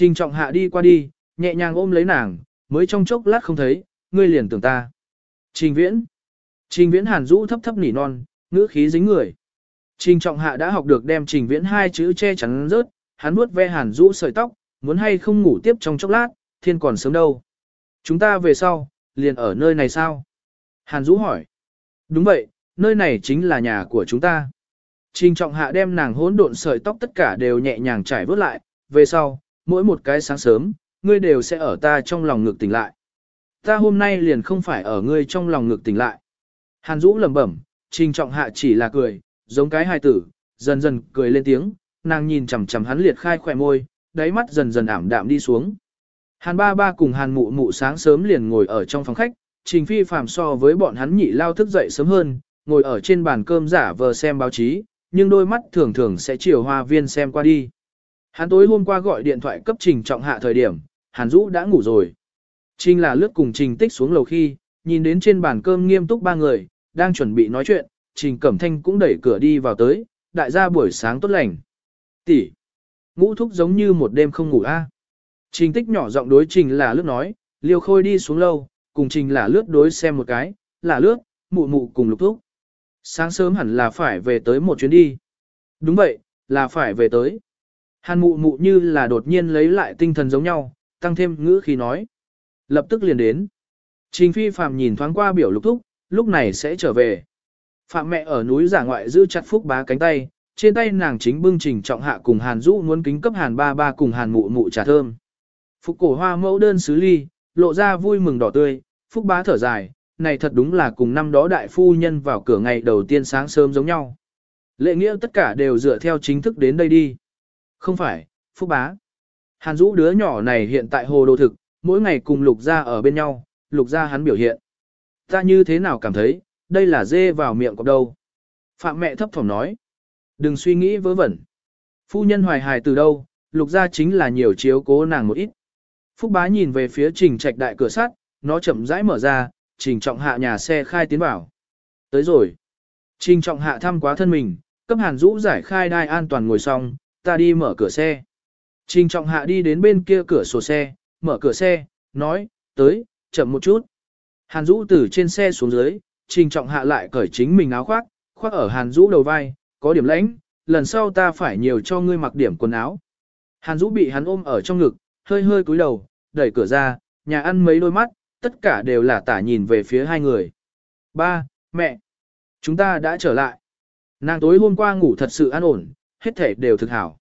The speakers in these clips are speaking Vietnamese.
Trình trọng hạ đi qua đi, nhẹ nhàng ôm lấy nàng, mới trong chốc lát không thấy, ngươi liền tưởng ta. Trình viễn. Trình viễn hàn rũ thấp thấp nỉ non, ngữ khí dính người. Trình trọng hạ đã học được đem trình viễn hai chữ che chắn rớt, hắn nuốt ve hàn rũ sợi tóc, muốn hay không ngủ tiếp trong chốc lát, thiên còn sớm đâu. Chúng ta về sau, liền ở nơi này sao? Hàn rũ hỏi. Đúng vậy, nơi này chính là nhà của chúng ta. Trình trọng hạ đem nàng hỗn độn sợi tóc tất cả đều nhẹ nhàng trải vớt lại, về sau, mỗi một cái sáng sớm, ngươi đều sẽ ở ta trong lòng ngực tỉnh lại. Ta hôm nay liền không phải ở ngươi trong lòng ngực tỉnh lại. Hàn Dũ lẩm bẩm, trình trọng hạ chỉ là cười, giống cái hài tử, dần dần cười lên tiếng, nàng nhìn chằm chằm hắn liệt khai khỏe môi, đáy mắt dần dần ảm đạm đi xuống. Hàn ba ba cùng hàn mụ mụ sáng sớm liền ngồi ở trong phòng khách, trình phi phàm so với bọn hắn nhị lao thức dậy sớm hơn, ngồi ở trên bàn cơm giả vờ xem báo chí, nhưng đôi mắt thường thường sẽ chiều hoa viên xem qua đi. Hắn tối hôm qua gọi điện thoại cấp trình trọng hạ thời điểm, hàn Dũ đã ngủ rồi. Trình là lướt cùng trình tích xuống lầu khi, nhìn đến trên bàn cơm nghiêm túc ba người, đang chuẩn bị nói chuyện, trình cẩm thanh cũng đẩy cửa đi vào tới, đại gia buổi sáng tốt lành. Tỷ, ngũ thúc giống như một đêm không ngủ a. Trình tích nhỏ giọng đối trình là lướt nói, liêu khôi đi xuống lâu, cùng trình là lướt đối xem một cái, là lướt, mụ mụ cùng lục thúc. Sáng sớm hẳn là phải về tới một chuyến đi. Đúng vậy, là phải về tới. Hàn mụ mụ như là đột nhiên lấy lại tinh thần giống nhau, tăng thêm ngữ khi nói. Lập tức liền đến. Trình phi Phạm nhìn thoáng qua biểu lục thúc, lúc này sẽ trở về. Phạm mẹ ở núi giả ngoại giữ chặt phúc bá cánh tay, trên tay nàng chính bưng trình trọng hạ cùng hàn rũ muốn kính cấp hàn ba ba cùng hàn mụ mụ trà thơm. Phục cổ hoa mẫu đơn sứ ly, lộ ra vui mừng đỏ tươi, phúc bá thở dài, này thật đúng là cùng năm đó đại phu nhân vào cửa ngày đầu tiên sáng sớm giống nhau. Lệ nghĩa tất cả đều dựa theo chính thức đến đây đi. Không phải, phúc bá. Hàn Dũ đứa nhỏ này hiện tại hồ đồ thực, mỗi ngày cùng lục gia ở bên nhau, lục gia hắn biểu hiện. Ta như thế nào cảm thấy, đây là dê vào miệng cọp đâu. Phạm mẹ thấp thỏm nói. Đừng suy nghĩ vớ vẩn. Phu nhân hoài hài từ đâu, lục gia chính là nhiều chiếu cố nàng một ít. Phúc bá nhìn về phía trình trạch đại cửa sắt, nó chậm rãi mở ra, trình trọng hạ nhà xe khai tiến vào. Tới rồi. Trình trọng hạ thăm quá thân mình, cấp hàn Dũ giải khai đai an toàn ngồi xong, ta đi mở cửa xe. Trình trọng hạ đi đến bên kia cửa sổ xe, mở cửa xe, nói, tới, chậm một chút. Hàn Dũ từ trên xe xuống dưới, trình trọng hạ lại cởi chính mình áo khoác, khoác ở Hàn Dũ đầu vai, có điểm lãnh, lần sau ta phải nhiều cho ngươi mặc điểm quần áo. Hàn Dũ bị hắn ôm ở trong ngực, hơi hơi cúi đầu, đẩy cửa ra, nhà ăn mấy đôi mắt, tất cả đều là tả nhìn về phía hai người. Ba, mẹ, chúng ta đã trở lại. Nàng tối hôm qua ngủ thật sự an ổn, hết thể đều thực hảo.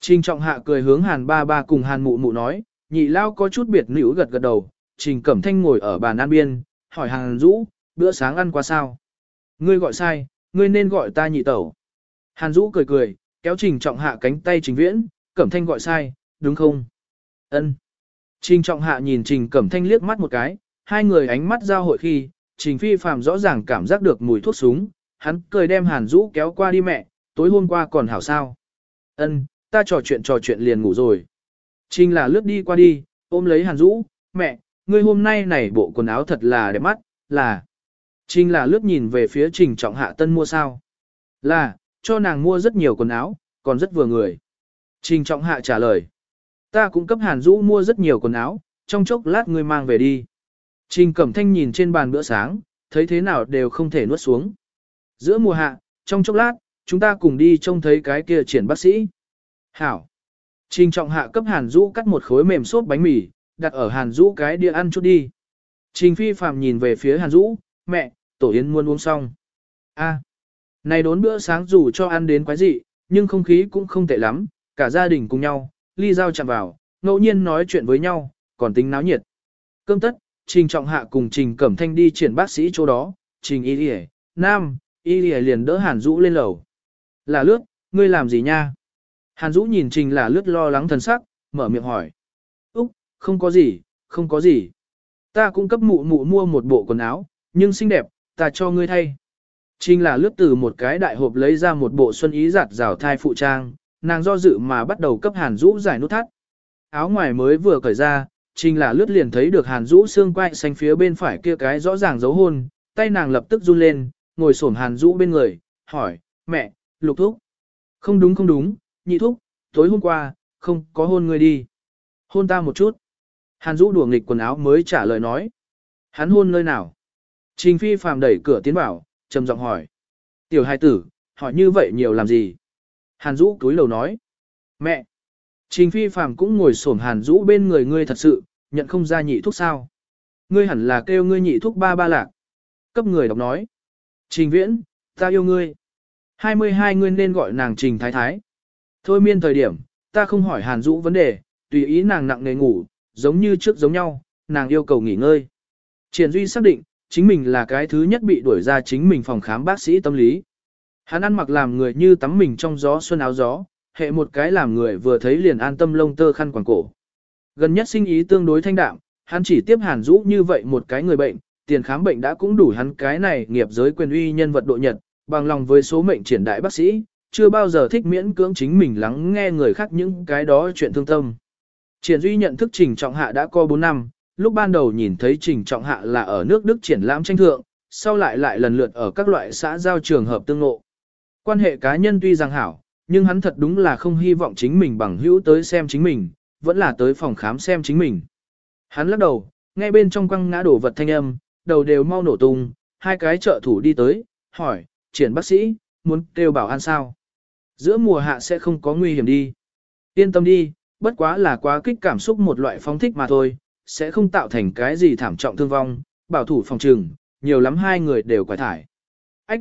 Trình trọng hạ cười hướng hàn ba ba cùng hàn mụ mụ nói, nhị lao có chút biệt nữ gật gật đầu, trình cẩm thanh ngồi ở bàn ăn biên, hỏi hàn rũ, bữa sáng ăn qua sao? Ngươi gọi sai, ngươi nên gọi ta nhị tẩu. Hàn rũ cười cười, kéo trình trọng hạ cánh tay trình viễn, cẩm thanh gọi sai, đúng không? Ân. Trình trọng hạ nhìn trình cẩm thanh liếc mắt một cái, hai người ánh mắt giao hội khi, trình phi phàm rõ ràng cảm giác được mùi thuốc súng, hắn cười đem hàn rũ kéo qua đi mẹ, tối hôm qua còn hảo sao. Ân, ta trò chuyện trò chuyện liền ngủ rồi. Trình là lướt đi qua đi, ôm lấy hàn Dũ. mẹ, ngươi hôm nay này bộ quần áo thật là đẹp mắt, là. Trình là lướt nhìn về phía trình trọng hạ tân mua sao. Là, cho nàng mua rất nhiều quần áo, còn rất vừa người. Trình trọng hạ trả lời. Ta cũng cấp hàn Dũ mua rất nhiều quần áo, trong chốc lát ngươi mang về đi. Trình cẩm thanh nhìn trên bàn bữa sáng, thấy thế nào đều không thể nuốt xuống. Giữa mùa hạ, trong chốc lát, chúng ta cùng đi trông thấy cái kia triển bác sĩ. Hảo. Trình trọng hạ cấp hàn dũ cắt một khối mềm xốp bánh mì, đặt ở hàn dũ cái đĩa ăn chút đi. Trình phi phạm nhìn về phía hàn dũ mẹ, tổ yến muốn uống xong. A, này đốn bữa sáng dù cho ăn đến quái dị, nhưng không khí cũng không tệ lắm, cả gia đình cùng nhau, ly dao chạm vào, ngẫu nhiên nói chuyện với nhau, còn tính náo nhiệt. Cơm tất, trình trọng hạ cùng trình cẩm thanh đi triển bác sĩ chỗ đó, trình y lìa, nam, y lìa liền đỡ hàn dũ lên lầu. Là lướt, ngươi làm gì nha? Hàn Dũ nhìn Trình là lướt lo lắng thần sắc, mở miệng hỏi. Úc, không có gì, không có gì. Ta cũng cấp mụ mụ mua một bộ quần áo, nhưng xinh đẹp, ta cho ngươi thay. Trình là lướt từ một cái đại hộp lấy ra một bộ xuân ý giặt rào thai phụ trang, nàng do dự mà bắt đầu cấp Hàn Dũ giải nút thắt. Áo ngoài mới vừa cởi ra, Trình là lướt liền thấy được Hàn Dũ xương quai xanh phía bên phải kia cái rõ ràng dấu hôn, tay nàng lập tức run lên, ngồi xổm Hàn Dũ bên người, hỏi, mẹ, lục thúc. Không đúng không đúng, nhị thúc, tối hôm qua, không có hôn ngươi đi. Hôn ta một chút. Hàn Dũ đùa nghịch quần áo mới trả lời nói. Hắn hôn nơi nào? Trình Phi phàm đẩy cửa tiến vào, trầm giọng hỏi. Tiểu hai tử, hỏi như vậy nhiều làm gì? Hàn Dũ túi lầu nói. Mẹ! Trình Phi phàm cũng ngồi xổm Hàn Dũ bên người ngươi thật sự, nhận không ra nhị thuốc sao. Ngươi hẳn là kêu ngươi nhị thuốc ba ba lạc. Cấp người đọc nói. Trình Viễn, ta yêu ngươi. 22 ngươi nên gọi nàng Trình Thái Thái. Thôi miên thời điểm, ta không hỏi Hàn Dũ vấn đề, tùy ý nàng nặng nề ngủ, giống như trước giống nhau, nàng yêu cầu nghỉ ngơi. Triển Duy xác định, chính mình là cái thứ nhất bị đuổi ra chính mình phòng khám bác sĩ tâm lý. Hắn ăn mặc làm người như tắm mình trong gió xuân áo gió, hệ một cái làm người vừa thấy liền an tâm lông tơ khăn quàng cổ. Gần nhất sinh ý tương đối thanh đạm, hắn chỉ tiếp Hàn Dũ như vậy một cái người bệnh, tiền khám bệnh đã cũng đủ hắn cái này nghiệp giới quyền uy nhân vật độ nhật, bằng lòng với số mệnh triển đại bác sĩ, chưa bao giờ thích miễn cưỡng chính mình lắng nghe người khác những cái đó chuyện thương tâm. Triển Duy nhận thức Trình Trọng Hạ đã có 4 năm, lúc ban đầu nhìn thấy Trình Trọng Hạ là ở nước Đức triển lãm tranh thượng, sau lại lại lần lượt ở các loại xã giao trường hợp tương ngộ. Quan hệ cá nhân tuy rằng hảo, nhưng hắn thật đúng là không hy vọng chính mình bằng hữu tới xem chính mình, vẫn là tới phòng khám xem chính mình. Hắn lắc đầu, nghe bên trong quăng ngã đổ vật thanh âm, đầu đều mau nổ tung, hai cái trợ thủ đi tới, hỏi, triển bác sĩ, muốn kêu bảo an sao? Giữa mùa hạ sẽ không có nguy hiểm đi. Yên tâm đi, bất quá là quá kích cảm xúc một loại phóng thích mà thôi, sẽ không tạo thành cái gì thảm trọng thương vong, bảo thủ phòng trừng, nhiều lắm hai người đều quải thải. Ách!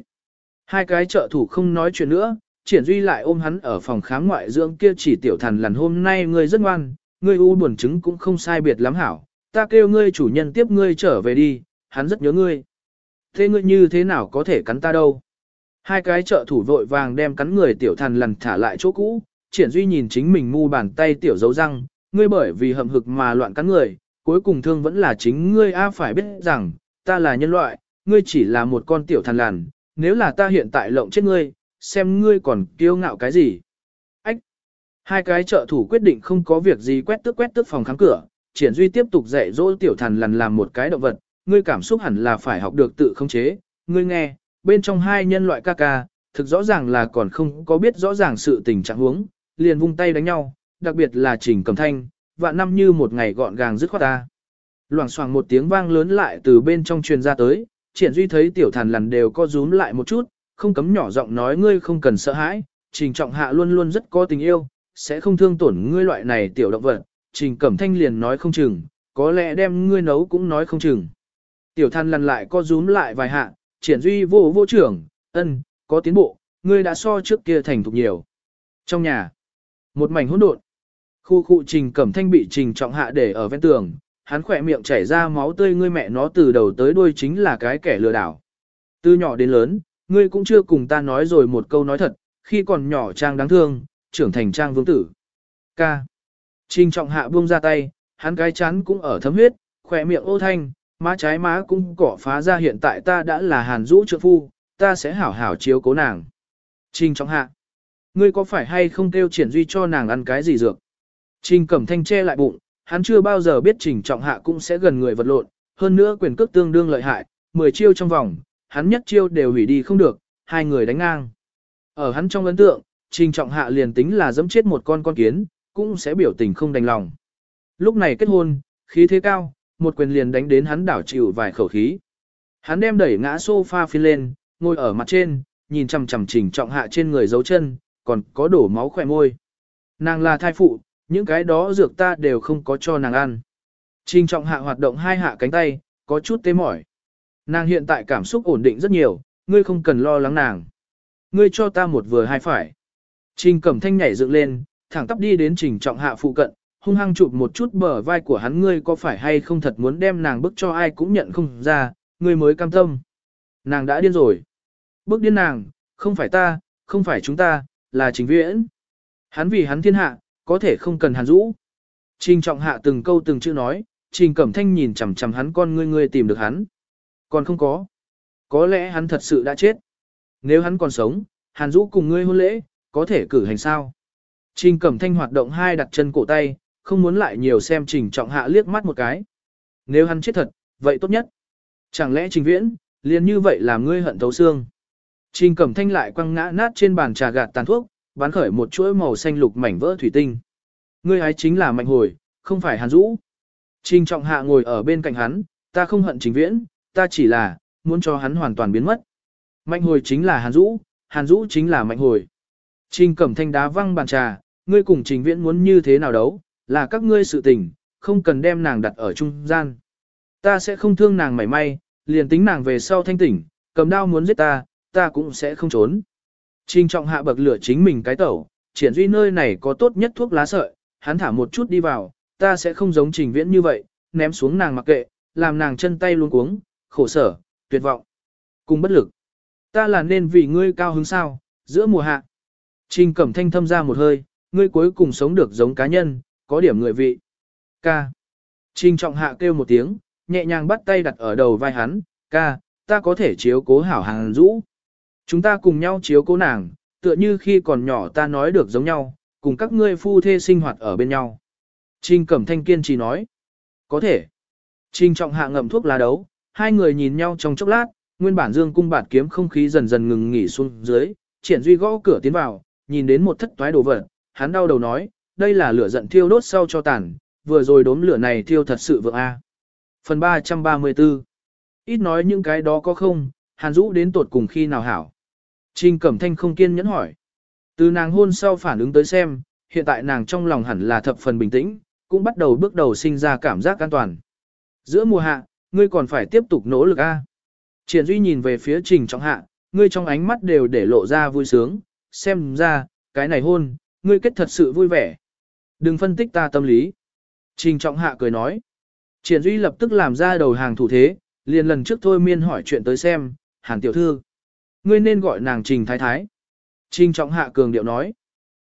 Hai cái trợ thủ không nói chuyện nữa, triển duy lại ôm hắn ở phòng khám ngoại dưỡng kia chỉ tiểu thần lần hôm nay ngươi rất ngoan, ngươi u buồn chứng cũng không sai biệt lắm hảo, ta kêu ngươi chủ nhân tiếp ngươi trở về đi, hắn rất nhớ ngươi. Thế ngươi như thế nào có thể cắn ta đâu? Hai cái trợ thủ vội vàng đem cắn người tiểu thần lần thả lại chỗ cũ, triển duy nhìn chính mình mu bàn tay tiểu dấu răng, ngươi bởi vì hậm hực mà loạn cắn người, cuối cùng thương vẫn là chính ngươi a phải biết rằng, ta là nhân loại, ngươi chỉ là một con tiểu thần lằn, nếu là ta hiện tại lộng chết ngươi, xem ngươi còn kiêu ngạo cái gì. Ách! Hai cái trợ thủ quyết định không có việc gì quét tước quét tước phòng kháng cửa, triển duy tiếp tục dạy dỗ tiểu thần lằn làm một cái động vật, ngươi cảm xúc hẳn là phải học được tự khống chế, ngươi nghe, bên trong hai nhân loại ca ca, thực rõ ràng là còn không có biết rõ ràng sự tình trạng huống, liền vung tay đánh nhau, đặc biệt là trình cầm thanh, vạn năm như một ngày gọn gàng dứt khoát ta. Loảng xoảng một tiếng vang lớn lại từ bên trong truyền ra tới, triển duy thấy tiểu thần lằn đều co rúm lại một chút, không cấm nhỏ giọng nói ngươi không cần sợ hãi, trình trọng hạ luôn luôn rất có tình yêu, sẽ không thương tổn ngươi loại này tiểu động vật, trình cẩm thanh liền nói không chừng, có lẽ đem ngươi nấu cũng nói không chừng. Tiểu thần lần lại co rúm lại vài hạ, triển duy vô vô trưởng, ân, có tiến bộ, ngươi đã so trước kia thành thục nhiều. Trong nhà, một mảnh hỗn độn. Khu khu trình cẩm thanh bị trình trọng hạ để ở ven tường, hắn khỏe miệng chảy ra máu tươi ngươi mẹ nó từ đầu tới đuôi chính là cái kẻ lừa đảo. Từ nhỏ đến lớn, ngươi cũng chưa cùng ta nói rồi một câu nói thật, khi còn nhỏ trang đáng thương, trưởng thành trang vương tử. Ca. Trình trọng hạ buông ra tay, hắn cái chán cũng ở thấm huyết, khỏe miệng ô thanh, má trái má cũng cỏ phá ra hiện tại ta đã là hàn rũ trượng phu, ta sẽ hảo hảo chiếu cố nàng. Trình trọng hạ. Ngươi có phải hay không kêu triển duy cho nàng ăn cái gì dược? Trình cẩm thanh che lại bụng, hắn chưa bao giờ biết trình trọng hạ cũng sẽ gần người vật lộn, hơn nữa quyền cước tương đương lợi hại, 10 chiêu trong vòng, hắn nhất chiêu đều hủy đi không được, hai người đánh ngang. Ở hắn trong ấn tượng, trình trọng hạ liền tính là dẫm chết một con con kiến, cũng sẽ biểu tình không đành lòng. Lúc này kết hôn, khí thế cao, một quyền liền đánh đến hắn đảo chịu vài khẩu khí. Hắn đem đẩy ngã sofa phi lên, ngồi ở mặt trên, nhìn chằm chằm chỉnh trọng hạ trên người dấu chân, còn có đổ máu khỏe môi. Nàng là thai phụ, những cái đó dược ta đều không có cho nàng ăn. Trình trọng hạ hoạt động hai hạ cánh tay, có chút tê mỏi. Nàng hiện tại cảm xúc ổn định rất nhiều, ngươi không cần lo lắng nàng. Ngươi cho ta một vừa hai phải. Trình cẩm thanh nhảy dựng lên, thẳng tắp đi đến trình trọng hạ phụ cận, hung hăng chụp một chút bờ vai của hắn ngươi có phải hay không thật muốn đem nàng bức cho ai cũng nhận không ra, ngươi mới cam tâm. Nàng đã điên rồi. Bức điên nàng, không phải ta, không phải chúng ta, là trình viễn. Hắn vì hắn thiên hạ, có thể không cần hàn rũ. Trình trọng hạ từng câu từng chữ nói, trình cẩm thanh nhìn chằm chằm hắn con ngươi ngươi tìm được hắn. Còn không có. Có lẽ hắn thật sự đã chết. Nếu hắn còn sống, hàn rũ cùng ngươi hôn lễ, có thể cử hành sao. Trình cẩm thanh hoạt động hai đặt chân cổ tay, không muốn lại nhiều xem trình trọng hạ liếc mắt một cái. Nếu hắn chết thật, vậy tốt nhất. Chẳng lẽ trình viễn, liền như vậy làm ngươi hận thấu xương. Trình cẩm thanh lại quăng ngã nát trên bàn trà gạt tàn thuốc, bắn khởi một chuỗi màu xanh lục mảnh vỡ thủy tinh. Ngươi ấy chính là mạnh hồi, không phải Hàn rũ. Trình trọng hạ ngồi ở bên cạnh hắn, ta không hận trình viễn, ta chỉ là, muốn cho hắn hoàn toàn biến mất. Mạnh hồi chính là Hàn rũ, Hàn rũ chính là mạnh hồi. Trình cẩm thanh đá văng bàn trà, ngươi cùng trình viễn muốn như thế nào đấu, là các ngươi sự tình, không cần đem nàng đặt ở trung gian. Ta sẽ không thương nàng mảy may, liền tính nàng về sau thanh tỉnh, cầm đao muốn giết ta, ta cũng sẽ không trốn. Trình trọng hạ bậc lửa chính mình cái tẩu, triển duy nơi này có tốt nhất thuốc lá sợi, hắn thả một chút đi vào, ta sẽ không giống trình viễn như vậy, ném xuống nàng mặc kệ, làm nàng chân tay luôn cuống, khổ sở, tuyệt vọng, cùng bất lực. Ta là nên vì ngươi cao hứng sao, giữa mùa hạ. Trình cẩm thanh thâm ra một hơi, ngươi cuối cùng sống được giống cá nhân, có điểm người vị. Ca. Trình trọng hạ kêu một tiếng, nhẹ nhàng bắt tay đặt ở đầu vai hắn, ca, ta có thể chiếu cố hảo hàng rũ. Chúng ta cùng nhau chiếu cố nàng, tựa như khi còn nhỏ ta nói được giống nhau, cùng các ngươi phu thê sinh hoạt ở bên nhau. Trình Cẩm Thanh kiên trì nói, có thể. Trình Trọng Hạ ngậm thuốc lá đấu, hai người nhìn nhau trong chốc lát, nguyên bản dương cung bạt kiếm không khí dần dần ngừng nghỉ xuống dưới, triển duy gõ cửa tiến vào, nhìn đến một thất toái đồ vật, hắn đau đầu nói, đây là lửa giận thiêu đốt sau cho tàn, vừa rồi đốm lửa này thiêu thật sự vượng a. Phần 334 Ít nói những cái đó có không, Hàn Dũ đến tột cùng khi nào hảo. Trình Cẩm Thanh không kiên nhẫn hỏi. Từ nàng hôn sau phản ứng tới xem, hiện tại nàng trong lòng hẳn là thập phần bình tĩnh, cũng bắt đầu bước đầu sinh ra cảm giác an toàn. Giữa mùa hạ, ngươi còn phải tiếp tục nỗ lực a. Triển Duy nhìn về phía Trình Trọng Hạ, ngươi trong ánh mắt đều để lộ ra vui sướng, xem ra, cái này hôn, ngươi kết thật sự vui vẻ. Đừng phân tích ta tâm lý. Trình Trọng Hạ cười nói. Triển Duy lập tức làm ra đầu hàng thủ thế, liền lần trước thôi miên hỏi chuyện tới xem, Hàn tiểu thư. Ngươi nên gọi nàng Trình Thái Thái. Trình Trọng Hạ cường điệu nói.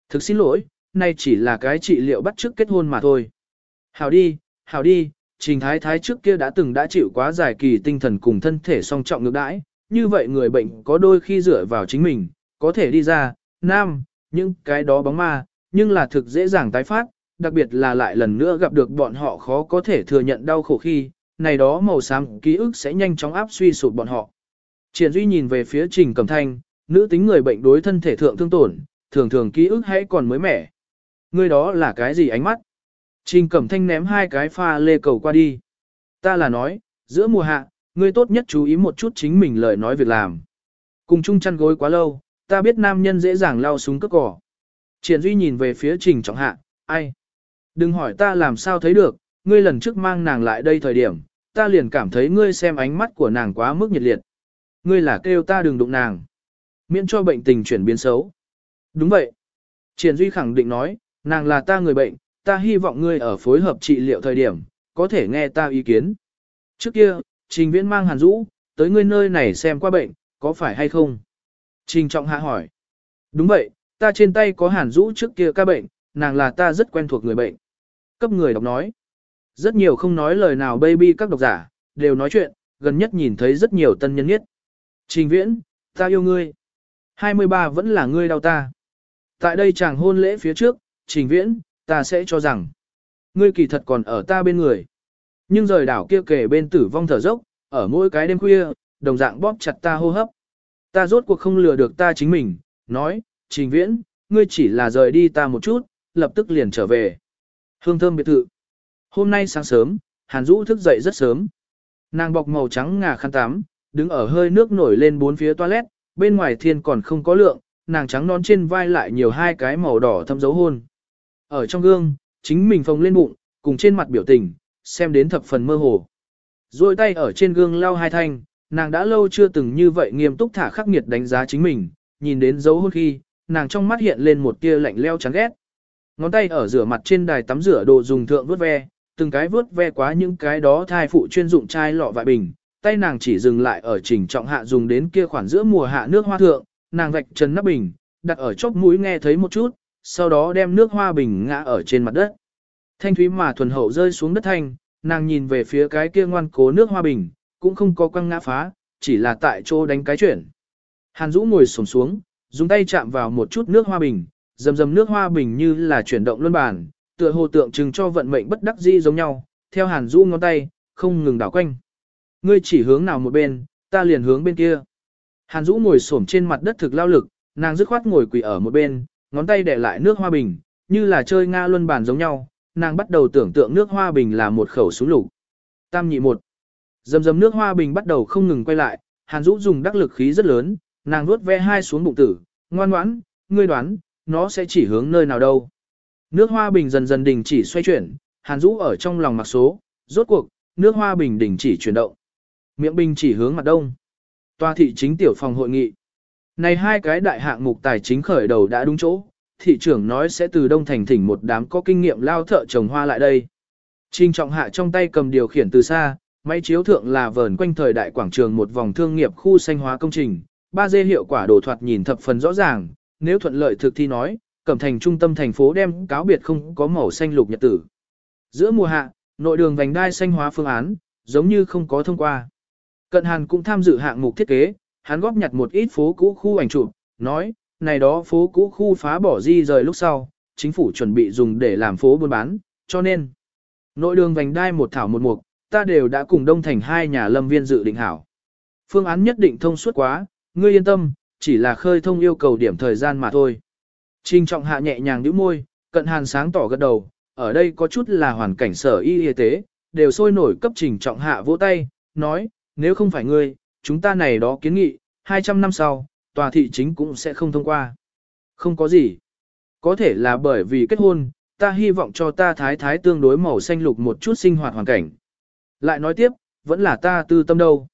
Thực xin lỗi, nay chỉ là cái trị liệu bắt trước kết hôn mà thôi. Hảo đi, hảo đi, Trình Thái Thái trước kia đã từng đã chịu quá dài kỳ tinh thần cùng thân thể song trọng ngược đãi, như vậy người bệnh có đôi khi dựa vào chính mình, có thể đi ra, nam, những cái đó bóng ma, nhưng là thực dễ dàng tái phát, đặc biệt là lại lần nữa gặp được bọn họ khó có thể thừa nhận đau khổ khi, này đó màu xám ký ức sẽ nhanh chóng áp suy sụp bọn họ. Triển Duy nhìn về phía Trình Cẩm Thanh, nữ tính người bệnh đối thân thể thượng thương tổn, thường thường ký ức hãy còn mới mẻ. Người đó là cái gì ánh mắt? Trình Cẩm Thanh ném hai cái pha lê cầu qua đi. Ta là nói, giữa mùa hạ, ngươi tốt nhất chú ý một chút chính mình lời nói việc làm. Cùng chung chăn gối quá lâu, ta biết nam nhân dễ dàng lao súng cất cỏ. Triển Duy nhìn về phía Trình Trọng Hạ, ai? Đừng hỏi ta làm sao thấy được, ngươi lần trước mang nàng lại đây thời điểm, ta liền cảm thấy ngươi xem ánh mắt của nàng quá mức nhiệt liệt. Ngươi là kêu ta đừng đụng nàng. Miễn cho bệnh tình chuyển biến xấu. Đúng vậy. Triển Duy khẳng định nói, nàng là ta người bệnh, ta hy vọng ngươi ở phối hợp trị liệu thời điểm, có thể nghe ta ý kiến. Trước kia, Trình Viễn mang Hàn Dũ, tới ngươi nơi này xem qua bệnh, có phải hay không? Trình Trọng Hạ hỏi. Đúng vậy, ta trên tay có Hàn Dũ trước kia ca bệnh, nàng là ta rất quen thuộc người bệnh. Cấp người đọc nói. Rất nhiều không nói lời nào baby các độc giả, đều nói chuyện, gần nhất nhìn thấy rất nhiều tân nhân nhất. Trình Viễn, ta yêu ngươi. 23 vẫn là ngươi đau ta. Tại đây chàng hôn lễ phía trước, Trình Viễn, ta sẽ cho rằng, ngươi kỳ thật còn ở ta bên người. Nhưng rời đảo kia kể bên tử vong thở dốc, ở mỗi cái đêm khuya, đồng dạng bóp chặt ta hô hấp. Ta rốt cuộc không lừa được ta chính mình, nói, Trình Viễn, ngươi chỉ là rời đi ta một chút, lập tức liền trở về. Hương thơm biệt thự. Hôm nay sáng sớm, Hàn Dũ thức dậy rất sớm. Nàng bọc màu trắng ngà khăn tắm, đứng ở hơi nước nổi lên bốn phía toilet, bên ngoài thiên còn không có lượng, nàng trắng non trên vai lại nhiều hai cái màu đỏ thâm dấu hôn. Ở trong gương, chính mình phồng lên bụng, cùng trên mặt biểu tình, xem đến thập phần mơ hồ. Rồi tay ở trên gương lau hai thanh, nàng đã lâu chưa từng như vậy nghiêm túc thả khắc nghiệt đánh giá chính mình, nhìn đến dấu hôn khi, nàng trong mắt hiện lên một tia lạnh leo chán ghét. Ngón tay ở rửa mặt trên đài tắm rửa đồ dùng thượng vớt ve, từng cái vớt ve quá những cái đó thai phụ chuyên dụng chai lọ vại bình, tay nàng chỉ dừng lại ở trình trọng hạ dùng đến kia khoản giữa mùa hạ nước hoa thượng, nàng vạch chân nắp bình, đặt ở chóp mũi nghe thấy một chút, sau đó đem nước hoa bình ngã ở trên mặt đất. Thanh thúy mà thuần hậu rơi xuống đất thanh, nàng nhìn về phía cái kia ngoan cố nước hoa bình, cũng không có quăng ngã phá, chỉ là tại chỗ đánh cái chuyển. Hàn Dũ ngồi xổm xuống, dùng tay chạm vào một chút nước hoa bình, dầm dầm nước hoa bình như là chuyển động luân bản, tựa hồ tượng trưng cho vận mệnh bất đắc dĩ giống nhau, theo Hàn Dũ ngón tay, không ngừng đảo quanh. Ngươi chỉ hướng nào một bên, ta liền hướng bên kia. Hàn Dũ ngồi xổm trên mặt đất thực lao lực, nàng dứt khoát ngồi quỳ ở một bên, ngón tay để lại nước hoa bình, như là chơi Nga luân bản giống nhau, nàng bắt đầu tưởng tượng nước hoa bình là một khẩu súng lục. Tam nhị một. Dầm dầm nước hoa bình bắt đầu không ngừng quay lại, Hàn Dũ dùng đắc lực khí rất lớn, nàng nuốt ve hai xuống bụng tử, ngoan ngoãn, ngươi đoán, nó sẽ chỉ hướng nơi nào đâu. Nước hoa bình dần dần đình chỉ xoay chuyển, Hàn rũ ở trong lòng mặc số, rốt cuộc, nước hoa bình đình chỉ chuyển động. Miệng bình chỉ hướng mặt đông. Toa thị chính tiểu phòng hội nghị. Này hai cái đại hạng mục tài chính khởi đầu đã đúng chỗ, thị trưởng nói sẽ từ đông thành thỉnh một đám có kinh nghiệm lao thợ trồng hoa lại đây. Trình trọng hạ trong tay cầm điều khiển từ xa, máy chiếu thượng là vờn quanh thời đại quảng trường một vòng thương nghiệp khu xanh hóa công trình, ba dê hiệu quả đồ thoạt nhìn thập phần rõ ràng, nếu thuận lợi thực thi nói, cẩm thành trung tâm thành phố đem cáo biệt không có màu xanh lục nhật tử. Giữa mùa hạ, nội đường vành đai xanh hóa phương án, giống như không có thông qua. Cận Hàn cũng tham dự hạng mục thiết kế, hắn góp nhặt một ít phố cũ khu ảnh chụp, nói, này đó phố cũ khu phá bỏ di rời lúc sau, chính phủ chuẩn bị dùng để làm phố buôn bán, cho nên, nội đường vành đai một thảo một mục, ta đều đã cùng đông thành hai nhà lâm viên dự định hảo. Phương án nhất định thông suốt quá, ngươi yên tâm, chỉ là khơi thông yêu cầu điểm thời gian mà thôi. Trình trọng hạ nhẹ nhàng nhíu môi, cận hàn sáng tỏ gật đầu, ở đây có chút là hoàn cảnh sở y y tế, đều sôi nổi cấp trình trọng hạ vỗ tay, nói, nếu không phải ngươi, chúng ta này đó kiến nghị, 200 năm sau, tòa thị chính cũng sẽ không thông qua. Không có gì. Có thể là bởi vì kết hôn, ta hy vọng cho ta thái thái tương đối màu xanh lục một chút sinh hoạt hoàn cảnh. Lại nói tiếp, vẫn là ta tư tâm đâu.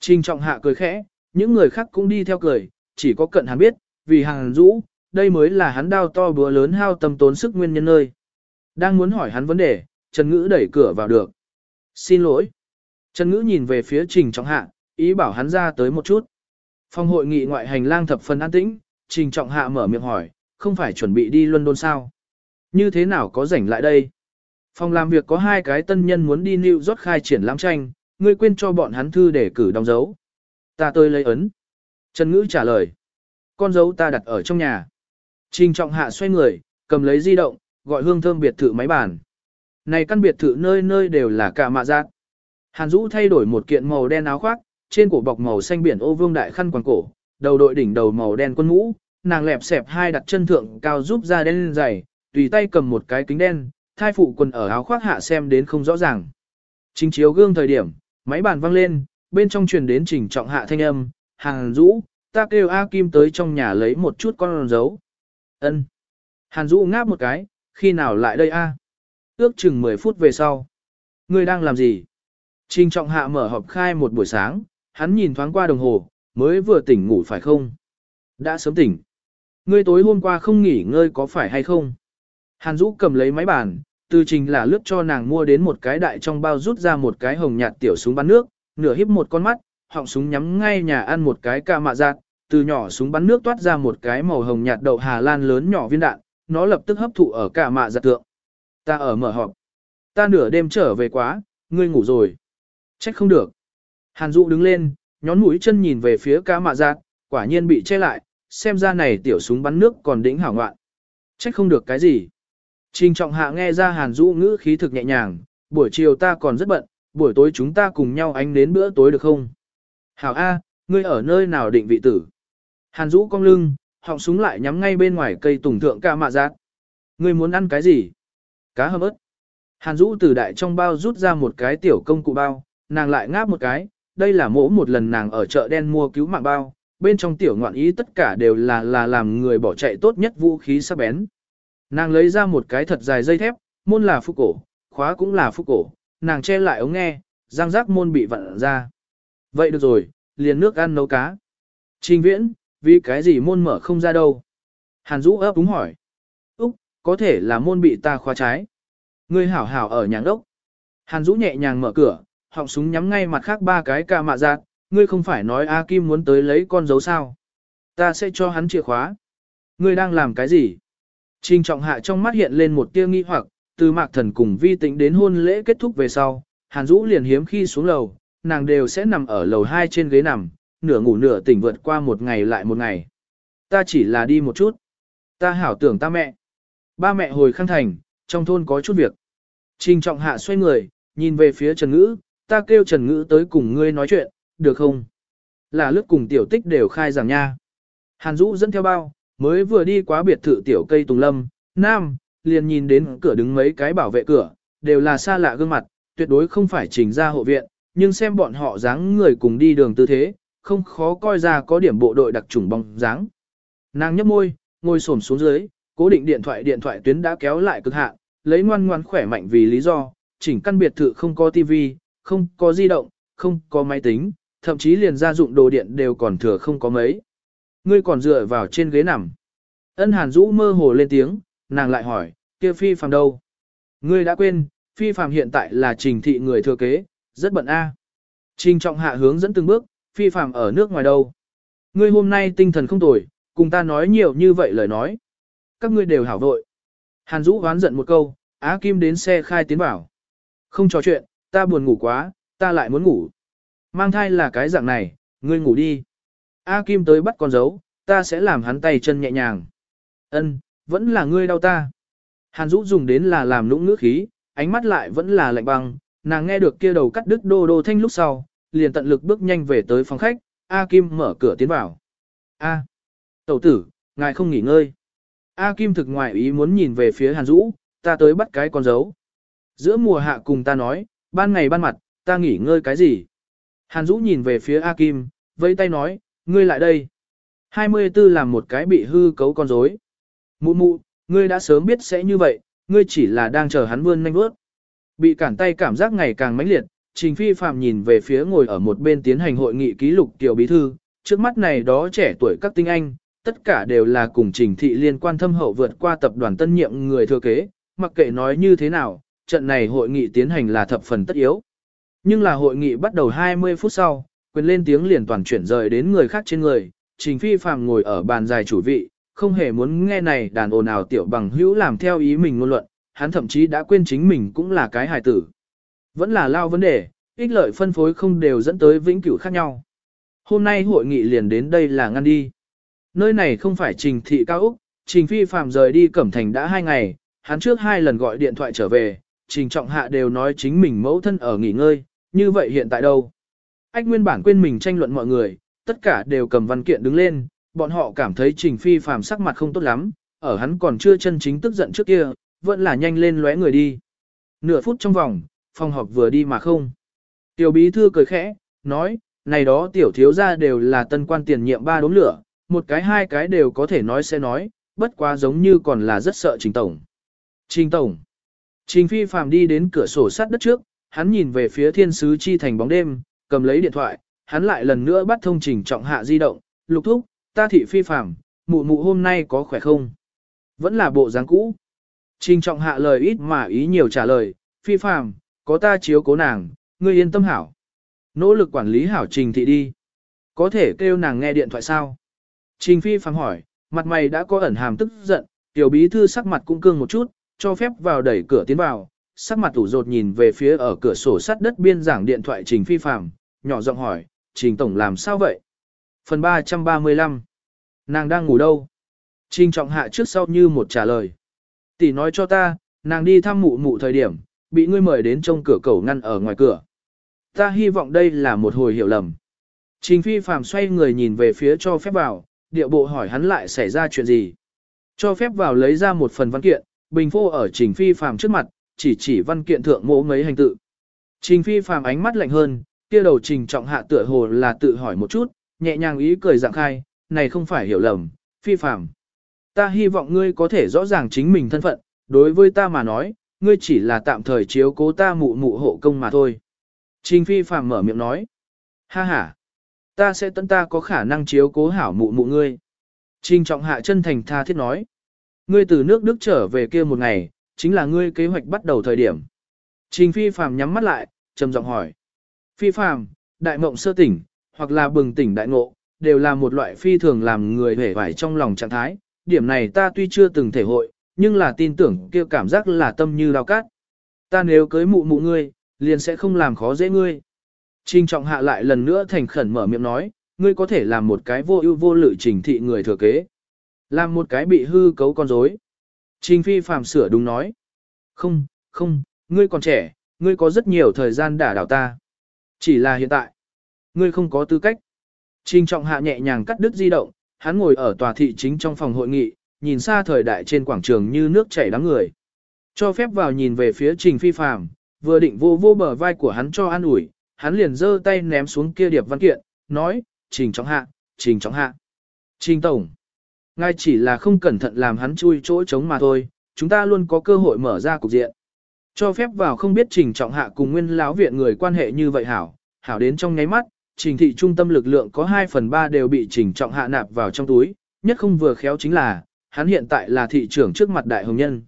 Trình trọng hạ cười khẽ, những người khác cũng đi theo cười, chỉ có cận hắn biết, vì hàng rũ, đây mới là hắn đao to búa lớn hao tâm tốn sức nguyên nhân nơi. Đang muốn hỏi hắn vấn đề, Trần Ngữ đẩy cửa vào được. Xin lỗi. Trần Ngữ nhìn về phía Trình Trọng Hạ, ý bảo hắn ra tới một chút. Phòng hội nghị ngoại hành lang thập phần an tĩnh, Trình Trọng Hạ mở miệng hỏi, không phải chuẩn bị đi London sao? Như thế nào có rảnh lại đây? Phòng làm việc có hai cái tân nhân muốn đi New York khai triển lãm tranh, ngươi quên cho bọn hắn thư để cử đóng dấu. Ta tôi lấy ấn. Trần Ngữ trả lời. Con dấu ta đặt ở trong nhà. Trình Trọng Hạ xoay người, cầm lấy di động, gọi hương thơm biệt thự máy bàn. Này căn biệt thự nơi nơi đều là cả mạ giác. Hàn Dũ thay đổi một kiện màu đen áo khoác, trên cổ bọc màu xanh biển ô vương đại khăn quàng cổ, đầu đội đỉnh đầu màu đen quân mũ, nàng lẹp xẹp hai đặt chân thượng cao giúp ra đen dày, tùy tay cầm một cái kính đen, thai phụ quần ở áo khoác hạ xem đến không rõ ràng. Chính chiếu gương thời điểm, máy bàn văng lên, bên trong truyền đến trình trọng hạ thanh âm, Hàn Dũ, ta kêu A Kim tới trong nhà lấy một chút con dấu. Ân. Hàn Dũ ngáp một cái, khi nào lại đây A? Ước chừng 10 phút về sau. Ngươi đang làm gì? Trình trọng hạ mở họp khai một buổi sáng, hắn nhìn thoáng qua đồng hồ, mới vừa tỉnh ngủ phải không? Đã sớm tỉnh. Ngươi tối hôm qua không nghỉ ngơi có phải hay không? Hàn Dũ cầm lấy máy bàn, từ trình là lướt cho nàng mua đến một cái đại trong bao rút ra một cái hồng nhạt tiểu súng bắn nước, nửa híp một con mắt, họng súng nhắm ngay nhà ăn một cái ca mạ giạt, từ nhỏ súng bắn nước toát ra một cái màu hồng nhạt đậu Hà Lan lớn nhỏ viên đạn, nó lập tức hấp thụ ở cả mạ giạt tượng. Ta ở mở họp. Ta nửa đêm trở về quá, ngươi ngủ rồi. Trách không được. Hàn Dụ đứng lên, nhón mũi chân nhìn về phía ca mạ giạt, quả nhiên bị che lại, xem ra này tiểu súng bắn nước còn đỉnh hảo ngoạn. Trách không được cái gì. Trình trọng hạ nghe ra Hàn Dụ ngữ khí thực nhẹ nhàng, buổi chiều ta còn rất bận, buổi tối chúng ta cùng nhau ánh đến bữa tối được không? Hảo A, ngươi ở nơi nào định vị tử? Hàn Dũ cong lưng, họng súng lại nhắm ngay bên ngoài cây tùng thượng ca mạ giác. Ngươi muốn ăn cái gì? Cá hầm ớt. Hàn Dũ từ đại trong bao rút ra một cái tiểu công cụ bao, nàng lại ngáp một cái, đây là mỗ một lần nàng ở chợ đen mua cứu mạng bao, bên trong tiểu ngoạn ý tất cả đều là là làm người bỏ chạy tốt nhất vũ khí sắc bén. Nàng lấy ra một cái thật dài dây thép, môn là phúc cổ, khóa cũng là phúc cổ, nàng che lại ống nghe, răng rác môn bị vặn ra. Vậy được rồi, liền nước ăn nấu cá. Trình viễn, vì cái gì môn mở không ra đâu? Hàn Dũ ấp úng hỏi. Úc, có thể là môn bị ta khóa trái. Ngươi hảo hảo ở nhà đốc. Hàn Dũ nhẹ nhàng mở cửa, họng súng nhắm ngay mặt khác ba cái ca mạ giạt, ngươi không phải nói A Kim muốn tới lấy con dấu sao. Ta sẽ cho hắn chìa khóa. Ngươi đang làm cái gì? Trình trọng hạ trong mắt hiện lên một tia nghi hoặc, từ mạc thần cùng vi tĩnh đến hôn lễ kết thúc về sau, Hàn Dũ liền hiếm khi xuống lầu, nàng đều sẽ nằm ở lầu 2 trên ghế nằm, nửa ngủ nửa tỉnh vượt qua một ngày lại một ngày. Ta chỉ là đi một chút. Ta hảo tưởng ta mẹ. Ba mẹ hồi khang thành, trong thôn có chút việc. Trình trọng hạ xoay người, nhìn về phía Trần Ngữ, ta kêu Trần Ngữ tới cùng ngươi nói chuyện, được không? Là lướt cùng tiểu tích đều khai giảng nha. Hàn Dũ dẫn theo bao, mới vừa đi quá biệt thự tiểu cây Tùng Lâm, Nam, liền nhìn đến cửa đứng mấy cái bảo vệ cửa, đều là xa lạ gương mặt, tuyệt đối không phải trình ra hộ viện, nhưng xem bọn họ dáng người cùng đi đường tư thế, không khó coi ra có điểm bộ đội đặc trùng bóng dáng. Nàng nhấp môi, ngồi xổm xuống dưới, cố định điện thoại điện thoại tuyến đã kéo lại cực hạn, lấy ngoan ngoan khỏe mạnh vì lý do, chỉnh căn biệt thự không có tivi, không có di động, không có máy tính, thậm chí liền gia dụng đồ điện đều còn thừa không có mấy. Ngươi còn dựa vào trên ghế nằm. Ân Hàn Dũ mơ hồ lên tiếng, nàng lại hỏi, kia phi phàm đâu? Ngươi đã quên, phi phàm hiện tại là trình thị người thừa kế, rất bận a. Trình trọng hạ hướng dẫn từng bước, phi phàm ở nước ngoài đâu? Ngươi hôm nay tinh thần không tồi, cùng ta nói nhiều như vậy lời nói. Các ngươi đều hảo vội. Hàn Dũ hoán giận một câu, Á Kim đến xe khai tiến bảo. Không trò chuyện, ta buồn ngủ quá, ta lại muốn ngủ. Mang thai là cái dạng này, ngươi ngủ đi. A Kim tới bắt con dấu, ta sẽ làm hắn tay chân nhẹ nhàng. Ân, vẫn là ngươi đau ta. Hàn Dũ dùng đến là làm lũng ngữ khí, ánh mắt lại vẫn là lạnh băng, nàng nghe được kia đầu cắt đứt đô đô thanh lúc sau, liền tận lực bước nhanh về tới phòng khách, A Kim mở cửa tiến vào. A. Tẩu tử, ngài không nghỉ ngơi. A Kim thực ngoại ý muốn nhìn về phía Hàn Dũ, ta tới bắt cái con dấu. Giữa mùa hạ cùng ta nói, ban ngày ban mặt, ta nghỉ ngơi cái gì? Hàn Dũ nhìn về phía A Kim, vẫy tay nói, ngươi lại đây. 24 làm một cái bị hư cấu con rối. Mụ mụ, ngươi đã sớm biết sẽ như vậy, ngươi chỉ là đang chờ hắn vươn nhanh bước. Bị cản tay cảm giác ngày càng mãnh liệt, Trình Phi Phạm nhìn về phía ngồi ở một bên tiến hành hội nghị ký lục tiểu bí thư, trước mắt này đó trẻ tuổi các tinh anh, tất cả đều là cùng Trình Thị liên quan thâm hậu vượt qua tập đoàn tân nhiệm người thừa kế, mặc kệ nói như thế nào, trận này hội nghị tiến hành là thập phần tất yếu. Nhưng là hội nghị bắt đầu 20 phút sau, quyền lên tiếng liền toàn chuyển rời đến người khác trên người, Trình Phi Phạm ngồi ở bàn dài chủ vị, không hề muốn nghe này đàn ồn ào tiểu bằng hữu làm theo ý mình ngôn luận, hắn thậm chí đã quên chính mình cũng là cái hài tử. Vẫn là lao vấn đề, ích lợi phân phối không đều dẫn tới vĩnh cửu khác nhau. Hôm nay hội nghị liền đến đây là ngăn đi. Nơi này không phải trình thị cao Úc, trình phi phạm rời đi Cẩm Thành đã hai ngày, hắn trước hai lần gọi điện thoại trở về, trình trọng hạ đều nói chính mình mẫu thân ở nghỉ ngơi, như vậy hiện tại đâu? Ách nguyên bản quên mình tranh luận mọi người, tất cả đều cầm văn kiện đứng lên, bọn họ cảm thấy trình phi phàm sắc mặt không tốt lắm, ở hắn còn chưa chân chính tức giận trước kia, vẫn là nhanh lên lóe người đi. Nửa phút trong vòng, phòng họp vừa đi mà không. Tiểu bí thư cười khẽ, nói, này đó tiểu thiếu gia đều là tân quan tiền nhiệm ba đốm lửa, một cái hai cái đều có thể nói sẽ nói, bất quá giống như còn là rất sợ trình tổng. Trình tổng. Trình phi phàm đi đến cửa sổ sát đất trước, hắn nhìn về phía thiên sứ chi thành bóng đêm, cầm lấy điện thoại, hắn lại lần nữa bắt thông trình trọng hạ di động, lục thúc, ta thị phi phàm, mụ mụ hôm nay có khỏe không? Vẫn là bộ dáng cũ. Trình trọng hạ lời ít mà ý nhiều trả lời, phi phàm, có ta chiếu cố nàng, ngươi yên tâm hảo. Nỗ lực quản lý hảo trình thị đi. Có thể kêu nàng nghe điện thoại sao? Trình phi phàm hỏi, mặt mày đã có ẩn hàm tức giận, tiểu bí thư sắc mặt cũng cương một chút, cho phép vào đẩy cửa tiến vào, sắc mặt ủ rột nhìn về phía ở cửa sổ sắt đất biên giảng điện thoại trình phi phàm, nhỏ giọng hỏi, trình tổng làm sao vậy? Phần 335 Nàng đang ngủ đâu? Trình trọng hạ trước sau như một trả lời. Tỷ nói cho ta, nàng đi thăm mụ mụ thời điểm, bị ngươi mời đến trong cửa cầu ngăn ở ngoài cửa. Ta hy vọng đây là một hồi hiểu lầm. Trình phi phàm xoay người nhìn về phía cho phép vào, điệu bộ hỏi hắn lại xảy ra chuyện gì. Cho phép vào lấy ra một phần văn kiện, bình phô ở trình phi phàm trước mặt, chỉ chỉ văn kiện thượng mỗ mấy hành tự. Trình phi phàm ánh mắt lạnh hơn, kia đầu trình trọng hạ tựa hồ là tự hỏi một chút, nhẹ nhàng ý cười dạng khai, này không phải hiểu lầm, phi phạm. Ta hy vọng ngươi có thể rõ ràng chính mình thân phận, đối với ta mà nói, ngươi chỉ là tạm thời chiếu cố ta mụ mụ hộ công mà thôi. Trình phi phạm mở miệng nói. Ha ha, ta sẽ tận ta có khả năng chiếu cố hảo mụ mụ ngươi. Trình trọng hạ chân thành tha thiết nói. Ngươi từ nước Đức trở về kia một ngày, chính là ngươi kế hoạch bắt đầu thời điểm. Trình phi phạm nhắm mắt lại, trầm giọng hỏi. Phi phạm, đại mộng sơ tỉnh, hoặc là bừng tỉnh đại ngộ, đều là một loại phi thường làm người hể vải trong lòng trạng thái. Điểm này ta tuy chưa từng thể hội, nhưng là tin tưởng kia cảm giác là tâm như đao cát. Ta nếu cưới mụ mụ ngươi, liền sẽ không làm khó dễ ngươi. Trình trọng hạ lại lần nữa thành khẩn mở miệng nói, ngươi có thể làm một cái vô ưu vô lự trình thị người thừa kế. Làm một cái bị hư cấu con rối. Trình phi phàm sửa đúng nói. Không, không, ngươi còn trẻ, ngươi có rất nhiều thời gian đả đảo ta. Chỉ là hiện tại, ngươi không có tư cách. Trình trọng hạ nhẹ nhàng cắt đứt di động, hắn ngồi ở tòa thị chính trong phòng hội nghị, nhìn xa thời đại trên quảng trường như nước chảy đám người. Cho phép vào nhìn về phía Trình Phi Phàm, vừa định vô vô bờ vai của hắn cho an ủi, hắn liền giơ tay ném xuống kia điệp văn kiện, nói, Trình Trọng Hạ, Trình Trọng Hạ. Trình Tổng. Ngay chỉ là không cẩn thận làm hắn chui chỗ trống mà thôi, chúng ta luôn có cơ hội mở ra cục diện. Cho phép vào không biết Trình Trọng Hạ cùng nguyên lão viện người quan hệ như vậy hảo, hảo đến trong nháy mắt, trình thị trung tâm lực lượng có 2 phần 3 đều bị Trình Trọng Hạ nạp vào trong túi, nhất không vừa khéo chính là, hắn hiện tại là thị trưởng trước mặt đại hồng nhân.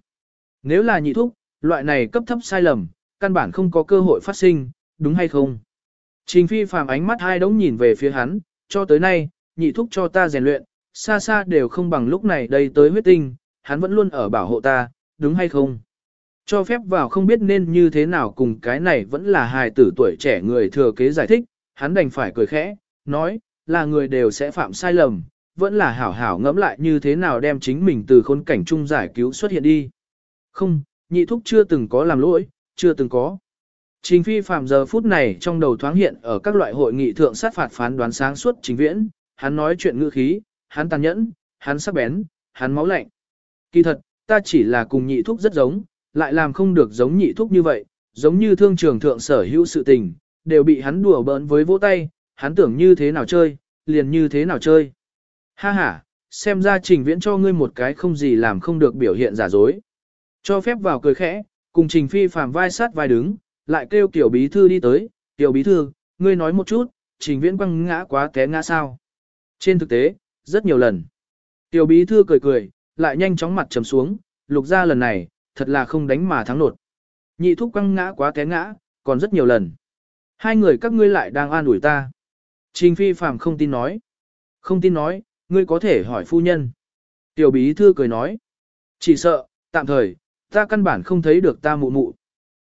Nếu là nhị thúc, loại này cấp thấp sai lầm, căn bản không có cơ hội phát sinh, đúng hay không? Trình phi phàm ánh mắt hai đống nhìn về phía hắn, cho tới nay, nhị thúc cho ta rèn luyện, xa xa đều không bằng lúc này đây tới huyết tinh, hắn vẫn luôn ở bảo hộ ta, đúng hay không? Cho phép vào không biết nên như thế nào cùng cái này vẫn là hài tử tuổi trẻ người thừa kế giải thích, hắn đành phải cười khẽ, nói, là người đều sẽ phạm sai lầm, vẫn là hảo hảo ngẫm lại như thế nào đem chính mình từ khốn cảnh chung giải cứu xuất hiện đi. Không, nhị thúc chưa từng có làm lỗi, chưa từng có. Trình phi phạm giờ phút này trong đầu thoáng hiện ở các loại hội nghị thượng sát phạt phán đoán sáng suốt chính viễn, hắn nói chuyện ngữ khí, hắn tàn nhẫn, hắn sắc bén, hắn máu lạnh. Kỳ thật, ta chỉ là cùng nhị thúc rất giống, lại làm không được giống nhị thúc như vậy, giống như thương trường thượng sở hữu sự tình, đều bị hắn đùa bỡn với vỗ tay, hắn tưởng như thế nào chơi, liền như thế nào chơi. Ha ha, xem ra trình viễn cho ngươi một cái không gì làm không được biểu hiện giả dối. Cho phép vào cười khẽ, cùng trình phi phàm vai sát vai đứng, lại kêu tiểu bí thư đi tới, tiểu bí thư, ngươi nói một chút, trình viễn quăng ngã quá té ngã sao. Trên thực tế, rất nhiều lần. Tiểu bí thư cười cười, lại nhanh chóng mặt trầm xuống, lục ra lần này, thật là không đánh mà thắng nột. Nhị thúc quăng ngã quá té ngã, còn rất nhiều lần. Hai người các ngươi lại đang an ủi ta. Trình phi phàm không tin nói. Không tin nói, ngươi có thể hỏi phu nhân. Tiểu bí thư cười nói. Chỉ sợ, tạm thời, ta căn bản không thấy được ta mụ mụ.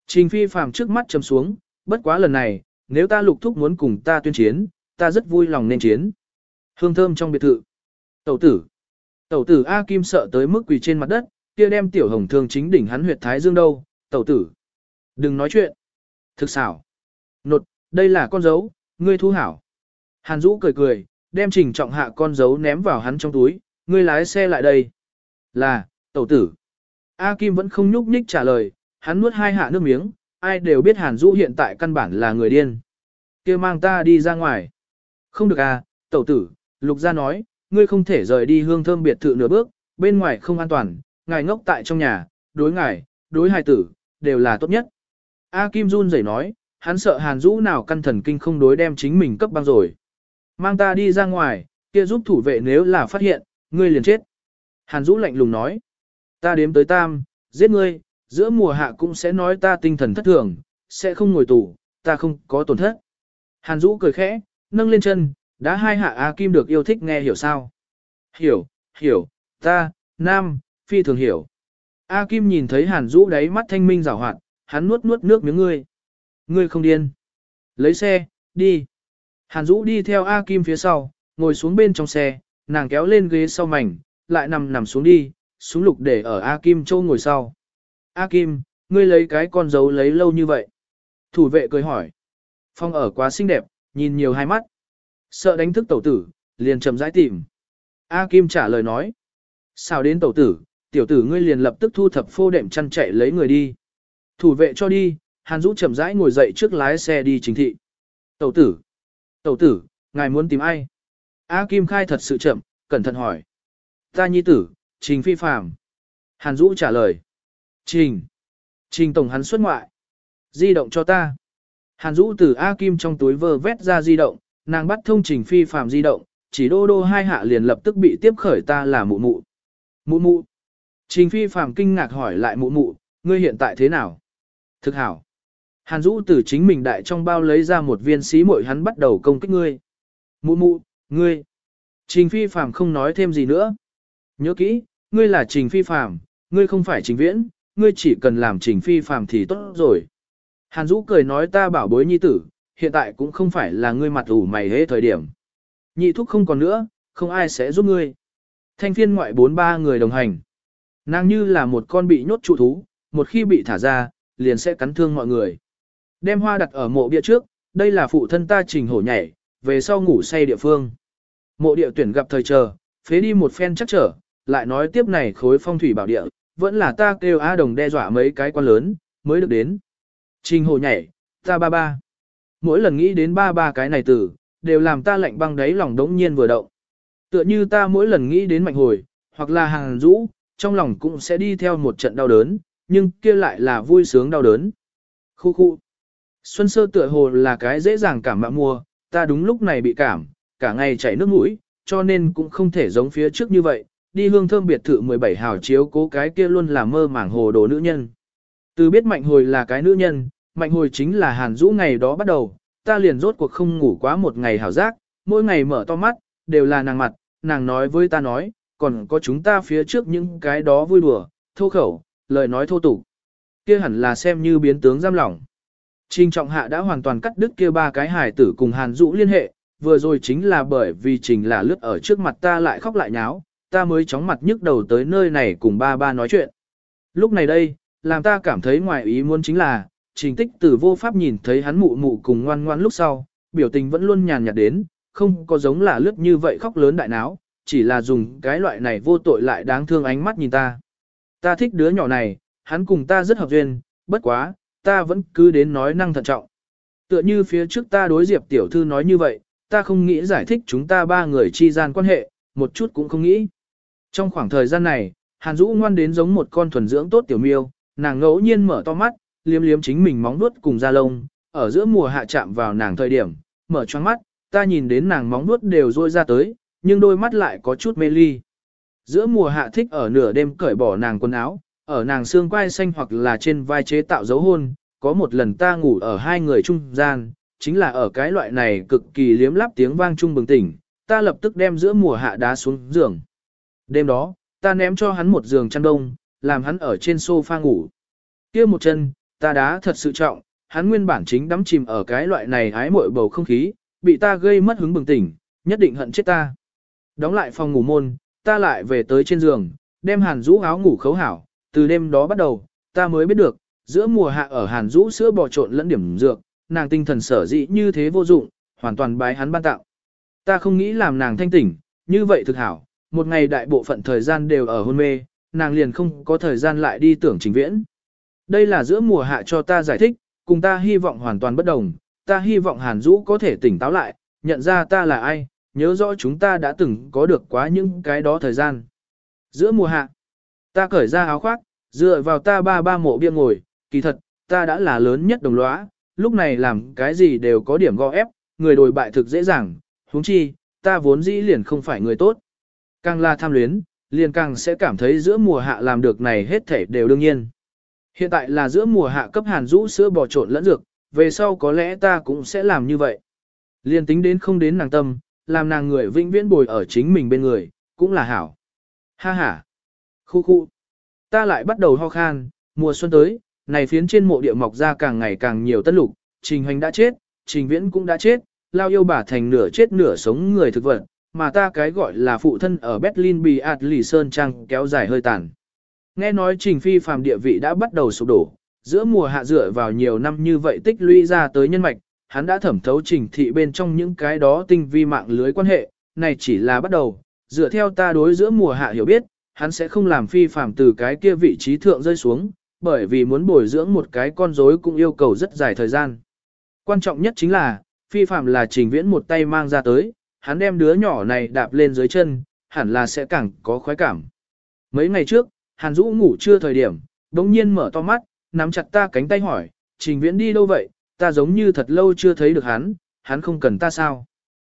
Trình phi phàm trước mắt chấm xuống, bất quá lần này, nếu ta lục thúc muốn cùng ta tuyên chiến, ta rất vui lòng nên chiến. Hương thơm trong biệt thự. Tẩu tử. Tẩu tử A Kim sợ tới mức quỳ trên mặt đất, kia đem tiểu hồng thương chính đỉnh hắn huyệt thái dương đâu, tẩu tử. Đừng nói chuyện. Thực xảo. Nột, đây là con dấu, ngươi thu hảo. Hàn Dũ cười cười, đem trình trọng hạ con dấu ném vào hắn trong túi, ngươi lái xe lại đây. Là, tẩu tử. A Kim vẫn không nhúc nhích trả lời, hắn nuốt hai hạ nước miếng, ai đều biết Hàn Dũ hiện tại căn bản là người điên. kia mang ta đi ra ngoài. Không được à, tẩu tử, lục gia nói, ngươi không thể rời đi hương thơm biệt thự nửa bước, bên ngoài không an toàn, ngài ngốc tại trong nhà, đối ngài, đối hài tử, đều là tốt nhất. A Kim run rẩy nói, hắn sợ Hàn Dũ nào căn thần kinh không đối đem chính mình cấp băng rồi. Mang ta đi ra ngoài, kia giúp thủ vệ nếu là phát hiện, ngươi liền chết. Hàn Dũ lạnh lùng nói. Ta đếm tới tam, giết ngươi, giữa mùa hạ cũng sẽ nói ta tinh thần thất thường, sẽ không ngồi tù, ta không có tổn thất. Hàn Dũ cười khẽ, nâng lên chân, đã hai hạ A Kim được yêu thích nghe hiểu sao. Hiểu, hiểu, ta, nam, phi thường hiểu. A Kim nhìn thấy Hàn Dũ đáy mắt thanh minh rào hoạt, hắn nuốt nuốt nước miếng ngươi. Ngươi không điên. Lấy xe, đi. Hàn Dũ đi theo A Kim phía sau, ngồi xuống bên trong xe, nàng kéo lên ghế sau mảnh, lại nằm nằm xuống đi, xuống lục để ở A Kim châu ngồi sau. A Kim, ngươi lấy cái con dấu lấy lâu như vậy. Thủ vệ cười hỏi. Phong ở quá xinh đẹp, nhìn nhiều hai mắt. Sợ đánh thức tẩu tử, liền chậm rãi tìm. A Kim trả lời nói. Sao đến tẩu tử, tiểu tử ngươi liền lập tức thu thập phô đệm chăn chạy lấy người đi. Thủ vệ cho đi, Hàn Dũ chậm rãi ngồi dậy trước lái xe đi chính thị. Tẩu tử, Tẩu tử, ngài muốn tìm ai? A Kim Khai thật sự chậm, cẩn thận hỏi. Ta nhi tử, Trình Phi Phạm. Hàn Dũ trả lời. Trình. Trình Tổng hắn xuất ngoại. Di động cho ta. Hàn Dũ từ A Kim trong túi vơ vét ra di động, nàng bắt thông Trình Phi Phạm di động, chỉ đô đô hai hạ liền lập tức bị tiếp khởi ta là mụ mụ. Mụ mụ. Trình Phi Phạm kinh ngạc hỏi lại mụ mụ, ngươi hiện tại thế nào? Thực hảo. Hàn Dũ từ chính mình đại trong bao lấy ra một viên xí mội hắn bắt đầu công kích ngươi. Mụ mụ, ngươi. Trình Phi Phạm không nói thêm gì nữa. Nhớ kỹ, ngươi là Trình Phi Phạm, ngươi không phải Trình Viễn, ngươi chỉ cần làm Trình Phi Phạm thì tốt rồi. Hàn Dũ cười nói ta bảo bối nhi tử, hiện tại cũng không phải là ngươi mặt ủ mày hế thời điểm. Nhị thúc không còn nữa, không ai sẽ giúp ngươi. Thanh phiên ngoại bốn ba người đồng hành. Nàng như là một con bị nhốt trụ thú, một khi bị thả ra, liền sẽ cắn thương mọi người. Đem hoa đặt ở mộ bia trước, đây là phụ thân ta trình hổ nhảy, về sau ngủ say địa phương. Mộ địa tuyển gặp thời chờ, phế đi một phen chắc trở, lại nói tiếp này khối phong thủy bảo địa, vẫn là ta kêu A Đồng đe dọa mấy cái quan lớn, mới được đến. Trình hồ nhảy, ta ba ba. Mỗi lần nghĩ đến ba ba cái này từ, đều làm ta lạnh băng đáy lòng đống nhiên vừa động. Tựa như ta mỗi lần nghĩ đến mạnh hồi, hoặc là hàng rũ, trong lòng cũng sẽ đi theo một trận đau đớn, nhưng kia lại là vui sướng đau đớn. Khu khu. Xuân sơ tựa hồ là cái dễ dàng cảm mạ mùa, ta đúng lúc này bị cảm, cả ngày chảy nước mũi, cho nên cũng không thể giống phía trước như vậy, đi hương thơm biệt thự 17 hào chiếu cố cái kia luôn là mơ màng hồ đồ nữ nhân. Từ biết mạnh hồi là cái nữ nhân, mạnh hồi chính là hàn rũ ngày đó bắt đầu, ta liền rốt cuộc không ngủ quá một ngày hảo giác, mỗi ngày mở to mắt, đều là nàng mặt, nàng nói với ta nói, còn có chúng ta phía trước những cái đó vui đùa, thô khẩu, lời nói thô tục. Kia hẳn là xem như biến tướng giam lỏng. Trình trọng hạ đã hoàn toàn cắt đứt kia ba cái hài tử cùng hàn dũ liên hệ, vừa rồi chính là bởi vì trình là lướt ở trước mặt ta lại khóc lại nháo, ta mới chóng mặt nhức đầu tới nơi này cùng ba ba nói chuyện. Lúc này đây, làm ta cảm thấy ngoài ý muốn chính là, trình tích tử vô pháp nhìn thấy hắn mụ mụ cùng ngoan ngoan lúc sau, biểu tình vẫn luôn nhàn nhạt đến, không có giống là lướt như vậy khóc lớn đại náo, chỉ là dùng cái loại này vô tội lại đáng thương ánh mắt nhìn ta. Ta thích đứa nhỏ này, hắn cùng ta rất hợp duyên, bất quá, ta vẫn cứ đến nói năng thận trọng. Tựa như phía trước ta đối Diệp tiểu thư nói như vậy, ta không nghĩ giải thích chúng ta ba người chi gian quan hệ, một chút cũng không nghĩ. Trong khoảng thời gian này, Hàn Dũ ngoan đến giống một con thuần dưỡng tốt tiểu miêu, nàng ngẫu nhiên mở to mắt, liếm liếm chính mình móng nuốt cùng da lông, ở giữa mùa hạ chạm vào nàng thời điểm, mở choáng mắt, ta nhìn đến nàng móng nuốt đều rôi ra tới, nhưng đôi mắt lại có chút mê ly. Giữa mùa hạ thích ở nửa đêm cởi bỏ nàng quần áo, ở nàng xương quai xanh hoặc là trên vai chế tạo dấu hôn, có một lần ta ngủ ở hai người trung gian, chính là ở cái loại này cực kỳ liếm lắp tiếng vang trung bừng tỉnh, ta lập tức đem giữa mùa hạ đá xuống giường. Đêm đó, ta ném cho hắn một giường chăn đông, làm hắn ở trên sofa ngủ. kia một chân, ta đá thật sự trọng, hắn nguyên bản chính đắm chìm ở cái loại này hái muội bầu không khí, bị ta gây mất hứng bừng tỉnh, nhất định hận chết ta. Đóng lại phòng ngủ môn, ta lại về tới trên giường, đem hàn rũ áo ngủ khấu hảo, từ đêm đó bắt đầu, ta mới biết được, giữa mùa hạ ở hàn Dũ sữa bò trộn lẫn điểm dược, nàng tinh thần sở dĩ như thế vô dụng, hoàn toàn bái hắn ban tạo. Ta không nghĩ làm nàng thanh tỉnh, như vậy thực hảo, một ngày đại bộ phận thời gian đều ở hôn mê, nàng liền không có thời gian lại đi tưởng trình viễn. Đây là giữa mùa hạ cho ta giải thích, cùng ta hy vọng hoàn toàn bất đồng, ta hy vọng Hàn Dũ có thể tỉnh táo lại, nhận ra ta là ai, nhớ rõ chúng ta đã từng có được quá những cái đó thời gian. Giữa mùa hạ, ta cởi ra áo khoác, dựa vào ta ba ba mộ bia ngồi, kỳ thật, ta đã là lớn nhất đồng lõa, lúc này làm cái gì đều có điểm gò ép, người đổi bại thực dễ dàng, huống chi, ta vốn dĩ liền không phải người tốt. Càng là tham luyến, liền càng sẽ cảm thấy giữa mùa hạ làm được này hết thể đều đương nhiên. Hiện tại là giữa mùa hạ cấp hàn rũ sữa bò trộn lẫn dược, về sau có lẽ ta cũng sẽ làm như vậy. Liền tính đến không đến nàng tâm, làm nàng người vĩnh viễn bồi ở chính mình bên người, cũng là hảo. Ha ha. Khu khu. Ta lại bắt đầu ho khan, mùa xuân tới, này phiến trên mộ địa mọc ra càng ngày càng nhiều tân lục, trình hành đã chết, trình viễn cũng đã chết, lao yêu bà thành nửa chết nửa sống người thực vật, mà ta cái gọi là phụ thân ở Berlin bị ạt lì sơn trang kéo dài hơi tàn. Nghe nói trình phi phàm địa vị đã bắt đầu sụp đổ, giữa mùa hạ dựa vào nhiều năm như vậy tích lũy ra tới nhân mạch, hắn đã thẩm thấu trình thị bên trong những cái đó tinh vi mạng lưới quan hệ, này chỉ là bắt đầu, dựa theo ta đối giữa mùa hạ hiểu biết, hắn sẽ không làm phi phàm từ cái kia vị trí thượng rơi xuống, bởi vì muốn bồi dưỡng một cái con rối cũng yêu cầu rất dài thời gian. Quan trọng nhất chính là, phi phàm là trình viễn một tay mang ra tới, hắn đem đứa nhỏ này đạp lên dưới chân, hẳn là sẽ càng có khoái cảm. Mấy ngày trước, Hàn Dũ ngủ chưa thời điểm, đống nhiên mở to mắt, nắm chặt ta cánh tay hỏi, trình viễn đi đâu vậy, ta giống như thật lâu chưa thấy được hắn, hắn không cần ta sao?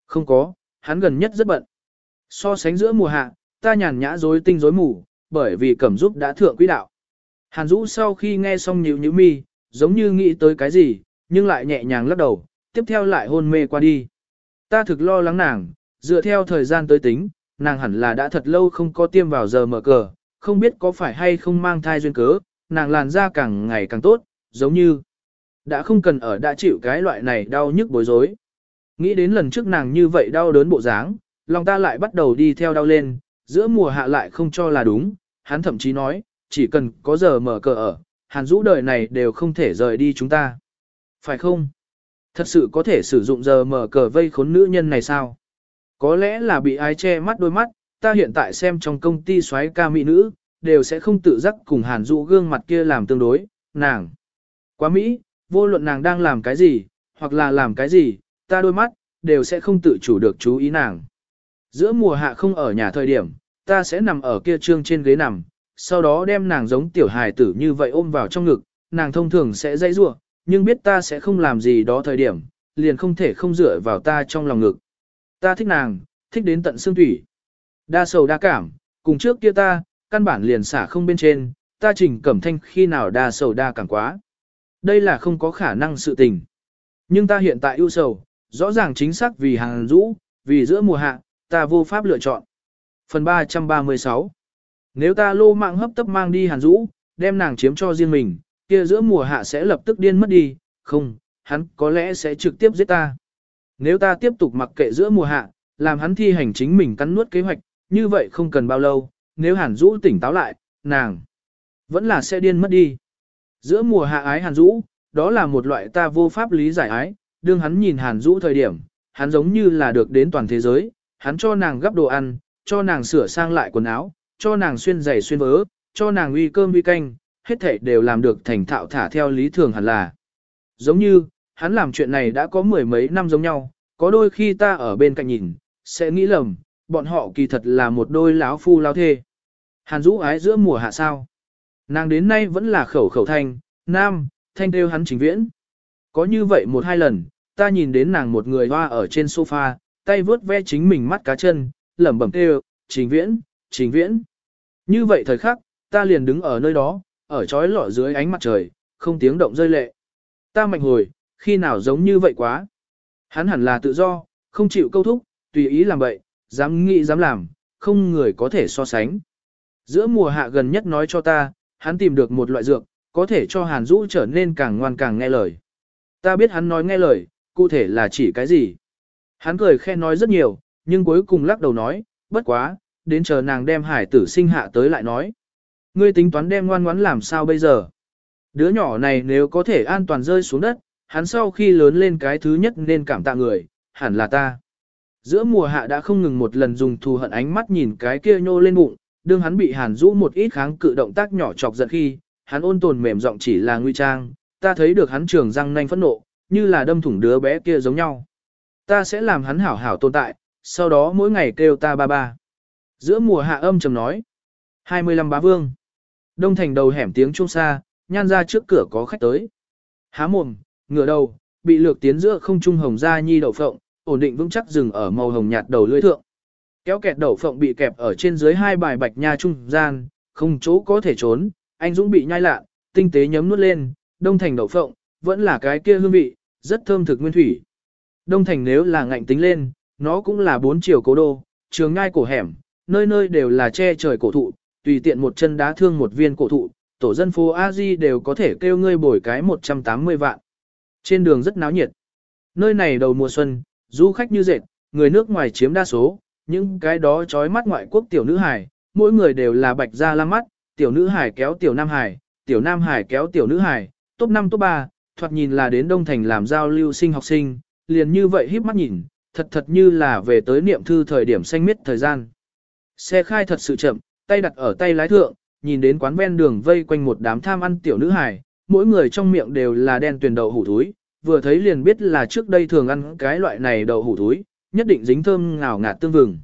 Không có, hắn gần nhất rất bận. So sánh giữa mùa hạ, ta nhàn nhã rối tinh rối mù, bởi vì cẩm giúp đã thượng quỹ đạo. Hàn Dũ sau khi nghe xong nhíu nhíu mi, giống như nghĩ tới cái gì, nhưng lại nhẹ nhàng lắc đầu, tiếp theo lại hôn mê qua đi. Ta thực lo lắng nàng, dựa theo thời gian tới tính, nàng hẳn là đã thật lâu không có tiêm vào giờ mở cờ, không biết có phải hay không mang thai duyên cớ, nàng làn da càng ngày càng tốt, giống như đã không cần ở đã chịu cái loại này đau nhức bối rối. Nghĩ đến lần trước nàng như vậy đau đớn bộ dáng, lòng ta lại bắt đầu đi theo đau lên, giữa mùa hạ lại không cho là đúng, hắn thậm chí nói, chỉ cần có giờ mở cờ ở, hàn rũ đời này đều không thể rời đi chúng ta. Phải không? Thật sự có thể sử dụng giờ mở cờ vây khốn nữ nhân này sao? Có lẽ là bị ai che mắt đôi mắt, ta hiện tại xem trong công ty xoáy ca mỹ nữ, đều sẽ không tự giác cùng Hàn Dũ gương mặt kia làm tương đối, nàng. Quá Mỹ, vô luận nàng đang làm cái gì, hoặc là làm cái gì, ta đôi mắt, đều sẽ không tự chủ được chú ý nàng. Giữa mùa hạ không ở nhà thời điểm, ta sẽ nằm ở kia trương trên ghế nằm, sau đó đem nàng giống tiểu hài tử như vậy ôm vào trong ngực, nàng thông thường sẽ dãy rủa, nhưng biết ta sẽ không làm gì đó thời điểm, liền không thể không dựa vào ta trong lòng ngực. Ta thích nàng, thích đến tận xương thủy. Đa sầu đa cảm, cùng trước kia ta, căn bản liền xả không bên trên, ta trình cẩm thanh khi nào đa sầu đa cảm quá. Đây là không có khả năng sự tình. Nhưng ta hiện tại ưu sầu, rõ ràng chính xác vì hàng rũ, vì giữa mùa hạ, ta vô pháp lựa chọn. Phần 336 Nếu ta lô mạng hấp tấp mang đi hàn rũ, đem nàng chiếm cho riêng mình, kia giữa mùa hạ sẽ lập tức điên mất đi, không, hắn có lẽ sẽ trực tiếp giết ta. Nếu ta tiếp tục mặc kệ giữa mùa hạ, làm hắn thi hành chính mình cắn nuốt kế hoạch, như vậy không cần bao lâu, nếu hàn rũ tỉnh táo lại, nàng vẫn là sẽ điên mất đi. Giữa mùa hạ ái hàn rũ, đó là một loại ta vô pháp lý giải ái, đương hắn nhìn hàn rũ thời điểm, hắn giống như là được đến toàn thế giới, hắn cho nàng gấp đồ ăn, cho nàng sửa sang lại quần áo, cho nàng xuyên giày xuyên vớ, cho nàng uy cơm uy canh, hết thảy đều làm được thành thạo thả theo lý thường hẳn là. Giống như, hắn làm chuyện này đã có mười mấy năm giống nhau, có đôi khi ta ở bên cạnh nhìn, sẽ nghĩ lầm, bọn họ kỳ thật là một đôi láo phu láo thê. Hàn Dũ ái giữa mùa hạ sao. Nàng đến nay vẫn là khẩu khẩu thanh, nam, thanh đều hắn chính viễn. Có như vậy một hai lần, ta nhìn đến nàng một người hoa ở trên sofa, tay vướt ve chính mình mắt cá chân, lẩm bẩm kêu, trình viễn, trình viễn. Như vậy thời khắc, ta liền đứng ở nơi đó, ở trói lọ dưới ánh mặt trời, không tiếng động rơi lệ. Ta mạnh hồi, khi nào giống như vậy quá. Hắn hẳn là tự do, không chịu câu thúc, tùy ý làm vậy, dám nghĩ dám làm, không người có thể so sánh. Giữa mùa hạ gần nhất nói cho ta, hắn tìm được một loại dược, có thể cho Hàn Dũ trở nên càng ngoan càng nghe lời. Ta biết hắn nói nghe lời, cụ thể là chỉ cái gì. Hắn cười khen nói rất nhiều, nhưng cuối cùng lắc đầu nói, bất quá, đến chờ nàng đem hải tử sinh hạ tới lại nói. Ngươi tính toán đem ngoan ngoãn làm sao bây giờ? Đứa nhỏ này nếu có thể an toàn rơi xuống đất, hắn sau khi lớn lên cái thứ nhất nên cảm tạ người, hẳn là ta. Giữa mùa hạ đã không ngừng một lần dùng thù hận ánh mắt nhìn cái kia nhô lên bụng, đương hắn bị hàn rũ một ít kháng cự động tác nhỏ chọc giận khi, hắn ôn tồn mềm giọng chỉ là nguy trang, ta thấy được hắn trường răng nanh phẫn nộ, như là đâm thủng đứa bé kia giống nhau. Ta sẽ làm hắn hảo hảo tồn tại, sau đó mỗi ngày kêu ta ba ba. Giữa mùa hạ âm trầm nói. 25 bá vương. Đông thành đầu hẻm tiếng trung xa, nhan ra trước cửa có khách tới. Há mồm, ngửa đầu, bị lược tiến giữa không trung hồng ra nhi đậu phộng, ổn định vững chắc dừng ở màu hồng nhạt đầu lưỡi thượng. Kéo kẹt đậu phộng bị kẹp ở trên dưới hai bài bạch nha trung gian, không chỗ có thể trốn, anh Dũng bị nhai lạ, tinh tế nhấm nuốt lên, đông thành đậu phộng, vẫn là cái kia hương vị, rất thơm thực nguyên thủy. Đông thành nếu là ngạnh tính lên, nó cũng là bốn chiều cố đô, trường ngai cổ hẻm, nơi nơi đều là che trời cổ thụ, tùy tiện một chân đá thương một viên cổ thụ, tổ dân phố A Di đều có thể kêu ngươi bồi cái 180 vạn. Trên đường rất náo nhiệt. Nơi này đầu mùa xuân, du khách như dệt, người nước ngoài chiếm đa số, những cái đó trói mắt ngoại quốc tiểu nữ hải, mỗi người đều là bạch da lam mắt, tiểu nữ hải kéo tiểu nam hải, tiểu nam hải kéo tiểu nữ hải, top 5 top 3, thoạt nhìn là đến Đông Thành làm giao lưu sinh học sinh, liền như vậy híp mắt nhìn, thật thật như là về tới niệm thư thời điểm xanh miết thời gian. Xe khai thật sự chậm, tay đặt ở tay lái thượng, nhìn đến quán ven đường vây quanh một đám tham ăn tiểu nữ hài, mỗi người trong miệng đều là đen tuyền đậu hủ thúi, vừa thấy liền biết là trước đây thường ăn cái loại này đậu hủ thúi, nhất định dính thơm ngào ngạt tương vừng.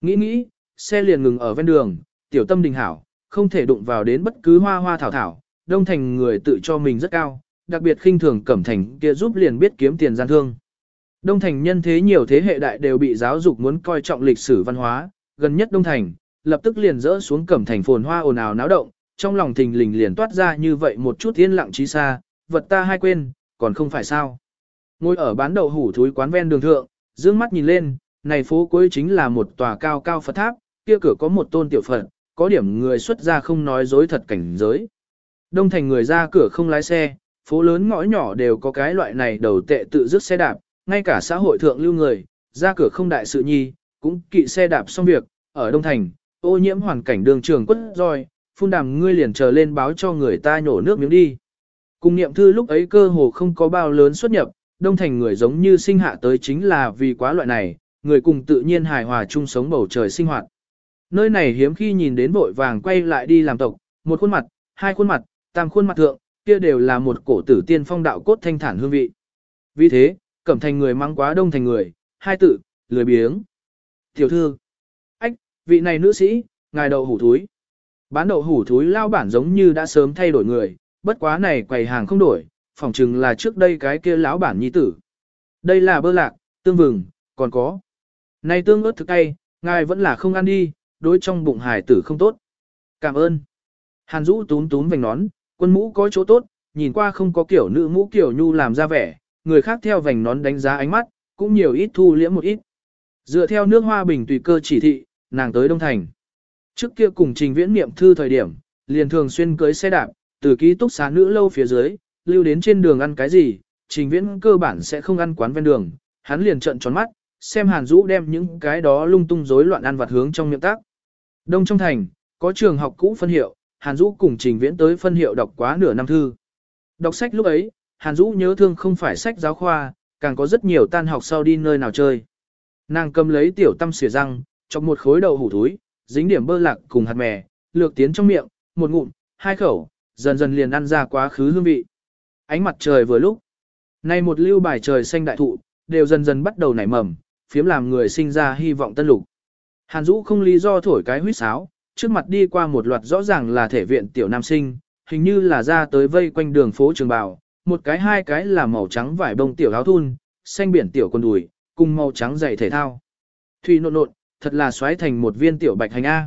Nghĩ nghĩ, xe liền ngừng ở ven đường, tiểu tâm đình hảo, không thể đụng vào đến bất cứ hoa hoa thảo thảo, đông thành người tự cho mình rất cao, đặc biệt khinh thường cẩm thành kia giúp liền biết kiếm tiền gian thương. Đông thành nhân thế nhiều thế hệ đại đều bị giáo dục muốn coi trọng lịch sử văn hóa, gần nhất Đông thành, lập tức liền rỡ xuống cẩm thành phồn hoa ồn ào náo động, trong lòng thình lình liền toát ra như vậy một chút yên lặng trí xa, vật ta hay quên, còn không phải sao. Ngồi ở bán đậu hủ thúi quán ven đường thượng, dương mắt nhìn lên, này phố cuối chính là một tòa cao cao Phật tháp, kia cửa có một tôn tiểu Phật, có điểm người xuất ra không nói dối thật cảnh giới. Đông thành người ra cửa không lái xe, phố lớn ngõ nhỏ đều có cái loại này đầu tệ tự dứt xe đạp, ngay cả xã hội thượng lưu người, ra cửa không đại sự nhi, cũng kỵ xe đạp xong việc, ở Đông Thành, ô nhiễm hoàn cảnh đường trường quất rồi phun đàm ngươi liền chờ lên báo cho người ta nhổ nước miếng đi. Cùng niệm thư lúc ấy cơ hồ không có bao lớn xuất nhập, Đông Thành người giống như sinh hạ tới chính là vì quá loại này, người cùng tự nhiên hài hòa chung sống bầu trời sinh hoạt. Nơi này hiếm khi nhìn đến vội vàng quay lại đi làm tộc, một khuôn mặt, hai khuôn mặt, tam khuôn mặt thượng, kia đều là một cổ tử tiên phong đạo cốt thanh thản hương vị. Vì thế, cẩm thành người mang quá đông thành người, hai tự, lười biếng. Tiểu thư, ách, vị này nữ sĩ, ngài đậu hủ thúi. Bán đậu hủ thúi lao bản giống như đã sớm thay đổi người, bất quá này quầy hàng không đổi, phỏng chừng là trước đây cái kia lão bản nhi tử. Đây là bơ lạc, tương vừng, còn có. Này tương ớt thực cay, ngài vẫn là không ăn đi, đối trong bụng hải tử không tốt. Cảm ơn. Hàn Dũ túm túm vành nón, quân mũ có chỗ tốt, nhìn qua không có kiểu nữ mũ kiểu nhu làm ra vẻ, người khác theo vành nón đánh giá ánh mắt, cũng nhiều ít thu liễm một ít. Dựa theo nước hoa bình tùy cơ chỉ thị, nàng tới Đông Thành. Trước kia cùng trình viễn niệm thư thời điểm, liền thường xuyên cưới xe đạp, từ ký túc xá nữ lâu phía dưới, lưu đến trên đường ăn cái gì, trình viễn cơ bản sẽ không ăn quán ven đường, hắn liền trận tròn mắt, xem Hàn Dũ đem những cái đó lung tung rối loạn ăn vặt hướng trong miệng tác. Đông trong thành, có trường học cũ phân hiệu, Hàn Dũ cùng trình viễn tới phân hiệu đọc quá nửa năm thư. Đọc sách lúc ấy, Hàn Dũ nhớ thương không phải sách giáo khoa, càng có rất nhiều tan học sau đi nơi nào chơi. Nàng cầm lấy tiểu tâm xỉa răng, trong một khối đậu hủ túi, dính điểm bơ lạc cùng hạt mè, lược tiến trong miệng, một ngụm, hai khẩu, dần dần liền ăn ra quá khứ hương vị. Ánh mặt trời vừa lúc. Nay một lưu bài trời xanh đại thụ, đều dần dần bắt đầu nảy mầm, phiếm làm người sinh ra hy vọng tân lục. Hàn Dũ không lý do thổi cái huýt sáo, trước mặt đi qua một loạt rõ ràng là thể viện tiểu nam sinh, hình như là ra tới vây quanh đường phố trường bào, một cái hai cái là màu trắng vải bông tiểu áo thun, xanh biển tiểu quần đùi, cùng màu trắng giày thể thao. Thủy nộn nộn, thật là xoáy thành một viên tiểu bạch hành A.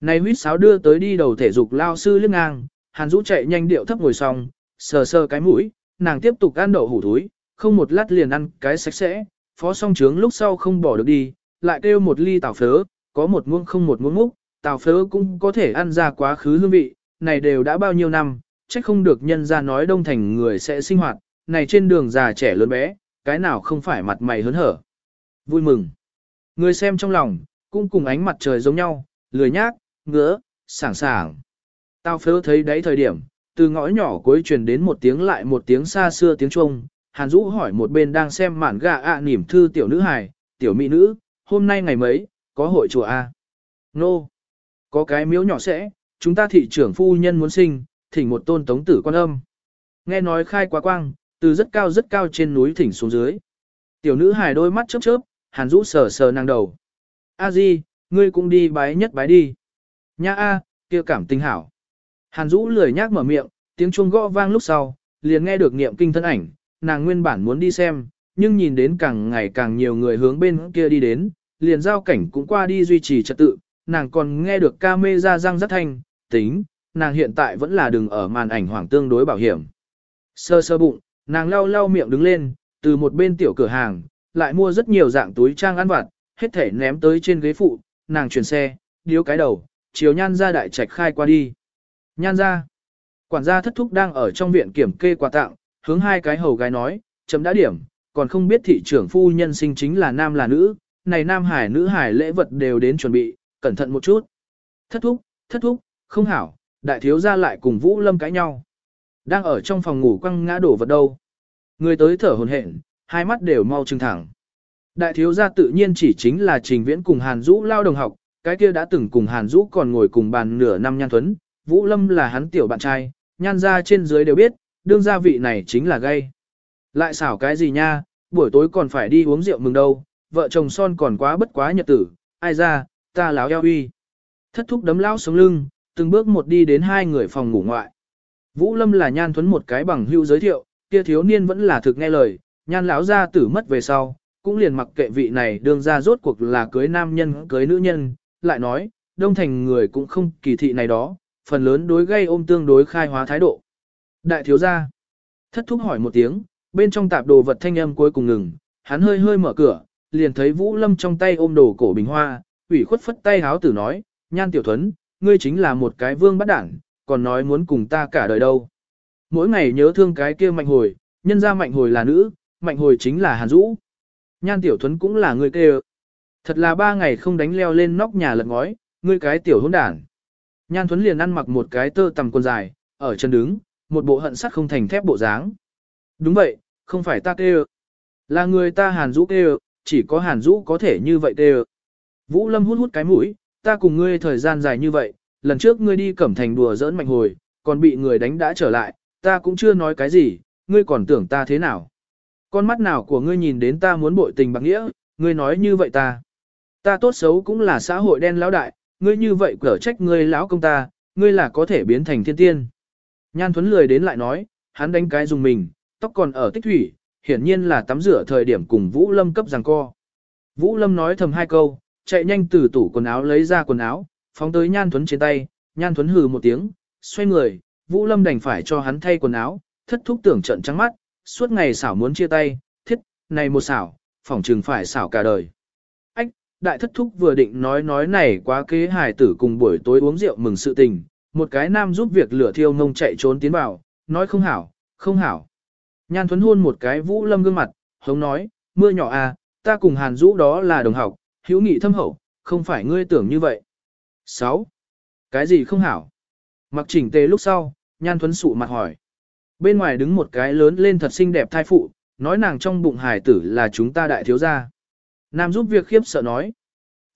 Này huyết sáo đưa tới đi đầu thể dục lao sư liếc ngang, Hàn Dũ chạy nhanh điệu thấp ngồi xong, sờ sờ cái mũi, nàng tiếp tục ăn đậu hủ thúi, không một lát liền ăn cái sạch sẽ, phó song trướng lúc sau không bỏ được đi, lại kêu một ly tàu phớ, có một muỗng không một muỗng múc, tàu phớ cũng có thể ăn ra quá khứ hương vị, này đều đã bao nhiêu năm, trách không được nhân ra nói đông thành người sẽ sinh hoạt, này trên đường già trẻ lớn bé, cái nào không phải mặt mày hớn hở. Vui mừng. Người xem trong lòng, cũng cùng ánh mặt trời giống nhau, lười nhác, ngứa, sảng sảng. Tao phớ thấy đấy thời điểm, từ ngõ nhỏ cuối truyền đến một tiếng lại một tiếng xa xưa tiếng Trung, Hàn Dũ hỏi một bên đang xem mản gà ạ à thư tiểu nữ hài, tiểu mỹ nữ, hôm nay ngày mấy, có hội chùa A. Nô. No. Có cái miếu nhỏ sẽ, chúng ta thị trưởng phu nhân muốn sinh, thỉnh một tôn tống tử quan âm. Nghe nói khai quá quang, từ rất cao rất cao trên núi thỉnh xuống dưới. Tiểu nữ hài đôi mắt chớp chớp, Hàn Dũ sờ sờ nàng đầu. A Di, ngươi cũng đi bái nhất bái đi. Nha A, kia cảm tình hảo. Hàn Dũ lười nhác mở miệng, tiếng chuông gõ vang lúc sau, liền nghe được niệm kinh thân ảnh, nàng nguyên bản muốn đi xem, nhưng nhìn đến càng ngày càng nhiều người hướng bên kia đi đến, liền giao cảnh cũng qua đi duy trì trật tự, nàng còn nghe được ca mê ra răng rất thanh, tính, nàng hiện tại vẫn là đừng ở màn ảnh hoảng tương đối bảo hiểm. Sơ sơ bụng, nàng lau lau miệng đứng lên, từ một bên tiểu cửa hàng, lại mua rất nhiều dạng túi trang ăn vặt, hết thể ném tới trên ghế phụ, nàng chuyển xe, điếu cái đầu, chiều nhan ra đại trạch khai qua đi. Nhan ra, quản gia thất thúc đang ở trong viện kiểm kê quà tặng, hướng hai cái hầu gái nói, chấm đã điểm, còn không biết thị trưởng phu nhân sinh chính là nam là nữ, này nam hải nữ hải lễ vật đều đến chuẩn bị, cẩn thận một chút. Thất thúc, thất thúc, không hảo, đại thiếu gia lại cùng Vũ Lâm cãi nhau. Đang ở trong phòng ngủ quăng ngã đổ vật đâu. Người tới thở hồn hển, hai mắt đều mau trừng thẳng. Đại thiếu gia tự nhiên chỉ chính là Trình Viễn cùng Hàn Dũ lao đồng học, cái kia đã từng cùng Hàn Dũ còn ngồi cùng bàn nửa năm nhan thuấn, Vũ Lâm là hắn tiểu bạn trai, nhan ra trên dưới đều biết, đương gia vị này chính là gay. Lại xảo cái gì nha, buổi tối còn phải đi uống rượu mừng đâu, vợ chồng son còn quá bất quá nhật tử, ai ra, ta láo eo uy. Thất thúc đấm lao sống lưng, từng bước một đi đến hai người phòng ngủ ngoại. Vũ Lâm là nhan thuấn một cái bằng hữu giới thiệu, kia thiếu niên vẫn là thực nghe lời, nhan lão gia tử mất về sau, cũng liền mặc kệ vị này đương ra rốt cuộc là cưới nam nhân cưới nữ nhân, lại nói, đông thành người cũng không kỳ thị này đó, phần lớn đối gây ôm tương đối khai hóa thái độ. Đại thiếu gia, thất thúc hỏi một tiếng, bên trong tạp đồ vật thanh âm cuối cùng ngừng, hắn hơi hơi mở cửa, liền thấy Vũ Lâm trong tay ôm đồ cổ bình hoa, ủy khuất phất tay háo tử nói, nhan tiểu thuấn, ngươi chính là một cái vương bắt đảng, còn nói muốn cùng ta cả đời đâu. Mỗi ngày nhớ thương cái kia mạnh hồi, nhân ra mạnh hồi là nữ, mạnh hồi chính là hàn dũ. Nhan tiểu thuấn cũng là người kêu. Thật là ba ngày không đánh leo lên nóc nhà lật ngói, ngươi cái tiểu hôn đản. Nhan thuấn liền ăn mặc một cái tơ tầm quần dài, ở chân đứng, một bộ hận sắt không thành thép bộ dáng. Đúng vậy, không phải ta kêu. Là người ta hàn dũ kêu, chỉ có hàn dũ có thể như vậy kêu. Vũ lâm hút hút cái mũi, ta cùng ngươi thời gian dài như vậy, lần trước ngươi đi cẩm thành đùa giỡn mạnh hồi, còn bị người đánh đã trở lại, ta cũng chưa nói cái gì, ngươi còn tưởng ta thế nào. Con mắt nào của ngươi nhìn đến ta muốn bội tình bằng nghĩa, ngươi nói như vậy ta. Ta tốt xấu cũng là xã hội đen lão đại, ngươi như vậy cở trách ngươi lão công ta, ngươi là có thể biến thành thiên tiên. Nhan Thuấn lười đến lại nói, hắn đánh cái dùng mình, tóc còn ở tích thủy, hiển nhiên là tắm rửa thời điểm cùng Vũ Lâm cấp giằng co. Vũ Lâm nói thầm hai câu, chạy nhanh từ tủ quần áo lấy ra quần áo, phóng tới Nhan Thuấn trên tay, Nhan Thuấn hừ một tiếng, xoay người, Vũ Lâm đành phải cho hắn thay quần áo, thất thúc tưởng trận trắng mắt, suốt ngày xảo muốn chia tay, thiết, này một xảo, phỏng trừng phải xảo cả đời. Ách, đại thất thúc vừa định nói nói này quá kế hài tử cùng buổi tối uống rượu mừng sự tình, một cái nam giúp việc lửa thiêu ngông chạy trốn tiến vào, nói không hảo, không hảo. Nhan Thuấn hôn một cái Vũ Lâm gương mặt, hống nói, mưa nhỏ à, ta cùng Hàn Dũ đó là đồng học, hữu nghị thâm hậu, không phải ngươi tưởng như vậy. 6. Cái gì không hảo? Mặc chỉnh tề lúc sau, Nhan Thuấn sụ mặt hỏi. Bên ngoài đứng một cái lớn lên thật xinh đẹp thai phụ, nói nàng trong bụng hài tử là chúng ta đại thiếu gia. Nam giúp việc khiếp sợ nói.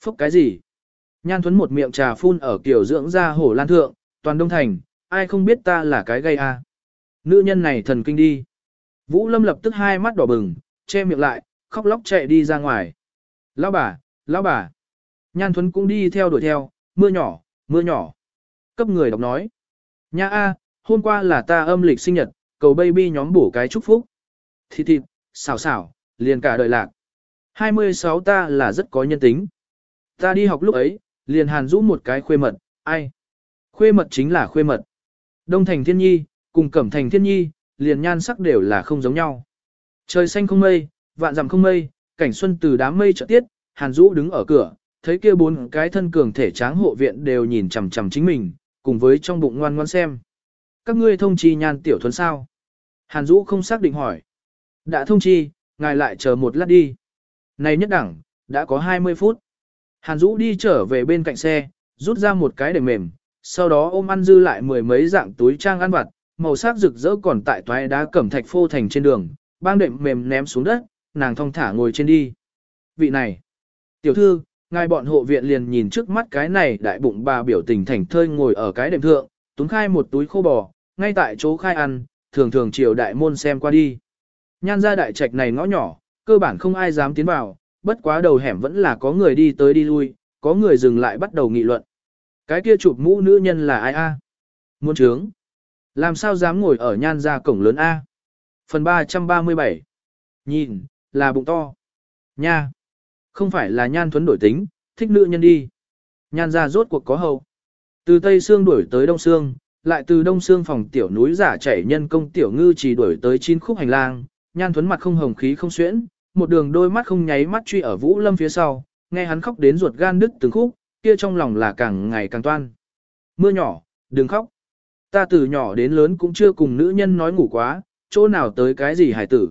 Phúc cái gì? Nhan Thuấn một miệng trà phun ở kiểu dưỡng ra hổ lan thượng, toàn đông thành, ai không biết ta là cái gây a? À? Nữ nhân này thần kinh đi. Vũ Lâm lập tức hai mắt đỏ bừng, che miệng lại, khóc lóc chạy đi ra ngoài. Lão bà, lão bà. Nhan Thuấn cũng đi theo đuổi theo, mưa nhỏ, mưa nhỏ. Cấp người đọc nói. Nha a, hôm qua là ta âm lịch sinh nhật, cầu baby nhóm bổ cái chúc phúc. Thịt thịt, xào xào, liền cả đời lạc. 26 ta là rất có nhân tính. Ta đi học lúc ấy, liền hàn rũ một cái khuê mật, ai? Khuê mật chính là khuê mật. Đông thành thiên nhi, cùng cẩm thành thiên nhi, liền nhan sắc đều là không giống nhau. Trời xanh không mây, vạn dặm không mây, cảnh xuân từ đám mây trợ tiết, hàn Dũ đứng ở cửa, thấy kia bốn cái thân cường thể tráng hộ viện đều nhìn chằm chằm chính mình, cùng với trong bụng ngoan ngoan xem. Các ngươi thông chi nhan tiểu thuần sao? Hàn Dũ không xác định hỏi. Đã thông chi, ngài lại chờ một lát đi. Này nhất đẳng, đã có 20 phút. Hàn Dũ đi trở về bên cạnh xe, rút ra một cái để mềm, sau đó ôm ăn dư lại mười mấy dạng túi trang ăn vặt, màu sắc rực rỡ còn tại toái đá cẩm thạch phô thành trên đường, bang đệm mềm ném xuống đất, nàng thong thả ngồi trên đi. Vị này, tiểu thư, ngài bọn hộ viện liền nhìn trước mắt cái này đại bụng bà biểu tình thành thơi ngồi ở cái đệm thượng, túng khai một túi khô bò, ngay tại chỗ khai ăn, thường thường chiều đại môn xem qua đi. Nhan ra đại trạch này ngõ nhỏ, cơ bản không ai dám tiến vào, bất quá đầu hẻm vẫn là có người đi tới đi lui, có người dừng lại bắt đầu nghị luận. Cái kia chụp mũ nữ nhân là ai a? À? Muôn trướng. Làm sao dám ngồi ở nhan ra cổng lớn A? Phần 337. Nhìn, là bụng to. Nha. Không phải là nhan thuấn đổi tính, thích nữ nhân đi. Nhan ra rốt cuộc có hậu. Từ Tây Sương đuổi tới Đông Sương, lại từ Đông Sương phòng tiểu núi giả chảy nhân công tiểu ngư chỉ đuổi tới chín khúc hành lang, nhan thuấn mặt không hồng khí không xuyễn, một đường đôi mắt không nháy mắt truy ở Vũ Lâm phía sau, nghe hắn khóc đến ruột gan đứt từng khúc, kia trong lòng là càng ngày càng toan. Mưa nhỏ, đừng khóc. Ta từ nhỏ đến lớn cũng chưa cùng nữ nhân nói ngủ quá, chỗ nào tới cái gì hải tử.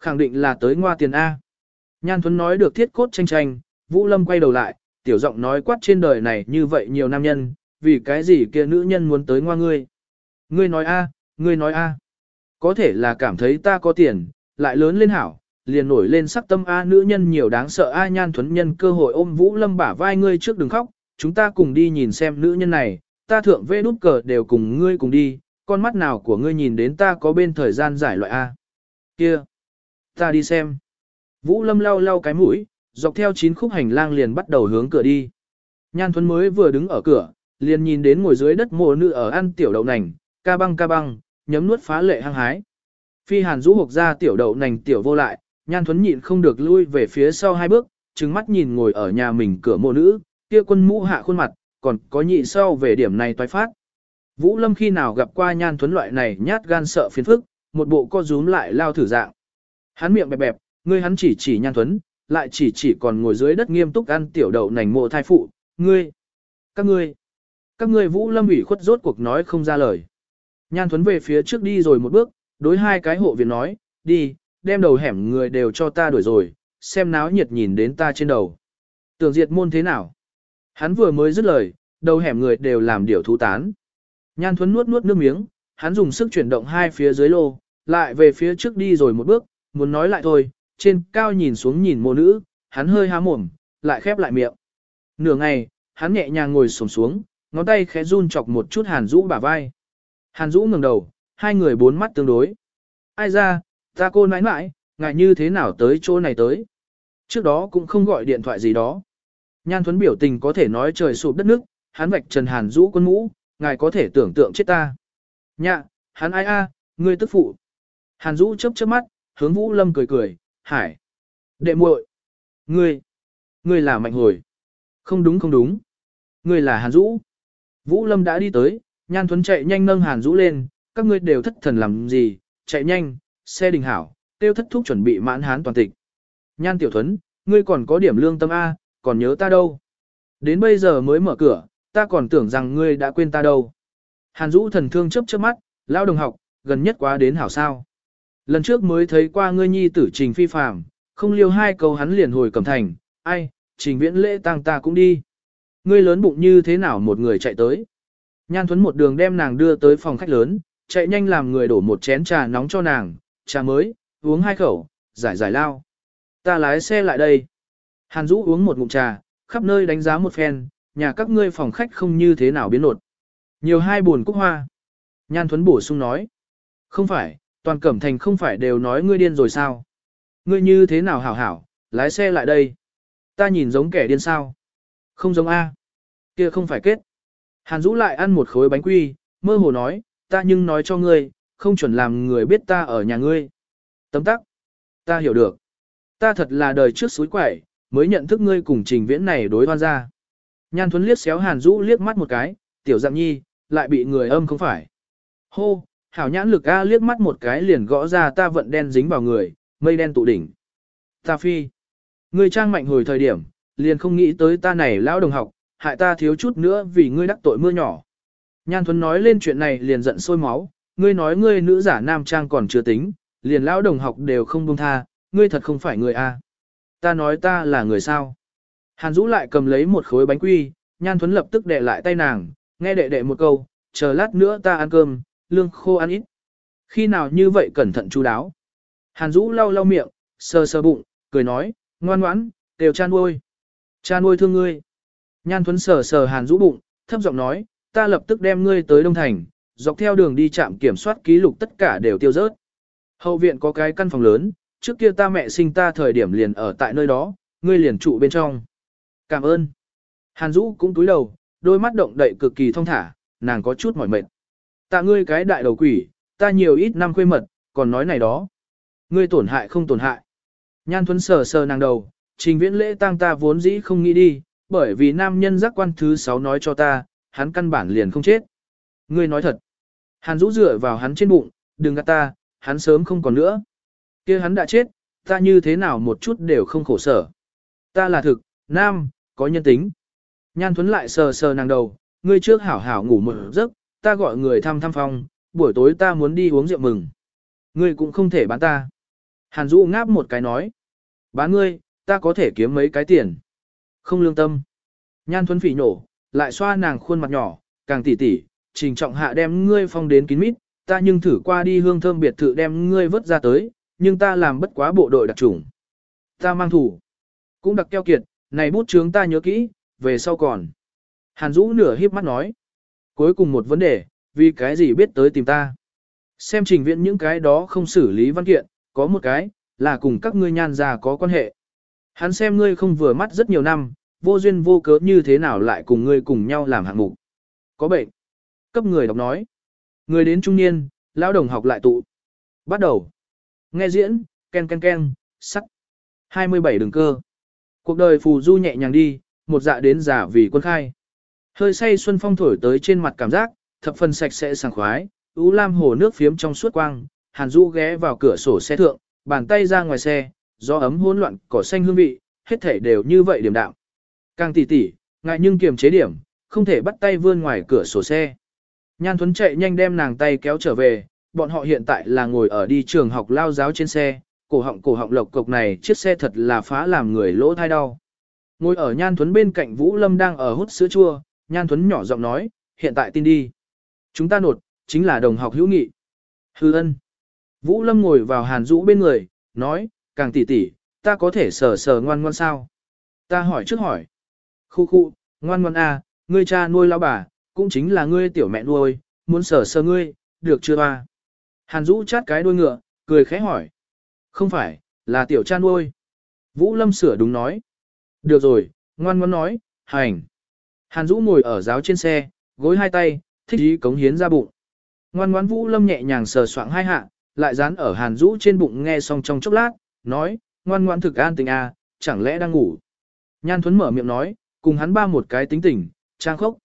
Khẳng định là tới ngoa tiền A. Nhan Thuấn nói được thiết cốt tranh tranh, Vũ Lâm quay đầu lại, tiểu giọng nói quát trên đời này như vậy nhiều nam nhân, vì cái gì kia nữ nhân muốn tới ngoa ngươi. Ngươi nói A, ngươi nói A. Có thể là cảm thấy ta có tiền, lại lớn lên hảo, liền nổi lên sắc tâm A nữ nhân nhiều đáng sợ A Nhan Thuấn nhân cơ hội ôm Vũ Lâm bả vai ngươi trước đừng khóc, chúng ta cùng đi nhìn xem nữ nhân này, ta thượng vê nút cờ đều cùng ngươi cùng đi, con mắt nào của ngươi nhìn đến ta có bên thời gian giải loại A. Kia, ta đi xem. Vũ Lâm lau lau cái mũi, dọc theo chín khúc hành lang liền bắt đầu hướng cửa đi. Nhan Thuấn mới vừa đứng ở cửa, liền nhìn đến ngồi dưới đất mồ nữ ở ăn tiểu đậu nành, ca băng ca băng, nhấm nuốt phá lệ hăng hái. Phi Hàn rũ hộp ra tiểu đậu nành tiểu vô lại, Nhan Thuấn nhịn không được lui về phía sau hai bước, trừng mắt nhìn ngồi ở nhà mình cửa mồ nữ, kia quân mũ hạ khuôn mặt, còn có nhị sau về điểm này toái phát. Vũ Lâm khi nào gặp qua nhan thuấn loại này nhát gan sợ phiền phức, một bộ co rúm lại lao thử dạng. Hắn miệng bẹp bẹp, ngươi hắn chỉ chỉ nhan thuấn, lại chỉ chỉ còn ngồi dưới đất nghiêm túc ăn tiểu đậu nành mộ thai phụ, ngươi, các ngươi, các ngươi Vũ Lâm ủy khuất rốt cuộc nói không ra lời. Nhan thuấn về phía trước đi rồi một bước, đối hai cái hộ viện nói, đi, đem đầu hẻm người đều cho ta đuổi rồi, xem náo nhiệt nhìn đến ta trên đầu. Tưởng diệt môn thế nào? Hắn vừa mới dứt lời, đầu hẻm người đều làm điều thú tán. Nhan thuấn nuốt nuốt nước miếng, hắn dùng sức chuyển động hai phía dưới lô, lại về phía trước đi rồi một bước, muốn nói lại thôi, trên cao nhìn xuống nhìn mô nữ, hắn hơi há mồm, lại khép lại miệng. Nửa ngày, hắn nhẹ nhàng ngồi xổm xuống, ngón tay khẽ run chọc một chút Hàn Dũ bả vai. Hàn Dũ ngẩng đầu, hai người bốn mắt tương đối. Ai ra, ta cô nãi nãi, ngại như thế nào tới chỗ này tới. Trước đó cũng không gọi điện thoại gì đó. Nhan Thuấn biểu tình có thể nói trời sụp đất nước, hắn vạch trần Hàn Dũ quân mũ, ngài có thể tưởng tượng chết ta. Nhạ, hắn ai a, ngươi tức phụ. Hàn Dũ chớp chớp mắt, hướng Vũ Lâm cười cười, hải. Đệ muội, ngươi, ngươi là mạnh hồi. Không đúng không đúng. Ngươi là Hàn Dũ. Vũ Lâm đã đi tới, Nhan Thuấn chạy nhanh nâng Hàn Dũ lên, các ngươi đều thất thần làm gì, chạy nhanh, xe đình hảo, tiêu thất thúc chuẩn bị mãn hán toàn tịch. Nhan Tiểu Thuấn, ngươi còn có điểm lương tâm A, còn nhớ ta đâu. Đến bây giờ mới mở cửa, ta còn tưởng rằng ngươi đã quên ta đâu. Hàn Dũ thần thương chớp chớp mắt, lao đồng học, gần nhất quá đến hảo sao. Lần trước mới thấy qua ngươi nhi tử trình phi phạm, không liêu hai câu hắn liền hồi cầm thành, ai, trình viễn lễ tang ta cũng đi. Ngươi lớn bụng như thế nào một người chạy tới. Nhan Thuấn một đường đem nàng đưa tới phòng khách lớn, chạy nhanh làm người đổ một chén trà nóng cho nàng, trà mới, uống hai khẩu, giải giải lao. Ta lái xe lại đây. Hàn Dũ uống một ngụm trà, khắp nơi đánh giá một phen, nhà các ngươi phòng khách không như thế nào biến nột. Nhiều hai buồn cúc hoa. Nhan Thuấn bổ sung nói. Không phải, toàn cẩm thành không phải đều nói ngươi điên rồi sao? Ngươi như thế nào hảo hảo, lái xe lại đây. Ta nhìn giống kẻ điên sao? Không giống A. Kia không phải kết. Hàn Dũ lại ăn một khối bánh quy, mơ hồ nói, ta nhưng nói cho ngươi, không chuẩn làm người biết ta ở nhà ngươi. Tấm tắc. Ta hiểu được. Ta thật là đời trước suối quẩy, mới nhận thức ngươi cùng trình viễn này đối hoan ra. Nhan Thuấn liếc xéo Hàn Dũ liếc mắt một cái, tiểu dạng nhi, lại bị người âm không phải. Hô, hảo nhãn lực A liếc mắt một cái liền gõ ra ta vận đen dính vào người, mây đen tụ đỉnh. Ta phi. Ngươi trang mạnh hồi thời điểm, liền không nghĩ tới ta này lão đồng học, hại ta thiếu chút nữa vì ngươi đắc tội mưa nhỏ. Nhan Thuấn nói lên chuyện này liền giận sôi máu, ngươi nói ngươi nữ giả nam trang còn chưa tính, liền lão đồng học đều không buông tha, ngươi thật không phải người a. Ta nói ta là người sao. Hàn Dũ lại cầm lấy một khối bánh quy, Nhan Thuấn lập tức đệ lại tay nàng, nghe đệ đệ một câu, chờ lát nữa ta ăn cơm, lương khô ăn ít. Khi nào như vậy cẩn thận chú đáo. Hàn Dũ lau lau miệng, sờ sờ bụng, cười nói, ngoan ngoãn, đều cha nuôi. Cha nuôi thương ngươi. Nhan Thuấn sờ sờ Hàn Dũ bụng, thấp giọng nói, ta lập tức đem ngươi tới Đông Thành, dọc theo đường đi trạm kiểm soát ký lục tất cả đều tiêu rớt. Hậu viện có cái căn phòng lớn, trước kia ta mẹ sinh ta thời điểm liền ở tại nơi đó, ngươi liền trụ bên trong. Cảm ơn. Hàn Dũ cũng túi đầu, đôi mắt động đậy cực kỳ thông thả, nàng có chút mỏi mệt. Tạ ngươi cái đại đầu quỷ, ta nhiều ít năm khuê mật, còn nói này đó. Ngươi tổn hại không tổn hại. Nhan Thuấn sờ sờ nàng đầu, trình viễn lễ tang ta vốn dĩ không nghĩ đi, bởi vì nam nhân giác quan thứ 6 nói cho ta, hắn căn bản liền không chết. Ngươi nói thật. Hàn rũ dựa vào hắn trên bụng, đừng gạt ta, hắn sớm không còn nữa. kia hắn đã chết, ta như thế nào một chút đều không khổ sở. Ta là thực, nam, có nhân tính. Nhan Thuấn lại sờ sờ nàng đầu, ngươi trước hảo hảo ngủ một giấc, ta gọi người thăm thăm phong, buổi tối ta muốn đi uống rượu mừng. Ngươi cũng không thể bán ta. Hàn Dũ ngáp một cái nói. Bán ngươi, ta có thể kiếm mấy cái tiền. Không lương tâm. Nhan Thuấn phỉ nổ, lại xoa nàng khuôn mặt nhỏ, càng tỉ tỉ, trình trọng hạ đem ngươi phong đến kín mít, ta nhưng thử qua đi hương thơm biệt thự đem ngươi vớt ra tới, nhưng ta làm bất quá bộ đội đặc trùng. Ta mang thủ. Cũng đặc keo kiệt, này bút chướng ta nhớ kỹ, về sau còn. Hàn Dũ nửa hiếp mắt nói. Cuối cùng một vấn đề, vì cái gì biết tới tìm ta. Xem trình viện những cái đó không xử lý văn kiện, có một cái, là cùng các ngươi nhan già có quan hệ. Hắn xem ngươi không vừa mắt rất nhiều năm, vô duyên vô cớ như thế nào lại cùng ngươi cùng nhau làm hạng mục. Có bệnh. Cấp người đọc nói. Người đến trung niên, lão đồng học lại tụ. Bắt đầu. Nghe diễn, ken ken ken, sắc. 27 đường cơ. Cuộc đời phù du nhẹ nhàng đi, một dạ đến giả vì quân khai. Hơi say xuân phong thổi tới trên mặt cảm giác, thập phần sạch sẽ sảng khoái, ú lam hồ nước phiếm trong suốt quang, hàn du ghé vào cửa sổ xe thượng, bàn tay ra ngoài xe, gió ấm hỗn loạn, cỏ xanh hương vị, hết thể đều như vậy điểm đạo. Càng tỉ tỉ, ngại nhưng kiềm chế điểm, không thể bắt tay vươn ngoài cửa sổ xe. Nhan Thuấn chạy nhanh đem nàng tay kéo trở về, bọn họ hiện tại là ngồi ở đi trường học lao giáo trên xe, cổ họng cổ họng lộc cục này chiếc xe thật là phá làm người lỗ thai đau. Ngồi ở Nhan Thuấn bên cạnh Vũ Lâm đang ở hút sữa chua, Nhan Thuấn nhỏ giọng nói, hiện tại tin đi. Chúng ta nột, chính là đồng học hữu nghị. Hư ân. Vũ Lâm ngồi vào Hàn Dũ bên người, nói, càng tỉ tỉ, ta có thể sờ sờ ngoan ngoan sao? Ta hỏi trước hỏi. Khu khu, Ngoan ngoan a, ngươi cha nuôi lão bà, cũng chính là ngươi tiểu mẹ nuôi, muốn sờ sờ ngươi, được chưa à? Hàn Dũ chát cái đuôi ngựa, cười khẽ hỏi. Không phải, là tiểu cha nuôi. Vũ Lâm sửa đúng nói. Được rồi, ngoan ngoan nói, hành. Hàn Dũ ngồi ở giáo trên xe, gối hai tay, thích ý cống hiến ra bụng. Ngoan ngoan Vũ Lâm nhẹ nhàng sờ soạng hai hạ, lại dán ở Hàn Dũ trên bụng nghe xong trong chốc lát, nói, ngoan ngoan thực an tình à, chẳng lẽ đang ngủ. Nhan Thuấn mở miệng nói, cùng hắn ba một cái tính tình, trang khốc.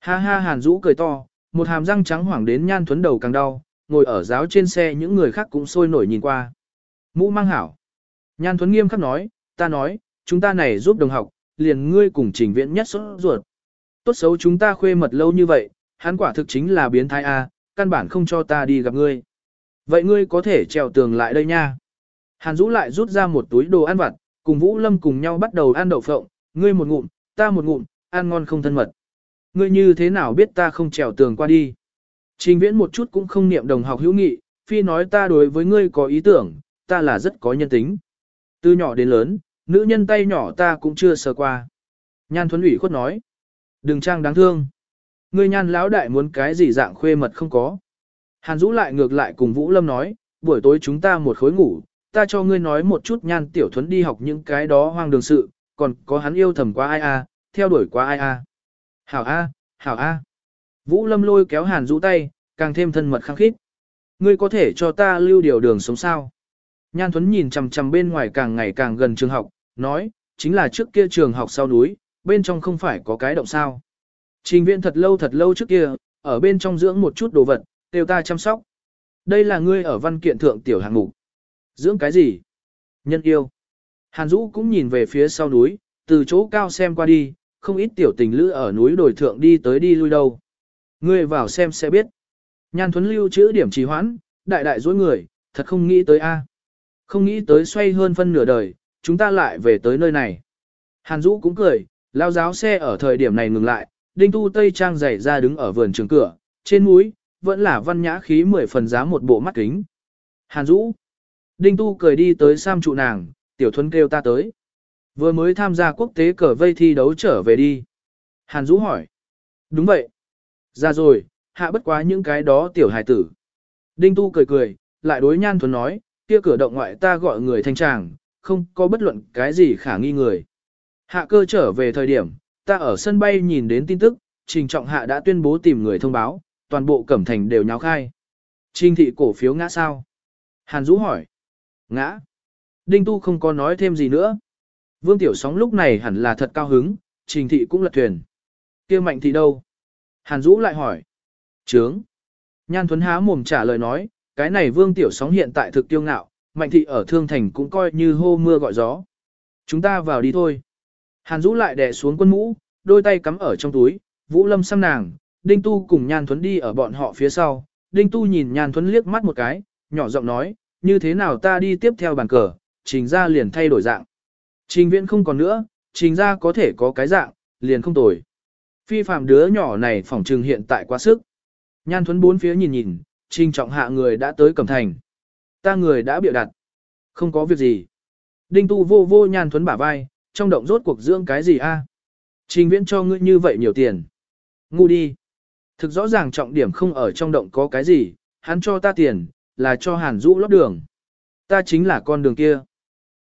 Ha ha Hàn Dũ cười to, một hàm răng trắng hoảng đến Nhan Thuấn đầu càng đau, ngồi ở giáo trên xe những người khác cũng sôi nổi nhìn qua. Mũ mang hảo. Nhan Thuấn nghiêm khắc nói, ta nói, chúng ta này giúp đồng học, liền ngươi cùng trình viện nhất sốt ruột. Tốt xấu chúng ta khuê mật lâu như vậy, hắn quả thực chính là biến thái A, căn bản không cho ta đi gặp ngươi. Vậy ngươi có thể trèo tường lại đây nha. Hàn Dũ lại rút ra một túi đồ ăn vặt, cùng Vũ Lâm cùng nhau bắt đầu ăn đậu phộng, ngươi một ngụm, ta một ngụm, ăn ngon không thân mật. Ngươi như thế nào biết ta không trèo tường qua đi? Trình viễn một chút cũng không niệm đồng học hữu nghị, phi nói ta đối với ngươi có ý tưởng, ta là rất có nhân tính. Từ nhỏ đến lớn, nữ nhân tay nhỏ ta cũng chưa sờ qua. Nhan Thuấn ủy khuất nói. Đừng trang đáng thương. Ngươi nhan lão đại muốn cái gì dạng khuê mật không có. Hàn Dũ lại ngược lại cùng Vũ Lâm nói, buổi tối chúng ta một khối ngủ, ta cho ngươi nói một chút nhan tiểu thuấn đi học những cái đó hoang đường sự, còn có hắn yêu thầm qua ai a, theo đuổi qua ai a. Hảo a, hảo a. Vũ Lâm lôi kéo Hàn Dũ tay, càng thêm thân mật khăng khít. Ngươi có thể cho ta lưu điều đường sống sao? Nhan Thuấn nhìn chằm chằm bên ngoài càng ngày càng gần trường học, nói, chính là trước kia trường học sau núi, bên trong không phải có cái động sao. Trình viện thật lâu thật lâu trước kia, ở bên trong dưỡng một chút đồ vật, đều ta chăm sóc. Đây là ngươi ở văn kiện thượng tiểu hạng mục. Dưỡng cái gì? Nhân yêu. Hàn Dũ cũng nhìn về phía sau núi, từ chỗ cao xem qua đi, không ít tiểu tình lữ ở núi đồi thượng đi tới đi lui đâu. Ngươi vào xem sẽ biết. Nhan Thuấn lưu chữ điểm trì hoãn, đại đại dối người, thật không nghĩ tới a. Không nghĩ tới xoay hơn phân nửa đời, chúng ta lại về tới nơi này. Hàn Dũ cũng cười, lao giáo xe ở thời điểm này ngừng lại, đinh tu tây trang dày ra đứng ở vườn trường cửa, trên mũi, vẫn là văn nhã khí mười phần giá một bộ mắt kính. Hàn Dũ. Đinh tu cười đi tới Sam trụ nàng, tiểu thuấn kêu ta tới. Vừa mới tham gia quốc tế cờ vây thi đấu trở về đi. Hàn Dũ hỏi. Đúng vậy. Ra rồi, hạ bất quá những cái đó tiểu hài tử. Đinh tu cười cười, lại đối nhan thuấn nói, kia cửa động ngoại ta gọi người thanh tràng, không có bất luận cái gì khả nghi người. Hạ cơ trở về thời điểm, ta ở sân bay nhìn đến tin tức, trình trọng hạ đã tuyên bố tìm người thông báo, toàn bộ cẩm thành đều nháo khai. Trình thị cổ phiếu ngã sao? Hàn Dũ hỏi. Ngã. Đinh Tu không có nói thêm gì nữa. Vương Tiểu Sóng lúc này hẳn là thật cao hứng, trình thị cũng lật thuyền. kia mạnh thị đâu? Hàn Dũ lại hỏi. Trướng. Nhan Thuấn há mồm trả lời nói, cái này Vương Tiểu Sóng hiện tại thực tiêu ngạo, mạnh thị ở Thương Thành cũng coi như hô mưa gọi gió. Chúng ta vào đi thôi. Hàn Dũ lại đè xuống quân mũ, đôi tay cắm ở trong túi, Vũ Lâm xăm nàng, Đinh Tu cùng Nhan Thuấn đi ở bọn họ phía sau. Đinh Tu nhìn Nhan Thuấn liếc mắt một cái, nhỏ giọng nói, như thế nào ta đi tiếp theo bàn cờ, trình ra liền thay đổi dạng. Trình viễn không còn nữa, trình ra có thể có cái dạng, liền không tồi. Phi phạm đứa nhỏ này phỏng trừng hiện tại quá sức. Nhan Thuấn bốn phía nhìn nhìn, trình trọng hạ người đã tới cẩm thành. Ta người đã biểu đặt. Không có việc gì. Đinh Tu vô vô Nhan Thuấn bả vai, trong động rốt cuộc dưỡng cái gì a? Trình viễn cho ngươi như vậy nhiều tiền. Ngu đi. Thực rõ ràng trọng điểm không ở trong động có cái gì, hắn cho ta tiền, là cho hàn Dũ lót đường. Ta chính là con đường kia.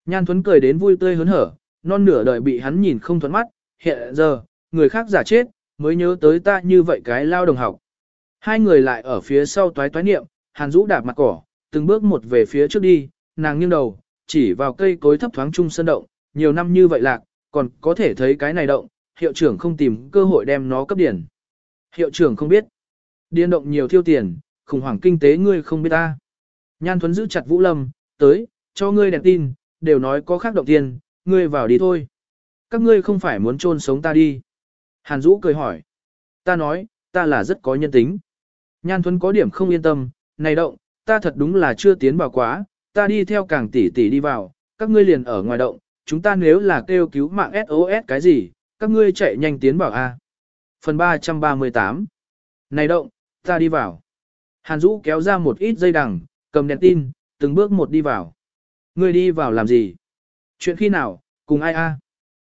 Nhan Thuấn cười đến vui tươi hớn hở, non nửa đời bị hắn nhìn không thuẫn mắt, hiện giờ, người khác giả chết, mới nhớ tới ta như vậy cái lao đồng học. Hai người lại ở phía sau toái toái niệm, hàn Dũ đạp mặt cỏ, từng bước một về phía trước đi, nàng nghiêng đầu, chỉ vào cây cối thấp thoáng trung sân động, nhiều năm như vậy lạc, còn có thể thấy cái này động, hiệu trưởng không tìm cơ hội đem nó cấp điển. Hiệu trưởng không biết. Điên động nhiều thiêu tiền, khủng hoảng kinh tế ngươi không biết ta. Nhan Thuấn giữ chặt Vũ Lâm, tới, cho ngươi đèn tin, đều nói có khác động tiền, ngươi vào đi thôi. Các ngươi không phải muốn chôn sống ta đi. Hàn Dũ cười hỏi. Ta nói, ta là rất có nhân tính. Nhan Thuấn có điểm không yên tâm, này động, ta thật đúng là chưa tiến vào quá, ta đi theo càng tỷ tỷ đi vào, các ngươi liền ở ngoài động, chúng ta nếu là kêu cứu mạng SOS cái gì, các ngươi chạy nhanh tiến vào A. Phần 338 Này động, ta đi vào. Hàn Dũ kéo ra một ít dây đằng, cầm đèn tin, từng bước một đi vào. Ngươi đi vào làm gì? Chuyện khi nào, cùng ai a?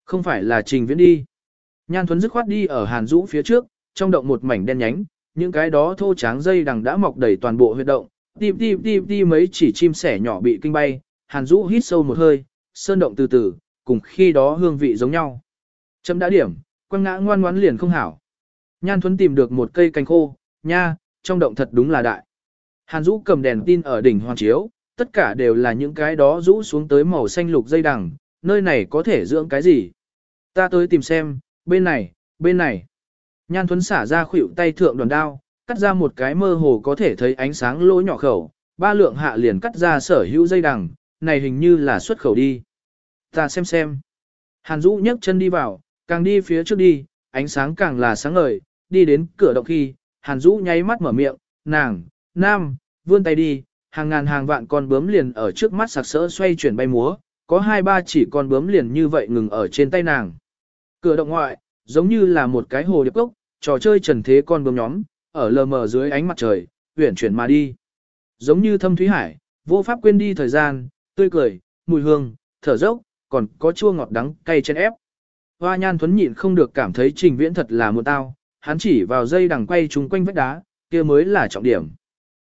Không phải là trình viễn đi. Nhan Thuấn dứt khoát đi ở Hàn Dũ phía trước, trong động một mảnh đen nhánh, những cái đó thô tráng dây đằng đã mọc đầy toàn bộ huyệt động, tìm tìm tìm tìm mấy chỉ chim sẻ nhỏ bị kinh bay, Hàn Dũ hít sâu một hơi, sơn động từ từ, cùng khi đó hương vị giống nhau. Chấm đã điểm, quăng ngã ngoan ngoãn liền không hảo. Nhan Thuấn tìm được một cây cành khô, nha, trong động thật đúng là đại. Hàn Dũ cầm đèn tin ở đỉnh hoàn chiếu, tất cả đều là những cái đó rũ xuống tới màu xanh lục dây đằng, nơi này có thể dưỡng cái gì. Ta tới tìm xem, bên này, bên này. Nhan Thuấn xả ra khuỷu tay thượng đoàn đao, cắt ra một cái mơ hồ có thể thấy ánh sáng lỗ nhỏ khẩu, ba lượng hạ liền cắt ra sở hữu dây đằng, này hình như là xuất khẩu đi. Ta xem xem. Hàn Dũ nhấc chân đi vào, càng đi phía trước đi, ánh sáng càng là sáng ngời, đi đến cửa động khi, Hàn Dũ nháy mắt mở miệng, nàng, nam, vươn tay đi, hàng ngàn hàng vạn con bướm liền ở trước mắt sặc sỡ xoay chuyển bay múa, có hai ba chỉ con bướm liền như vậy ngừng ở trên tay nàng. Cửa động ngoại, giống như là một cái hồ điệp cốc, trò chơi trần thế con bướm nhóm, ở lờ mờ dưới ánh mặt trời, huyển chuyển mà đi. Giống như thâm thúy hải, vô pháp quên đi thời gian, tươi cười, mùi hương, thở dốc, còn có chua ngọt đắng, cay trên ép. Hoa nhan thuấn nhịn không được cảm thấy trình viễn thật là một tao, hắn chỉ vào dây đằng quay chúng quanh vách đá, kia mới là trọng điểm.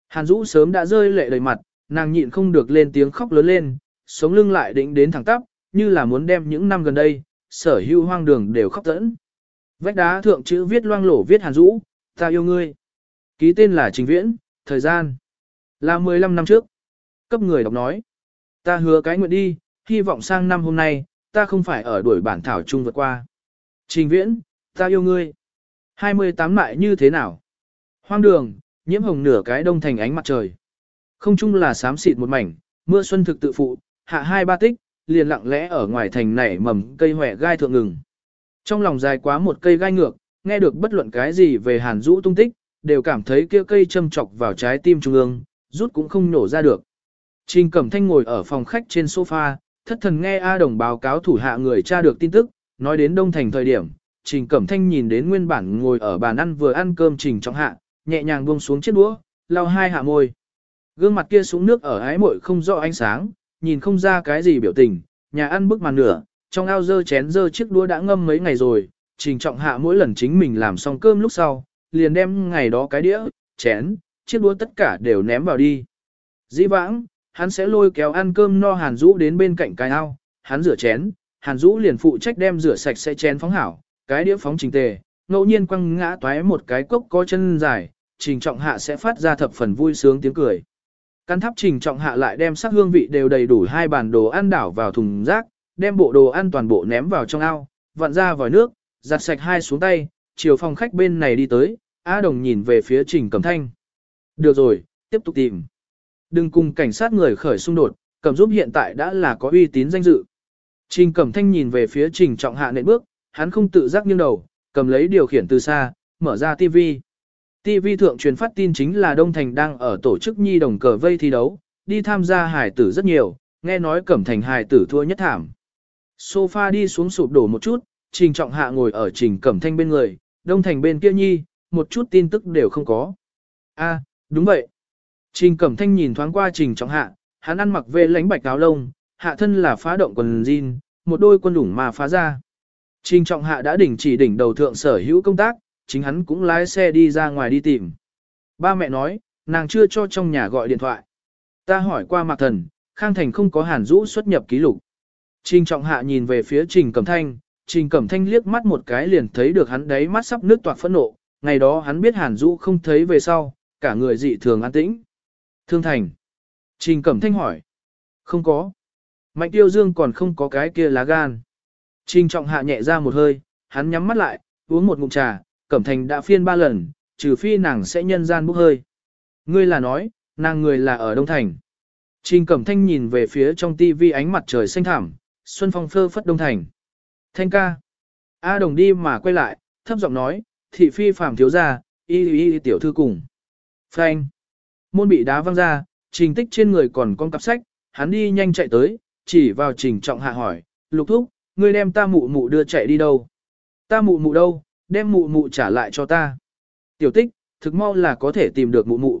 Hàn Dũ sớm đã rơi lệ đầy mặt, nàng nhịn không được lên tiếng khóc lớn lên, sống lưng lại định đến thẳng tắp, như là muốn đem những năm gần đây, sở hữu hoang đường đều khóc tẫn. Vách đá thượng chữ viết loang lổ viết Hàn Dũ, ta yêu ngươi. Ký tên là Trình Viễn, thời gian là 15 năm trước. Cấp người đọc nói, ta hứa cái nguyện đi, hy vọng sang năm hôm nay, ta không phải ở đuổi bản thảo chung vượt qua. Trình Viễn, ta yêu ngươi. 28 mại như thế nào? Hoang đường, nhiễm hồng nửa cái đông thành ánh mặt trời. Không chung là xám xịt một mảnh, mưa xuân thực tự phụ, hạ hai ba tích, liền lặng lẽ ở ngoài thành nảy mầm cây hòe gai thượng ngừng. Trong lòng dài quá một cây gai ngược, nghe được bất luận cái gì về hàn rũ tung tích, đều cảm thấy kia cây châm chọc vào trái tim trung ương, rút cũng không nổ ra được. Trình Cẩm Thanh ngồi ở phòng khách trên sofa, thất thần nghe A Đồng báo cáo thủ hạ người tra được tin tức, nói đến Đông Thành thời điểm, Trình Cẩm Thanh nhìn đến nguyên bản ngồi ở bàn ăn vừa ăn cơm Trình Trọng Hạ, nhẹ nhàng buông xuống chiếc đũa, lau hai hạ môi. Gương mặt kia xuống nước ở ái muội không rõ ánh sáng, nhìn không ra cái gì biểu tình, nhà ăn bức màn nửa, trong ao dơ chén dơ chiếc đũa đã ngâm mấy ngày rồi, Trình Trọng Hạ mỗi lần chính mình làm xong cơm lúc sau, liền đem ngày đó cái đĩa, chén, chiếc đũa tất cả đều ném vào đi. Dĩ vãng, hắn sẽ lôi kéo ăn cơm no Hàn Dũ đến bên cạnh cái ao, hắn rửa chén, Hàn Dũ liền phụ trách đem rửa sạch sẽ chén phóng hảo, cái đĩa phóng trình tề, ngẫu nhiên quăng ngã toái một cái cốc có chân dài, trình trọng hạ sẽ phát ra thập phần vui sướng tiếng cười. Căn tháp trình trọng hạ lại đem sắc hương vị đều đầy đủ hai bàn đồ ăn đảo vào thùng rác, đem bộ đồ ăn toàn bộ ném vào trong ao, vặn ra vòi nước, giặt sạch hai xuống tay, chiều phòng khách bên này đi tới, A Đồng nhìn về phía Trình Cẩm Thanh. Được rồi, tiếp tục tìm. Đừng cùng cảnh sát người khởi xung đột, Cẩm giúp hiện tại đã là có uy tín danh dự. Trình Cẩm Thanh nhìn về phía Trình Trọng Hạ nện bước, hắn không tự giác nghiêng đầu, cầm lấy điều khiển từ xa, mở ra TV. TV thượng truyền phát tin chính là Đông Thành đang ở tổ chức nhi đồng cờ vây thi đấu, đi tham gia hải tử rất nhiều, nghe nói Cẩm Thành hải tử thua nhất thảm. Sofa đi xuống sụp đổ một chút, Trình Trọng Hạ ngồi ở Trình Cẩm Thanh bên người, Đông Thành bên kia nhi, một chút tin tức đều không có. A, đúng vậy. Trình Cẩm Thanh nhìn thoáng qua Trình Trọng Hạ, hắn ăn mặc về lánh bạch áo lông, hạ thân là phá động quần jean, một đôi quân đủng mà phá ra. Trình Trọng Hạ đã đỉnh chỉ đỉnh đầu thượng sở hữu công tác, chính hắn cũng lái xe đi ra ngoài đi tìm. Ba mẹ nói, nàng chưa cho trong nhà gọi điện thoại. Ta hỏi qua Mạc Thần, Khang Thành không có hàn rũ xuất nhập ký lục. Trình Trọng Hạ nhìn về phía Trình Cẩm Thanh, Trình Cẩm Thanh liếc mắt một cái liền thấy được hắn đấy mắt sắp nước toạc phẫn nộ, ngày đó hắn biết hàn rũ không thấy về sau, cả người dị thường an tĩnh. Thương Thành. Trình Cẩm Thanh hỏi. Không có. Mạnh Tiêu Dương còn không có cái kia lá gan. Trình Trọng Hạ nhẹ ra một hơi, hắn nhắm mắt lại, uống một ngụm trà, Cẩm Thành đã phiên ba lần, trừ phi nàng sẽ nhân gian bốc hơi. Ngươi là nói, nàng người là ở Đông Thành. Trình Cẩm Thanh nhìn về phía trong tivi ánh mặt trời xanh thẳm, xuân phong phơ phất Đông Thành. Thanh ca. A đồng đi mà quay lại, thấp giọng nói, thị phi phàm thiếu gia, y y, y tiểu thư cùng. Phanh. Môn bị đá văng ra, trình tích trên người còn con cặp sách, hắn đi nhanh chạy tới, chỉ vào trình trọng hạ hỏi, lục thúc, ngươi đem ta mụ mụ đưa chạy đi đâu? Ta mụ mụ đâu, đem mụ mụ trả lại cho ta. Tiểu tích, thực mau là có thể tìm được mụ mụ.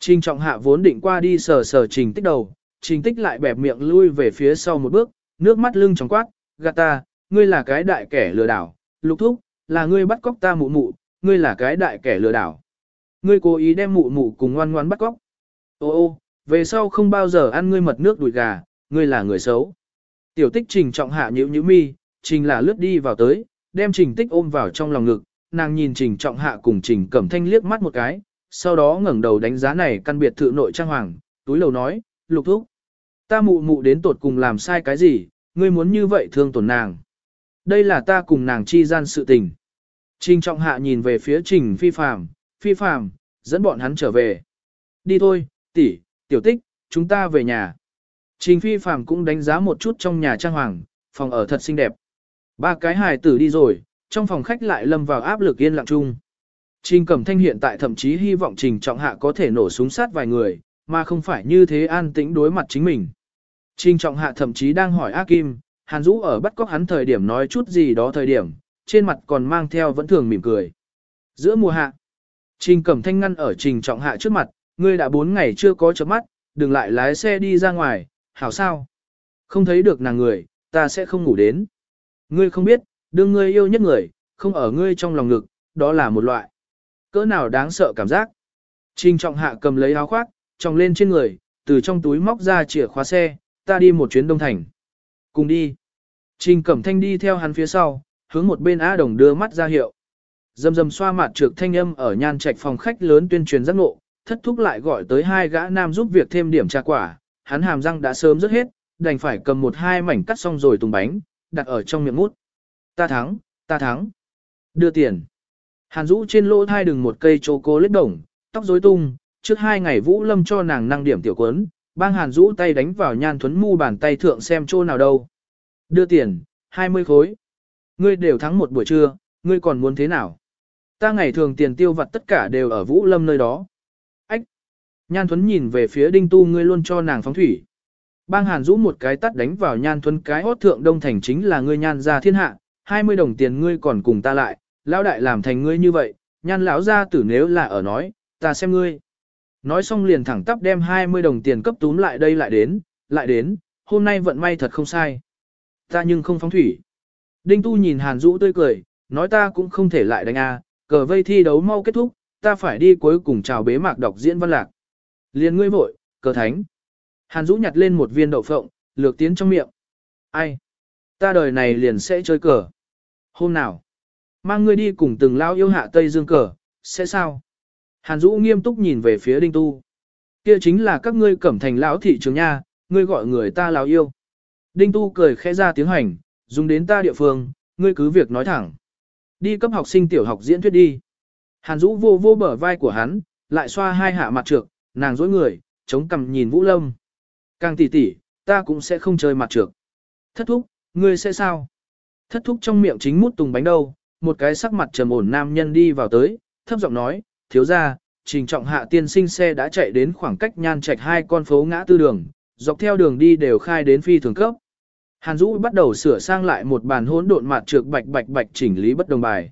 Trình trọng hạ vốn định qua đi sờ sờ trình tích đầu, trình tích lại bẹp miệng lui về phía sau một bước, nước mắt lưng trong quát, gạt ta, ngươi là cái đại kẻ lừa đảo, lục thúc, là ngươi bắt cóc ta mụ mụ, ngươi là cái đại kẻ lừa đảo. Ngươi cố ý đem mụ mụ cùng ngoan ngoan bắt cóc. Ô ô, về sau không bao giờ ăn ngươi mật nước đùi gà, ngươi là người xấu. Tiểu tích trình trọng hạ nhữ nhữ mi, trình là lướt đi vào tới, đem trình tích ôm vào trong lòng ngực, nàng nhìn trình trọng hạ cùng trình cẩm thanh liếc mắt một cái, sau đó ngẩng đầu đánh giá này căn biệt thự nội trang hoàng, túi lầu nói, lục thúc. Ta mụ mụ đến tột cùng làm sai cái gì, ngươi muốn như vậy thương tổn nàng. Đây là ta cùng nàng chi gian sự tình. Trình trọng hạ nhìn về phía trình phi phàm, phi phàm, dẫn bọn hắn trở về. Đi thôi, tỷ, tiểu tích, chúng ta về nhà. Trình phi phàm cũng đánh giá một chút trong nhà trang hoàng, phòng ở thật xinh đẹp. Ba cái hài tử đi rồi, trong phòng khách lại lâm vào áp lực yên lặng chung. Trình Cẩm Thanh hiện tại thậm chí hy vọng Trình Trọng Hạ có thể nổ súng sát vài người, mà không phải như thế an tĩnh đối mặt chính mình. Trình Trọng Hạ thậm chí đang hỏi A Kim, Hàn Dũ ở bắt cóc hắn thời điểm nói chút gì đó thời điểm, trên mặt còn mang theo vẫn thường mỉm cười. Giữa mùa hạ, Trình Cẩm Thanh ngăn ở Trình Trọng Hạ trước mặt, ngươi đã bốn ngày chưa có chớp mắt, đừng lại lái xe đi ra ngoài, hảo sao? Không thấy được nàng người, ta sẽ không ngủ đến. Ngươi không biết, đương ngươi yêu nhất người, không ở ngươi trong lòng ngực, đó là một loại. Cỡ nào đáng sợ cảm giác. Trình trọng hạ cầm lấy áo khoác, tròng lên trên người, từ trong túi móc ra chìa khóa xe, ta đi một chuyến đông thành. Cùng đi. Trình cẩm thanh đi theo hắn phía sau, hướng một bên Á Đồng đưa mắt ra hiệu. Dầm dầm xoa mặt trược thanh âm ở nhan trạch phòng khách lớn tuyên truyền giác ngộ, thất thúc lại gọi tới hai gã nam giúp việc thêm điểm trà quả, hắn hàm răng đã sớm rất hết, đành phải cầm một hai mảnh cắt xong rồi tùng bánh, đặt ở trong miệng mút. Ta thắng, ta thắng. Đưa tiền. Hàn Dũ trên lỗ thai đừng một cây chô cô lết đồng, tóc rối tung, trước hai ngày Vũ Lâm cho nàng năng điểm tiểu quấn, bang Hàn Dũ tay đánh vào nhan thuấn mu bàn tay thượng xem chỗ nào đâu. Đưa tiền, 20 khối. Ngươi đều thắng một buổi trưa, ngươi còn muốn thế nào? Ta ngày thường tiền tiêu vặt tất cả đều ở Vũ Lâm nơi đó. Ách! Nhan thuấn nhìn về phía đinh tu ngươi luôn cho nàng phóng thủy. Bang Hàn Dũ một cái tắt đánh vào nhan thuấn cái hốt thượng đông thành chính là ngươi nhan ra thiên hạ, 20 đồng tiền ngươi còn cùng ta lại, lão đại làm thành ngươi như vậy, nhan lão ra tử nếu là ở nói, ta xem ngươi. Nói xong liền thẳng tắp đem 20 đồng tiền cấp túm lại đây lại đến, lại đến, hôm nay vận may thật không sai. Ta nhưng không phóng thủy. Đinh Tu nhìn Hàn Dũ tươi cười, nói ta cũng không thể lại đánh a, cờ vây thi đấu mau kết thúc, ta phải đi cuối cùng chào bế mạc đọc diễn văn lạc. Liền ngươi vội, cờ thánh. Hàn Dũ nhặt lên một viên đậu phộng, lược tiến trong miệng. Ai? Ta đời này liền sẽ chơi cờ. Hôm nào? Mang ngươi đi cùng từng lao yêu hạ Tây Dương cờ, sẽ sao? Hàn Dũ nghiêm túc nhìn về phía Đinh Tu. Kia chính là các ngươi cẩm thành lão thị trường nha, ngươi gọi người ta lão yêu. Đinh Tu cười khẽ ra tiếng hành, dùng đến ta địa phương, ngươi cứ việc nói thẳng. Đi cấp học sinh tiểu học diễn thuyết đi. Hàn Dũ vô vô bờ vai của hắn, lại xoa hai hạ mặt trược, nàng dối người, chống cằm nhìn Vũ Lâm. Càng tỉ tỉ, ta cũng sẽ không chơi mặt trược. Thất thúc, ngươi sẽ sao? Thất thúc trong miệng chính mút tùng bánh đâu, một cái sắc mặt trầm ổn nam nhân đi vào tới, thấp giọng nói, thiếu ra, trình trọng hạ tiên sinh xe đã chạy đến khoảng cách nhan trạch hai con phố ngã tư đường, dọc theo đường đi đều khai đến phi thường cấp. Hàn Dũ bắt đầu sửa sang lại một bàn hỗn độn mạt trược bạch bạch bạch chỉnh lý bất đồng bài.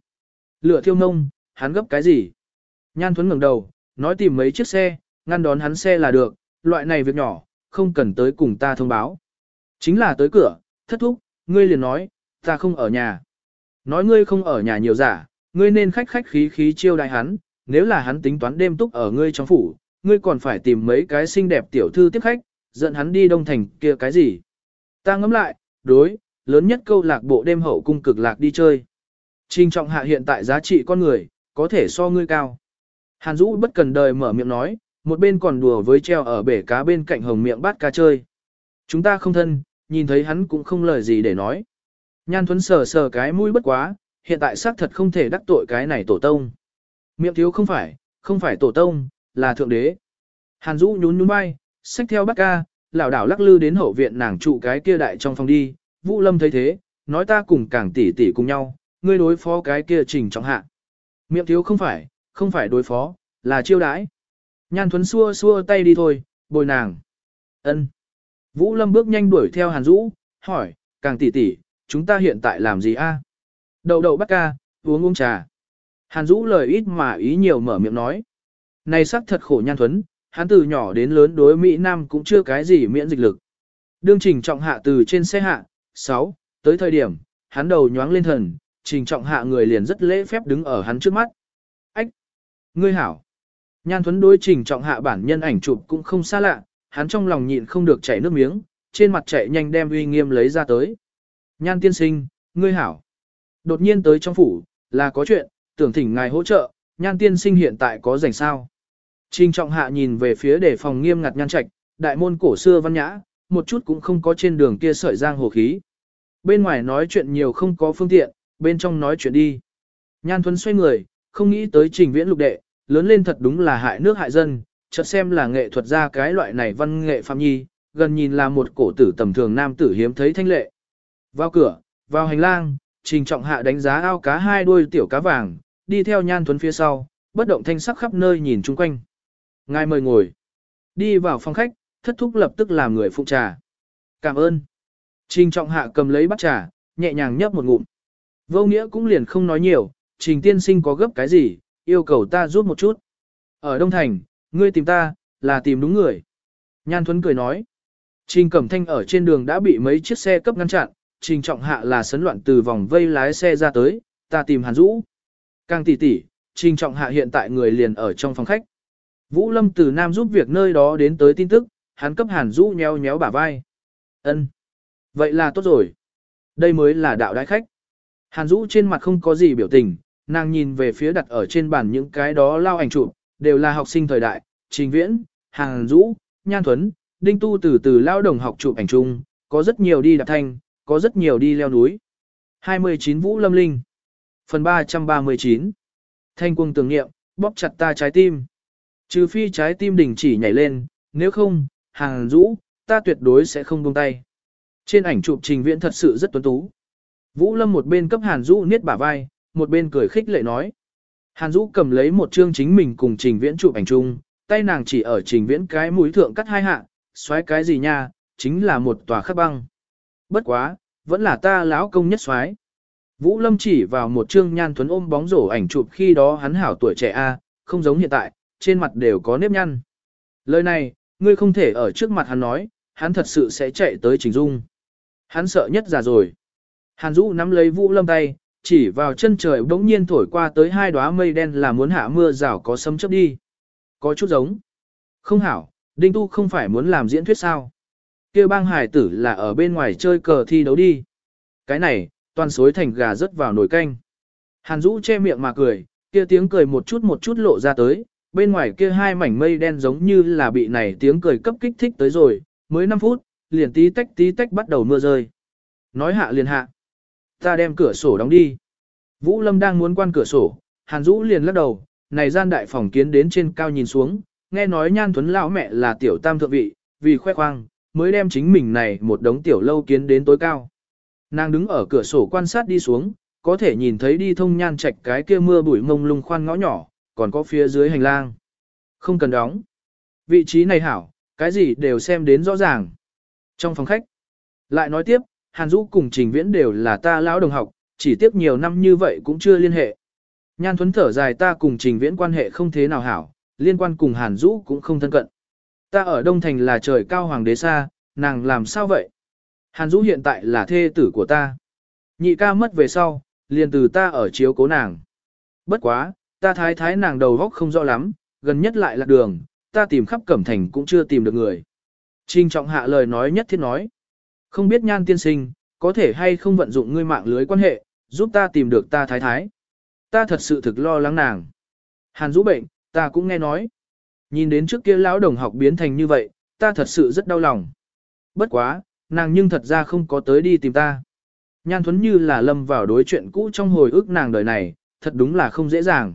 Lửa thiêu ngông, hắn gấp cái gì? Nhan Thuấn ngẩng đầu, nói tìm mấy chiếc xe, ngăn đón hắn xe là được, loại này việc nhỏ, không cần tới cùng ta thông báo. Chính là tới cửa, thất thúc, ngươi liền nói, ta không ở nhà. Nói ngươi không ở nhà nhiều giả, ngươi nên khách khách khí khí chiêu đại hắn, nếu là hắn tính toán đêm túc ở ngươi trong phủ, ngươi còn phải tìm mấy cái xinh đẹp tiểu thư tiếp khách, dẫn hắn đi đông thành kia cái gì. Ta ngẫm lại, đối, lớn nhất câu lạc bộ đêm hậu cung cực lạc đi chơi. Trình trọng hạ hiện tại giá trị con người, có thể so ngươi cao. Hàn Dũ bất cần đời mở miệng nói, một bên còn đùa với treo ở bể cá bên cạnh hồng miệng bát cá chơi. Chúng ta không thân, nhìn thấy hắn cũng không lời gì để nói. Nhan Thuấn sờ sờ cái mũi bất quá, hiện tại xác thật không thể đắc tội cái này tổ tông. Miệng thiếu không phải, không phải tổ tông, là thượng đế. Hàn Dũ nhún nhún vai, xách theo bát ca, lảo đảo lắc lư đến hậu viện nàng trụ cái kia đại trong phòng đi. Vũ Lâm thấy thế, nói ta cùng càng tỷ tỷ cùng nhau, ngươi đối phó cái kia trình trọng hạ. Miệng thiếu không phải, không phải đối phó, là chiêu đãi. Nhan Thuấn xua xua tay đi thôi, bồi nàng. Ân. Vũ Lâm bước nhanh đuổi theo Hàn Dũ, hỏi, càng tỷ tỷ, chúng ta hiện tại làm gì a? Đậu đậu bắt ca, uống uống trà. Hàn Dũ lời ít mà ý nhiều mở miệng nói. Này sắc thật khổ nhan thuấn, hắn từ nhỏ đến lớn đối Mỹ Nam cũng chưa cái gì miễn dịch lực. Đương trình trọng hạ từ trên xe hạ, 6, tới thời điểm, hắn đầu nhoáng lên thần, trình trọng hạ người liền rất lễ phép đứng ở hắn trước mắt. Ách! Ngươi hảo! Nhan thuấn đối trình trọng hạ bản nhân ảnh chụp cũng không xa lạ, hắn trong lòng nhịn không được chảy nước miếng, trên mặt chạy nhanh đem uy nghiêm lấy ra tới. Nhan tiên sinh, ngươi hảo! Đột nhiên tới trong phủ, là có chuyện, tưởng thỉnh ngài hỗ trợ, nhan tiên sinh hiện tại có rảnh sao. Trình trọng hạ nhìn về phía để phòng nghiêm ngặt nhan trạch, đại môn cổ xưa văn nhã, một chút cũng không có trên đường kia sợi giang hồ khí. Bên ngoài nói chuyện nhiều không có phương tiện, bên trong nói chuyện đi. Nhan thuấn xoay người, không nghĩ tới trình viễn lục đệ, lớn lên thật đúng là hại nước hại dân, chợt xem là nghệ thuật ra cái loại này văn nghệ phạm nhi, gần nhìn là một cổ tử tầm thường nam tử hiếm thấy thanh lệ. Vào cửa, vào hành lang, trình trọng hạ đánh giá ao cá hai đuôi tiểu cá vàng, đi theo nhan thuấn phía sau, bất động thanh sắc khắp nơi nhìn chung quanh. Ngài mời ngồi. Đi vào phòng khách, thất thúc lập tức làm người phụ trà. Cảm ơn. Trình trọng hạ cầm lấy bát trà, nhẹ nhàng nhấp một ngụm. Vô nghĩa cũng liền không nói nhiều, trình tiên sinh có gấp cái gì, yêu cầu ta giúp một chút. Ở Đông Thành, ngươi tìm ta, là tìm đúng người. Nhan Thuấn cười nói. Trình Cẩm Thanh ở trên đường đã bị mấy chiếc xe cấp ngăn chặn, Trình Trọng Hạ là sấn loạn từ vòng vây lái xe ra tới, ta tìm Hàn Dũ. Càng tỉ tỉ, Trình Trọng Hạ hiện tại người liền ở trong phòng khách. Vũ Lâm từ Nam giúp việc nơi đó đến tới tin tức, hắn cấp Hàn Dũ nheo nhéo bả vai. Ân, Vậy là tốt rồi. Đây mới là đạo đại khách. Hàn Dũ trên mặt không có gì biểu tình, nàng nhìn về phía đặt ở trên bàn những cái đó lao ảnh chụp, đều là học sinh thời đại, Trình Viễn, Hàn Dũ, Nhan Thuấn, Đinh Tu từ từ lao đồng học chụp ảnh chung, có rất nhiều đi đạp thanh, có rất nhiều đi leo núi. 29 Vũ Lâm Linh Phần 339 Thanh quân tưởng niệm, bóp chặt ta trái tim. Trừ phi trái tim đình chỉ nhảy lên, nếu không, hàng rũ, ta tuyệt đối sẽ không buông tay. Trên ảnh chụp trình viễn thật sự rất tuấn tú. Vũ Lâm một bên cấp Hàn Dũ niết bả vai, một bên cười khích lệ nói. Hàn Dũ cầm lấy một chương chính mình cùng trình viễn chụp ảnh chung, tay nàng chỉ ở trình viễn cái mũi thượng cắt hai hạ, xoáy cái gì nha, chính là một tòa khắc băng. Bất quá, vẫn là ta lão công nhất xoáy. Vũ Lâm chỉ vào một chương nhan thuấn ôm bóng rổ ảnh chụp khi đó hắn hảo tuổi trẻ A, không giống hiện tại, trên mặt đều có nếp nhăn. Lời này, ngươi không thể ở trước mặt hắn nói, hắn thật sự sẽ chạy tới Trình Dung. Hắn sợ nhất già rồi. Hàn Dũ nắm lấy Vũ Lâm tay, chỉ vào chân trời bỗng nhiên thổi qua tới hai đóa mây đen là muốn hạ mưa rào có sấm chớp đi. Có chút giống. Không hảo, Đinh Tu không phải muốn làm diễn thuyết sao. kêu bang hải tử là ở bên ngoài chơi cờ thi đấu đi. Cái này, toàn suối thành gà rớt vào nồi canh. Hàn Dũ che miệng mà cười, kia tiếng cười một chút một chút lộ ra tới, bên ngoài kia hai mảnh mây đen giống như là bị này tiếng cười cấp kích thích tới rồi, mới 5 phút, liền tí tách tí tách bắt đầu mưa rơi. Nói hạ liền hạ. Ta đem cửa sổ đóng đi. Vũ Lâm đang muốn quan cửa sổ, Hàn Dũ liền lắc đầu, này gian đại phòng kiến đến trên cao nhìn xuống, nghe nói nhan thuấn lão mẹ là tiểu tam thượng vị, vì khoe khoang, mới đem chính mình này một đống tiểu lâu kiến đến tối cao. Nàng đứng ở cửa sổ quan sát đi xuống, có thể nhìn thấy đi thông nhan trạch cái kia mưa bụi mông lung khoan ngõ nhỏ, còn có phía dưới hành lang. Không cần đóng. Vị trí này hảo, cái gì đều xem đến rõ ràng. Trong phòng khách, lại nói tiếp, Hàn Dũ cùng Trình Viễn đều là ta lão đồng học, chỉ tiếp nhiều năm như vậy cũng chưa liên hệ. Nhan Thuấn thở dài ta cùng Trình Viễn quan hệ không thế nào hảo, liên quan cùng Hàn Dũ cũng không thân cận. Ta ở Đông Thành là trời cao hoàng đế xa, nàng làm sao vậy? Hàn Dũ hiện tại là thê tử của ta. Nhị ca mất về sau, liền từ ta ở chiếu cố nàng. Bất quá, ta thái thái nàng đầu góc không rõ lắm, gần nhất lại là đường, ta tìm khắp cẩm thành cũng chưa tìm được người. Trình trọng hạ lời nói nhất thiết nói. Không biết nhan tiên sinh, có thể hay không vận dụng ngươi mạng lưới quan hệ, giúp ta tìm được ta thái thái. Ta thật sự thực lo lắng nàng. Hàn Dũ bệnh, ta cũng nghe nói. Nhìn đến trước kia lão đồng học biến thành như vậy, ta thật sự rất đau lòng. Bất quá, nàng nhưng thật ra không có tới đi tìm ta. Nhan Thuấn như là lâm vào đối chuyện cũ trong hồi ức nàng đời này, thật đúng là không dễ dàng.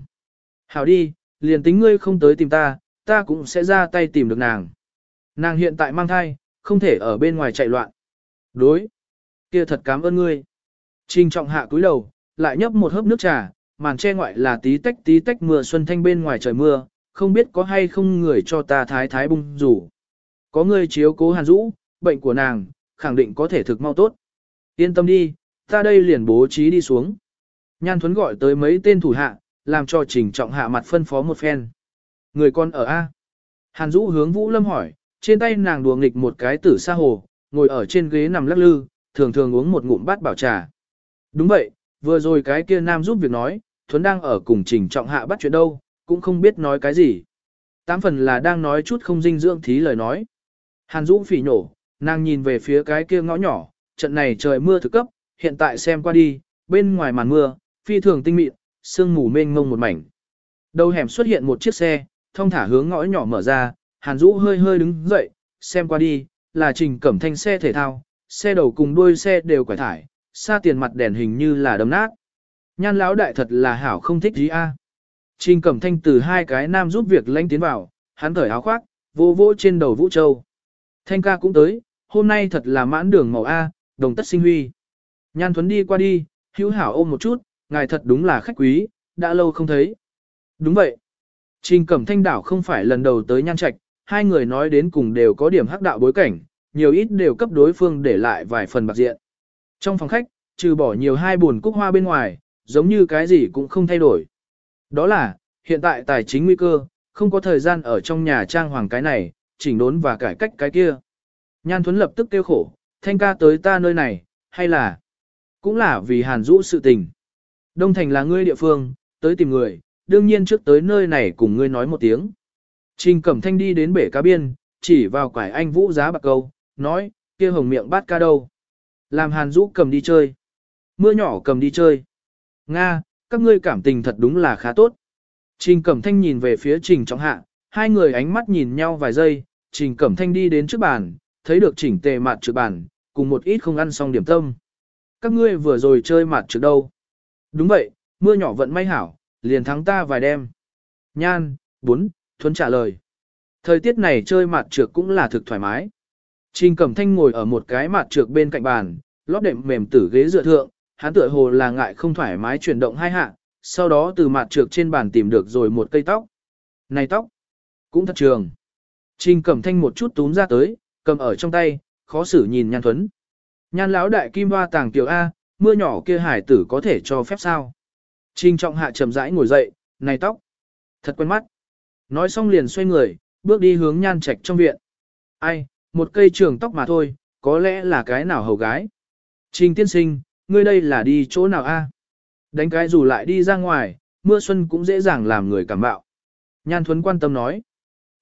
Hảo đi, liền tính ngươi không tới tìm ta, ta cũng sẽ ra tay tìm được nàng. Nàng hiện tại mang thai, không thể ở bên ngoài chạy loạn. Đối. kia thật cảm ơn ngươi. Trình trọng hạ cúi đầu, lại nhấp một hớp nước trà, màn che ngoại là tí tách tí tách mưa xuân thanh bên ngoài trời mưa, không biết có hay không người cho ta thái thái bung rủ. Có người chiếu cố hàn rũ, bệnh của nàng, khẳng định có thể thực mau tốt. Yên tâm đi, ta đây liền bố trí đi xuống. Nhan Thuấn gọi tới mấy tên thủ hạ, làm cho trình trọng hạ mặt phân phó một phen. Người con ở A. Hàn Dũ hướng Vũ Lâm hỏi, trên tay nàng đùa nghịch một cái tử sa hồ, ngồi ở trên ghế nằm lắc lư, thường thường uống một ngụm bát bảo trà. Đúng vậy, vừa rồi cái kia nam giúp việc nói, Thuấn đang ở cùng trình trọng hạ bắt chuyện đâu, cũng không biết nói cái gì. Tám phần là đang nói chút không dinh dưỡng thí lời nói. Hàn Dũ phỉ nổ, nàng nhìn về phía cái kia ngõ nhỏ, trận này trời mưa thực cấp, hiện tại xem qua đi, bên ngoài màn mưa, phi thường tinh mịn, sương mù mênh mông một mảnh. Đầu hẻm xuất hiện một chiếc xe, thông thả hướng ngõ nhỏ mở ra, Hàn Dũ hơi hơi đứng dậy, xem qua đi, là trình cẩm thanh xe thể thao, xe đầu cùng đuôi xe đều quải thải, xa tiền mặt đèn hình như là đấm nát. Nhan lão đại thật là hảo không thích gì a. Trình cẩm thanh từ hai cái nam giúp việc lanh tiến vào, hắn thở áo khoác, vô vô trên đầu Vũ Châu. Thanh ca cũng tới, hôm nay thật là mãn đường màu A, đồng tất sinh huy. Nhan Thuấn đi qua đi, hữu hảo ôm một chút, ngài thật đúng là khách quý, đã lâu không thấy. Đúng vậy. Trình Cẩm Thanh đảo không phải lần đầu tới Nhan Trạch, hai người nói đến cùng đều có điểm hắc đạo bối cảnh, nhiều ít đều cấp đối phương để lại vài phần bạc diện. Trong phòng khách, trừ bỏ nhiều hai buồn cúc hoa bên ngoài, giống như cái gì cũng không thay đổi. Đó là, hiện tại tài chính nguy cơ, không có thời gian ở trong nhà trang hoàng cái này, chỉnh đốn và cải cách cái kia. Nhan Thuấn lập tức kêu khổ, thanh ca tới ta nơi này, hay là, cũng là vì hàn rũ sự tình. Đông Thành là ngươi địa phương, tới tìm người, đương nhiên trước tới nơi này cùng ngươi nói một tiếng. Trình Cẩm Thanh đi đến bể cá biên, chỉ vào quải anh vũ giá bạc câu, nói, kia hồng miệng bát ca đâu. Làm hàn Dũ cầm đi chơi. Mưa nhỏ cầm đi chơi. Nga, các ngươi cảm tình thật đúng là khá tốt. Trình Cẩm Thanh nhìn về phía Trình Trọng Hạ, hai người ánh mắt nhìn nhau vài giây, Trình Cẩm Thanh đi đến trước bàn, thấy được chỉnh tề mặt trực bàn, cùng một ít không ăn xong điểm tâm. Các ngươi vừa rồi chơi mặt trực đâu? Đúng vậy, mưa nhỏ vận may hảo, liền thắng ta vài đêm. Nhan, bốn, Thuấn trả lời. Thời tiết này chơi mạt trược cũng là thực thoải mái. Trình Cẩm Thanh ngồi ở một cái mạt trược bên cạnh bàn, lót đệm mềm tử ghế dựa thượng, hắn tựa hồ là ngại không thoải mái chuyển động hai hạ, sau đó từ mạt trược trên bàn tìm được rồi một cây tóc. Này tóc, cũng thật trường. Trình Cẩm Thanh một chút túm ra tới, cầm ở trong tay, khó xử nhìn Nhan Thuấn. Nhan lão đại kim hoa tàng tiểu A, mưa nhỏ kia hải tử có thể cho phép sao? Trình trọng hạ chậm rãi ngồi dậy, này tóc, thật quen mắt. Nói xong liền xoay người, bước đi hướng nhan trạch trong viện. Ai, một cây trường tóc mà thôi, có lẽ là cái nào hầu gái. Trình tiên sinh, ngươi đây là đi chỗ nào a? Đánh cái dù lại đi ra ngoài, mưa xuân cũng dễ dàng làm người cảm bạo. Nhan Thuấn quan tâm nói.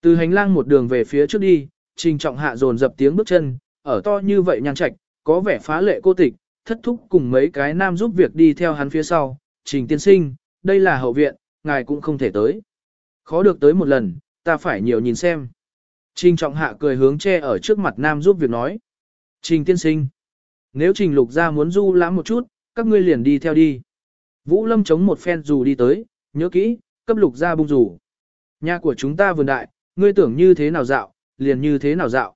Từ hành lang một đường về phía trước đi, trình trọng hạ dồn dập tiếng bước chân, ở to như vậy nhan trạch, có vẻ phá lệ cô tịch, thất thúc cùng mấy cái nam giúp việc đi theo hắn phía sau. Trình tiên sinh, đây là hậu viện, ngài cũng không thể tới. Khó được tới một lần, ta phải nhiều nhìn xem. Trình trọng hạ cười hướng che ở trước mặt nam giúp việc nói. Trình tiên sinh. Nếu trình lục ra muốn du lãm một chút, các ngươi liền đi theo đi. Vũ lâm chống một phen dù đi tới, nhớ kỹ, cấp lục ra bung dù. Nhà của chúng ta vườn đại, ngươi tưởng như thế nào dạo, liền như thế nào dạo.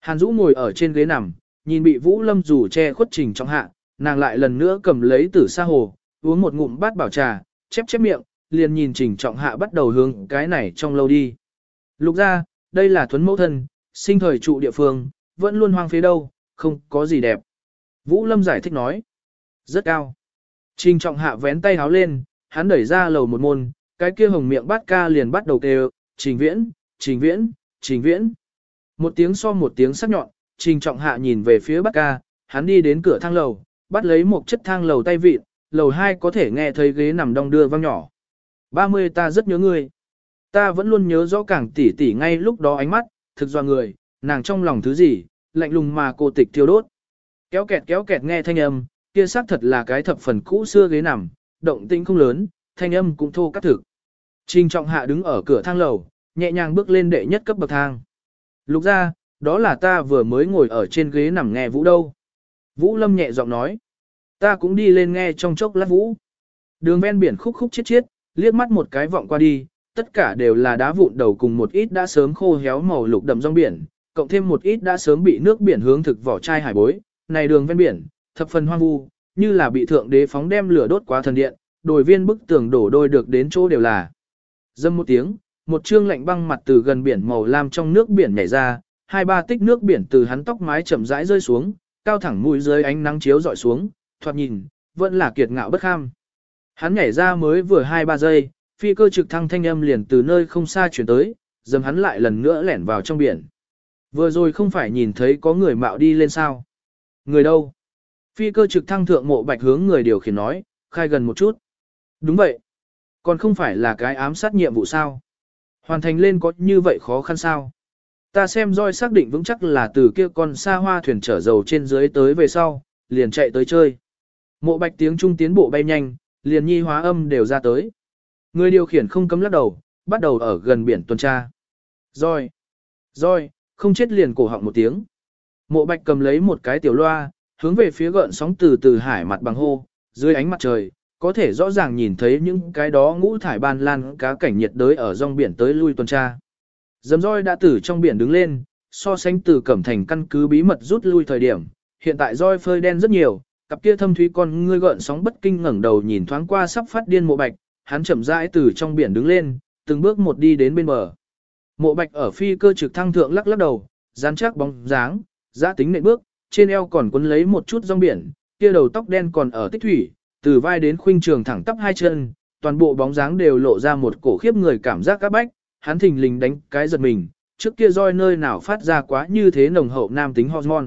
Hàn Dũ ngồi ở trên ghế nằm, nhìn bị Vũ Lâm dù che khuất trình trọng hạ, nàng lại lần nữa cầm lấy tử sa hồ, uống một ngụm bát bảo trà, chép chép miệng, liền nhìn trình trọng hạ bắt đầu hướng cái này trong lâu đi. Lục ra, đây là thuấn mẫu thân, sinh thời trụ địa phương, vẫn luôn hoang phế đâu, không có gì đẹp. Vũ Lâm giải thích nói. Rất cao. Trình trọng hạ vén tay háo lên, hắn đẩy ra lầu một môn, cái kia hồng miệng bát ca liền bắt đầu kêu, trình viễn, trình viễn, trình viễn. Một tiếng so một tiếng sắc nhọn, trình trọng hạ nhìn về phía Bắc ca, hắn đi đến cửa thang lầu, bắt lấy một chất thang lầu tay vịn. lầu hai có thể nghe thấy ghế nằm đong đưa vang nhỏ. 30 ta rất nhớ ngươi. Ta vẫn luôn nhớ rõ càng tỉ tỉ ngay lúc đó ánh mắt, thực do người, nàng trong lòng thứ gì, lạnh lùng mà cô tịch thiêu đốt. Kéo kẹt kéo kẹt nghe thanh âm, kia xác thật là cái thập phần cũ xưa ghế nằm, động tĩnh không lớn, thanh âm cũng thô cắt thực. Trình trọng hạ đứng ở cửa thang lầu, nhẹ nhàng bước lên đệ nhất cấp bậc thang. Lục ra, đó là ta vừa mới ngồi ở trên ghế nằm nghe vũ đâu. Vũ lâm nhẹ giọng nói. Ta cũng đi lên nghe trong chốc lát vũ. Đường ven biển khúc khúc chiết chiết, liếc mắt một cái vọng qua đi, tất cả đều là đá vụn đầu cùng một ít đã sớm khô héo màu lục đậm rong biển, cộng thêm một ít đã sớm bị nước biển hướng thực vỏ chai hải bối, này đường ven biển, thập phần hoang vu, như là bị thượng đế phóng đem lửa đốt quá thần điện, đồi viên bức tường đổ đôi được đến chỗ đều là. Dâm một tiếng, một trương lạnh băng mặt từ gần biển màu lam trong nước biển nhảy ra, hai ba tích nước biển từ hắn tóc mái chậm rãi rơi xuống, cao thẳng mũi dưới ánh nắng chiếu dọi xuống, thoạt nhìn, vẫn là kiệt ngạo bất kham. Hắn nhảy ra mới vừa hai ba giây, phi cơ trực thăng thanh âm liền từ nơi không xa chuyển tới, dầm hắn lại lần nữa lẻn vào trong biển. Vừa rồi không phải nhìn thấy có người mạo đi lên sao? Người đâu? Phi cơ trực thăng thượng mộ bạch hướng người điều khiển nói, khai gần một chút. Đúng vậy. Còn không phải là cái ám sát nhiệm vụ sao? Hoàn thành lên có như vậy khó khăn sao? Ta xem roi xác định vững chắc là từ kia con xa hoa thuyền chở dầu trên dưới tới về sau, liền chạy tới chơi. Mộ bạch tiếng trung tiến bộ bay nhanh, liền nhi hóa âm đều ra tới. Người điều khiển không cấm lắc đầu, bắt đầu ở gần biển tuần tra. rồi, rồi, không chết liền cổ họng một tiếng. Mộ bạch cầm lấy một cái tiểu loa, hướng về phía gợn sóng từ từ hải mặt bằng hô, dưới ánh mặt trời, có thể rõ ràng nhìn thấy những cái đó ngũ thải ban lan cá cảnh nhiệt đới ở rong biển tới lui tuần tra. Dầm roi đã từ trong biển đứng lên, so sánh từ cẩm thành căn cứ bí mật rút lui thời điểm, hiện tại roi phơi đen rất nhiều, cặp kia thâm thúy con ngươi gợn sóng bất kinh ngẩng đầu nhìn thoáng qua sắp phát điên mộ bạch, hắn chậm rãi từ trong biển đứng lên, từng bước một đi đến bên bờ. Mộ bạch ở phi cơ trực thăng thượng lắc lắc đầu, dán chắc bóng dáng, giã tính nệ bước, trên eo còn quấn lấy một chút rong biển, kia đầu tóc đen còn ở tích thủy, từ vai đến khuynh trường thẳng tắp hai chân, toàn bộ bóng dáng đều lộ ra một cổ khiếp người cảm giác các bách, hắn thình lình đánh cái giật mình, trước kia roi nơi nào phát ra quá như thế nồng hậu nam tính hormone.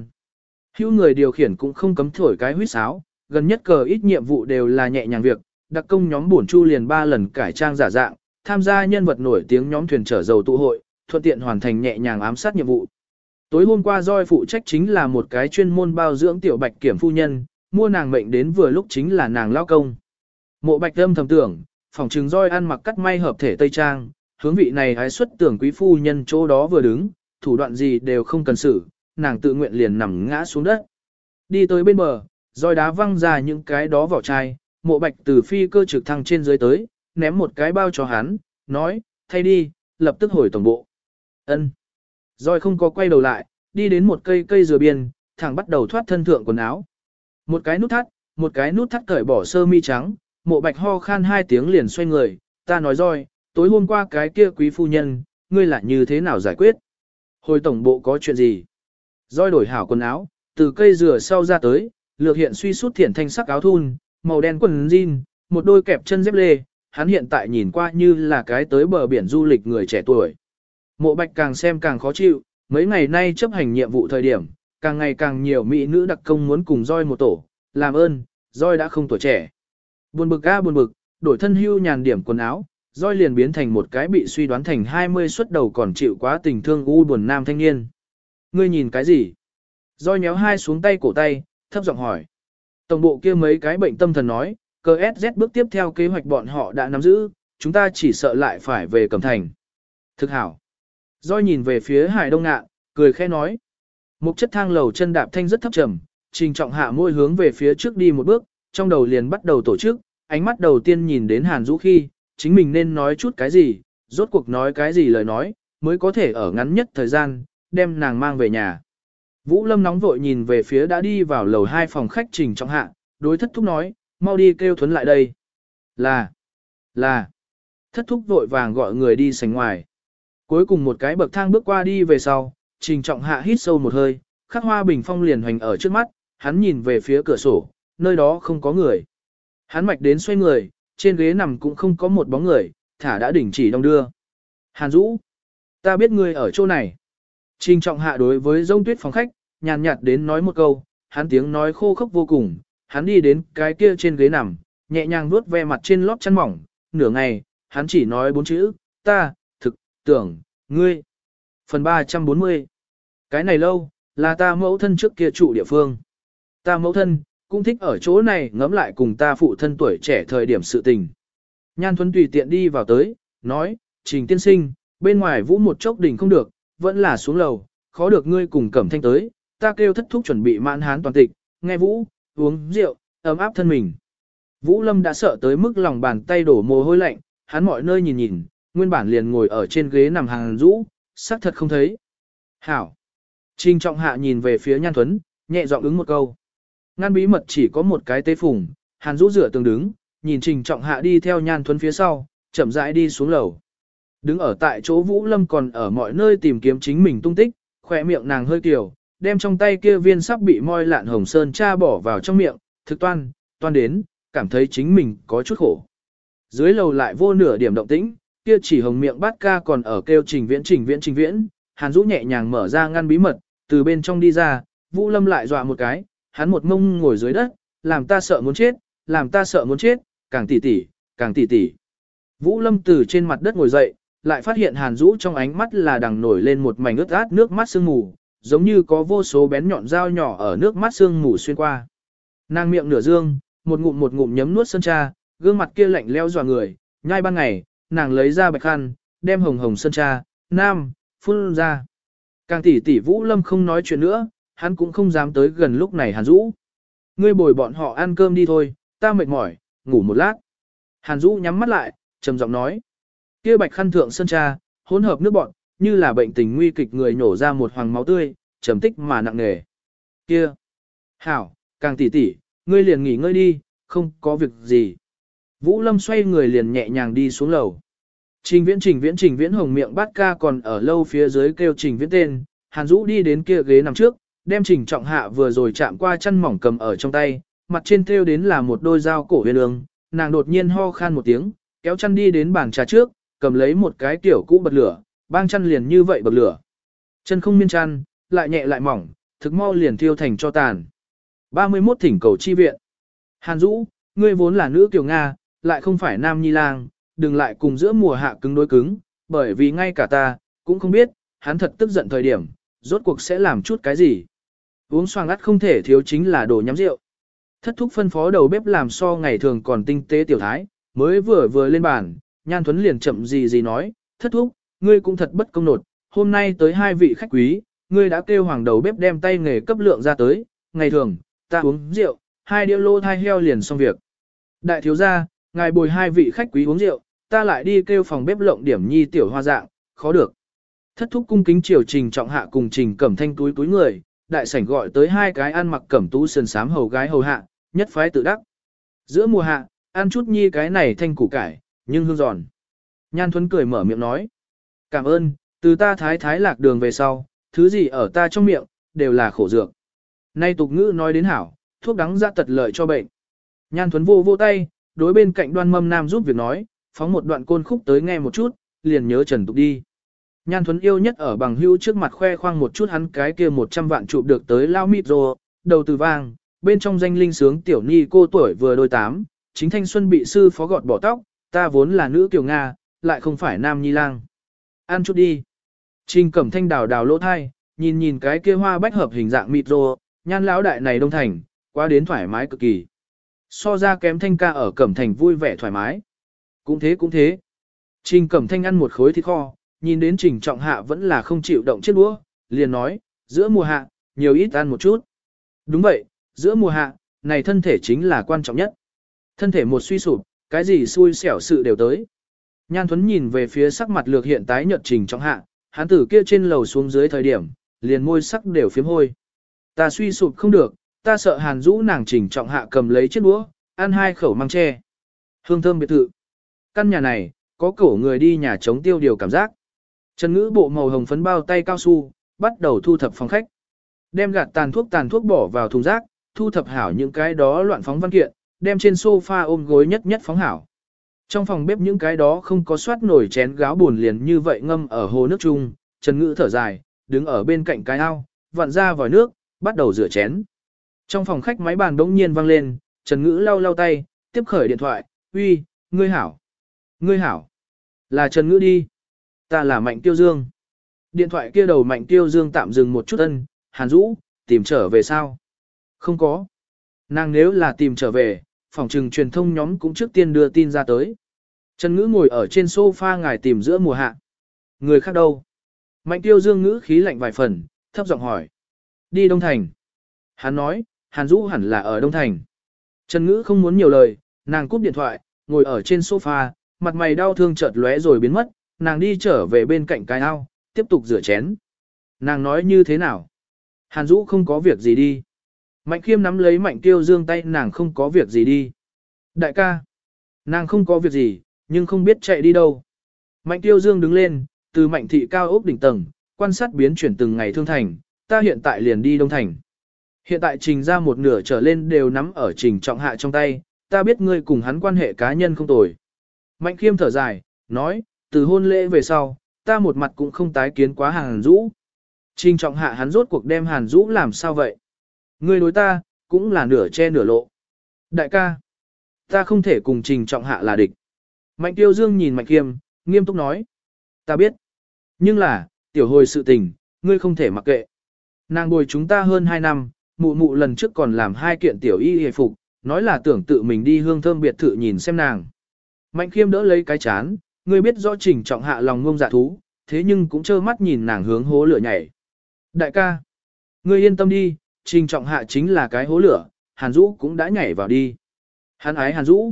Hữu người điều khiển cũng không cấm thổi cái huýt sáo, gần nhất cờ ít nhiệm vụ đều là nhẹ nhàng việc, đặc công nhóm bổn chu liền ba lần cải trang giả dạng, tham gia nhân vật nổi tiếng nhóm thuyền chở dầu tụ hội, thuận tiện hoàn thành nhẹ nhàng ám sát nhiệm vụ. Tối hôm qua roi phụ trách chính là một cái chuyên môn bao dưỡng tiểu bạch kiểm phu nhân, mua nàng mệnh đến vừa lúc chính là nàng lao công. Mộ bạch âm thầm tưởng, phòng trừng roi ăn mặc cắt may hợp thể tây trang, hướng vị này hái xuất tưởng quý phu nhân chỗ đó vừa đứng, thủ đoạn gì đều không cần xử, nàng tự nguyện liền nằm ngã xuống đất. Đi tới bên bờ, roi đá văng ra những cái đó vỏ chai, mộ bạch từ phi cơ trực thăng trên dưới tới, ném một cái bao cho hắn, nói, thay đi, lập tức hồi tổng bộ. ân Roi không có quay đầu lại, đi đến một cây cây dừa biên, thẳng bắt đầu thoát thân thượng quần áo. Một cái nút thắt, một cái nút thắt cởi bỏ sơ mi trắng, mộ bạch ho khan hai tiếng liền xoay người, ta nói roi, tối hôm qua cái kia quý phu nhân, ngươi lại như thế nào giải quyết? Hồi tổng bộ có chuyện gì? Rồi đổi hảo quần áo, từ cây rửa sau ra tới, lược hiện suy sút thiển thanh sắc áo thun, màu đen quần jean, một đôi kẹp chân dép lê, hắn hiện tại nhìn qua như là cái tới bờ biển du lịch người trẻ tuổi. Mộ bạch càng xem càng khó chịu, mấy ngày nay chấp hành nhiệm vụ thời điểm, càng ngày càng nhiều mỹ nữ đặc công muốn cùng roi một tổ, làm ơn, roi đã không tuổi trẻ. Buồn bực ga buồn bực, đổi thân hưu nhàn điểm quần áo, roi liền biến thành một cái bị suy đoán thành 20 xuất đầu còn chịu quá tình thương u buồn nam thanh niên. Ngươi nhìn cái gì? Roi nhéo hai xuống tay cổ tay, thấp giọng hỏi. Tổng bộ kia mấy cái bệnh tâm thần nói, cơ SZ bước tiếp theo kế hoạch bọn họ đã nắm giữ, chúng ta chỉ sợ lại phải về Cẩm Thành. Thực hảo. Roi nhìn về phía Hải Đông Ngạn, cười khẽ nói. Một chất thang lầu chân đạp thanh rất thấp trầm, trình trọng hạ môi hướng về phía trước đi một bước, trong đầu liền bắt đầu tổ chức, ánh mắt đầu tiên nhìn đến Hàn Dũ khi, chính mình nên nói chút cái gì, rốt cuộc nói cái gì lời nói, mới có thể ở ngắn nhất thời gian, đem nàng mang về nhà. Vũ Lâm nóng vội nhìn về phía đã đi vào lầu hai phòng khách trình trọng hạ, đối thất thúc nói, mau đi kêu thuấn lại đây. Là, là, thất thúc vội vàng gọi người đi sánh ngoài. Cuối cùng một cái bậc thang bước qua đi về sau, trình trọng hạ hít sâu một hơi, khắc hoa bình phong liền hoành ở trước mắt, hắn nhìn về phía cửa sổ, nơi đó không có người. Hắn mạch đến xoay người, trên ghế nằm cũng không có một bóng người, thả đã đỉnh chỉ đông đưa. Hàn Dũ, ta biết ngươi ở chỗ này. Trình trọng hạ đối với dông tuyết phòng khách, nhàn nhạt đến nói một câu, hắn tiếng nói khô khốc vô cùng, hắn đi đến cái kia trên ghế nằm, nhẹ nhàng vuốt ve mặt trên lót chăn mỏng, nửa ngày, hắn chỉ nói bốn chữ, ta, thực, tưởng, ngươi. Phần 340 Cái này lâu, là ta mẫu thân trước kia trụ địa phương. Ta mẫu thân, cũng thích ở chỗ này ngẫm lại cùng ta phụ thân tuổi trẻ thời điểm sự tình. Nhan Thuấn tùy tiện đi vào tới, nói, trình tiên sinh, bên ngoài vũ một chốc đỉnh không được, vẫn là xuống lầu, khó được ngươi cùng cẩm thanh tới, ta kêu thất thúc chuẩn bị mãn hán toàn tịch, nghe vũ, uống rượu, ấm áp thân mình. Vũ Lâm đã sợ tới mức lòng bàn tay đổ mồ hôi lạnh, hắn mọi nơi nhìn nhìn, nguyên bản liền ngồi ở trên ghế nằm hàng rũ, xác thật không thấy. Hảo. Trình trọng hạ nhìn về phía Nhan Thuấn, nhẹ giọng ứng một câu. Ngăn bí mật chỉ có một cái tế phùng, hàn rũ rửa tường đứng, nhìn trình trọng hạ đi theo Nhan Thuấn phía sau, chậm rãi đi xuống lầu. Đứng ở tại chỗ Vũ Lâm còn ở mọi nơi tìm kiếm chính mình tung tích, khỏe miệng nàng hơi kiều, đem trong tay kia viên sắp bị moi lạn hồng sơn cha bỏ vào trong miệng, thực toan, toan đến, cảm thấy chính mình có chút khổ. Dưới lầu lại vô nửa điểm động tĩnh, kia chỉ hồng miệng bát ca còn ở kêu trình viễn trình viễn trình viễn, Hàn Dũ nhẹ nhàng mở ra ngăn bí mật, từ bên trong đi ra, Vũ Lâm lại dọa một cái, hắn một mông ngồi dưới đất, làm ta sợ muốn chết, làm ta sợ muốn chết, càng tỉ tỉ, càng tỉ tỉ. Vũ Lâm từ trên mặt đất ngồi dậy, lại phát hiện Hàn Dũ trong ánh mắt là đằng nổi lên một mảnh ướt át nước mắt sương mù, giống như có vô số bén nhọn dao nhỏ ở nước mắt sương mù xuyên qua. Nàng miệng nửa dương, một ngụm một ngụm nhấm nuốt sơn cha, gương mặt kia lạnh leo dọa người, nhai ban ngày, nàng lấy ra bạch khăn, đem hồng hồng sơn cha, nam, phun ra. Càng tỷ tỷ Vũ Lâm không nói chuyện nữa, hắn cũng không dám tới gần lúc này Hàn Dũ. Ngươi bồi bọn họ ăn cơm đi thôi, ta mệt mỏi, ngủ một lát. Hàn Dũ nhắm mắt lại, trầm giọng nói. Kia bạch khăn thượng sơn cha, hỗn hợp nước bọn, như là bệnh tình nguy kịch người nổ ra một hoàng máu tươi, trầm tích mà nặng nề. Kia! Hảo, càng tỉ tỉ, ngươi liền nghỉ ngơi đi, không có việc gì. Vũ Lâm xoay người liền nhẹ nhàng đi xuống lầu. Trình viễn trình viễn trình viễn hồng miệng bát ca còn ở lâu phía dưới kêu trình viễn tên, Hàn Dũ đi đến kia ghế nằm trước, đem trình trọng hạ vừa rồi chạm qua chân mỏng cầm ở trong tay, mặt trên thêu đến là một đôi dao cổ huyền ương, nàng đột nhiên ho khan một tiếng, kéo chân đi đến bàn trà trước, cầm lấy một cái tiểu cũ bật lửa, bang chân liền như vậy bật lửa. Chân không miên chăn, lại nhẹ lại mỏng, thực mau liền thiêu thành cho tàn. 31 thỉnh cầu chi viện. Hàn Dũ, ngươi vốn là nữ tiểu Nga, lại không phải nam nhi lang, đừng lại cùng giữa mùa hạ cứng đối cứng, bởi vì ngay cả ta, cũng không biết, hắn thật tức giận thời điểm, rốt cuộc sẽ làm chút cái gì. Uống xoàng ắt không thể thiếu chính là đồ nhắm rượu. Thất thúc phân phó đầu bếp làm so ngày thường còn tinh tế tiểu thái, mới vừa vừa lên bàn, nhan thuấn liền chậm gì gì nói, thất thúc, ngươi cũng thật bất công nột, hôm nay tới hai vị khách quý, ngươi đã kêu hoàng đầu bếp đem tay nghề cấp lượng ra tới, ngày thường, ta uống rượu, hai đĩa lô thai heo liền xong việc. Đại thiếu gia, ngài bồi hai vị khách quý uống rượu, ta lại đi kêu phòng bếp lộng điểm nhi tiểu hoa dạng, khó được. Thất thúc cung kính triều trình trọng hạ cùng trình cẩm thanh túi túi người, đại sảnh gọi tới hai cái ăn mặc cẩm tú sườn sám hầu gái hầu hạ, nhất phái tự đắc. Giữa mùa hạ, ăn chút nhi cái này thanh củ cải, nhưng hương giòn. Nhan Thuấn cười mở miệng nói. Cảm ơn, từ ta thái thái lạc đường về sau, thứ gì ở ta trong miệng, đều là khổ dược. Nay tục ngữ nói đến hảo, thuốc đắng ra tật lợi cho bệnh. Nhan Thuấn vô vô tay, đối bên cạnh đoan mâm nam giúp việc nói, phóng một đoạn côn khúc tới nghe một chút, liền nhớ trần tục đi. Nhan Thuấn yêu nhất ở bằng hữu trước mặt khoe khoang một chút hắn cái kia 100 vạn chụp được tới lao mịt rồ, đầu từ vang, bên trong danh linh sướng tiểu ni cô tuổi vừa đôi tám, chính thanh xuân bị sư phó gọt bỏ tóc, ta vốn là nữ tiểu Nga, lại không phải nam nhi lang. Ăn chút đi. Trình cẩm thanh đào đào lỗ thai, nhìn nhìn cái kia hoa bách hợp hình dạng mịt rồ, nhan lão đại này đông thành, quá đến thoải mái cực kỳ. So ra kém thanh ca ở cẩm thành vui vẻ thoải mái. Cũng thế cũng thế. Trình cẩm thanh ăn một khối thịt kho, nhìn đến trình trọng hạ vẫn là không chịu động chết đũa, liền nói, giữa mùa hạ, nhiều ít ăn một chút. Đúng vậy, giữa mùa hạ, này thân thể chính là quan trọng nhất. Thân thể một suy sụp, cái gì xui xẻo sự đều tới. Nhan Thuấn nhìn về phía sắc mặt lược hiện tái nhợt trình trọng hạ, hắn tử kia trên lầu xuống dưới thời điểm, liền môi sắc đều phiếm hôi. Ta suy sụp không được, ta sợ hàn rũ nàng trình trọng hạ cầm lấy chiếc đũa, ăn hai khẩu măng tre. Hương thơm biệt thự. Căn nhà này, có cổ người đi nhà chống tiêu điều cảm giác. Trần ngữ bộ màu hồng phấn bao tay cao su, bắt đầu thu thập phòng khách. Đem gạt tàn thuốc tàn thuốc bỏ vào thùng rác, thu thập hảo những cái đó loạn phóng văn kiện, đem trên sofa ôm gối nhất nhất phóng hảo. Trong phòng bếp những cái đó không có soát nổi chén gáo buồn liền như vậy ngâm ở hồ nước chung, Trần Ngữ thở dài, đứng ở bên cạnh cái ao, vặn ra vòi nước, bắt đầu rửa chén. Trong phòng khách máy bàn đống nhiên vang lên, Trần Ngữ lau lau tay, tiếp khởi điện thoại, uy, ngươi hảo. Ngươi hảo. Là Trần Ngữ đi. Ta là Mạnh Tiêu Dương. Điện thoại kia đầu Mạnh Tiêu Dương tạm dừng một chút ân, Hàn Dũ, tìm trở về sao? Không có. Nàng nếu là tìm trở về, phòng trừng truyền thông nhóm cũng trước tiên đưa tin ra tới. Trần Ngữ ngồi ở trên sofa ngài tìm giữa mùa hạ. Người khác đâu? Mạnh Tiêu Dương ngữ khí lạnh vài phần, thấp giọng hỏi. Đi Đông Thành. Hắn nói, Hàn Dũ hẳn là ở Đông Thành. Trần Ngữ không muốn nhiều lời, nàng cúp điện thoại, ngồi ở trên sofa, mặt mày đau thương chợt lóe rồi biến mất, nàng đi trở về bên cạnh cái ao, tiếp tục rửa chén. Nàng nói như thế nào? Hàn Dũ không có việc gì đi. Mạnh khiêm nắm lấy mạnh tiêu dương tay nàng không có việc gì đi. Đại ca, nàng không có việc gì, nhưng không biết chạy đi đâu. Mạnh tiêu dương đứng lên, từ mạnh thị cao ốc đỉnh tầng, quan sát biến chuyển từng ngày thương thành, ta hiện tại liền đi đông thành. Hiện tại trình ra một nửa trở lên đều nắm ở trình trọng hạ trong tay, ta biết ngươi cùng hắn quan hệ cá nhân không tồi. Mạnh khiêm thở dài, nói, từ hôn lễ về sau, ta một mặt cũng không tái kiến quá hàn Dũ. Trình trọng hạ hắn rốt cuộc đem hàn Dũ làm sao vậy? Ngươi đối ta, cũng là nửa che nửa lộ. Đại ca, Ta không thể cùng trình trọng hạ là địch. Mạnh tiêu dương nhìn mạnh kiêm, nghiêm túc nói. Ta biết. Nhưng là, tiểu hồi sự tình, ngươi không thể mặc kệ. Nàng bồi chúng ta hơn 2 năm, mụ mụ lần trước còn làm hai kiện tiểu y hề phục, nói là tưởng tự mình đi hương thơm biệt thự nhìn xem nàng. Mạnh khiêm đỡ lấy cái chán, ngươi biết rõ trình trọng hạ lòng ngông dạ thú, thế nhưng cũng trơ mắt nhìn nàng hướng hố lửa nhảy. Đại ca, ngươi yên tâm đi, trình trọng hạ chính là cái hố lửa, Hàn Dũ cũng đã nhảy vào đi. Hắn ái Hàn Dũ.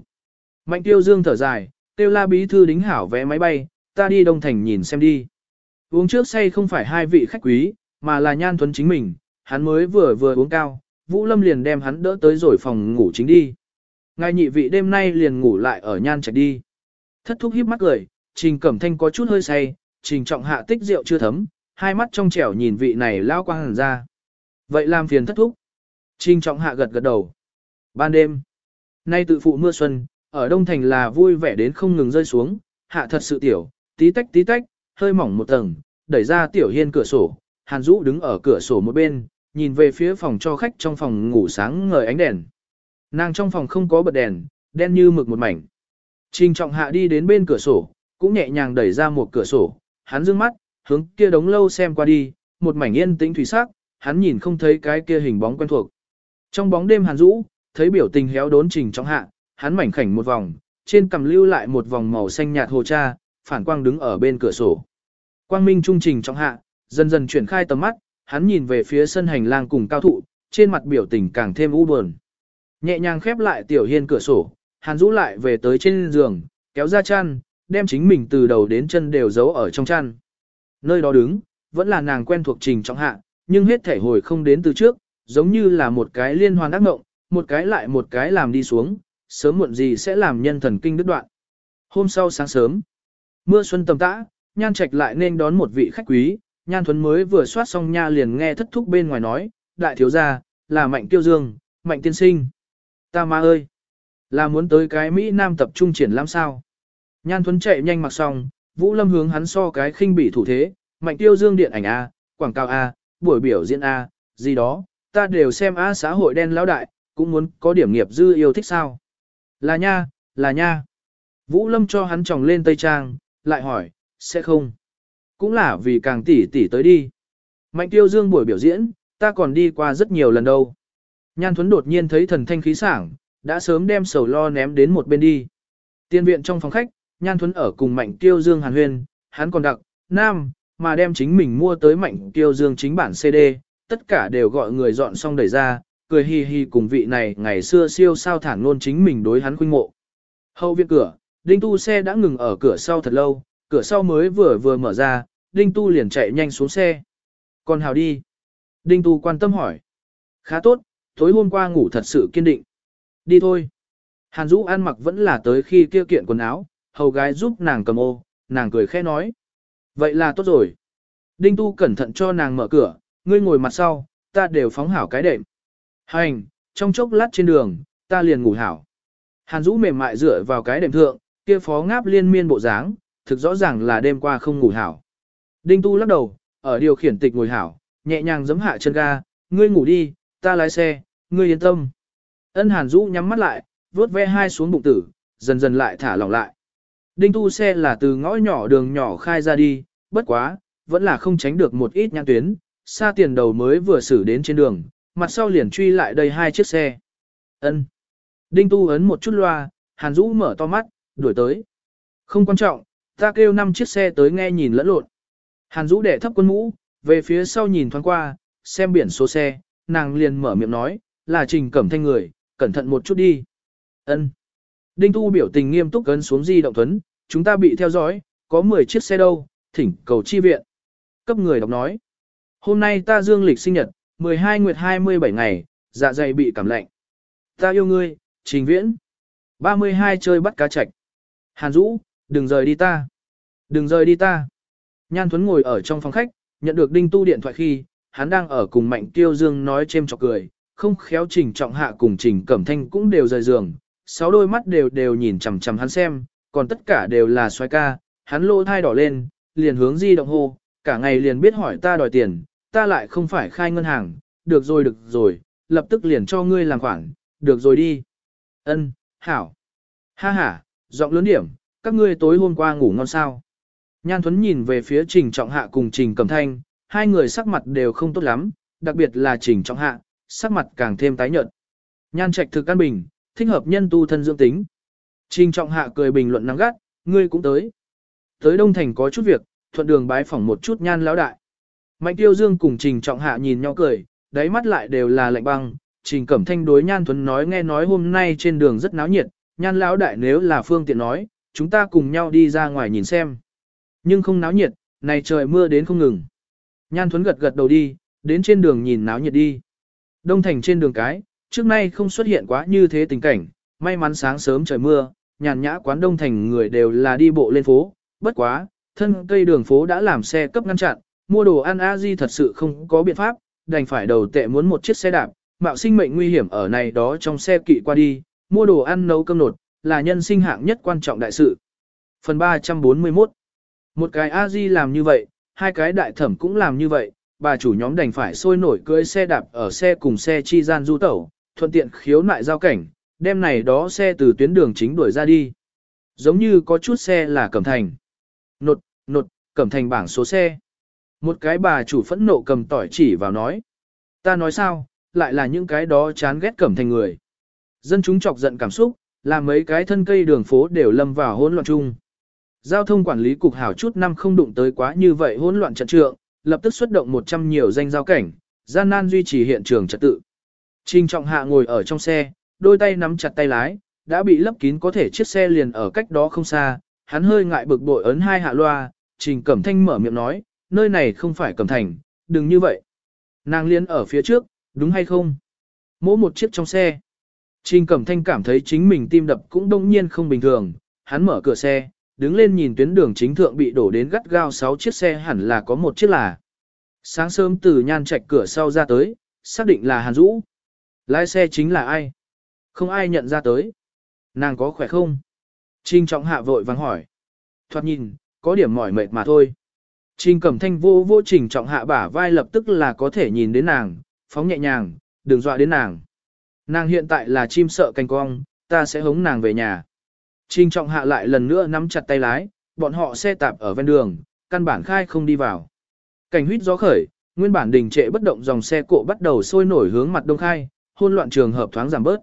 Mạnh tiêu dương thở dài, tiêu la bí thư đính hảo vé máy bay, ta đi Đông Thành nhìn xem đi. Uống trước say không phải hai vị khách quý, mà là nhan thuấn chính mình, hắn mới vừa vừa uống cao, Vũ Lâm liền đem hắn đỡ tới rồi phòng ngủ chính đi. Ngài nhị vị đêm nay liền ngủ lại ở nhan trạch đi. Thất thúc híp mắt cười, Trình Cẩm Thanh có chút hơi say, Trình Trọng Hạ tích rượu chưa thấm, hai mắt trong trẻo nhìn vị này lao quang hẳn ra. Vậy làm phiền thất thúc. Trình Trọng Hạ gật gật đầu. Ban đêm, nay tự phụ mưa xuân, ở Đông Thành là vui vẻ đến không ngừng rơi xuống, hạ thật sự tiểu, tí tách tí tách, hơi mỏng một tầng, đẩy ra tiểu hiên cửa sổ, Hàn Dũ đứng ở cửa sổ một bên, nhìn về phía phòng cho khách trong phòng ngủ sáng ngời ánh đèn. Nàng trong phòng không có bật đèn, đen như mực một mảnh. Trình trọng hạ đi đến bên cửa sổ, cũng nhẹ nhàng đẩy ra một cửa sổ, hắn dương mắt, hướng kia đống lâu xem qua đi, một mảnh yên tĩnh thủy sắc, hắn nhìn không thấy cái kia hình bóng quen thuộc. Trong bóng đêm hàn rũ, thấy biểu tình héo đốn trình trọng hạ, hắn mảnh khảnh một vòng, trên cầm lưu lại một vòng màu xanh nhạt hồ cha, phản quang đứng ở bên cửa sổ. Quang minh trung trình trọng hạ, dần dần chuyển khai tầm mắt, hắn nhìn về phía sân hành lang cùng cao thụ, trên mặt biểu tình càng thêm u buồn. Nhẹ nhàng khép lại tiểu hiên cửa sổ, Hàn Dũ lại về tới trên giường, kéo ra chăn, đem chính mình từ đầu đến chân đều giấu ở trong chăn. Nơi đó đứng, vẫn là nàng quen thuộc trình trọng hạ, nhưng hết thể hồi không đến từ trước, giống như là một cái liên hoàn ác ngộng, một cái lại một cái làm đi xuống, sớm muộn gì sẽ làm nhân thần kinh đứt đoạn. Hôm sau sáng sớm, mưa xuân tầm tã, nhan trạch lại nên đón một vị khách quý, nhan thuấn mới vừa soát xong nha liền nghe thất thúc bên ngoài nói, đại thiếu gia, là mạnh tiêu dương, mạnh tiên sinh. Ta ma ơi, là muốn tới cái Mỹ Nam tập trung triển lãm sao. Nhan thuấn chạy nhanh mặc xong, Vũ Lâm hướng hắn so cái khinh bỉ thủ thế, mạnh tiêu dương điện ảnh A, quảng cáo A, buổi biểu diễn A, gì đó, ta đều xem A xã hội đen lão đại, cũng muốn có điểm nghiệp dư yêu thích sao. Là nha, là nha. Vũ Lâm cho hắn tròng lên tây trang, lại hỏi, sẽ không. Cũng là vì càng tỉ tỉ tới đi. Mạnh tiêu dương buổi biểu diễn, ta còn đi qua rất nhiều lần đâu. Nhan Thuấn đột nhiên thấy thần thanh khí sảng, đã sớm đem sầu lo ném đến một bên đi. Tiên viện trong phòng khách, Nhan Thuấn ở cùng Mạnh Tiêu Dương Hàn Huyên, hắn còn đặc, nam, mà đem chính mình mua tới Mạnh Tiêu Dương chính bản CD, tất cả đều gọi người dọn xong đẩy ra, cười hi hi cùng vị này ngày xưa siêu sao thản luôn chính mình đối hắn khuynh mộ. Hậu viện cửa, Đinh Tu xe đã ngừng ở cửa sau thật lâu, cửa sau mới vừa vừa mở ra, Đinh Tu liền chạy nhanh xuống xe. Còn hào đi. Đinh Tu quan tâm hỏi. Khá tốt, tối hôm qua ngủ thật sự kiên định. Đi thôi. Hàn Dũ ăn mặc vẫn là tới khi kia kiện quần áo, hầu gái giúp nàng cầm ô, nàng cười khẽ nói. Vậy là tốt rồi. Đinh Tu cẩn thận cho nàng mở cửa, ngươi ngồi mặt sau, ta đều phóng hảo cái đệm. Hành, trong chốc lát trên đường, ta liền ngủ hảo. Hàn Dũ mềm mại dựa vào cái đệm thượng, kia phó ngáp liên miên bộ dáng, thực rõ ràng là đêm qua không ngủ hảo. Đinh Tu lắc đầu, ở điều khiển tịch ngồi hảo, nhẹ nhàng giấm hạ chân ga, ngươi ngủ đi, ta lái xe, ngươi yên tâm. Ân Hàn Dũ nhắm mắt lại, vớt ve hai xuống bụng tử, dần dần lại thả lỏng lại. Đinh tu xe là từ ngõ nhỏ đường nhỏ khai ra đi, bất quá, vẫn là không tránh được một ít nhãn tuyến, xa tiền đầu mới vừa xử đến trên đường, mặt sau liền truy lại đây hai chiếc xe. Ân. Đinh tu ấn một chút loa, Hàn Dũ mở to mắt, đuổi tới. Không quan trọng, ta kêu năm chiếc xe tới nghe nhìn lẫn lộn. Hàn Dũ đệ thấp quân mũ, về phía sau nhìn thoáng qua, xem biển số xe, nàng liền mở miệng nói, là trình cẩm thanh người, cẩn thận một chút đi. Ân. Đinh Tu biểu tình nghiêm túc cấn xuống di động thuấn, chúng ta bị theo dõi, có 10 chiếc xe đâu, thỉnh cầu chi viện. Cấp người đọc nói. Hôm nay ta dương lịch sinh nhật, 12 nguyệt 27 ngày, dạ dày bị cảm lạnh. Ta yêu ngươi, trình viễn. 32 chơi bắt cá chạch. Hàn Dũ, đừng rời đi ta. Đừng rời đi ta. Nhan Thuấn ngồi ở trong phòng khách, nhận được Đinh Tu điện thoại khi, hắn đang ở cùng Mạnh Tiêu Dương nói chêm chọc cười, không khéo Trình Trọng Hạ cùng Trình Cẩm Thanh cũng đều rời giường, sáu đôi mắt đều đều nhìn chằm chằm hắn xem, còn tất cả đều là xoay ca, hắn lỗ thai đỏ lên, liền hướng di động hô, cả ngày liền biết hỏi ta đòi tiền, ta lại không phải khai ngân hàng, được rồi được rồi, lập tức liền cho ngươi làm khoản, được rồi đi. Ân, hảo. Ha ha, giọng lớn điểm, các ngươi tối hôm qua ngủ ngon sao. Nhan Thuấn nhìn về phía Trình Trọng Hạ cùng Trình Cẩm Thanh, hai người sắc mặt đều không tốt lắm, đặc biệt là Trình Trọng Hạ, sắc mặt càng thêm tái nhợt. Nhan Trạch thực căn bình, thích hợp nhân tu thân dưỡng tính. Trình Trọng Hạ cười bình luận nắng gắt, ngươi cũng tới. Tới Đông Thành có chút việc, thuận đường bái phỏng một chút Nhan lão đại. Mạnh Tiêu Dương cùng Trình Trọng Hạ nhìn nhau cười, đáy mắt lại đều là lạnh băng. Trình Cẩm Thanh đối Nhan Thuấn nói nghe nói hôm nay trên đường rất náo nhiệt, Nhan lão đại nếu là phương tiện nói, chúng ta cùng nhau đi ra ngoài nhìn xem. Nhưng không náo nhiệt, này trời mưa đến không ngừng. Nhan Thuấn gật gật đầu đi, đến trên đường nhìn náo nhiệt đi. Đông thành trên đường cái, trước nay không xuất hiện quá như thế tình cảnh, may mắn sáng sớm trời mưa, nhàn nhã quán đông thành người đều là đi bộ lên phố, bất quá, thân cây đường phố đã làm xe cấp ngăn chặn, mua đồ ăn a di thật sự không có biện pháp, đành phải đầu tệ muốn một chiếc xe đạp, mạo sinh mệnh nguy hiểm ở này đó trong xe kỵ qua đi, mua đồ ăn nấu cơm nột, là nhân sinh hạng nhất quan trọng đại sự. Phần 341 Một cái a di làm như vậy, hai cái đại thẩm cũng làm như vậy, bà chủ nhóm đành phải sôi nổi cưỡi xe đạp ở xe cùng xe chi gian du tẩu, thuận tiện khiếu nại giao cảnh, đem này đó xe từ tuyến đường chính đuổi ra đi. Giống như có chút xe là cẩm thành. Nột, nột, cẩm thành bảng số xe. Một cái bà chủ phẫn nộ cầm tỏi chỉ vào nói. Ta nói sao, lại là những cái đó chán ghét cẩm thành người. Dân chúng chọc giận cảm xúc, làm mấy cái thân cây đường phố đều lâm vào hỗn loạn chung. Giao thông quản lý cục hảo chút năm không đụng tới quá như vậy hỗn loạn trận trượng, lập tức xuất động 100 nhiều danh giao cảnh, gian nan duy trì hiện trường trật tự. Trình trọng hạ ngồi ở trong xe, đôi tay nắm chặt tay lái, đã bị lấp kín có thể chiếc xe liền ở cách đó không xa, hắn hơi ngại bực bội ấn hai hạ loa, trình cẩm thanh mở miệng nói, nơi này không phải cẩm thành, đừng như vậy. Nàng liên ở phía trước, đúng hay không? Mỗi một chiếc trong xe. Trình cẩm thanh cảm thấy chính mình tim đập cũng đông nhiên không bình thường, hắn mở cửa xe, đứng lên nhìn tuyến đường chính thượng bị đổ đến gắt gao 6 chiếc xe hẳn là có một chiếc là. Sáng sớm từ nhan trạch cửa sau ra tới, xác định là Hàn Dũ. Lái xe chính là ai? Không ai nhận ra tới. Nàng có khỏe không? Trinh trọng hạ vội vắng hỏi. Thoạt nhìn, có điểm mỏi mệt mà thôi. Trình cẩm thanh vô vô trình trọng hạ bả vai lập tức là có thể nhìn đến nàng, phóng nhẹ nhàng, đừng dọa đến nàng. Nàng hiện tại là chim sợ canh cong, ta sẽ hống nàng về nhà. Trình trọng hạ lại lần nữa nắm chặt tay lái, bọn họ xe tạp ở ven đường, căn bản khai không đi vào. Cảnh huyết gió khởi, nguyên bản đình trệ bất động dòng xe cộ bắt đầu sôi nổi hướng mặt đông khai, hôn loạn trường hợp thoáng giảm bớt.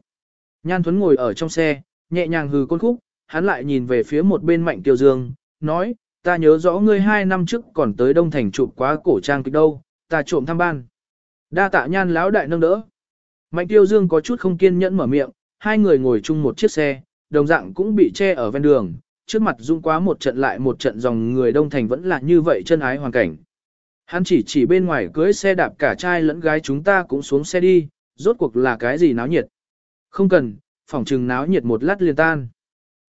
Nhan Thuấn ngồi ở trong xe, nhẹ nhàng hừ côn khúc, hắn lại nhìn về phía một bên Mạnh Tiêu Dương, nói, ta nhớ rõ ngươi hai năm trước còn tới Đông Thành chụp quá cổ trang kịch đâu, ta trộm thăm ban. Đa tạ nhan lão đại nâng đỡ. Mạnh Tiêu Dương có chút không kiên nhẫn mở miệng, hai người ngồi chung một chiếc xe, đồng dạng cũng bị che ở ven đường, trước mặt dung quá một trận lại một trận dòng người đông thành vẫn là như vậy chân ái hoàn cảnh. Hắn chỉ chỉ bên ngoài cưới xe đạp cả trai lẫn gái chúng ta cũng xuống xe đi, rốt cuộc là cái gì náo nhiệt. Không cần, phòng trừng náo nhiệt một lát liền tan.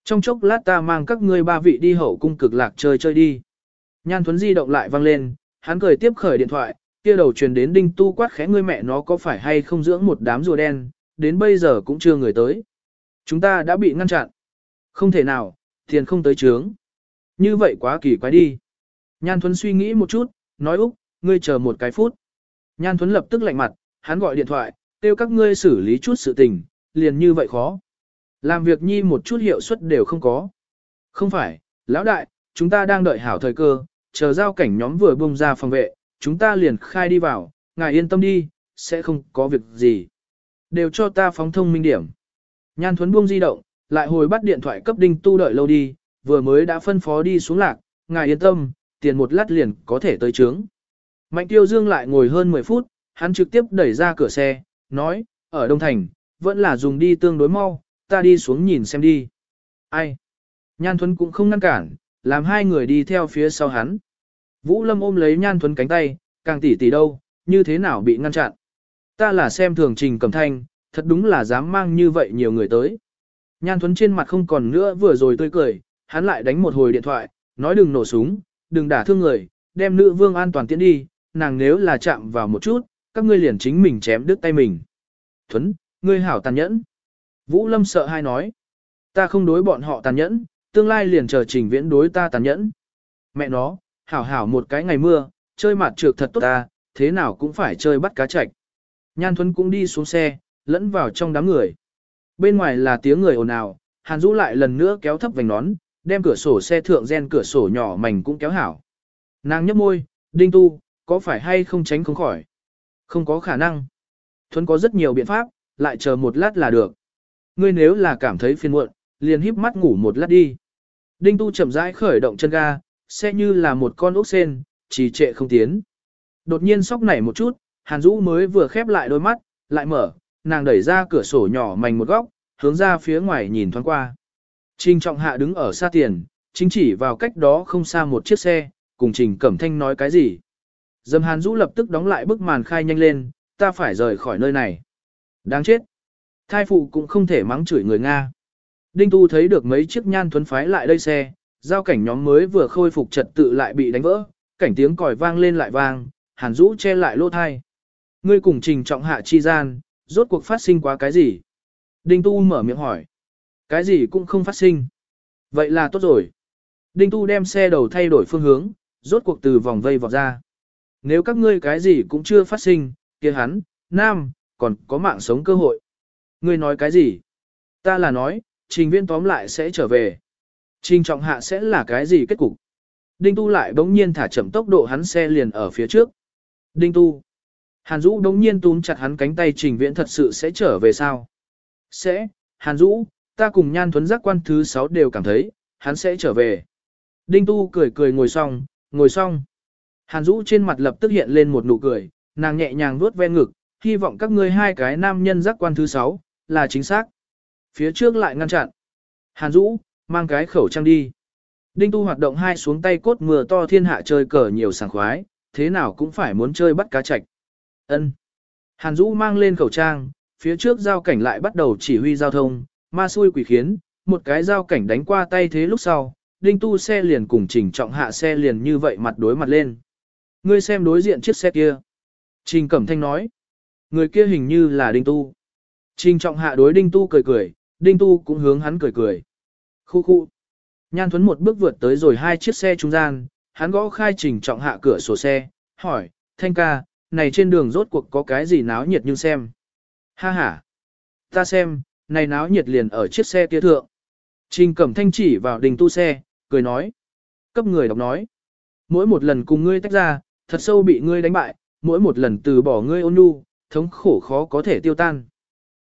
Trong chốc lát ta mang các ngươi ba vị đi hậu cung cực lạc chơi chơi đi. Nhan Thuấn di động lại vang lên, hắn cười tiếp khởi điện thoại, kia đầu truyền đến đinh tu quát khẽ ngươi mẹ nó có phải hay không dưỡng một đám rùa đen, đến bây giờ cũng chưa người tới. Chúng ta đã bị ngăn chặn. Không thể nào, tiền không tới trướng. Như vậy quá kỳ quái đi. Nhan Thuấn suy nghĩ một chút, nói Úc, ngươi chờ một cái phút. Nhan Thuấn lập tức lạnh mặt, hắn gọi điện thoại, kêu các ngươi xử lý chút sự tình, liền như vậy khó. Làm việc nhi một chút hiệu suất đều không có. Không phải, lão đại, chúng ta đang đợi hảo thời cơ, chờ giao cảnh nhóm vừa bung ra phòng vệ, chúng ta liền khai đi vào, ngài yên tâm đi, sẽ không có việc gì. Đều cho ta phóng thông minh điểm. Nhan Thuấn buông di động, lại hồi bắt điện thoại cấp đinh tu đợi lâu đi, vừa mới đã phân phó đi xuống lạc, ngài yên tâm, tiền một lát liền có thể tới trướng. Mạnh Tiêu Dương lại ngồi hơn 10 phút, hắn trực tiếp đẩy ra cửa xe, nói, ở Đông Thành, vẫn là dùng đi tương đối mau, ta đi xuống nhìn xem đi. Ai? Nhan Thuấn cũng không ngăn cản, làm hai người đi theo phía sau hắn. Vũ Lâm ôm lấy Nhan Thuấn cánh tay, càng tỉ tỉ đâu, như thế nào bị ngăn chặn. Ta là xem thường trình cầm thanh, thật đúng là dám mang như vậy nhiều người tới. Nhan Thuấn trên mặt không còn nữa vừa rồi tươi cười, hắn lại đánh một hồi điện thoại, nói đừng nổ súng, đừng đả thương người, đem nữ vương an toàn tiễn đi, nàng nếu là chạm vào một chút, các ngươi liền chính mình chém đứt tay mình. Thuấn, ngươi hảo tàn nhẫn. Vũ Lâm sợ hai nói, ta không đối bọn họ tàn nhẫn, tương lai liền chờ trình viễn đối ta tàn nhẫn. Mẹ nó, hảo hảo một cái ngày mưa, chơi mặt trược thật tốt ta, thế nào cũng phải chơi bắt cá chạch. Nhan Thuấn cũng đi xuống xe, lẫn vào trong đám người. Bên ngoài là tiếng người ồn ào, Hàn Dũ lại lần nữa kéo thấp vành nón, đem cửa sổ xe thượng gen cửa sổ nhỏ mảnh cũng kéo hảo. Nàng nhấp môi, đinh tu, có phải hay không tránh không khỏi? Không có khả năng. Thuấn có rất nhiều biện pháp, lại chờ một lát là được. Ngươi nếu là cảm thấy phiền muộn, liền híp mắt ngủ một lát đi. Đinh tu chậm rãi khởi động chân ga, xe như là một con ốc sen, trì trệ không tiến. Đột nhiên sóc nảy một chút, Hàn Dũ mới vừa khép lại đôi mắt, lại mở, nàng đẩy ra cửa sổ nhỏ mảnh một góc, hướng ra phía ngoài nhìn thoáng qua. Trình Trọng Hạ đứng ở xa tiền, chính chỉ vào cách đó không xa một chiếc xe, cùng Trình Cẩm Thanh nói cái gì. Dâm Hàn Dũ lập tức đóng lại bức màn khai nhanh lên, ta phải rời khỏi nơi này. Đáng chết. Thai phụ cũng không thể mắng chửi người Nga. Đinh Tu thấy được mấy chiếc nhan thuấn phái lại đây xe, giao cảnh nhóm mới vừa khôi phục trật tự lại bị đánh vỡ, cảnh tiếng còi vang lên lại vang, Hàn Dũ che lại lỗ thai. Ngươi cùng Trình Trọng Hạ chi gian, rốt cuộc phát sinh quá cái gì? Đinh Tu mở miệng hỏi. Cái gì cũng không phát sinh. Vậy là tốt rồi. Đinh Tu đem xe đầu thay đổi phương hướng, rốt cuộc từ vòng vây vọt ra. Nếu các ngươi cái gì cũng chưa phát sinh, kia hắn, nam, còn có mạng sống cơ hội. Ngươi nói cái gì? Ta là nói, trình viên tóm lại sẽ trở về. Trình trọng hạ sẽ là cái gì kết cục? Đinh Tu lại bỗng nhiên thả chậm tốc độ hắn xe liền ở phía trước. Đinh Tu. Hàn Dũ đống nhiên túm chặt hắn cánh tay trình viễn thật sự sẽ trở về sao? Sẽ, Hàn Dũ, ta cùng nhan thuấn giác quan thứ 6 đều cảm thấy, hắn sẽ trở về. Đinh Tu cười cười ngồi xong, ngồi xong. Hàn Dũ trên mặt lập tức hiện lên một nụ cười, nàng nhẹ nhàng vuốt ven ngực, hy vọng các ngươi hai cái nam nhân giác quan thứ 6, là chính xác. Phía trước lại ngăn chặn. Hàn Dũ, mang cái khẩu trang đi. Đinh Tu hoạt động hai xuống tay cốt mưa to thiên hạ chơi cờ nhiều sảng khoái, thế nào cũng phải muốn chơi bắt cá chạch. Ân. Hàn Dũ mang lên khẩu trang, phía trước giao cảnh lại bắt đầu chỉ huy giao thông, ma xui quỷ khiến, một cái giao cảnh đánh qua tay thế lúc sau, đinh tu xe liền cùng trình trọng hạ xe liền như vậy mặt đối mặt lên. Ngươi xem đối diện chiếc xe kia. Trình Cẩm Thanh nói. Người kia hình như là đinh tu. Trình trọng hạ đối đinh tu cười cười, đinh tu cũng hướng hắn cười cười. Khu khu. Nhan Thuấn một bước vượt tới rồi hai chiếc xe trung gian, hắn gõ khai trình trọng hạ cửa sổ xe, hỏi, Thanh ca, này trên đường rốt cuộc có cái gì náo nhiệt nhưng xem. Ha ha. Ta xem, này náo nhiệt liền ở chiếc xe kia thượng. Trình Cẩm Thanh chỉ vào đình tu xe, cười nói. Cấp người đọc nói. Mỗi một lần cùng ngươi tách ra, thật sâu bị ngươi đánh bại, mỗi một lần từ bỏ ngươi ôn nhu, thống khổ khó có thể tiêu tan.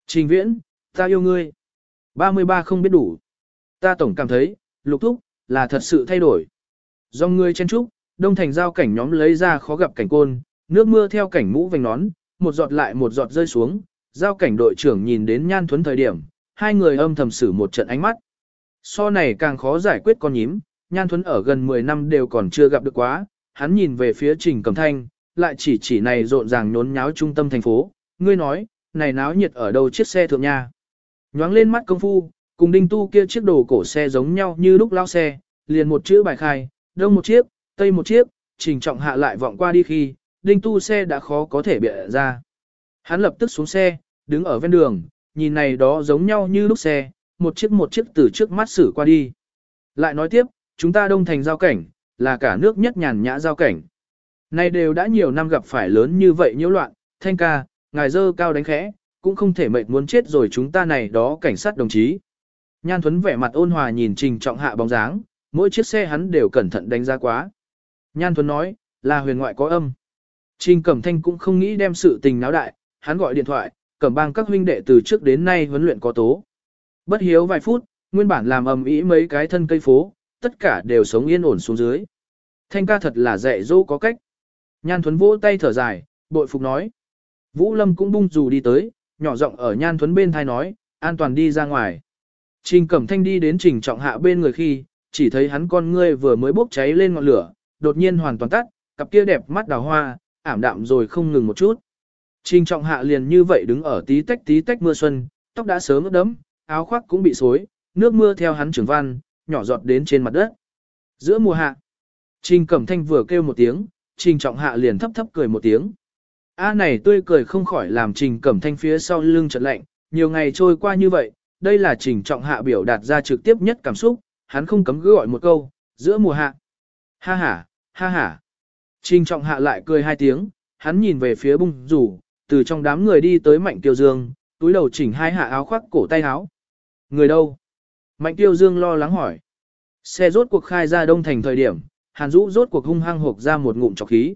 Trình Viễn, ta yêu ngươi. 33 không biết đủ. Ta tổng cảm thấy, lục thúc, là thật sự thay đổi. Do ngươi chen trúc, đông thành giao cảnh nhóm lấy ra khó gặp cảnh côn, nước mưa theo cảnh mũ vành nón, một giọt lại một giọt rơi xuống, giao cảnh đội trưởng nhìn đến nhan thuấn thời điểm, hai người âm thầm xử một trận ánh mắt. So này càng khó giải quyết con nhím, nhan thuấn ở gần 10 năm đều còn chưa gặp được quá, hắn nhìn về phía trình cầm thanh, lại chỉ chỉ này rộn ràng nhốn nháo trung tâm thành phố, ngươi nói, này náo nhiệt ở đâu chiếc xe thượng nha. Nhoáng lên mắt công phu, cùng đinh tu kia chiếc đồ cổ xe giống nhau như lúc lao xe, liền một chữ bài khai, đông một chiếc, tây một chiếc, trình trọng hạ lại vọng qua đi khi, đinh tu xe đã khó có thể bịa ra. Hắn lập tức xuống xe, đứng ở ven đường, nhìn này đó giống nhau như lúc xe, một chiếc một chiếc từ trước mắt xử qua đi. Lại nói tiếp, chúng ta đông thành giao cảnh, là cả nước nhất nhàn nhã giao cảnh. Này đều đã nhiều năm gặp phải lớn như vậy nhiễu loạn, thanh ca, ngài dơ cao đánh khẽ, cũng không thể mệt muốn chết rồi chúng ta này đó cảnh sát đồng chí. Nhan Thuấn vẻ mặt ôn hòa nhìn Trình Trọng Hạ bóng dáng, mỗi chiếc xe hắn đều cẩn thận đánh giá quá. Nhan Thuấn nói, là huyền ngoại có âm. Trình Cẩm Thanh cũng không nghĩ đem sự tình náo đại, hắn gọi điện thoại, cẩm bang các huynh đệ từ trước đến nay huấn luyện có tố. Bất hiếu vài phút, nguyên bản làm ầm ĩ mấy cái thân cây phố, tất cả đều sống yên ổn xuống dưới. Thanh ca thật là dạy dỗ có cách. Nhan Thuấn vỗ tay thở dài, bội phục nói. Vũ Lâm cũng bung dù đi tới, nhỏ giọng ở Nhan Thuấn bên thai nói, an toàn đi ra ngoài. Trình Cẩm Thanh đi đến Trình Trọng Hạ bên người khi, chỉ thấy hắn con ngươi vừa mới bốc cháy lên ngọn lửa, đột nhiên hoàn toàn tắt, cặp kia đẹp mắt đào hoa, ảm đạm rồi không ngừng một chút. Trình trọng hạ liền như vậy đứng ở tí tách tí tách mưa xuân, tóc đã sớm ướt đẫm, áo khoác cũng bị xối, nước mưa theo hắn trưởng văn, nhỏ giọt đến trên mặt đất. Giữa mùa hạ, Trình Cẩm Thanh vừa kêu một tiếng, Trình Trọng Hạ liền thấp thấp cười một tiếng. A này tươi cười không khỏi làm Trình Cẩm Thanh phía sau lưng chợt lạnh, nhiều ngày trôi qua như vậy, đây là Trình Trọng Hạ biểu đạt ra trực tiếp nhất cảm xúc, hắn không cấm cứ gọi một câu, giữa mùa hạ. Ha ha, ha ha. Trình Trọng Hạ lại cười hai tiếng, hắn nhìn về phía bung rủ, từ trong đám người đi tới Mạnh Tiêu Dương, túi đầu chỉnh hai hạ áo khoác cổ tay áo. Người đâu? Mạnh tiêu dương lo lắng hỏi. Xe rốt cuộc khai ra đông thành thời điểm, hàn Dũ rốt cuộc hung hăng hộp ra một ngụm trọc khí.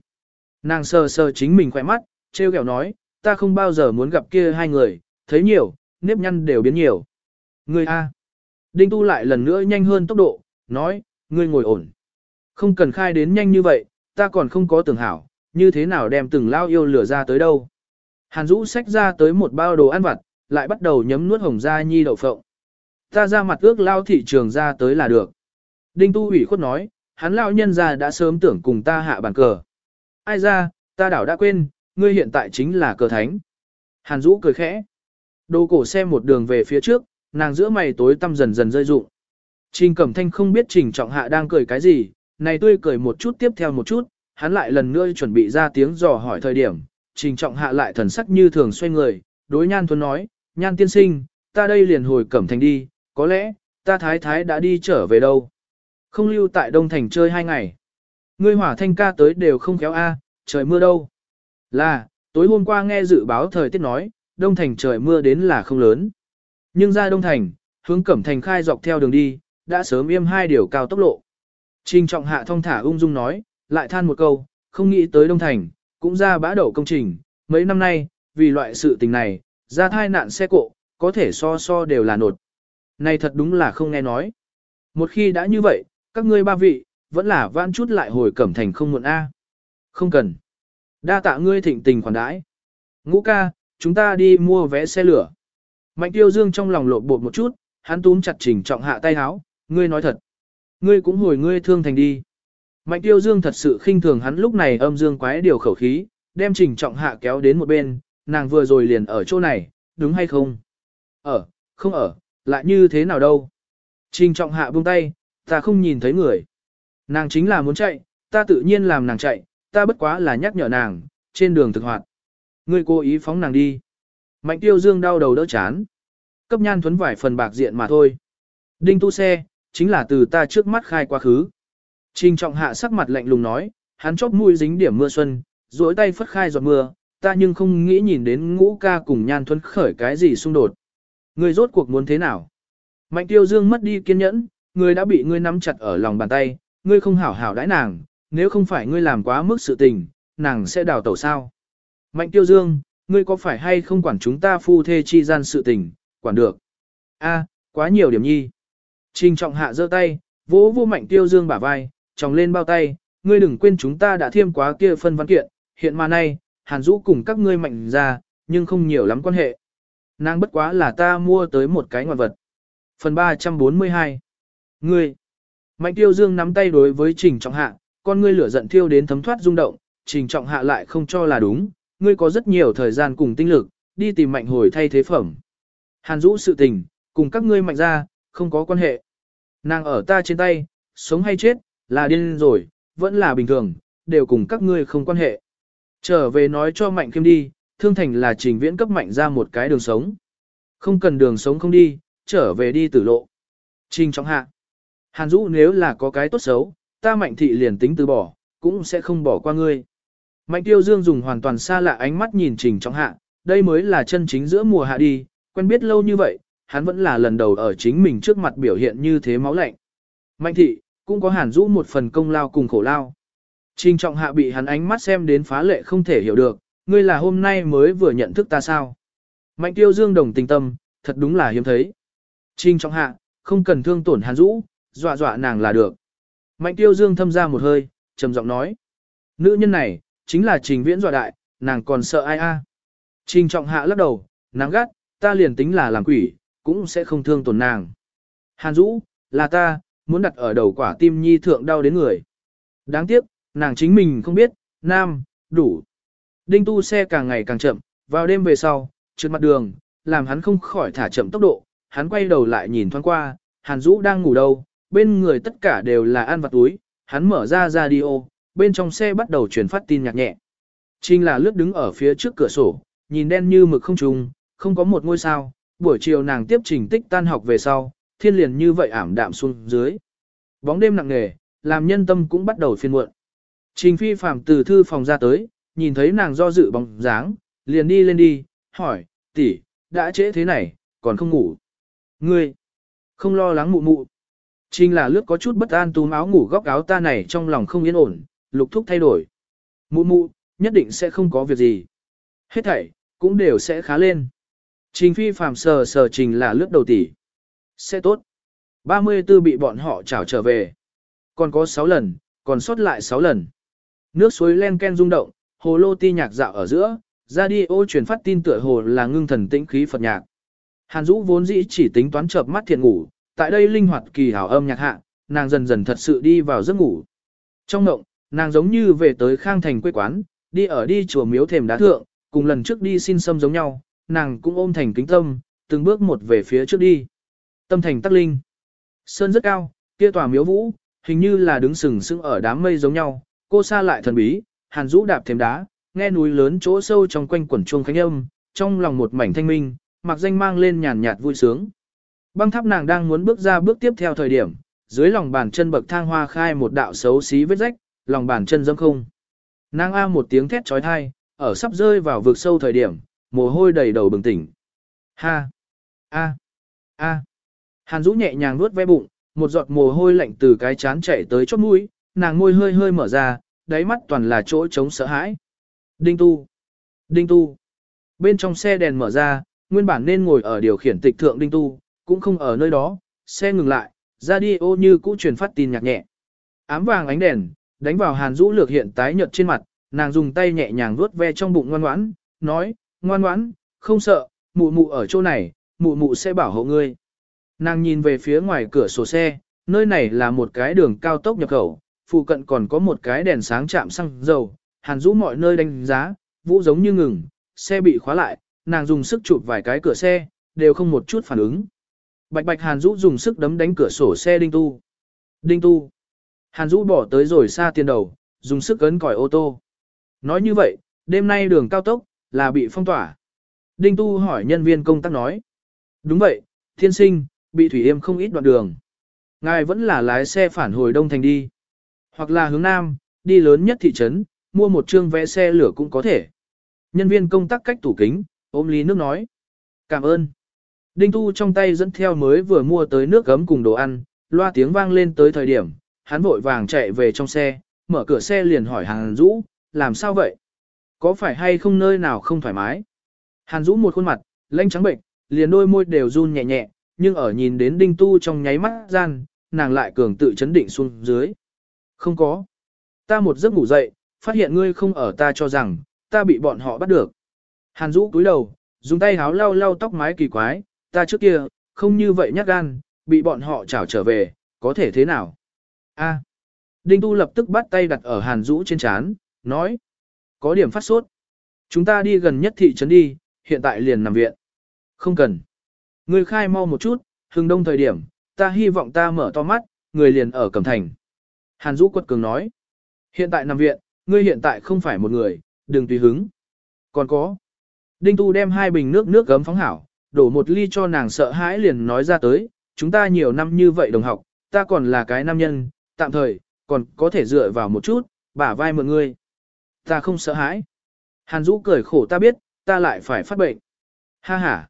Nàng sờ sờ chính mình khỏe mắt, treo kẹo nói, ta không bao giờ muốn gặp kia hai người, thấy nhiều, nếp nhăn đều biến nhiều. Người A. Đinh tu lại lần nữa nhanh hơn tốc độ, nói, ngươi ngồi ổn. Không cần khai đến nhanh như vậy, ta còn không có tưởng hảo, như thế nào đem từng lao yêu lửa ra tới đâu. Hàn Dũ xách ra tới một bao đồ ăn vặt, lại bắt đầu nhấm nuốt hồng gia nhi đậu phộng. Ta ra mặt ước lao thị trường ra tới là được. Đinh tu ủy khuất nói, hắn lao nhân ra đã sớm tưởng cùng ta hạ bàn cờ. Ai ra, ta đảo đã quên, ngươi hiện tại chính là cờ thánh. Hàn Dũ cười khẽ. Đồ cổ xem một đường về phía trước, nàng giữa mày tối tăm dần dần rơi rụng. Trình Cẩm Thanh không biết Trình Trọng Hạ đang cười cái gì, này tươi cười một chút tiếp theo một chút, hắn lại lần nữa chuẩn bị ra tiếng dò hỏi thời điểm. Trình Trọng Hạ lại thần sắc như thường xoay người, đối Nhan tuấn nói, Nhan tiên sinh, ta đây liền hồi Cẩm thành đi, có lẽ, ta thái thái đã đi trở về đâu. Không lưu tại Đông Thành chơi hai ngày. Ngươi hỏa thanh ca tới đều không khéo a, trời mưa đâu. Là, tối hôm qua nghe dự báo thời tiết nói, Đông Thành trời mưa đến là không lớn. Nhưng ra Đông Thành, hướng Cẩm Thành khai dọc theo đường đi, đã sớm im hai điều cao tốc lộ. Trình trọng hạ thông thả ung dung nói, lại than một câu, không nghĩ tới Đông Thành, cũng ra bã đậu công trình, mấy năm nay, vì loại sự tình này, ra thai nạn xe cộ, có thể so so đều là nột. Này thật đúng là không nghe nói. Một khi đã như vậy, các ngươi ba vị, vẫn là vãn chút lại hồi Cẩm Thành không muộn A. À. Không cần. Đa tạ ngươi thịnh tình khoản đãi. Ngũ ca, chúng ta đi mua vé xe lửa. Mạnh tiêu dương trong lòng lộn bột một chút, hắn túm chặt trình trọng hạ tay háo, ngươi nói thật. Ngươi cũng hồi ngươi thương thành đi. Mạnh tiêu dương thật sự khinh thường hắn lúc này âm dương quái điều khẩu khí, đem trình trọng hạ kéo đến một bên, nàng vừa rồi liền ở chỗ này, đúng hay không? Ở, không ở, lại như thế nào đâu? Trình trọng hạ buông tay, ta không nhìn thấy người. Nàng chính là muốn chạy, ta tự nhiên làm nàng chạy, ta bất quá là nhắc nhở nàng, trên đường thực hoạt. Ngươi cố ý phóng nàng đi. Mạnh tiêu dương đau đầu đỡ chán. Cấp nhan thuấn vải phần bạc diện mà thôi. Đinh tu xe, chính là từ ta trước mắt khai quá khứ. Trình trọng hạ sắc mặt lạnh lùng nói, hắn chóp mũi dính điểm mưa xuân, duỗi tay phất khai giọt mưa, ta nhưng không nghĩ nhìn đến ngũ ca cùng nhan thuấn khởi cái gì xung đột. Ngươi rốt cuộc muốn thế nào? Mạnh tiêu dương mất đi kiên nhẫn, ngươi đã bị ngươi nắm chặt ở lòng bàn tay, ngươi không hảo hảo đãi nàng, nếu không phải ngươi làm quá mức sự tình, nàng sẽ đào tẩu sao. Mạnh tiêu dương, ngươi có phải hay không quản chúng ta phu thê chi gian sự tình, quản được. A, quá nhiều điểm nhi. Trình trọng hạ giơ tay, vỗ vô mạnh tiêu dương bả vai, tròng lên bao tay, ngươi đừng quên chúng ta đã thiêm quá kia phân văn kiện, hiện mà nay, hàn Dũ cùng các ngươi mạnh ra, nhưng không nhiều lắm quan hệ. Nàng bất quá là ta mua tới một cái ngoạn vật. Phần 342 Ngươi Mạnh tiêu dương nắm tay đối với trình trọng hạ, con ngươi lửa giận thiêu đến thấm thoát rung động, trình trọng hạ lại không cho là đúng, ngươi có rất nhiều thời gian cùng tinh lực, đi tìm mạnh hồi thay thế phẩm. Hàn Dũ sự tình, cùng các ngươi mạnh ra, không có quan hệ. Nàng ở ta trên tay, sống hay chết, là điên rồi, vẫn là bình thường, đều cùng các ngươi không quan hệ. Trở về nói cho mạnh kim đi, thương thành là trình viễn cấp mạnh ra một cái đường sống. Không cần đường sống không đi, trở về đi tử lộ. Trình trọng hạ. Hàn Dũ nếu là có cái tốt xấu, ta mạnh thị liền tính từ bỏ, cũng sẽ không bỏ qua ngươi. Mạnh tiêu dương dùng hoàn toàn xa lạ ánh mắt nhìn trình trọng hạ, đây mới là chân chính giữa mùa hạ đi, quen biết lâu như vậy, hắn vẫn là lần đầu ở chính mình trước mặt biểu hiện như thế máu lạnh. Mạnh thị, cũng có hàn rũ một phần công lao cùng khổ lao. Trình trọng hạ bị hắn ánh mắt xem đến phá lệ không thể hiểu được, ngươi là hôm nay mới vừa nhận thức ta sao. Mạnh tiêu dương đồng tình tâm, thật đúng là hiếm thấy. Trình trọng hạ, không cần thương tổn hàn rũ, dọa dọa nàng là được. Mạnh tiêu dương thâm ra một hơi, trầm giọng nói. Nữ nhân này, chính là trình viễn dọa đại, nàng còn sợ ai a? Trình trọng hạ lắc đầu, nàng gắt, ta liền tính là làm quỷ, cũng sẽ không thương tổn nàng. Hàn Dũ, là ta, muốn đặt ở đầu quả tim nhi thượng đau đến người. Đáng tiếc, nàng chính mình không biết, nam, đủ. Đinh tu xe càng ngày càng chậm, vào đêm về sau, trượt mặt đường, làm hắn không khỏi thả chậm tốc độ, hắn quay đầu lại nhìn thoáng qua, Hàn Dũ đang ngủ đâu, bên người tất cả đều là ăn vặt túi, hắn mở ra radio, bên trong xe bắt đầu truyền phát tin nhạc nhẹ. Trình là lướt đứng ở phía trước cửa sổ, nhìn đen như mực không trùng, không có một ngôi sao, buổi chiều nàng tiếp trình tích tan học về sau, thiên liền như vậy ảm đạm xuống dưới. Bóng đêm nặng nề, làm nhân tâm cũng bắt đầu phiền muộn. Trình phi phạm từ thư phòng ra tới, nhìn thấy nàng do dự bóng dáng, liền đi lên đi, hỏi, tỷ, đã trễ thế này, còn không ngủ. Ngươi, Không lo lắng mụ mụ. Trình là lướt có chút bất an túm áo ngủ góc áo ta này trong lòng không yên ổn, lục thúc thay đổi. Mụ mụ, nhất định sẽ không có việc gì. Hết thảy, cũng đều sẽ khá lên. Trình phi phàm sờ sờ trình là lướt đầu tỷ. Sẽ tốt. 34 bị bọn họ trảo trở về. Còn có 6 lần, còn sót lại 6 lần. Nước suối len ken rung động, hồ lô ti nhạc dạo ở giữa, radio truyền phát tin tựa hồ là ngưng thần tĩnh khí Phật nhạc. Hàn Dũ vốn dĩ chỉ tính toán chợp mắt thiện ngủ, tại đây linh hoạt kỳ hảo âm nhạc hạ, nàng dần dần thật sự đi vào giấc ngủ. Trong ngộng, nàng giống như về tới Khang Thành quê quán, đi ở đi chùa miếu thềm đá thượng, cùng lần trước đi xin xâm giống nhau, nàng cũng ôm thành kính tâm, từng bước một về phía trước đi. Tâm thành tắc linh. Sơn rất cao, kia tòa miếu vũ, hình như là đứng sừng sững ở đám mây giống nhau, cô xa lại thần bí, hàn rũ đạp thêm đá, nghe núi lớn chỗ sâu trong quanh quẩn chuông khánh âm, trong lòng một mảnh thanh minh, mặc danh mang lên nhàn nhạt vui sướng. Băng tháp nàng đang muốn bước ra bước tiếp theo thời điểm, dưới lòng bàn chân bậc thang hoa khai một đạo xấu xí vết rách, lòng bàn chân dâm không. Nàng a một tiếng thét trói thai, ở sắp rơi vào vực sâu thời điểm, mồ hôi đầy đầu bừng tỉnh. Ha! A! A! Hàn Dũ nhẹ nhàng nuốt ve bụng, một giọt mồ hôi lạnh từ cái chán chảy tới chót mũi, nàng môi hơi hơi mở ra, đáy mắt toàn là chỗ trống sợ hãi. Đinh tu! Đinh tu! Bên trong xe đèn mở ra, nguyên bản nên ngồi ở điều khiển tịch thượng đinh tu, cũng không ở nơi đó, xe ngừng lại, radio như cũ truyền phát tin nhạc nhẹ. Ám vàng ánh đèn, đánh vào Hàn Dũ lược hiện tái nhợt trên mặt, nàng dùng tay nhẹ nhàng vuốt ve trong bụng ngoan ngoãn, nói, ngoan ngoãn, không sợ, mụ mụ ở chỗ này, mụ mụ sẽ bảo hộ ngươi. Nàng nhìn về phía ngoài cửa sổ xe, nơi này là một cái đường cao tốc nhập khẩu, phụ cận còn có một cái đèn sáng chạm xăng dầu, Hàn Dũ mọi nơi đánh giá, vũ giống như ngừng, xe bị khóa lại, nàng dùng sức chụp vài cái cửa xe, đều không một chút phản ứng. Bạch bạch Hàn Dũ dùng sức đấm đánh cửa sổ xe đinh tu. Đinh tu. Hàn Dũ bỏ tới rồi xa tiền đầu, dùng sức ấn còi ô tô. Nói như vậy, đêm nay đường cao tốc, là bị phong tỏa. Đinh tu hỏi nhân viên công tác nói. Đúng vậy, thiên sinh, bị thủy yêm không ít đoạn đường. Ngài vẫn là lái xe phản hồi Đông Thành đi. Hoặc là hướng Nam, đi lớn nhất thị trấn, mua một chương vé xe lửa cũng có thể. Nhân viên công tác cách tủ kính, ôm ly nước nói. Cảm ơn. Đinh Tu trong tay dẫn theo mới vừa mua tới nước gấm cùng đồ ăn, loa tiếng vang lên tới thời điểm, hắn vội vàng chạy về trong xe, mở cửa xe liền hỏi hàng rũ, làm sao vậy? Có phải hay không nơi nào không thoải mái? Hàn Dũ một khuôn mặt, lanh trắng bệnh, liền đôi môi đều run nhẹ nhẹ, nhưng ở nhìn đến Đinh Tu trong nháy mắt gian, nàng lại cường tự chấn định xuống dưới. Không có. Ta một giấc ngủ dậy, phát hiện ngươi không ở ta cho rằng, ta bị bọn họ bắt được. Hàn Dũ cúi đầu, dùng tay háo lau lau tóc mái kỳ quái, ta trước kia, không như vậy nhát gan, bị bọn họ trảo trở về, có thể thế nào? A. Đinh Tu lập tức bắt tay đặt ở Hàn Dũ trên chán, nói. Có điểm phát sốt. Chúng ta đi gần nhất thị trấn đi, hiện tại liền nằm viện. Không cần. Người khai mau một chút, hừng đông thời điểm, ta hy vọng ta mở to mắt, người liền ở Cẩm Thành. Hàn Dũ quật cường nói. Hiện tại nằm viện, ngươi hiện tại không phải một người, đừng tùy hứng. Còn có. Đinh Tu đem hai bình nước nước gấm phóng hảo, đổ một ly cho nàng sợ hãi liền nói ra tới, chúng ta nhiều năm như vậy đồng học, ta còn là cái nam nhân, tạm thời, còn có thể dựa vào một chút, bả vai mượn ngươi. Ta không sợ hãi. Hàn Dũ cười khổ ta biết, ta lại phải phát bệnh. Ha ha.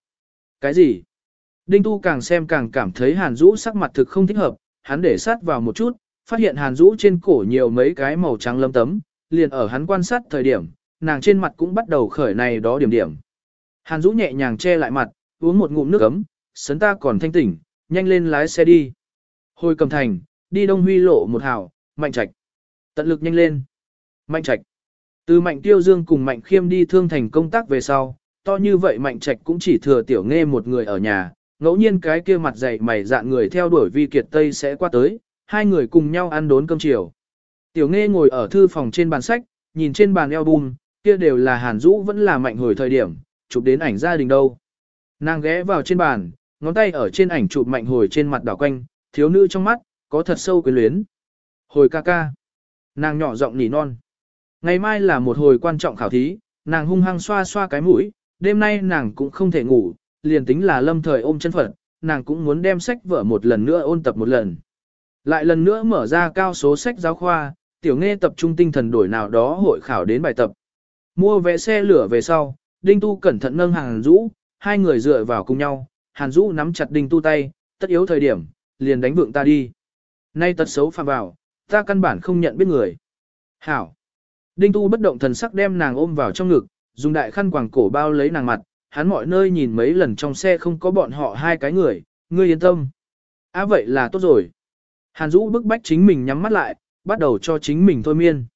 Cái gì? Đinh Tu càng xem càng cảm thấy Hàn Dũ sắc mặt thực không thích hợp, hắn để sát vào một chút, phát hiện Hàn Dũ trên cổ nhiều mấy cái màu trắng lâm tấm, liền ở hắn quan sát thời điểm, nàng trên mặt cũng bắt đầu khởi này đó điểm điểm. Hàn Dũ nhẹ nhàng che lại mặt, uống một ngụm nước ấm, sấn ta còn thanh tỉnh, nhanh lên lái xe đi. Hồi cầm thành, đi đông huy lộ một hào, mạnh trạch. Tận lực nhanh lên. Mạnh trạch. Từ mạnh tiêu dương cùng mạnh khiêm đi thương thành công tác về sau, to như vậy mạnh trạch cũng chỉ thừa tiểu nghe một người ở nhà, ngẫu nhiên cái kia mặt dày mày dạn người theo đuổi vi kiệt tây sẽ qua tới, hai người cùng nhau ăn đốn cơm chiều. Tiểu nghe ngồi ở thư phòng trên bàn sách, nhìn trên bàn album, kia đều là hàn Dũ vẫn là mạnh hồi thời điểm, chụp đến ảnh gia đình đâu. Nàng ghé vào trên bàn, ngón tay ở trên ảnh chụp mạnh hồi trên mặt đảo quanh, thiếu nữ trong mắt, có thật sâu quyến luyến. Hồi ca ca. Nàng nhỏ giọng nỉ non. Ngày mai là một hồi quan trọng khảo thí, nàng hung hăng xoa xoa cái mũi, đêm nay nàng cũng không thể ngủ, liền tính là lâm thời ôm chân phận, nàng cũng muốn đem sách vở một lần nữa ôn tập một lần. Lại lần nữa mở ra cao số sách giáo khoa, tiểu nghe tập trung tinh thần đổi nào đó hội khảo đến bài tập. Mua vé xe lửa về sau, Đinh Tu cẩn thận nâng Hàn Dũ, hai người dựa vào cùng nhau, Hàn Dũ nắm chặt Đinh Tu tay, tất yếu thời điểm, liền đánh vượng ta đi. Nay tật xấu phạm vào, ta căn bản không nhận biết người. Hảo. Đinh Tu bất động thần sắc đem nàng ôm vào trong ngực, dùng đại khăn quàng cổ bao lấy nàng mặt, hắn mọi nơi nhìn mấy lần trong xe không có bọn họ hai cái người, ngươi yên tâm. À vậy là tốt rồi. Hàn Dũ bức bách chính mình nhắm mắt lại, bắt đầu cho chính mình thôi miên.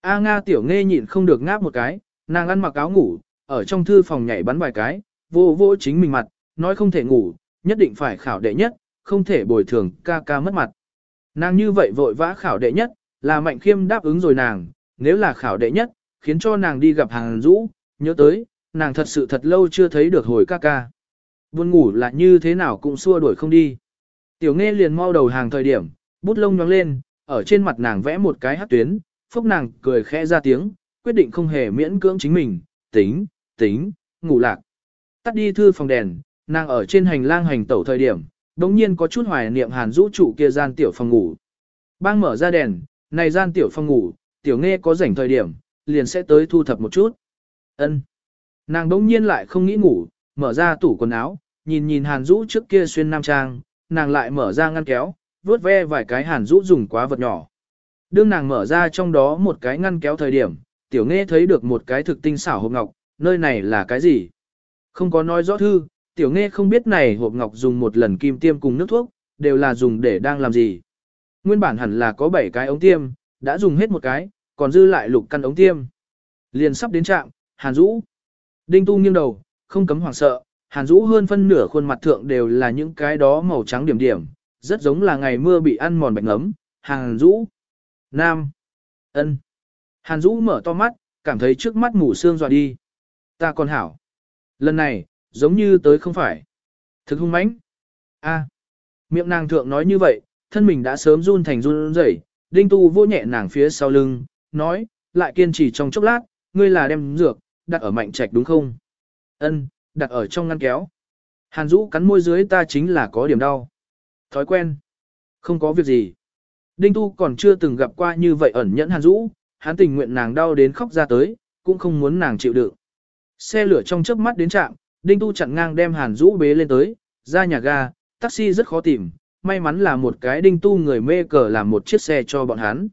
A Nga tiểu nghe nhịn không được ngáp một cái, nàng ăn mặc áo ngủ, ở trong thư phòng nhảy bắn vài cái, vô vô chính mình mặt, nói không thể ngủ, nhất định phải khảo đệ nhất, không thể bồi thường ca ca mất mặt. Nàng như vậy vội vã khảo đệ nhất, là mạnh khiêm đáp ứng rồi nàng, nếu là khảo đệ nhất, khiến cho nàng đi gặp hàng rũ, nhớ tới, nàng thật sự thật lâu chưa thấy được hồi ca ca. Buồn ngủ là như thế nào cũng xua đuổi không đi. Tiểu nghe liền mau đầu hàng thời điểm, bút lông nhóng lên, ở trên mặt nàng vẽ một cái hát tuyến, phúc nàng cười khẽ ra tiếng, quyết định không hề miễn cưỡng chính mình, tính, tính, ngủ lạc. Tắt đi thư phòng đèn, nàng ở trên hành lang hành tẩu thời điểm, đống nhiên có chút hoài niệm hàn rũ trụ kia gian tiểu phòng ngủ. Bang mở ra đèn, này gian tiểu phòng ngủ, tiểu nghe có rảnh thời điểm, liền sẽ tới thu thập một chút. ân Nàng đống nhiên lại không nghĩ ngủ, mở ra tủ quần áo, nhìn nhìn hàn rũ trước kia xuyên nam trang, nàng lại mở ra ngăn kéo, vuốt ve vài cái hàn rũ dùng quá vật nhỏ. Đương nàng mở ra trong đó một cái ngăn kéo thời điểm, tiểu nghe thấy được một cái thực tinh xảo hộp ngọc, nơi này là cái gì? Không có nói rõ thư, tiểu nghe không biết này hộp ngọc dùng một lần kim tiêm cùng nước thuốc, đều là dùng để đang làm gì. Nguyên bản hẳn là có 7 cái ống tiêm, đã dùng hết một cái, còn dư lại lục căn ống tiêm. Liền sắp đến trạm, Hàn Dũ. Đinh Tu nghiêng đầu, không cấm hoảng sợ, Hàn Dũ hơn phân nửa khuôn mặt thượng đều là những cái đó màu trắng điểm điểm, rất giống là ngày mưa bị ăn mòn bệnh ngấm. Hàn Dũ. Nam. ân. Hàn Dũ mở to mắt, cảm thấy trước mắt mù sương dọa đi. Ta còn hảo. Lần này, giống như tới không phải. Thực hung mãnh. A. Miệng nàng thượng nói như vậy, thân mình đã sớm run thành run rẩy. Đinh Tu vô nhẹ nàng phía sau lưng, nói, lại kiên trì trong chốc lát, ngươi là đem dược, đặt ở mạnh trạch đúng không? Ân, đặt ở trong ngăn kéo. Hàn Dũ cắn môi dưới ta chính là có điểm đau. Thói quen. Không có việc gì. Đinh Tu còn chưa từng gặp qua như vậy ẩn nhẫn Hàn Dũ, hắn tình nguyện nàng đau đến khóc ra tới, cũng không muốn nàng chịu đựng. Xe lửa trong chớp mắt đến trạm, Đinh Tu chặn ngang đem Hàn Dũ bế lên tới, ra nhà ga, taxi rất khó tìm, may mắn là một cái Đinh Tu người mê cờ làm một chiếc xe cho bọn hắn.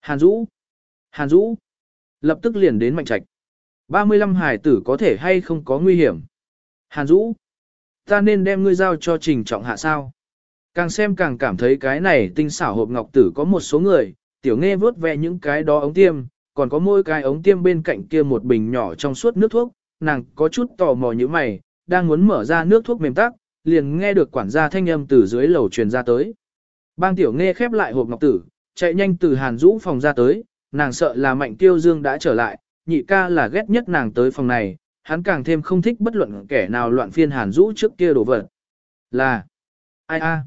Hàn Dũ, Hàn Dũ, lập tức liền đến Mạnh Trạch. 35 hải tử có thể hay không có nguy hiểm. Hàn Dũ, ta nên đem ngươi giao cho trình trọng hạ sao. Càng xem càng cảm thấy cái này tinh xảo hộp ngọc tử có một số người, tiểu nghe vớt ve những cái đó ống tiêm, còn có mỗi cái ống tiêm bên cạnh kia một bình nhỏ trong suốt nước thuốc, nàng có chút tò mò như mày, đang muốn mở ra nước thuốc mềm tắc, liền nghe được quản gia thanh âm từ dưới lầu truyền ra tới. Bang tiểu nghe khép lại hộp ngọc tử, chạy nhanh từ hàn rũ phòng ra tới, nàng sợ là mạnh tiêu dương đã trở lại, nhị ca là ghét nhất nàng tới phòng này, hắn càng thêm không thích bất luận kẻ nào loạn phiên hàn rũ trước kia đổ vật. Là, ai a?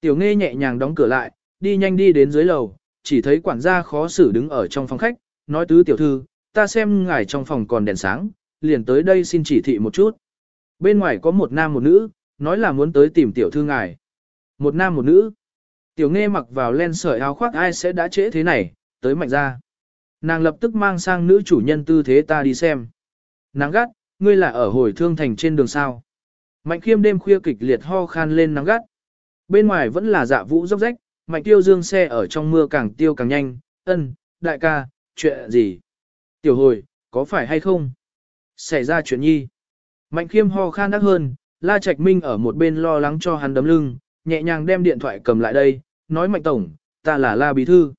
Tiểu nghe nhẹ nhàng đóng cửa lại, đi nhanh đi đến dưới lầu, chỉ thấy quản gia khó xử đứng ở trong phòng khách, nói tứ tiểu thư, ta xem ngài trong phòng còn đèn sáng, liền tới đây xin chỉ thị một chút. Bên ngoài có một nam một nữ, nói là muốn tới tìm tiểu thư ngài. Một nam một nữ. Tiểu nghe mặc vào len sợi áo khoác ai sẽ đã trễ thế này, tới mạnh ra. Nàng lập tức mang sang nữ chủ nhân tư thế ta đi xem. Nàng gắt, ngươi là ở hồi thương thành trên đường sao. Mạnh khiêm đêm khuya kịch liệt ho khan lên nắng gắt. Bên ngoài vẫn là dạ vũ dốc rách, mạnh tiêu dương xe ở trong mưa càng tiêu càng nhanh, ân, đại ca, chuyện gì? Tiểu hồi, có phải hay không? Xảy ra chuyện nhi. Mạnh khiêm ho khan đắc hơn, La Trạch Minh ở một bên lo lắng cho hắn đấm lưng, nhẹ nhàng đem điện thoại cầm lại đây, nói Mạnh Tổng, ta là La Bí Thư.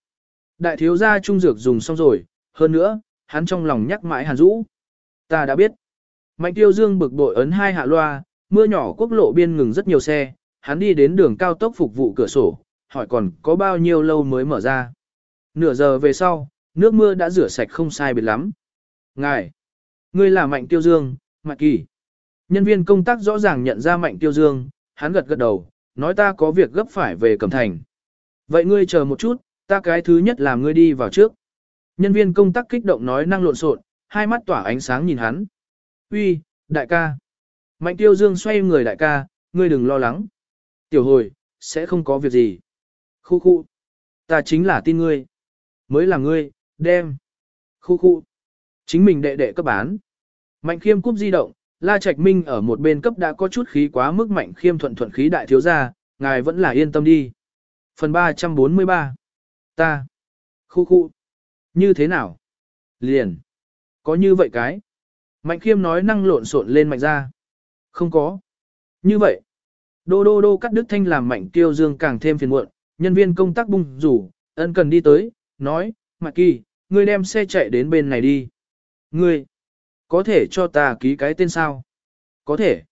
Đại thiếu gia trung dược dùng xong rồi, hơn nữa, hắn trong lòng nhắc mãi Hàn Dũ. Ta đã biết. Mạnh Tiêu Dương bực bội ấn hai hạ loa, mưa nhỏ quốc lộ biên ngừng rất nhiều xe, hắn đi đến đường cao tốc phục vụ cửa sổ, hỏi còn có bao nhiêu lâu mới mở ra. Nửa giờ về sau, nước mưa đã rửa sạch không sai biệt lắm. Ngài, ngươi là Mạnh Tiêu Dương, Mạnh Kỳ. Nhân viên công tác rõ ràng nhận ra Mạnh Tiêu Dương, hắn gật gật đầu, nói ta có việc gấp phải về Cẩm Thành. Vậy ngươi chờ một chút, ta cái thứ nhất là ngươi đi vào trước. Nhân viên công tác kích động nói năng lộn xộn, hai mắt tỏa ánh sáng nhìn hắn. Uy, đại ca. Mạnh Tiêu Dương xoay người đại ca, ngươi đừng lo lắng. Tiểu hồi, sẽ không có việc gì. Khu khu. Ta chính là tin ngươi. Mới là ngươi, đem. Khu khu. Chính mình đệ đệ cấp bán. Mạnh khiêm cúp di động, La Trạch Minh ở một bên cấp đã có chút khí quá mức mạnh khiêm thuận thuận khí đại thiếu gia, ngài vẫn là yên tâm đi. Phần 343 Ta Khu khu Như thế nào? Liền Có như vậy cái Mạnh khiêm nói năng lộn xộn lên mạnh ra. Không có. Như vậy. Đô đô đô cắt đức thanh làm mạnh tiêu dương càng thêm phiền muộn, nhân viên công tác bung rủ, ân cần đi tới, nói, Mạc Kỳ, ngươi đem xe chạy đến bên này đi. Ngươi, có thể cho ta ký cái tên sao? Có thể.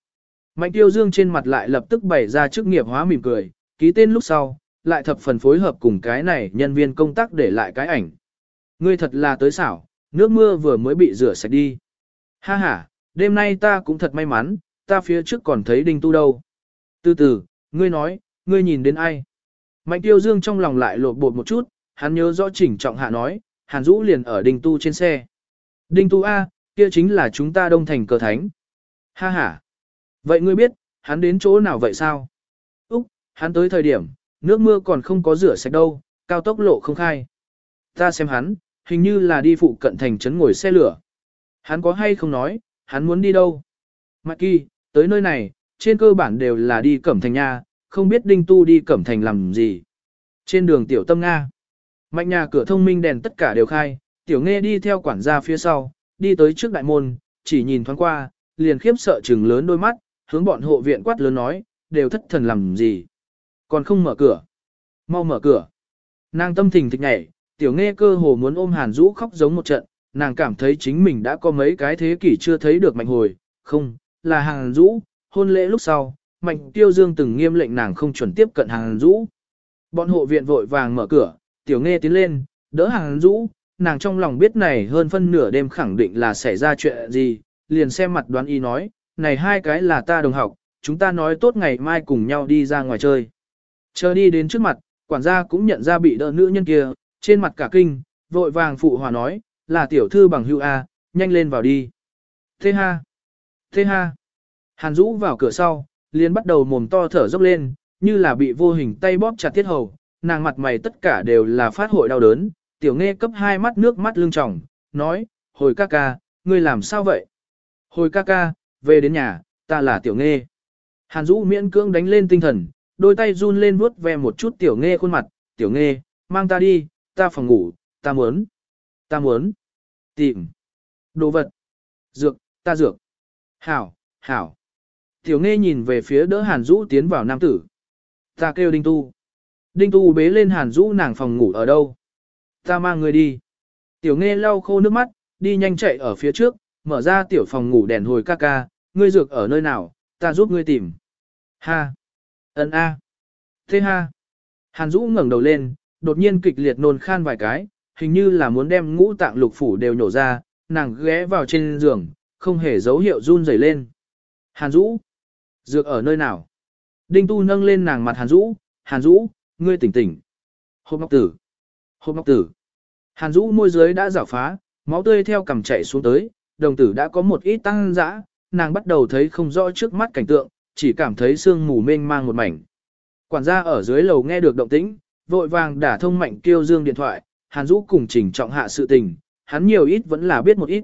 Mạnh tiêu dương trên mặt lại lập tức bày ra chức nghiệp hóa mỉm cười, ký tên lúc sau, lại thập phần phối hợp cùng cái này nhân viên công tác để lại cái ảnh. Ngươi thật là tới xảo, nước mưa vừa mới bị rửa sạch đi. Ha ha, đêm nay ta cũng thật may mắn, ta phía trước còn thấy đinh tu đâu. Từ từ, ngươi nói, ngươi nhìn đến ai? Mạnh tiêu dương trong lòng lại lột bột một chút, hắn nhớ rõ chỉnh trọng hạ nói, hàn Dũ liền ở đinh tu trên xe. Đinh tu A, kia chính là chúng ta đông thành cờ thánh. Ha ha. Vậy ngươi biết, hắn đến chỗ nào vậy sao? Úc, hắn tới thời điểm, nước mưa còn không có rửa sạch đâu, cao tốc lộ không khai. Ta xem hắn, hình như là đi phụ cận thành trấn ngồi xe lửa. Hắn có hay không nói, hắn muốn đi đâu? Mạc Kỳ, tới nơi này, trên cơ bản đều là đi Cẩm Thành Nha, không biết Đinh Tu đi Cẩm Thành làm gì. Trên đường Tiểu Tâm Nga, mạnh nhà cửa thông minh đèn tất cả đều khai, Tiểu Nghe đi theo quản gia phía sau, đi tới trước đại môn, chỉ nhìn thoáng qua, liền khiếp sợ trừng lớn đôi mắt, hướng bọn hộ viện quát lớn nói, đều thất thần làm gì. Còn không mở cửa. Mau mở cửa. Nàng tâm thình thịch nhảy, Tiểu Nghe cơ hồ muốn ôm Hàn Dũ khóc giống một trận, nàng cảm thấy chính mình đã có mấy cái thế kỷ chưa thấy được mạnh hồi, không, là Hàn rũ, hôn lễ lúc sau, mạnh tiêu dương từng nghiêm lệnh nàng không chuẩn tiếp cận Hàn rũ. Bọn hộ viện vội vàng mở cửa, tiểu nghe tiến lên, đỡ Hàn rũ, nàng trong lòng biết này hơn phân nửa đêm khẳng định là xảy ra chuyện gì, liền xem mặt đoán y nói, này hai cái là ta đồng học, chúng ta nói tốt ngày mai cùng nhau đi ra ngoài chơi. Chờ đi đến trước mặt, quản gia cũng nhận ra bị đỡ nữ nhân kia, trên mặt cả kinh, vội vàng phụ hòa nói, là tiểu thư bằng hưu A, nhanh lên vào đi. Thế ha, thế ha. Hàn Dũ vào cửa sau, liền bắt đầu mồm to thở dốc lên, như là bị vô hình tay bóp chặt tiết hầu, nàng mặt mày tất cả đều là phát hội đau đớn, tiểu nghe cấp hai mắt nước mắt lưng tròng, nói, hồi ca ca, ngươi làm sao vậy? Hồi ca ca, về đến nhà, ta là tiểu nghe. Hàn Dũ miễn cưỡng đánh lên tinh thần, đôi tay run lên vuốt ve một chút tiểu nghe khuôn mặt, tiểu nghe, mang ta đi, ta phòng ngủ, ta muốn. Ta muốn tìm đồ vật. Dược, ta dược. Hảo, hảo. Tiểu nghe nhìn về phía đỡ Hàn Dũ tiến vào nam tử. Ta kêu Đinh Tu. Đinh Tu bế lên Hàn Dũ nàng phòng ngủ ở đâu. Ta mang người đi. Tiểu nghe lau khô nước mắt, đi nhanh chạy ở phía trước, mở ra tiểu phòng ngủ đèn hồi ca ca, ngươi dược ở nơi nào, ta giúp ngươi tìm. Ha. Ấn A. Thế ha. Hàn Dũ ngẩng đầu lên, đột nhiên kịch liệt nôn khan vài cái, hình như là muốn đem ngũ tạng lục phủ đều nhổ ra, nàng ghé vào trên giường, không hề dấu hiệu run rẩy lên. Hàn Dũ, dược ở nơi nào? Đinh Tu nâng lên nàng mặt Hàn Dũ, Hàn Dũ, ngươi tỉnh tỉnh. Hộp ngọc tử, hộp ngọc tử. Hàn Dũ môi dưới đã rảo phá, máu tươi theo cằm chảy xuống tới, đồng tử đã có một ít tăng dã, nàng bắt đầu thấy không rõ trước mắt cảnh tượng, chỉ cảm thấy sương mù mênh mang một mảnh. Quản gia ở dưới lầu nghe được động tĩnh, vội vàng đả thông mạnh kêu dương điện thoại, Hàn Dũ cùng trình trọng hạ sự tình, hắn nhiều ít vẫn là biết một ít.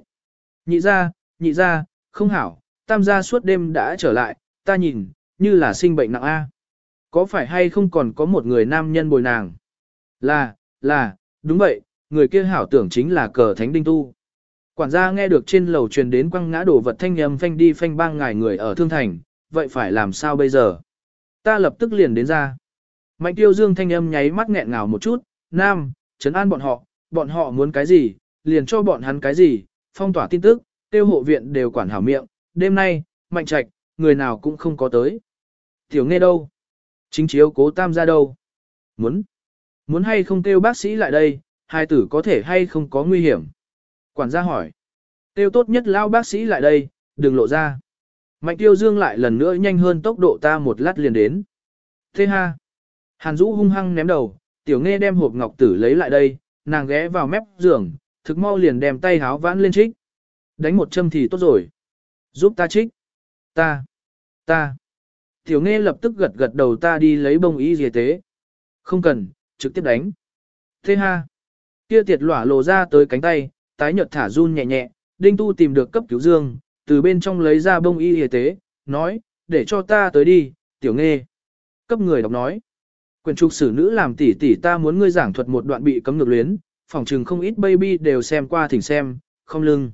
Nhị ra, nhị ra, không hảo, tam gia suốt đêm đã trở lại, ta nhìn, như là sinh bệnh nặng A. Có phải hay không còn có một người nam nhân bồi nàng? Là, là, đúng vậy, người kia hảo tưởng chính là cờ thánh đinh tu. Quản gia nghe được trên lầu truyền đến quăng ngã đổ vật thanh âm phanh đi phanh bang ngài người ở thương thành, vậy phải làm sao bây giờ? Ta lập tức liền đến ra. Mạnh tiêu dương thanh âm nháy mắt nghẹn ngào một chút, nam, chấn an bọn họ, bọn họ muốn cái gì, liền cho bọn hắn cái gì, phong tỏa tin tức, tiêu hộ viện đều quản hảo miệng, đêm nay, mạnh trạch, người nào cũng không có tới. Tiểu nghe đâu? Chính chiếu cố tam ra đâu? Muốn? Muốn hay không tiêu bác sĩ lại đây, hai tử có thể hay không có nguy hiểm? Quản gia hỏi. Tiêu tốt nhất lao bác sĩ lại đây, đừng lộ ra. Mạnh tiêu dương lại lần nữa nhanh hơn tốc độ ta một lát liền đến. Thế ha. Hàn Dũ hung hăng ném đầu, tiểu nghe đem hộp ngọc tử lấy lại đây, nàng ghé vào mép giường, thực mau liền đem tay háo vãn lên trích. Đánh một châm thì tốt rồi. Giúp ta trích. Ta. Ta. Tiểu nghe lập tức gật gật đầu ta đi lấy bông y dề tế. Không cần, trực tiếp đánh. Thế ha. Kia tiệt lỏa lộ ra tới cánh tay, tái nhợt thả run nhẹ nhẹ, đinh tu tìm được cấp cứu dương, từ bên trong lấy ra bông y y tế, nói, để cho ta tới đi, tiểu nghe. Cấp người đọc nói. Quyền trục sử nữ làm tỷ tỷ ta muốn ngươi giảng thuật một đoạn bị cấm ngược luyến, phòng trừng không ít baby đều xem qua thỉnh xem, không lưng.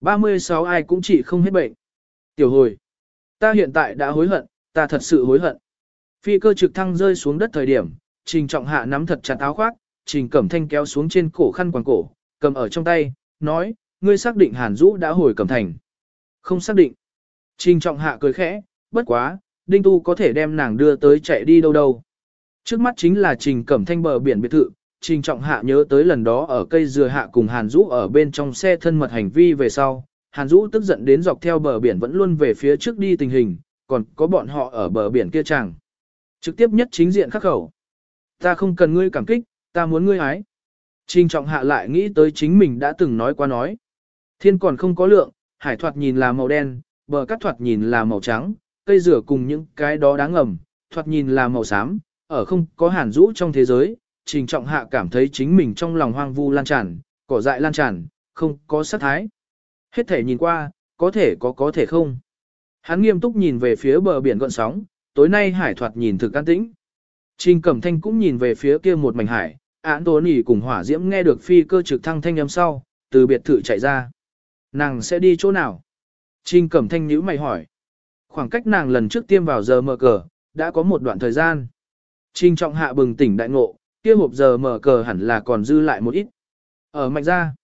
36 ai cũng chỉ không hết bệnh. Tiểu hồi. Ta hiện tại đã hối hận, ta thật sự hối hận. Phi cơ trực thăng rơi xuống đất thời điểm, Trình Trọng Hạ nắm thật chặt áo khoác, Trình Cẩm Thanh kéo xuống trên cổ khăn quàng cổ, cầm ở trong tay, nói, ngươi xác định Hàn Dũ đã hồi Cẩm Thành. Không xác định. Trình Trọng Hạ cười khẽ, bất quá, Đinh Tu có thể đem nàng đưa tới chạy đi đâu đâu. Trước mắt chính là Trình Cẩm Thanh bờ biển biệt thự, Trình Trọng Hạ nhớ tới lần đó ở cây dừa hạ cùng Hàn Dũ ở bên trong xe thân mật hành vi về sau, Hàn Dũ tức giận đến dọc theo bờ biển vẫn luôn về phía trước đi tình hình, còn có bọn họ ở bờ biển kia chẳng. Trực tiếp nhất chính diện khắc khẩu. Ta không cần ngươi cảm kích, ta muốn ngươi ái. Trình trọng hạ lại nghĩ tới chính mình đã từng nói qua nói. Thiên còn không có lượng, hải thoạt nhìn là màu đen, bờ cắt thoạt nhìn là màu trắng, cây rửa cùng những cái đó đáng ngầm, thoạt nhìn là màu xám, ở không có hàn rũ trong thế giới, trình trọng hạ cảm thấy chính mình trong lòng hoang vu lan tràn, cỏ dại lan tràn, không có sát thái. Hết thể nhìn qua, có thể có có thể không. Hắn nghiêm túc nhìn về phía bờ biển gọn sóng, tối nay hải thoạt nhìn thực an tĩnh. Trình Cẩm Thanh cũng nhìn về phía kia một mảnh hải, án tố nỉ cùng hỏa diễm nghe được phi cơ trực thăng thanh âm sau, từ biệt thự chạy ra. Nàng sẽ đi chỗ nào? Trình Cẩm Thanh nhữ mày hỏi. Khoảng cách nàng lần trước tiêm vào giờ mở cờ, đã có một đoạn thời gian. Trình trọng hạ bừng tỉnh đại ngộ, kia hộp giờ mở cờ hẳn là còn dư lại một ít. Ở mạnh ra,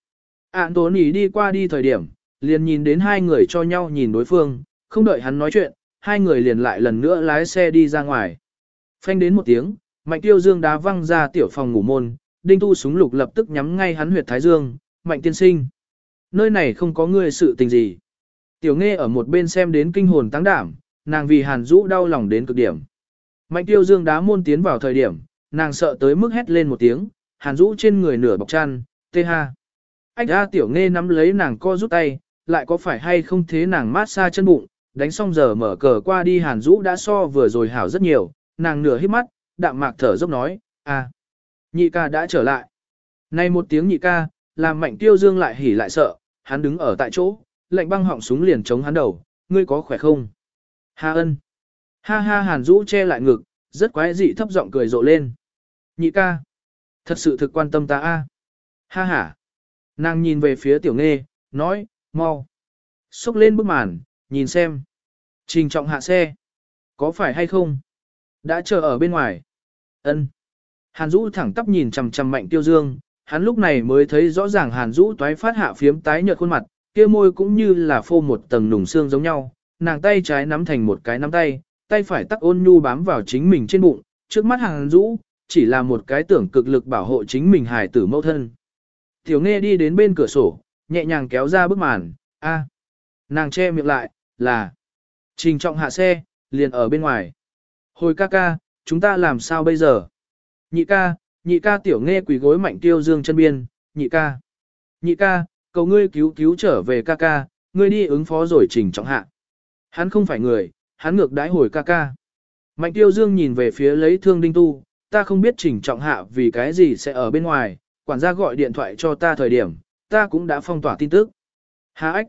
ạn tố nỉ đi qua đi thời điểm, liền nhìn đến hai người cho nhau nhìn đối phương, không đợi hắn nói chuyện, hai người liền lại lần nữa lái xe đi ra ngoài. Phanh đến một tiếng, Mạnh Tiêu Dương đá văng ra tiểu phòng ngủ môn, Đinh Tu súng lục lập tức nhắm ngay hắn huyệt thái dương, Mạnh tiên sinh. Nơi này không có người sự tình gì. Tiểu Nghe ở một bên xem đến kinh hồn tăng đảm, nàng vì Hàn Dũ đau lòng đến cực điểm. Mạnh Tiêu Dương đá môn tiến vào thời điểm, nàng sợ tới mức hét lên một tiếng, Hàn Dũ trên người nửa bọc chăn, tê ha. Anh ra Tiểu Nghe nắm lấy nàng co rút tay, lại có phải hay không thế nàng mát xa chân bụng, đánh xong giờ mở cờ qua đi Hàn Dũ đã so vừa rồi hảo rất nhiều, nàng nửa hít mắt, đạm mạc thở dốc nói, à, nhị ca đã trở lại. nay một tiếng nhị ca, làm mạnh tiêu dương lại hỉ lại sợ, hắn đứng ở tại chỗ, lạnh băng họng súng liền chống hắn đầu, ngươi có khỏe không? Ha ân. Ha ha Hàn Dũ che lại ngực, rất quái dị thấp giọng cười rộ lên. Nhị ca. Thật sự thực quan tâm ta a. Ha ha. Nàng nhìn về phía tiểu nghe, nói, mau. Xúc lên bức màn, nhìn xem. Trình trọng hạ xe. Có phải hay không? Đã chờ ở bên ngoài. ân Hàn Dũ thẳng tắp nhìn chằm chằm mạnh tiêu dương, hắn lúc này mới thấy rõ ràng Hàn Dũ toái phát hạ phiếm tái nhợt khuôn mặt, kia môi cũng như là phô một tầng nùng xương giống nhau, nàng tay trái nắm thành một cái nắm tay, tay phải tắc ôn nhu bám vào chính mình trên bụng, trước mắt Hàn Dũ, chỉ là một cái tưởng cực lực bảo hộ chính mình hài tử mẫu thân. Tiểu Nghe đi đến bên cửa sổ, nhẹ nhàng kéo ra bức màn, a, nàng che miệng lại, là, trình trọng hạ xe, liền ở bên ngoài. Hồi ca ca, chúng ta làm sao bây giờ? Nhị ca, nhị ca tiểu nghe quỳ gối mạnh tiêu dương chân biên, nhị ca. Nhị ca, cầu ngươi cứu cứu trở về ca ca, ngươi đi ứng phó rồi trình trọng hạ. Hắn không phải người, hắn ngược đãi hồi ca ca. Mạnh tiêu dương nhìn về phía lấy thương đinh tu, ta không biết trình trọng hạ vì cái gì sẽ ở bên ngoài, quản gia gọi điện thoại cho ta thời điểm, ta cũng đã phong tỏa tin tức. Hạ ách.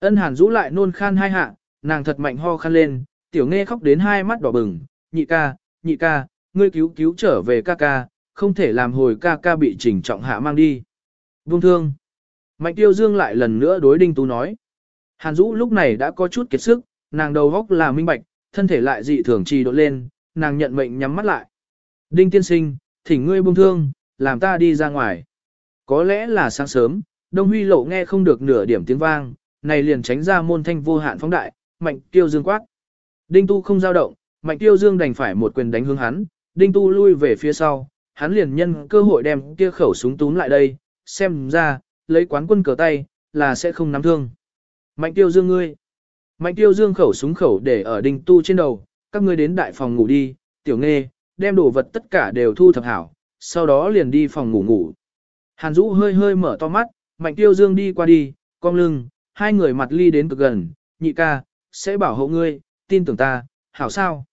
Ân hàn rũ lại nôn khan hai hạ, nàng thật mạnh ho khan lên, tiểu nghe khóc đến hai mắt đỏ bừng, nhị ca, nhị ca, ngươi cứu cứu trở về ca ca, không thể làm hồi ca ca bị trình trọng hạ mang đi. Vương thương. Mạnh tiêu dương lại lần nữa đối đinh tú nói. Hàn Dũ lúc này đã có chút kiệt sức, nàng đầu góc là minh bạch, thân thể lại dị thường trì đột lên, nàng nhận mệnh nhắm mắt lại. Đinh tiên sinh, thỉnh ngươi buông thương, làm ta đi ra ngoài. Có lẽ là sáng sớm, Đông Huy lộ nghe không được nửa điểm tiếng vang, này liền tránh ra môn thanh vô hạn phóng đại, mạnh tiêu dương quát. Đinh tu không dao động, Mạnh tiêu dương đành phải một quyền đánh hướng hắn, đinh tu lui về phía sau, hắn liền nhân cơ hội đem kia khẩu súng túm lại đây, xem ra, lấy quán quân cờ tay, là sẽ không nắm thương. Mạnh tiêu dương ngươi. Mạnh tiêu dương khẩu súng khẩu để ở đinh tu trên đầu, các ngươi đến đại phòng ngủ đi, tiểu nghe, đem đồ vật tất cả đều thu thập hảo, sau đó liền đi phòng ngủ ngủ. Hàn Dũ hơi hơi mở to mắt, Mạnh Tiêu Dương đi qua đi, cong lưng, hai người mặt ly đến cực gần, nhị ca, sẽ bảo hộ ngươi, tin tưởng ta, hảo sao?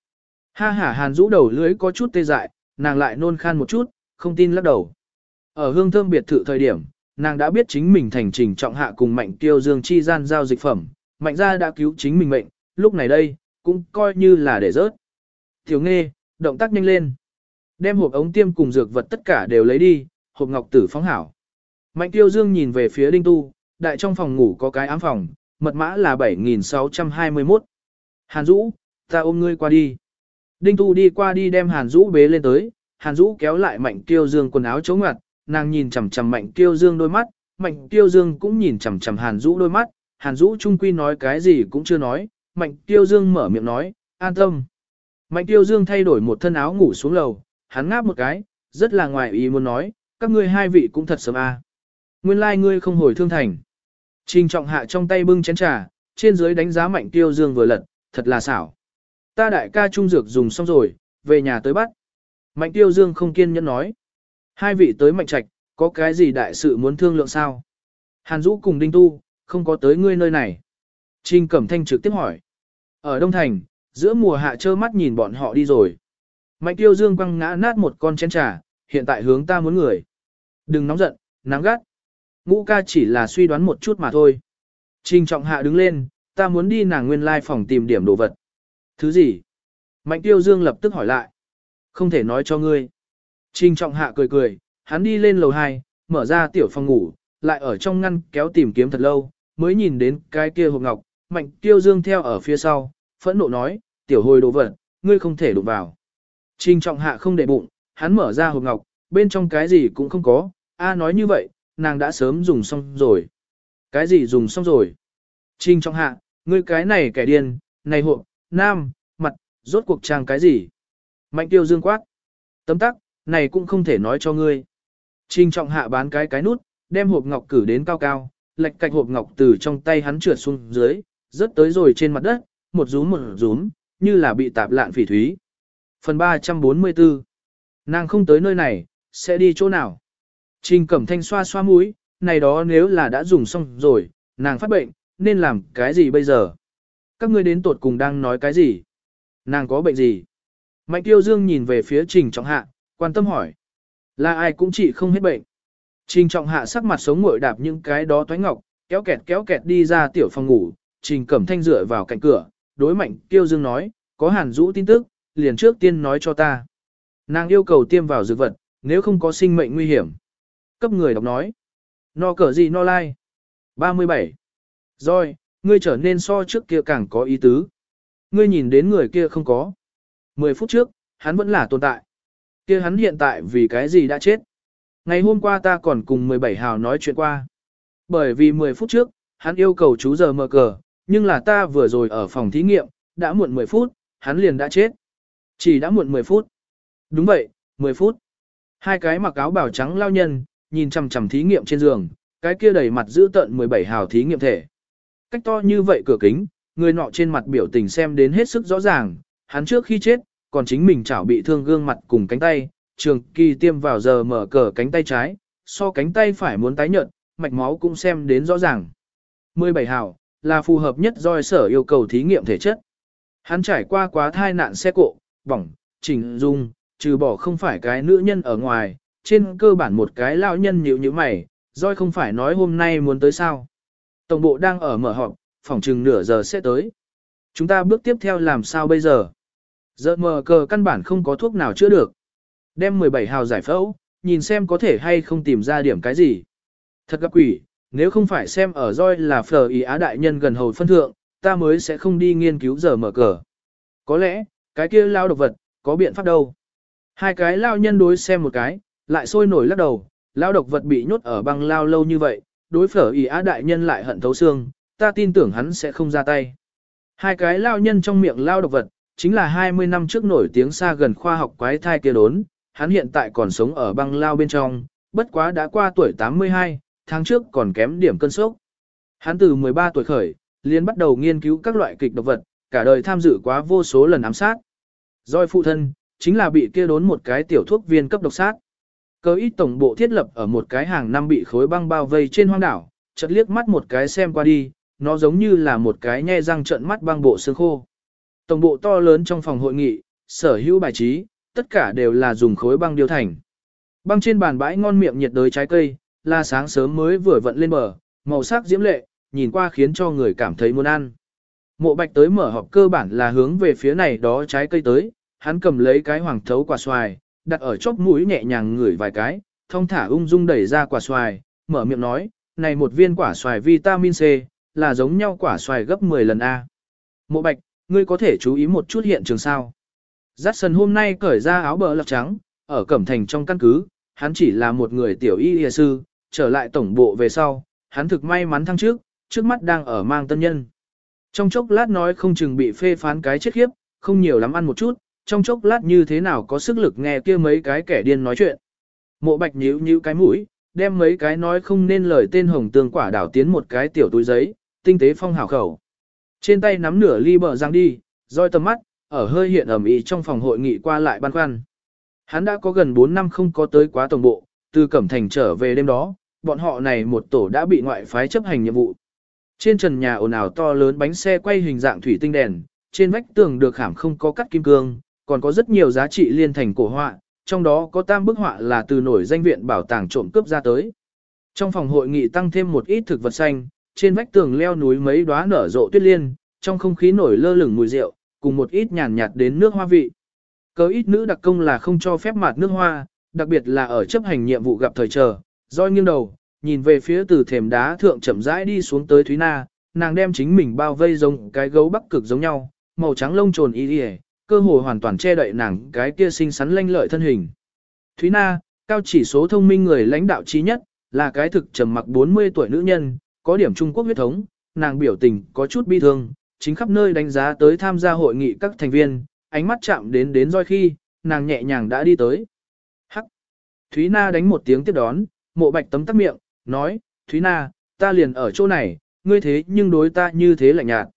Ha hả hàn dũ đầu lưới có chút tê dại, nàng lại nôn khan một chút, không tin lắc đầu. Ở hương thơm biệt thự thời điểm, nàng đã biết chính mình thành trình trọng hạ cùng mạnh tiêu dương chi gian giao dịch phẩm, mạnh gia đã cứu chính mình mệnh, lúc này đây, cũng coi như là để rớt. thiếu nghe, động tác nhanh lên. Đem hộp ống tiêm cùng dược vật tất cả đều lấy đi, hộp ngọc tử phóng hảo. Mạnh tiêu dương nhìn về phía đinh tu, đại trong phòng ngủ có cái ám phòng, mật mã là 7621. Hàn Dũ, ta ôm ngươi qua đi. Đinh tu đi qua đi đem Hàn Dũ bế lên tới, Hàn Dũ kéo lại mạnh tiêu dương quần áo chống ngặt, nàng nhìn chằm chằm mạnh tiêu dương đôi mắt, mạnh tiêu dương cũng nhìn chằm chằm Hàn Dũ đôi mắt, Hàn Dũ trung quy nói cái gì cũng chưa nói, mạnh tiêu dương mở miệng nói, an tâm. Mạnh tiêu dương thay đổi một thân áo ngủ xuống lầu, hắn ngáp một cái, rất là ngoài ý muốn nói, các ngươi hai vị cũng thật sớm a. À. Nguyên lai like ngươi không hồi thương thành. Trình trọng hạ trong tay bưng chén trà, trên dưới đánh giá mạnh tiêu dương vừa lật, thật là xảo. Ta đại ca trung dược dùng xong rồi, về nhà tới bắt. Mạnh tiêu dương không kiên nhẫn nói. Hai vị tới mạnh trạch, có cái gì đại sự muốn thương lượng sao? Hàn Dũ cùng Đinh Tu, không có tới ngươi nơi này. Trình Cẩm Thanh trực tiếp hỏi. Ở Đông Thành, giữa mùa hạ trơ mắt nhìn bọn họ đi rồi. Mạnh tiêu dương quăng ngã nát một con chén trà, hiện tại hướng ta muốn người. Đừng nóng giận, nắng gắt. Ngũ ca chỉ là suy đoán một chút mà thôi. Trình trọng hạ đứng lên, ta muốn đi nàng nguyên lai phòng tìm điểm đồ vật. Thứ gì? Mạnh tiêu dương lập tức hỏi lại. Không thể nói cho ngươi. Trình trọng hạ cười cười, hắn đi lên lầu 2, mở ra tiểu phòng ngủ, lại ở trong ngăn kéo tìm kiếm thật lâu, mới nhìn đến cái kia hộp ngọc, mạnh tiêu dương theo ở phía sau, phẫn nộ nói, tiểu hồi đồ vật, ngươi không thể đụng vào. Trình trọng hạ không để bụng, hắn mở ra hộp ngọc, bên trong cái gì cũng không có, a nói như vậy, nàng đã sớm dùng xong rồi. Cái gì dùng xong rồi? Trình trọng hạ, ngươi cái này kẻ điên, này hộp, nam, mặt, rốt cuộc trang cái gì? Mạnh tiêu dương quát. Tấm tắc, này cũng không thể nói cho ngươi. Trình trọng hạ bán cái cái nút, đem hộp ngọc cử đến cao cao, lệch cạch hộp ngọc từ trong tay hắn trượt xuống dưới, rớt tới rồi trên mặt đất, một rúm một rúm, như là bị tạp lạn phỉ thúy. Phần 344 Nàng không tới nơi này, sẽ đi chỗ nào? Trình Cẩm Thanh xoa xoa mũi, này đó nếu là đã dùng xong rồi, nàng phát bệnh, nên làm cái gì bây giờ? Các ngươi đến tột cùng đang nói cái gì? Nàng có bệnh gì? Mạnh Tiêu Dương nhìn về phía Trình Trọng Hạ, quan tâm hỏi. Là ai cũng chỉ không hết bệnh. Trình Trọng Hạ sắc mặt sống ngội đạp những cái đó toái ngọc, kéo kẹt kéo kẹt đi ra tiểu phòng ngủ, Trình Cẩm Thanh dựa vào cạnh cửa, đối Mạnh Tiêu Dương nói, có hàn rũ tin tức, liền trước tiên nói cho ta. Nàng yêu cầu tiêm vào dược vật, nếu không có sinh mệnh nguy hiểm. Cấp người đọc nói. No cỡ gì no lai. Like. 37. Rồi, ngươi trở nên so trước kia càng có ý tứ. Ngươi nhìn đến người kia không có. 10 phút trước, hắn vẫn là tồn tại. Kia hắn hiện tại vì cái gì đã chết. Ngày hôm qua ta còn cùng 17 hào nói chuyện qua. Bởi vì 10 phút trước, hắn yêu cầu chú giờ mở cờ, nhưng là ta vừa rồi ở phòng thí nghiệm, đã muộn 10 phút, hắn liền đã chết. Chỉ đã muộn 10 phút. Đúng vậy, 10 phút. Hai cái mặc áo bảo trắng lao nhân, nhìn chằm chằm thí nghiệm trên giường, cái kia đầy mặt giữ tận 17 hào thí nghiệm thể. Cách to như vậy cửa kính, người nọ trên mặt biểu tình xem đến hết sức rõ ràng, hắn trước khi chết, còn chính mình chảo bị thương gương mặt cùng cánh tay, trường kỳ tiêm vào giờ mở cờ cánh tay trái, so cánh tay phải muốn tái nhợt, mạch máu cũng xem đến rõ ràng. 17 hào, là phù hợp nhất doi sở yêu cầu thí nghiệm thể chất. Hắn trải qua quá thai nạn xe cộ, bỏng, chỉnh dung, trừ bỏ không phải cái nữ nhân ở ngoài, trên cơ bản một cái lao nhân nhịu như mày, doi không phải nói hôm nay muốn tới sao. Tổng bộ đang ở mở họp, phòng chừng nửa giờ sẽ tới. Chúng ta bước tiếp theo làm sao bây giờ? Giờ mờ cờ căn bản không có thuốc nào chữa được. Đem 17 hào giải phẫu, nhìn xem có thể hay không tìm ra điểm cái gì. Thật gặp quỷ, nếu không phải xem ở roi là phở ý á đại nhân gần hầu phân thượng, ta mới sẽ không đi nghiên cứu giờ mở cờ. Có lẽ, cái kia lao độc vật, có biện pháp đâu. Hai cái lao nhân đối xem một cái, lại sôi nổi lắc đầu, lao độc vật bị nhốt ở băng lao lâu như vậy, đối phở ý á đại nhân lại hận thấu xương, ta tin tưởng hắn sẽ không ra tay. Hai cái lao nhân trong miệng lao độc vật, chính là 20 năm trước nổi tiếng xa gần khoa học quái thai kia đốn, hắn hiện tại còn sống ở băng lao bên trong, bất quá đã qua tuổi 82, tháng trước còn kém điểm cân sốc. Hắn từ 13 tuổi khởi, liền bắt đầu nghiên cứu các loại kịch độc vật, cả đời tham dự quá vô số lần ám sát. Doi phụ thân, chính là bị kia đốn một cái tiểu thuốc viên cấp độc sát. Cơ ít tổng bộ thiết lập ở một cái hàng năm bị khối băng bao vây trên hoang đảo, chợt liếc mắt một cái xem qua đi, nó giống như là một cái nhe răng trợn mắt băng bộ xương khô. Tổng bộ to lớn trong phòng hội nghị, sở hữu bài trí, tất cả đều là dùng khối băng điều thành. Băng trên bàn bãi ngon miệng nhiệt đới trái cây, là sáng sớm mới vừa vận lên bờ, màu sắc diễm lệ, nhìn qua khiến cho người cảm thấy muốn ăn. Mộ bạch tới mở họp cơ bản là hướng về phía này đó trái cây tới, hắn cầm lấy cái hoàng thấu quả xoài, đặt ở chóp mũi nhẹ nhàng ngửi vài cái, thông thả ung dung đẩy ra quả xoài, mở miệng nói, này một viên quả xoài vitamin C, là giống nhau quả xoài gấp 10 lần A. Mộ bạch, ngươi có thể chú ý một chút hiện trường sao. Giác hôm nay cởi ra áo bờ lọc trắng, ở Cẩm Thành trong căn cứ, hắn chỉ là một người tiểu y y sư, trở lại tổng bộ về sau, hắn thực may mắn thăng trước, trước mắt đang ở mang tân nhân. Trong chốc lát nói không chừng bị phê phán cái chết khiếp, không nhiều lắm ăn một chút, trong chốc lát như thế nào có sức lực nghe kia mấy cái kẻ điên nói chuyện. Mộ bạch nhíu nhíu cái mũi, đem mấy cái nói không nên lời tên hồng tương quả đảo tiến một cái tiểu túi giấy, tinh tế phong hào khẩu. Trên tay nắm nửa ly bờ răng đi, roi tầm mắt, ở hơi hiện ẩm ý trong phòng hội nghị qua lại ban khoăn. Hắn đã có gần 4 năm không có tới quá tổng bộ, từ Cẩm Thành trở về đêm đó, bọn họ này một tổ đã bị ngoại phái chấp hành nhiệm vụ. Trên trần nhà ồn ào to lớn bánh xe quay hình dạng thủy tinh đèn, trên vách tường được khảm không có cắt kim cương, còn có rất nhiều giá trị liên thành cổ họa, trong đó có tam bức họa là từ nổi danh viện bảo tàng trộm cướp ra tới. Trong phòng hội nghị tăng thêm một ít thực vật xanh, trên vách tường leo núi mấy đóa nở rộ tuyết liên, trong không khí nổi lơ lửng mùi rượu, cùng một ít nhàn nhạt đến nước hoa vị. cớ ít nữ đặc công là không cho phép mạt nước hoa, đặc biệt là ở chấp hành nhiệm vụ gặp thời chờ, roi nghiêng đầu, nhìn về phía từ thềm đá thượng chậm rãi đi xuống tới Thúy Na, nàng đem chính mình bao vây giống cái gấu bắc cực giống nhau, màu trắng lông trồn y y, cơ hồ hoàn toàn che đậy nàng cái kia xinh xắn lanh lợi thân hình. Thúy Na, cao chỉ số thông minh người lãnh đạo trí nhất, là cái thực trầm mặc 40 tuổi nữ nhân, có điểm Trung Quốc huyết thống, nàng biểu tình có chút bi thương, chính khắp nơi đánh giá tới tham gia hội nghị các thành viên, ánh mắt chạm đến đến roi khi, nàng nhẹ nhàng đã đi tới. Hắc! Thúy Na đánh một tiếng tiếp đón, mộ bạch tấm tắc miệng, nói, Thúy Na, ta liền ở chỗ này, ngươi thế nhưng đối ta như thế lạnh nhạt.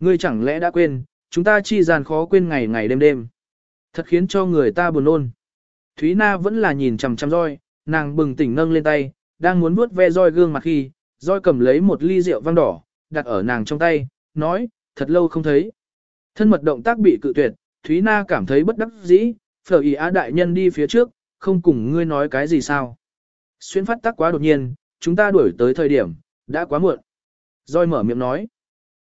Ngươi chẳng lẽ đã quên, chúng ta chi gian khó quên ngày ngày đêm đêm. Thật khiến cho người ta buồn nôn. Thúy Na vẫn là nhìn chằm chằm roi, nàng bừng tỉnh nâng lên tay, đang muốn vuốt ve roi gương mặt khi, roi cầm lấy một ly rượu vang đỏ, đặt ở nàng trong tay, nói, thật lâu không thấy. Thân mật động tác bị cự tuyệt, Thúy Na cảm thấy bất đắc dĩ, phở ý á đại nhân đi phía trước, không cùng ngươi nói cái gì sao. Xuyên phát tác quá đột nhiên, chúng ta đuổi tới thời điểm, đã quá muộn. Roi mở miệng nói.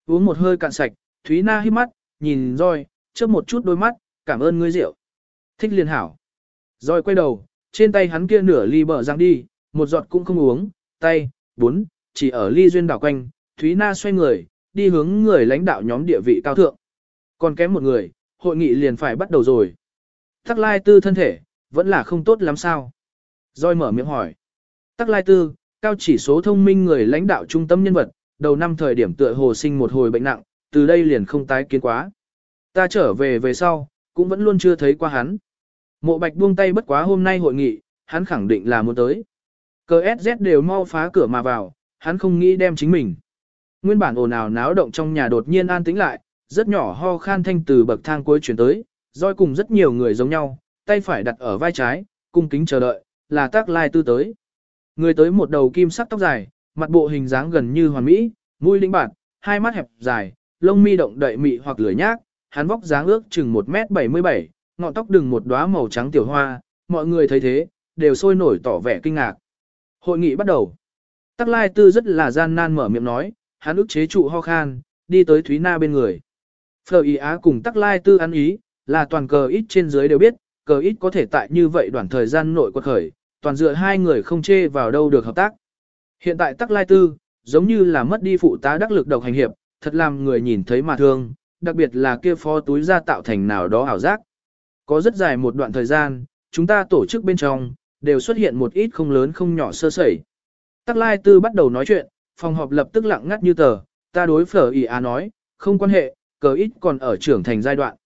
Uống một hơi cạn sạch, Thúy Na hít mắt, nhìn Roi, chớp một chút đôi mắt, cảm ơn ngươi rượu. Thích liên hảo. Roi quay đầu, trên tay hắn kia nửa ly bờ răng đi, một giọt cũng không uống, tay, bốn, chỉ ở ly duyên đảo quanh, Thúy Na xoay người, đi hướng người lãnh đạo nhóm địa vị cao thượng. Còn kém một người, hội nghị liền phải bắt đầu rồi. Tắc Lai Tư thân thể, vẫn là không tốt lắm sao? Roi mở miệng hỏi. Tắc Lai Tư, cao chỉ số thông minh người lãnh đạo trung tâm nhân vật, đầu năm thời điểm tựa hồ sinh một hồi bệnh nặng, từ đây liền không tái kiến quá. Ta trở về về sau, cũng vẫn luôn chưa thấy qua hắn. Mộ Bạch buông tay bất quá hôm nay hội nghị, hắn khẳng định là muốn tới. Cờ SZ đều mau phá cửa mà vào, hắn không nghĩ đem chính mình. Nguyên bản ồn ào náo động trong nhà đột nhiên an tĩnh lại, rất nhỏ ho khan thanh từ bậc thang cuối chuyển tới, roi cùng rất nhiều người giống nhau, tay phải đặt ở vai trái, cung kính chờ đợi, là tác lai tư tới. Người tới một đầu kim sắc tóc dài, mặt bộ hình dáng gần như hoàn mỹ, mũi linh bản hai mắt hẹp dài, lông mi động đậy mị hoặc lười nhác, hắn vóc dáng ước chừng 1m77, ngọn tóc đừng một đóa màu trắng tiểu hoa, mọi người thấy thế, đều sôi nổi tỏ vẻ kinh ngạc. Hội nghị bắt đầu. Tắc Lai Tư rất là gian nan mở miệng nói, hắn ức chế trụ ho khan, đi tới Thúy Na bên người. Phờ ý á cùng Tắc Lai Tư ăn ý, là toàn cờ ít trên dưới đều biết, cờ ít có thể tại như vậy đoạn thời gian nội quật khởi, toàn dựa hai người không chê vào đâu được hợp tác. Hiện tại Tắc Lai Tư, giống như là mất đi phụ tá đắc lực độc hành hiệp, thật làm người nhìn thấy mà thương, đặc biệt là kia phó túi ra tạo thành nào đó ảo giác. Có rất dài một đoạn thời gian, chúng ta tổ chức bên trong, đều xuất hiện một ít không lớn không nhỏ sơ sẩy. Tắc Lai Tư bắt đầu nói chuyện, phòng họp lập tức lặng ngắt như tờ, ta đối phở ý á nói, không quan hệ, cờ ít còn ở trưởng thành giai đoạn.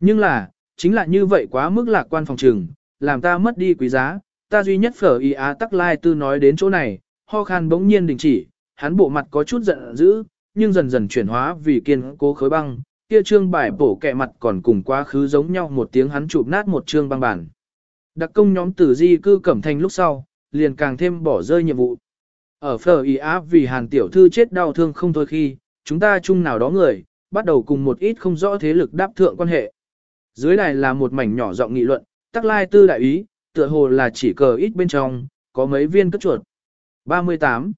Nhưng là, chính là như vậy quá mức lạc quan phòng trừng, làm ta mất đi quý giá, ta duy nhất phở ý á Tắc Lai Tư nói đến chỗ này, ho khan bỗng nhiên đình chỉ, hắn bộ mặt có chút giận dữ, nhưng dần dần chuyển hóa vì kiên cố khối băng, kia trương bài bổ kẹ mặt còn cùng quá khứ giống nhau một tiếng hắn chụp nát một trương băng bản. Đặc công nhóm tử di cư cẩm thành lúc sau, liền càng thêm bỏ rơi nhiệm vụ. Ở phở ý áp vì hàn tiểu thư chết đau thương không thôi khi, chúng ta chung nào đó người, bắt đầu cùng một ít không rõ thế lực đáp thượng quan hệ. Dưới đài là một mảnh nhỏ giọng nghị luận, tắc lai tư đại ý, tựa hồ là chỉ cờ ít bên trong, có mấy viên cất chuột. 38.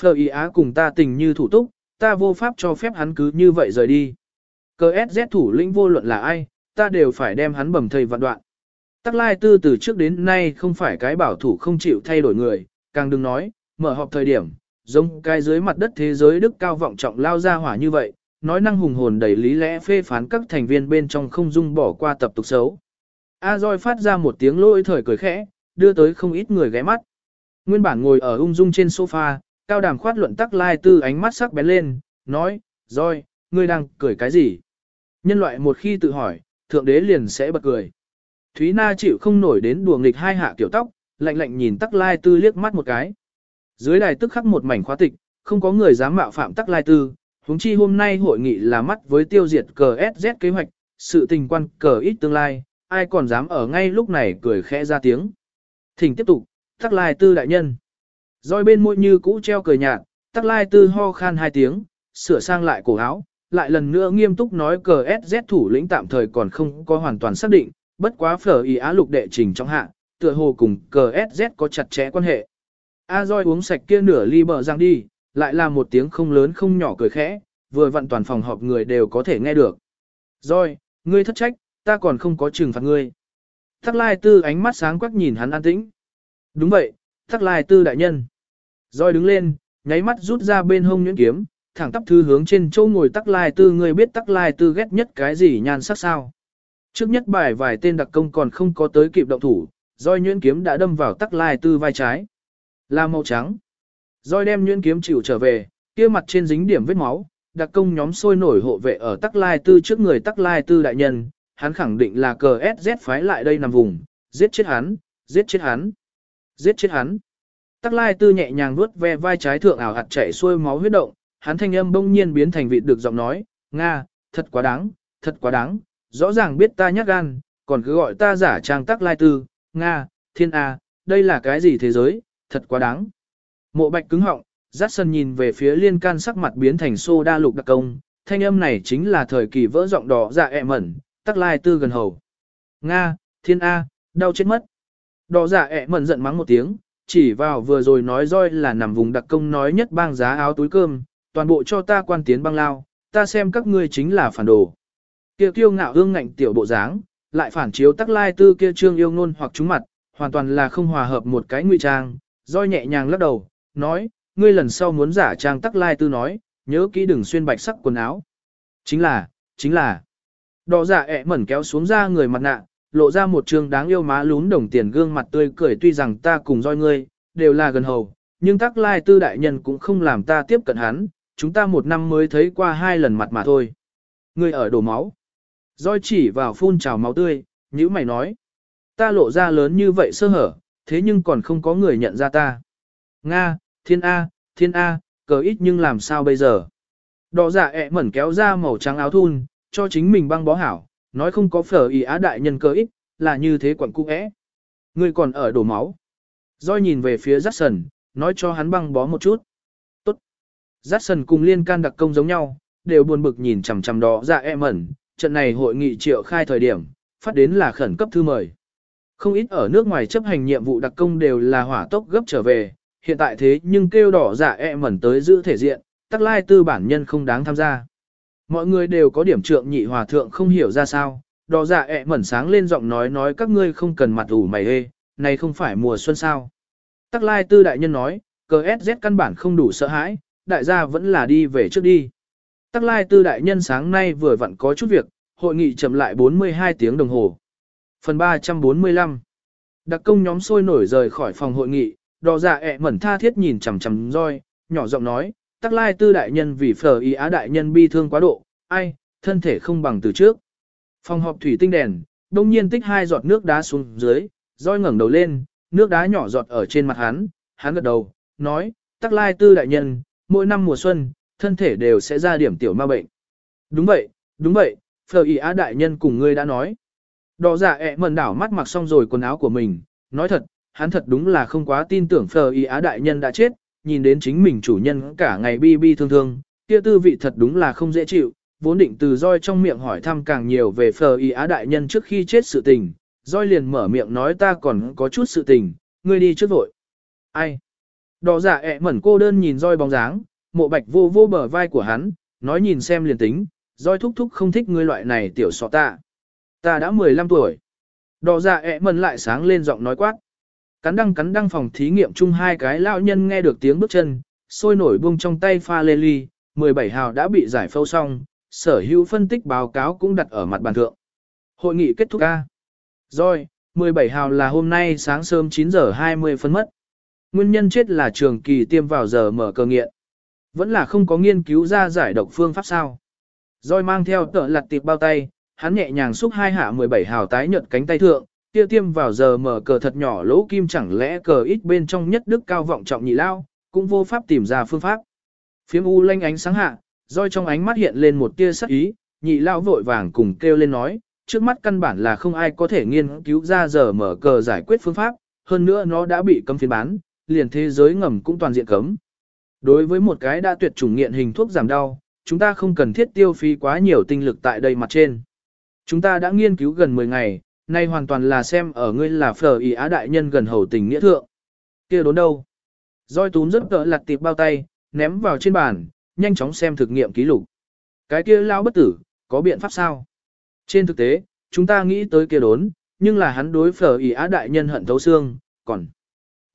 Phở ý á cùng ta tình như thủ túc, ta vô pháp cho phép hắn cứ như vậy rời đi. Cờ SZ thủ lĩnh vô luận là ai, ta đều phải đem hắn bầm thầy vạn đoạn. Tắc Lai Tư từ trước đến nay không phải cái bảo thủ không chịu thay đổi người, càng đừng nói, mở họp thời điểm, giống cái dưới mặt đất thế giới đức cao vọng trọng lao ra hỏa như vậy, nói năng hùng hồn đầy lý lẽ phê phán các thành viên bên trong không dung bỏ qua tập tục xấu. A Doi phát ra một tiếng lôi thời cười khẽ, đưa tới không ít người ghé mắt. Nguyên bản ngồi ở ung dung trên sofa, cao đàm khoát luận tắc lai tư ánh mắt sắc bén lên, nói, "Rồi, ngươi đang cười cái gì? Nhân loại một khi tự hỏi, thượng đế liền sẽ bật cười. Thúy Na chịu không nổi đến đùa nghịch hai hạ kiểu tóc, lạnh lạnh nhìn tắc lai tư liếc mắt một cái. Dưới đài tức khắc một mảnh khóa tịch, không có người dám mạo phạm tắc lai tư, huống chi hôm nay hội nghị là mắt với tiêu diệt cờ SZ kế hoạch, sự tình quan cờ ít tương lai, ai còn dám ở ngay lúc này cười khẽ ra tiếng. Thỉnh tiếp tục, tắc lai tư đại nhân. Rồi bên môi như cũ treo cười nhạt, tắc lai tư ho khan hai tiếng, sửa sang lại cổ áo, lại lần nữa nghiêm túc nói cờ SZ thủ lĩnh tạm thời còn không có hoàn toàn xác định, bất quá phở ý á lục đệ trình trong hạ, tựa hồ cùng cờ SZ có chặt chẽ quan hệ. A Roi uống sạch kia nửa ly bờ răng đi, lại là một tiếng không lớn không nhỏ cười khẽ, vừa vặn toàn phòng họp người đều có thể nghe được. Doi, ngươi thất trách, ta còn không có trừng phạt ngươi. Tắc lai tư ánh mắt sáng quắc nhìn hắn an tĩnh. Đúng vậy, tắc lai tư đại nhân. Doi đứng lên, nháy mắt rút ra bên hông nhuyễn kiếm, thẳng tắp thư hướng trên châu ngồi tắc lai tư ngươi biết tắc lai tư ghét nhất cái gì nhan sắc sao. Trước nhất bài vài tên đặc công còn không có tới kịp động thủ, roi nhuyễn kiếm đã đâm vào tắc lai tư vai trái. Là màu trắng. Roi đem nhuyễn kiếm chịu trở về, kia mặt trên dính điểm vết máu, đặc công nhóm sôi nổi hộ vệ ở tắc lai tư trước người tắc lai tư đại nhân, hắn khẳng định là cờ SZ phái lại đây nằm vùng, giết chết hắn, giết chết hắn, giết chết hắn. Tắc lai tư nhẹ nhàng vuốt ve vai trái thượng ảo hạt chảy xuôi máu huyết động, hắn thanh âm bỗng nhiên biến thành vị được giọng nói, Nga, thật quá đáng, thật quá đáng, rõ ràng biết ta nhát gan, còn cứ gọi ta giả trang tắc lai tư, Nga, thiên A, đây là cái gì thế giới, thật quá đáng. Mộ bạch cứng họng, rát sân nhìn về phía liên can sắc mặt biến thành xô đa lục đặc công, thanh âm này chính là thời kỳ vỡ giọng đỏ dạ ẹ mẩn, tắc lai tư gần hầu. Nga, thiên A, đau chết mất. Đỏ giả dạ ẹ mẩn giận mắng một tiếng, chỉ vào vừa rồi nói roi là nằm vùng đặc công nói nhất bang giá áo túi cơm, toàn bộ cho ta quan tiến băng lao, ta xem các ngươi chính là phản đồ. Kiều kiêu ngạo hương ngạnh tiểu bộ dáng, lại phản chiếu tắc lai tư kia trương yêu ngôn hoặc trúng mặt, hoàn toàn là không hòa hợp một cái ngụy trang, roi nhẹ nhàng lắc đầu, nói, ngươi lần sau muốn giả trang tắc lai tư nói, nhớ kỹ đừng xuyên bạch sắc quần áo. Chính là, chính là, đỏ giả dạ ẹ mẩn kéo xuống ra người mặt nạ, lộ ra một trường đáng yêu má lún đồng tiền gương mặt tươi cười tuy rằng ta cùng roi ngươi, đều là gần hầu, nhưng tắc lai tư đại nhân cũng không làm ta tiếp cận hắn, chúng ta một năm mới thấy qua hai lần mặt mà thôi. Ngươi ở đổ máu. Roi chỉ vào phun trào máu tươi, như mày nói. Ta lộ ra lớn như vậy sơ hở, thế nhưng còn không có người nhận ra ta. Nga, thiên A, thiên A, cờ ít nhưng làm sao bây giờ? Đỏ dạ ẹ mẩn kéo ra màu trắng áo thun, cho chính mình băng bó hảo, nói không có phở ý á đại nhân cơ ít, là như thế quẩn cung ẽ. Ngươi còn ở đổ máu. Roi nhìn về phía Jackson, nói cho hắn băng bó một chút. Tốt. Jackson cùng liên can đặc công giống nhau, đều buồn bực nhìn chằm chằm đó ra ẹ mẩn, trận này hội nghị triệu khai thời điểm, phát đến là khẩn cấp thư mời. Không ít ở nước ngoài chấp hành nhiệm vụ đặc công đều là hỏa tốc gấp trở về, hiện tại thế nhưng kêu đỏ giả dạ e mẩn tới giữ thể diện, tắc lai tư bản nhân không đáng tham gia. Mọi người đều có điểm trượng nhị hòa thượng không hiểu ra sao, đỏ dạ ẹ mẩn sáng lên giọng nói nói các ngươi không cần mặt ủ mày hê, này không phải mùa xuân sao. Tắc lai tư đại nhân nói, cờ SZ căn bản không đủ sợ hãi, đại gia vẫn là đi về trước đi. Tắc lai tư đại nhân sáng nay vừa vặn có chút việc, hội nghị chậm lại 42 tiếng đồng hồ. Phần 345 Đặc công nhóm sôi nổi rời khỏi phòng hội nghị, đò dạ ẹ mẩn tha thiết nhìn chằm chằm roi, nhỏ giọng nói, tắc lai tư đại nhân vì phở Y á đại nhân bi thương quá độ, ai, thân thể không bằng từ trước. Phòng họp thủy tinh đèn, đông nhiên tích hai giọt nước đá xuống dưới, roi ngẩng đầu lên, nước đá nhỏ giọt ở trên mặt hắn, hắn gật đầu, nói, tắc lai tư đại nhân, mỗi năm mùa xuân, thân thể đều sẽ ra điểm tiểu ma bệnh. Đúng vậy, đúng vậy, phở Y á đại nhân cùng ngươi đã nói. Đỏ giả ẹ mần đảo mắt mặc xong rồi quần áo của mình, nói thật, hắn thật đúng là không quá tin tưởng phờ y á đại nhân đã chết, nhìn đến chính mình chủ nhân cả ngày bi bi thương thương, kia tư vị thật đúng là không dễ chịu, vốn định từ roi trong miệng hỏi thăm càng nhiều về phờ y á đại nhân trước khi chết sự tình, roi liền mở miệng nói ta còn có chút sự tình, ngươi đi trước vội. Ai? Đỏ giả ẹ mẩn cô đơn nhìn roi bóng dáng, mộ bạch vô vô bờ vai của hắn, nói nhìn xem liền tính, roi thúc thúc không thích ngươi loại này tiểu sọ ta, Ta đã 15 tuổi. Đỏ dạ ẹ mẩn lại sáng lên giọng nói quát. Cắn đăng cắn đăng phòng thí nghiệm chung hai cái lão nhân nghe được tiếng bước chân, sôi nổi buông trong tay pha lê ly, 17 hào đã bị giải phâu xong, sở hữu phân tích báo cáo cũng đặt ở mặt bàn thượng. Hội nghị kết thúc ca. Rồi, 17 hào là hôm nay sáng sớm 9 giờ 20 phân mất. Nguyên nhân chết là trường kỳ tiêm vào giờ mở cơ nghiện. Vẫn là không có nghiên cứu ra giải độc phương pháp sao. Rồi mang theo tợ lặt tiệp bao tay, hắn nhẹ nhàng xúc hai hạ 17 hào tái nhợt cánh tay thượng, kia tiêm vào giờ mở cờ thật nhỏ lỗ kim chẳng lẽ cờ ít bên trong nhất đức cao vọng trọng nhị lao, cũng vô pháp tìm ra phương pháp. Phiếm u lanh ánh sáng hạ, roi trong ánh mắt hiện lên một tia sắc ý, nhị lao vội vàng cùng kêu lên nói, trước mắt căn bản là không ai có thể nghiên cứu ra giờ mở cờ giải quyết phương pháp, hơn nữa nó đã bị cấm phiên bán, liền thế giới ngầm cũng toàn diện cấm. Đối với một cái đã tuyệt chủng nghiện hình thuốc giảm đau, chúng ta không cần thiết tiêu phí quá nhiều tinh lực tại đây mặt trên. Chúng ta đã nghiên cứu gần 10 ngày, nay hoàn toàn là xem ở ngươi là phở ý á đại nhân gần hầu tình nghĩa thượng. kia đốn đâu? Roi túm rất cỡ lặt tiệp bao tay, ném vào trên bàn, nhanh chóng xem thực nghiệm ký lục. Cái kia lao bất tử, có biện pháp sao? Trên thực tế, chúng ta nghĩ tới kia đốn, nhưng là hắn đối phở ý á đại nhân hận thấu xương, còn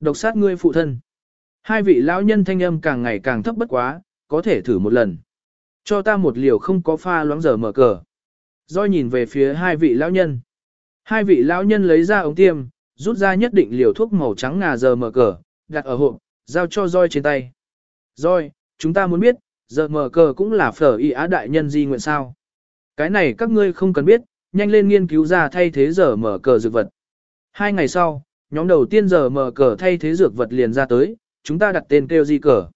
độc sát ngươi phụ thân. Hai vị lão nhân thanh âm càng ngày càng thấp bất quá, có thể thử một lần. Cho ta một liều không có pha loãng giờ mở cờ. Rồi nhìn về phía hai vị lão nhân. Hai vị lão nhân lấy ra ống tiêm, rút ra nhất định liều thuốc màu trắng ngà giờ mở cờ, đặt ở hộp, giao cho roi trên tay. Roi, chúng ta muốn biết, giờ mở cờ cũng là phở y á đại nhân di nguyện sao. Cái này các ngươi không cần biết, nhanh lên nghiên cứu ra thay thế giờ mở cờ dược vật. Hai ngày sau, nhóm đầu tiên giờ mở cờ thay thế dược vật liền ra tới, chúng ta đặt tên kêu di cờ.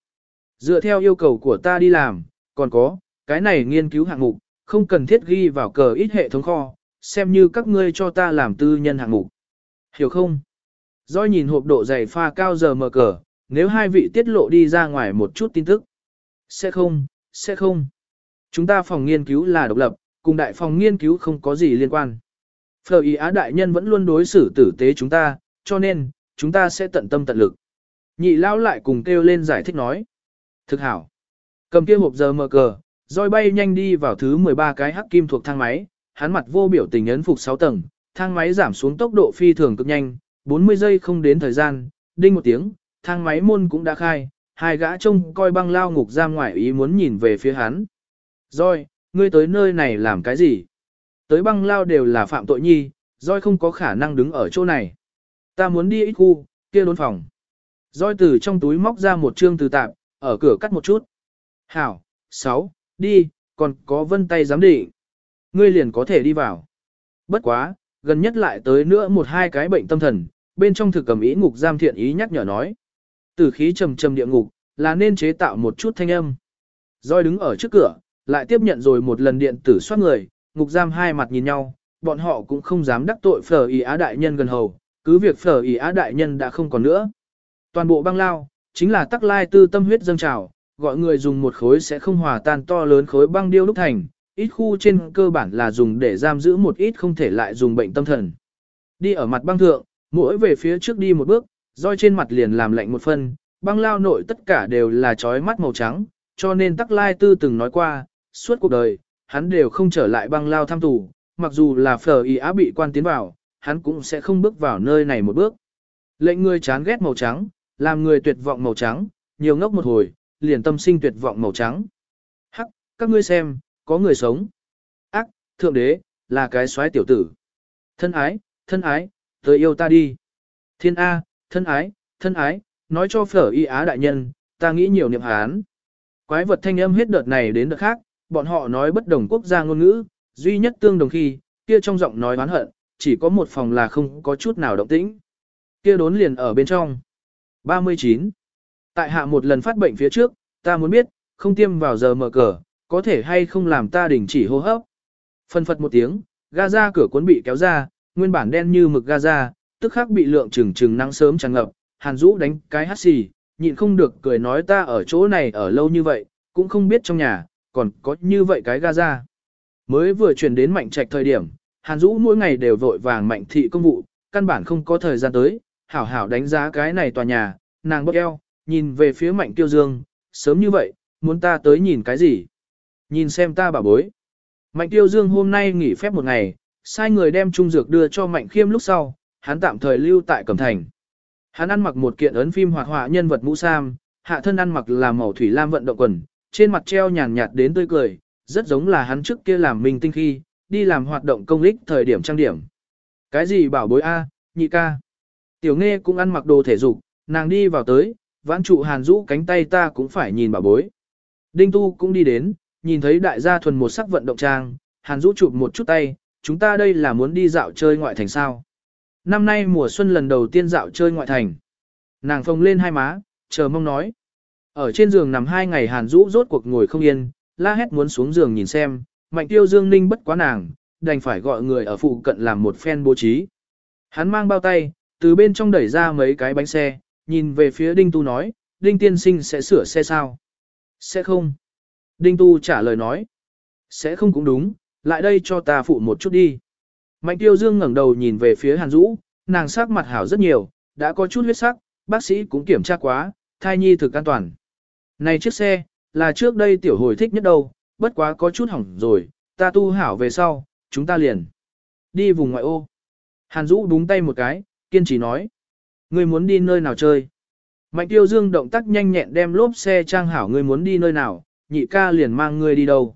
Dựa theo yêu cầu của ta đi làm, còn có, cái này nghiên cứu hạng mục, không cần thiết ghi vào cờ ít hệ thống kho, xem như các ngươi cho ta làm tư nhân hạng mục. Hiểu không? Do nhìn hộp độ dày pha cao giờ mở cờ, nếu hai vị tiết lộ đi ra ngoài một chút tin tức. Sẽ không, sẽ không. Chúng ta phòng nghiên cứu là độc lập, cùng đại phòng nghiên cứu không có gì liên quan. Phờ ý á đại nhân vẫn luôn đối xử tử tế chúng ta, cho nên, chúng ta sẽ tận tâm tận lực. Nhị lao lại cùng kêu lên giải thích nói. Thực hảo. Cầm kia hộp giờ mở cờ, roi bay nhanh đi vào thứ 13 cái hắc kim thuộc thang máy, hắn mặt vô biểu tình ấn phục 6 tầng, thang máy giảm xuống tốc độ phi thường cực nhanh, 40 giây không đến thời gian, đinh một tiếng, thang máy môn cũng đã khai, hai gã trông coi băng lao ngục giam ngoài ý muốn nhìn về phía hắn. Rồi, ngươi tới nơi này làm cái gì? Tới băng lao đều là phạm tội nhi, Rồi không có khả năng đứng ở chỗ này. Ta muốn đi ít khu, kia đốn phòng. Rồi từ trong túi móc ra một trương từ tạm, ở cửa cắt một chút. Hảo, 6, đi, còn có vân tay giám định. Ngươi liền có thể đi vào. Bất quá, gần nhất lại tới nữa một hai cái bệnh tâm thần, bên trong thực cầm ý ngục giam thiện ý nhắc nhở nói. Tử khí trầm trầm địa ngục, là nên chế tạo một chút thanh âm. Rồi đứng ở trước cửa, lại tiếp nhận rồi một lần điện tử soát người, ngục giam hai mặt nhìn nhau, bọn họ cũng không dám đắc tội phở ý á đại nhân gần hầu, cứ việc phở ý á đại nhân đã không còn nữa. Toàn bộ băng lao, chính là tắc lai tư tâm huyết dâng trào, gọi người dùng một khối sẽ không hòa tan to lớn khối băng điêu đúc thành, ít khu trên cơ bản là dùng để giam giữ một ít không thể lại dùng bệnh tâm thần. Đi ở mặt băng thượng, mỗi về phía trước đi một bước, roi trên mặt liền làm lạnh một phân, băng lao nội tất cả đều là trói mắt màu trắng, cho nên Tắc Lai Tư từng nói qua, suốt cuộc đời, hắn đều không trở lại băng lao thăm tù, mặc dù là phở y á bị quan tiến vào, hắn cũng sẽ không bước vào nơi này một bước. Lệnh người chán ghét màu trắng, làm người tuyệt vọng màu trắng, nhiều ngốc một hồi, liền tâm sinh tuyệt vọng màu trắng. Hắc, các ngươi xem, có người sống. Ác, thượng đế, là cái soái tiểu tử. Thân ái, thân ái, tới yêu ta đi. Thiên A, thân ái, thân ái, nói cho phở y á đại nhân, ta nghĩ nhiều niệm hán. Quái vật thanh âm hết đợt này đến đợt khác, bọn họ nói bất đồng quốc gia ngôn ngữ, duy nhất tương đồng khi, kia trong giọng nói oán hận, chỉ có một phòng là không có chút nào động tĩnh. Kia đốn liền ở bên trong. 39. Tại hạ một lần phát bệnh phía trước, ta muốn biết, không tiêm vào giờ mở cờ, có thể hay không làm ta đình chỉ hô hấp. Phân phật một tiếng, ga ra cửa cuốn bị kéo ra, nguyên bản đen như mực ga ra, tức khắc bị lượng trừng trừng nắng sớm tràn ngập, hàn rũ đánh cái hắt xì, nhịn không được cười nói ta ở chỗ này ở lâu như vậy, cũng không biết trong nhà, còn có như vậy cái ga ra. Mới vừa chuyển đến mạnh trạch thời điểm, hàn rũ mỗi ngày đều vội vàng mạnh thị công vụ, căn bản không có thời gian tới, hảo hảo đánh giá cái này tòa nhà, nàng bốc eo, nhìn về phía mạnh tiêu dương, sớm như vậy, muốn ta tới nhìn cái gì? Nhìn xem ta bà bối. Mạnh tiêu dương hôm nay nghỉ phép một ngày, sai người đem trung dược đưa cho Mạnh Khiêm lúc sau, hắn tạm thời lưu tại Cẩm Thành. Hắn ăn mặc một kiện ấn phim hoạt họa nhân vật mũ sam, hạ thân ăn mặc là màu thủy lam vận động quần, trên mặt treo nhàn nhạt đến tươi cười, rất giống là hắn trước kia làm mình tinh khi, đi làm hoạt động công lích thời điểm trang điểm. Cái gì bảo bối A, nhị ca. Tiểu nghe cũng ăn mặc đồ thể dục, nàng đi vào tới, vãn trụ hàn rũ cánh tay ta cũng phải nhìn bảo bối. Đinh tu cũng đi đến, nhìn thấy đại gia thuần một sắc vận động trang, hàn Dũ chụp một chút tay, chúng ta đây là muốn đi dạo chơi ngoại thành sao. Năm nay mùa xuân lần đầu tiên dạo chơi ngoại thành. Nàng phồng lên hai má, chờ mong nói. Ở trên giường nằm hai ngày hàn Dũ rốt cuộc ngồi không yên, la hét muốn xuống giường nhìn xem, mạnh tiêu dương ninh bất quá nàng, đành phải gọi người ở phụ cận làm một phen bố trí. Hắn mang bao tay, từ bên trong đẩy ra mấy cái bánh xe, nhìn về phía Đinh Tu nói, Đinh tiên sinh sẽ sửa xe sao? Sẽ không. Đinh Tu trả lời nói, sẽ không cũng đúng, lại đây cho ta phụ một chút đi. Mạnh tiêu dương ngẩng đầu nhìn về phía Hàn Dũ, nàng sắc mặt hảo rất nhiều, đã có chút huyết sắc, bác sĩ cũng kiểm tra quá, thai nhi thực an toàn. Này chiếc xe, là trước đây tiểu hồi thích nhất đâu, bất quá có chút hỏng rồi, ta tu hảo về sau, chúng ta liền. Đi vùng ngoại ô. Hàn Dũ búng tay một cái, kiên trì nói. Ngươi muốn đi nơi nào chơi? Mạnh tiêu dương động tác nhanh nhẹn đem lốp xe trang hảo ngươi muốn đi nơi nào, nhị ca liền mang ngươi đi đâu.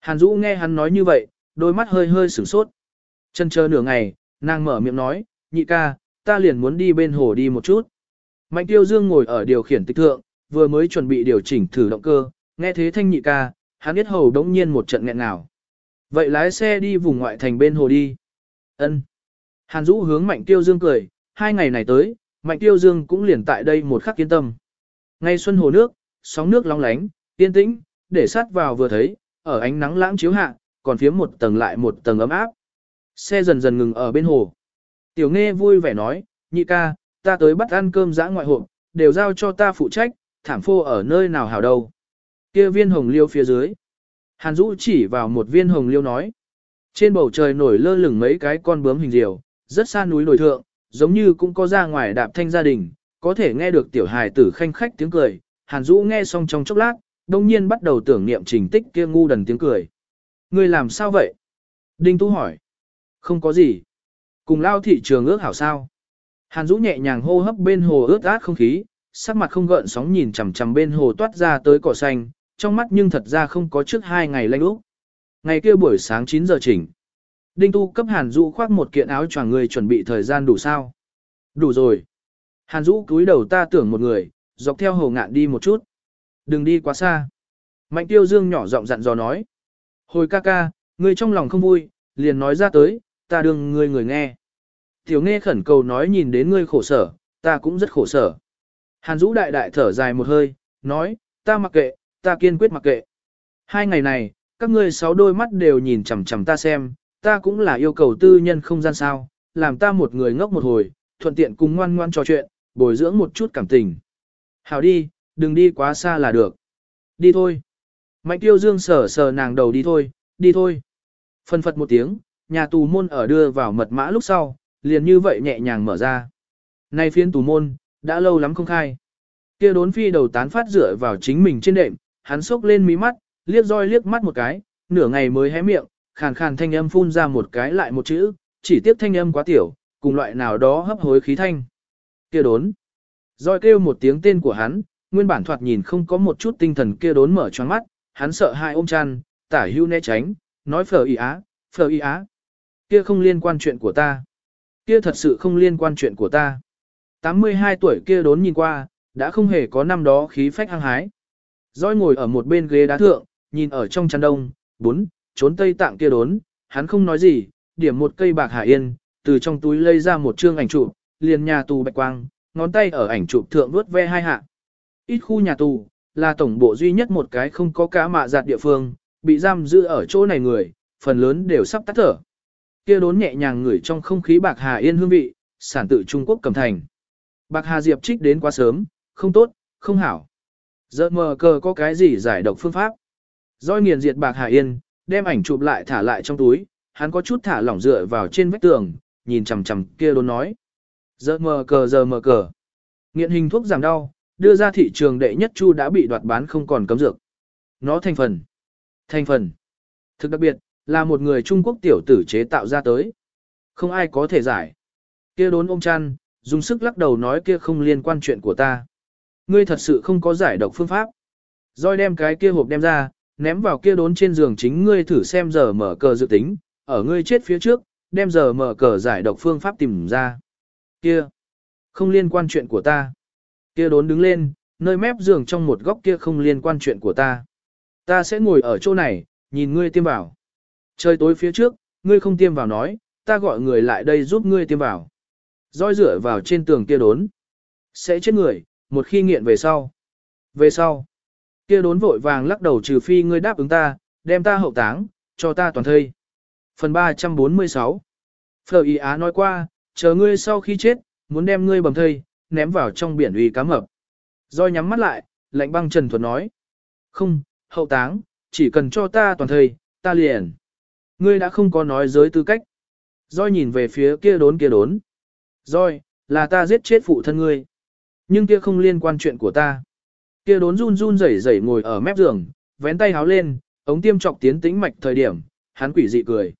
Hàn Dũ nghe hắn nói như vậy, đôi mắt hơi hơi sửng sốt. Chân chờ nửa ngày, nàng mở miệng nói, nhị ca, ta liền muốn đi bên hồ đi một chút. Mạnh tiêu dương ngồi ở điều khiển tích thượng, vừa mới chuẩn bị điều chỉnh thử động cơ, nghe thế thanh nhị ca, hắn biết hầu đống nhiên một trận nghẹn nào. Vậy lái xe đi vùng ngoại thành bên hồ đi. Ân. Hàn Dũ hướng Mạnh Tiêu Dương cười, hai ngày này tới, Mạnh Tiêu Dương cũng liền tại đây một khắc yên tâm. Ngay xuân hồ nước, sóng nước long lánh, yên tĩnh, để sát vào vừa thấy, ở ánh nắng lãng chiếu hạ, còn phía một tầng lại một tầng ấm áp. Xe dần dần ngừng ở bên hồ. Tiểu Nghe vui vẻ nói, nhị ca, ta tới bắt ăn cơm giã ngoại hộp, đều giao cho ta phụ trách, thảm phô ở nơi nào hảo đâu. Kia viên hồng liêu phía dưới. Hàn Dũ chỉ vào một viên hồng liêu nói. Trên bầu trời nổi lơ lửng mấy cái con bướm hình diều, rất xa núi nổi thượng, giống như cũng có ra ngoài đạp thanh gia đình, có thể nghe được tiểu hài tử khanh khách tiếng cười. Hàn Dũ nghe xong trong chốc lát, đông nhiên bắt đầu tưởng niệm trình tích kia ngu đần tiếng cười. Người làm sao vậy? Đinh Tú hỏi. Không có gì. Cùng lao thị trường ước hảo sao? Hàn Dũ nhẹ nhàng hô hấp bên hồ ướt át không khí, sắc mặt không gợn sóng nhìn chằm chằm bên hồ toát ra tới cỏ xanh, trong mắt nhưng thật ra không có trước hai ngày lanh úc. Ngày kia buổi sáng 9 giờ chỉnh. Đinh Tu cấp Hàn Dũ khoác một kiện áo choàng người chuẩn bị thời gian đủ sao? Đủ rồi. Hàn Dũ cúi đầu ta tưởng một người, dọc theo hồ ngạn đi một chút. Đừng đi quá xa. Mạnh tiêu dương nhỏ giọng dặn dò nói. Hồi ca ca, ngươi trong lòng không vui, liền nói ra tới, ta đừng ngươi người nghe. Tiểu nghe khẩn cầu nói nhìn đến ngươi khổ sở, ta cũng rất khổ sở. Hàn Dũ đại đại thở dài một hơi, nói, ta mặc kệ, ta kiên quyết mặc kệ. Hai ngày này, các ngươi sáu đôi mắt đều nhìn chằm chằm ta xem, ta cũng là yêu cầu tư nhân không gian sao, làm ta một người ngốc một hồi, thuận tiện cùng ngoan ngoan trò chuyện, bồi dưỡng một chút cảm tình. Hảo đi, đừng đi quá xa là được. Đi thôi. Mạnh tiêu dương sờ sờ nàng đầu đi thôi, đi thôi. Phân phật một tiếng, nhà tù môn ở đưa vào mật mã lúc sau, liền như vậy nhẹ nhàng mở ra. Nay phiên tù môn, đã lâu lắm không khai. Kia đốn phi đầu tán phát rửa vào chính mình trên đệm, hắn sốc lên mí mắt, liếc roi liếc mắt một cái, nửa ngày mới hé miệng, khàn khàn thanh âm phun ra một cái lại một chữ, chỉ tiếp thanh âm quá tiểu, cùng loại nào đó hấp hối khí thanh. Kia đốn. Roi kêu một tiếng tên của hắn, nguyên bản thoạt nhìn không có một chút tinh thần kia đốn mở choáng mắt, hắn sợ hai ôm chăn, tả hưu né tránh, nói phở y á, phở y á. Kia không liên quan chuyện của ta. Kia thật sự không liên quan chuyện của ta. 82 tuổi kia đốn nhìn qua, đã không hề có năm đó khí phách hăng hái. Rồi ngồi ở một bên ghế đá thượng, nhìn ở trong chăn đông, bốn, trốn tây tạng kia đốn, hắn không nói gì, điểm một cây bạc hải yên, từ trong túi lấy ra một chương ảnh chụp, liền nhà tù bạch quang, ngón tay ở ảnh chụp thượng vuốt ve hai hạ. Ít khu nhà tù, là tổng bộ duy nhất một cái không có cá mạ giạt địa phương, bị giam giữ ở chỗ này người, phần lớn đều sắp tắt thở. Kia đốn nhẹ nhàng ngửi trong không khí bạc hà yên hương vị, sản tự Trung Quốc cầm thành. Bạc hà diệp trích đến quá sớm, không tốt, không hảo. Giờ mờ cờ có cái gì giải độc phương pháp. Doi nghiền diệt bạc hà yên, đem ảnh chụp lại thả lại trong túi, hắn có chút thả lỏng dựa vào trên vách tường, nhìn chằm chằm kia đốn nói. Giờ mờ cờ giờ mờ cờ. Nghiện hình thuốc giảm đau, đưa ra thị trường đệ nhất chu đã bị đoạt bán không còn cấm dược. Nó thành phần. Thành phần. Thực đặc biệt, là một người Trung Quốc tiểu tử chế tạo ra tới. Không ai có thể giải. Kia đốn ôm chăn, dùng sức lắc đầu nói kia không liên quan chuyện của ta. Ngươi thật sự không có giải độc phương pháp. Rồi đem cái kia hộp đem ra, ném vào kia đốn trên giường chính ngươi thử xem giờ mở cờ dự tính, ở ngươi chết phía trước, đem giờ mở cờ giải độc phương pháp tìm ra. Kia, không liên quan chuyện của ta. Kia đốn đứng lên, nơi mép giường trong một góc kia không liên quan chuyện của ta. Ta sẽ ngồi ở chỗ này, nhìn ngươi tiêm vào. Trời tối phía trước, ngươi không tiêm vào nói, ta gọi người lại đây giúp ngươi tiêm vào. Rồi rửa vào trên tường kia đốn. Sẽ chết người, một khi nghiện về sau. Về sau, kia đốn vội vàng lắc đầu trừ phi ngươi đáp ứng ta, đem ta hậu táng, cho ta toàn thây. Phần 346 Phở Y Á nói qua, chờ ngươi sau khi chết, muốn đem ngươi bầm thây, ném vào trong biển uy cá mập. rồi nhắm mắt lại, lạnh băng trần thuật nói. Không, hậu táng, chỉ cần cho ta toàn thời, ta liền. Ngươi đã không có nói giới tư cách. Rồi nhìn về phía kia đốn kia đốn. rồi là ta giết chết phụ thân ngươi. Nhưng kia không liên quan chuyện của ta. Kia đốn run run rẩy rẩy ngồi ở mép giường, vén tay háo lên, ống tiêm chọc tiến tĩnh mạch thời điểm, hắn quỷ dị cười.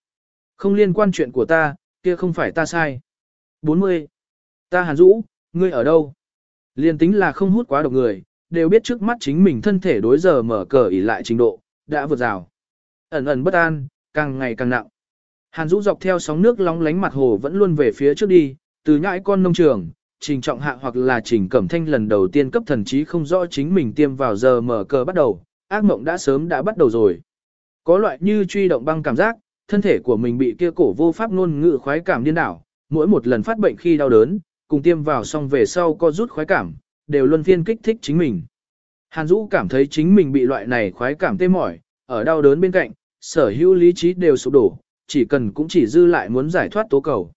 Không liên quan chuyện của ta, kia không phải ta sai. 40. Ta hàn rũ, ngươi ở đâu? Liên tính là không hút quá độc người, đều biết trước mắt chính mình thân thể đối giờ mở cờ ỉ lại trình độ, đã vượt rào. Ẩn ẩn bất an, càng ngày càng nặng. Hàn Dũ dọc theo sóng nước lóng lánh mặt hồ vẫn luôn về phía trước đi, từ nhãi con nông trường, trình trọng hạ hoặc là trình cẩm thanh lần đầu tiên cấp thần trí không rõ chính mình tiêm vào giờ mở cờ bắt đầu, ác mộng đã sớm đã bắt đầu rồi. Có loại như truy động băng cảm giác, thân thể của mình bị kia cổ vô pháp ngôn ngữ khoái cảm điên đảo, mỗi một lần phát bệnh khi đau đớn, cùng tiêm vào xong về sau có rút khoái cảm, đều luân phiên kích thích chính mình. Hàn Dũ cảm thấy chính mình bị loại này khoái cảm tê mỏi, ở đau đớn bên cạnh, sở hữu lý trí đều sụp đổ, chỉ cần cũng chỉ dư lại muốn giải thoát tố cầu.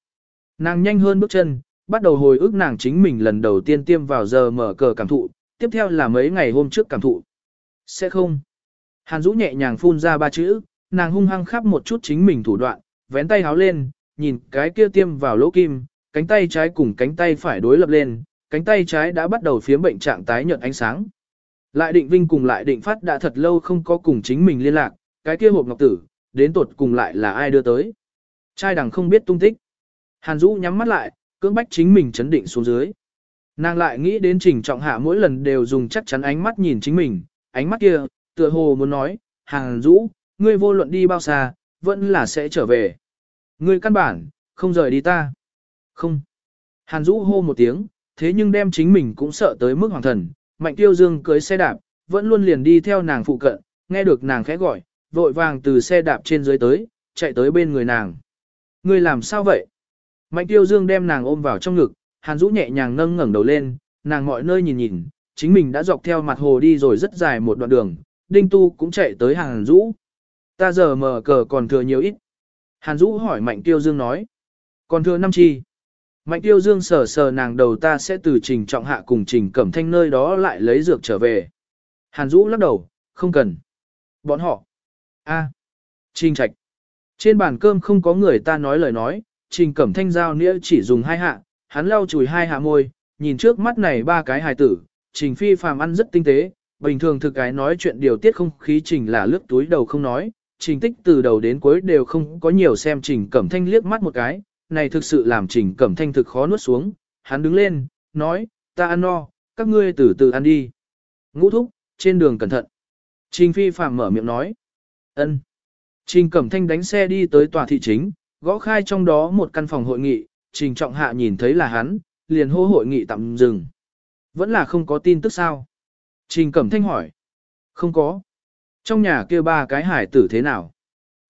Nàng nhanh hơn bước chân, bắt đầu hồi ức nàng chính mình lần đầu tiên tiêm vào giờ mở cờ cảm thụ, tiếp theo là mấy ngày hôm trước cảm thụ. Sẽ không. Hàn Dũ nhẹ nhàng phun ra ba chữ, nàng hung hăng khắp một chút chính mình thủ đoạn, vén tay háo lên, nhìn cái kia tiêm vào lỗ kim, cánh tay trái cùng cánh tay phải đối lập lên, cánh tay trái đã bắt đầu phiếm bệnh trạng tái nhợt ánh sáng. Lại định vinh cùng lại định phát đã thật lâu không có cùng chính mình liên lạc, cái kia hộp ngọc tử, đến tột cùng lại là ai đưa tới. Trai đằng không biết tung tích. Hàn Dũ nhắm mắt lại, cưỡng bách chính mình chấn định xuống dưới. Nàng lại nghĩ đến trình trọng hạ mỗi lần đều dùng chắc chắn ánh mắt nhìn chính mình, ánh mắt kia, tựa hồ muốn nói, Hàn Dũ, ngươi vô luận đi bao xa, vẫn là sẽ trở về. Ngươi căn bản, không rời đi ta. Không. Hàn Dũ hô một tiếng, thế nhưng đem chính mình cũng sợ tới mức hoàng thần, mạnh tiêu dương cưới xe đạp, vẫn luôn liền đi theo nàng phụ cận, nghe được nàng khẽ gọi, vội vàng từ xe đạp trên dưới tới, chạy tới bên người nàng. Ngươi làm sao vậy? Mạnh tiêu dương đem nàng ôm vào trong ngực, hàn Dũ nhẹ nhàng nâng ngẩng đầu lên, nàng mọi nơi nhìn nhìn, chính mình đã dọc theo mặt hồ đi rồi rất dài một đoạn đường, đinh tu cũng chạy tới hàn Dũ. Ta giờ mở cờ còn thừa nhiều ít. Hàn Dũ hỏi Mạnh Tiêu Dương nói. Còn thừa năm chi. Mạnh Tiêu Dương sờ sờ nàng đầu ta sẽ từ trình trọng hạ cùng trình cẩm thanh nơi đó lại lấy dược trở về. Hàn Dũ lắc đầu, không cần. Bọn họ. a Trình trạch. Trên bàn cơm không có người ta nói lời nói, trình cẩm thanh giao nghĩa chỉ dùng hai hạ, hắn lau chùi hai hạ môi, nhìn trước mắt này ba cái hài tử, trình phi phàm ăn rất tinh tế, bình thường thực cái nói chuyện điều tiết không khí trình là lướt túi đầu không nói, trình tích từ đầu đến cuối đều không có nhiều xem trình cẩm thanh liếc mắt một cái, này thực sự làm trình cẩm thanh thực khó nuốt xuống, hắn đứng lên, nói, ta ăn no, các ngươi từ từ ăn đi. Ngũ thúc, trên đường cẩn thận. Trình phi phạm mở miệng nói, ân. Trình cẩm thanh đánh xe đi tới tòa thị chính, gõ khai trong đó một căn phòng hội nghị, trình trọng hạ nhìn thấy là hắn, liền hô hội nghị tạm dừng. Vẫn là không có tin tức sao? Trình cẩm thanh hỏi. Không có. Trong nhà kia ba cái hải tử thế nào?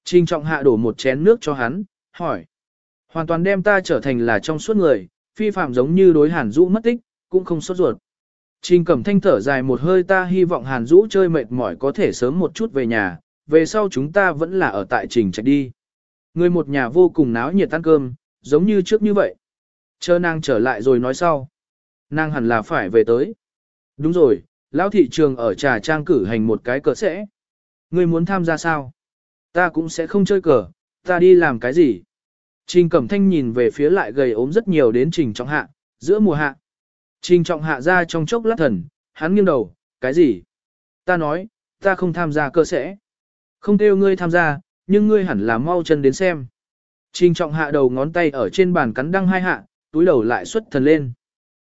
Trình trọng hạ đổ một chén nước cho hắn, hỏi. Hoàn toàn đem ta trở thành là trong suốt người, phi phạm giống như đối hàn Dũ mất tích, cũng không sốt ruột. Trình cẩm thanh thở dài một hơi ta hy vọng hàn Dũ chơi mệt mỏi có thể sớm một chút về nhà, về sau chúng ta vẫn là ở tại trình trạch đi. Người một nhà vô cùng náo nhiệt ăn cơm, giống như trước như vậy. Chờ nàng trở lại rồi nói sau. Nàng hẳn là phải về tới. Đúng rồi, lão thị trường ở trà trang cử hành một cái cờ sẽ. Ngươi muốn tham gia sao? Ta cũng sẽ không chơi cờ, ta đi làm cái gì? Trình Cẩm Thanh nhìn về phía lại gầy ốm rất nhiều đến Trình Trọng Hạ, giữa mùa hạ. Trình Trọng Hạ ra trong chốc lát thần, hắn nghiêng đầu, cái gì? Ta nói, ta không tham gia cơ sẽ. Không kêu ngươi tham gia, nhưng ngươi hẳn là mau chân đến xem. Trình trọng hạ đầu ngón tay ở trên bàn cắn đăng hai hạ, túi đầu lại xuất thần lên.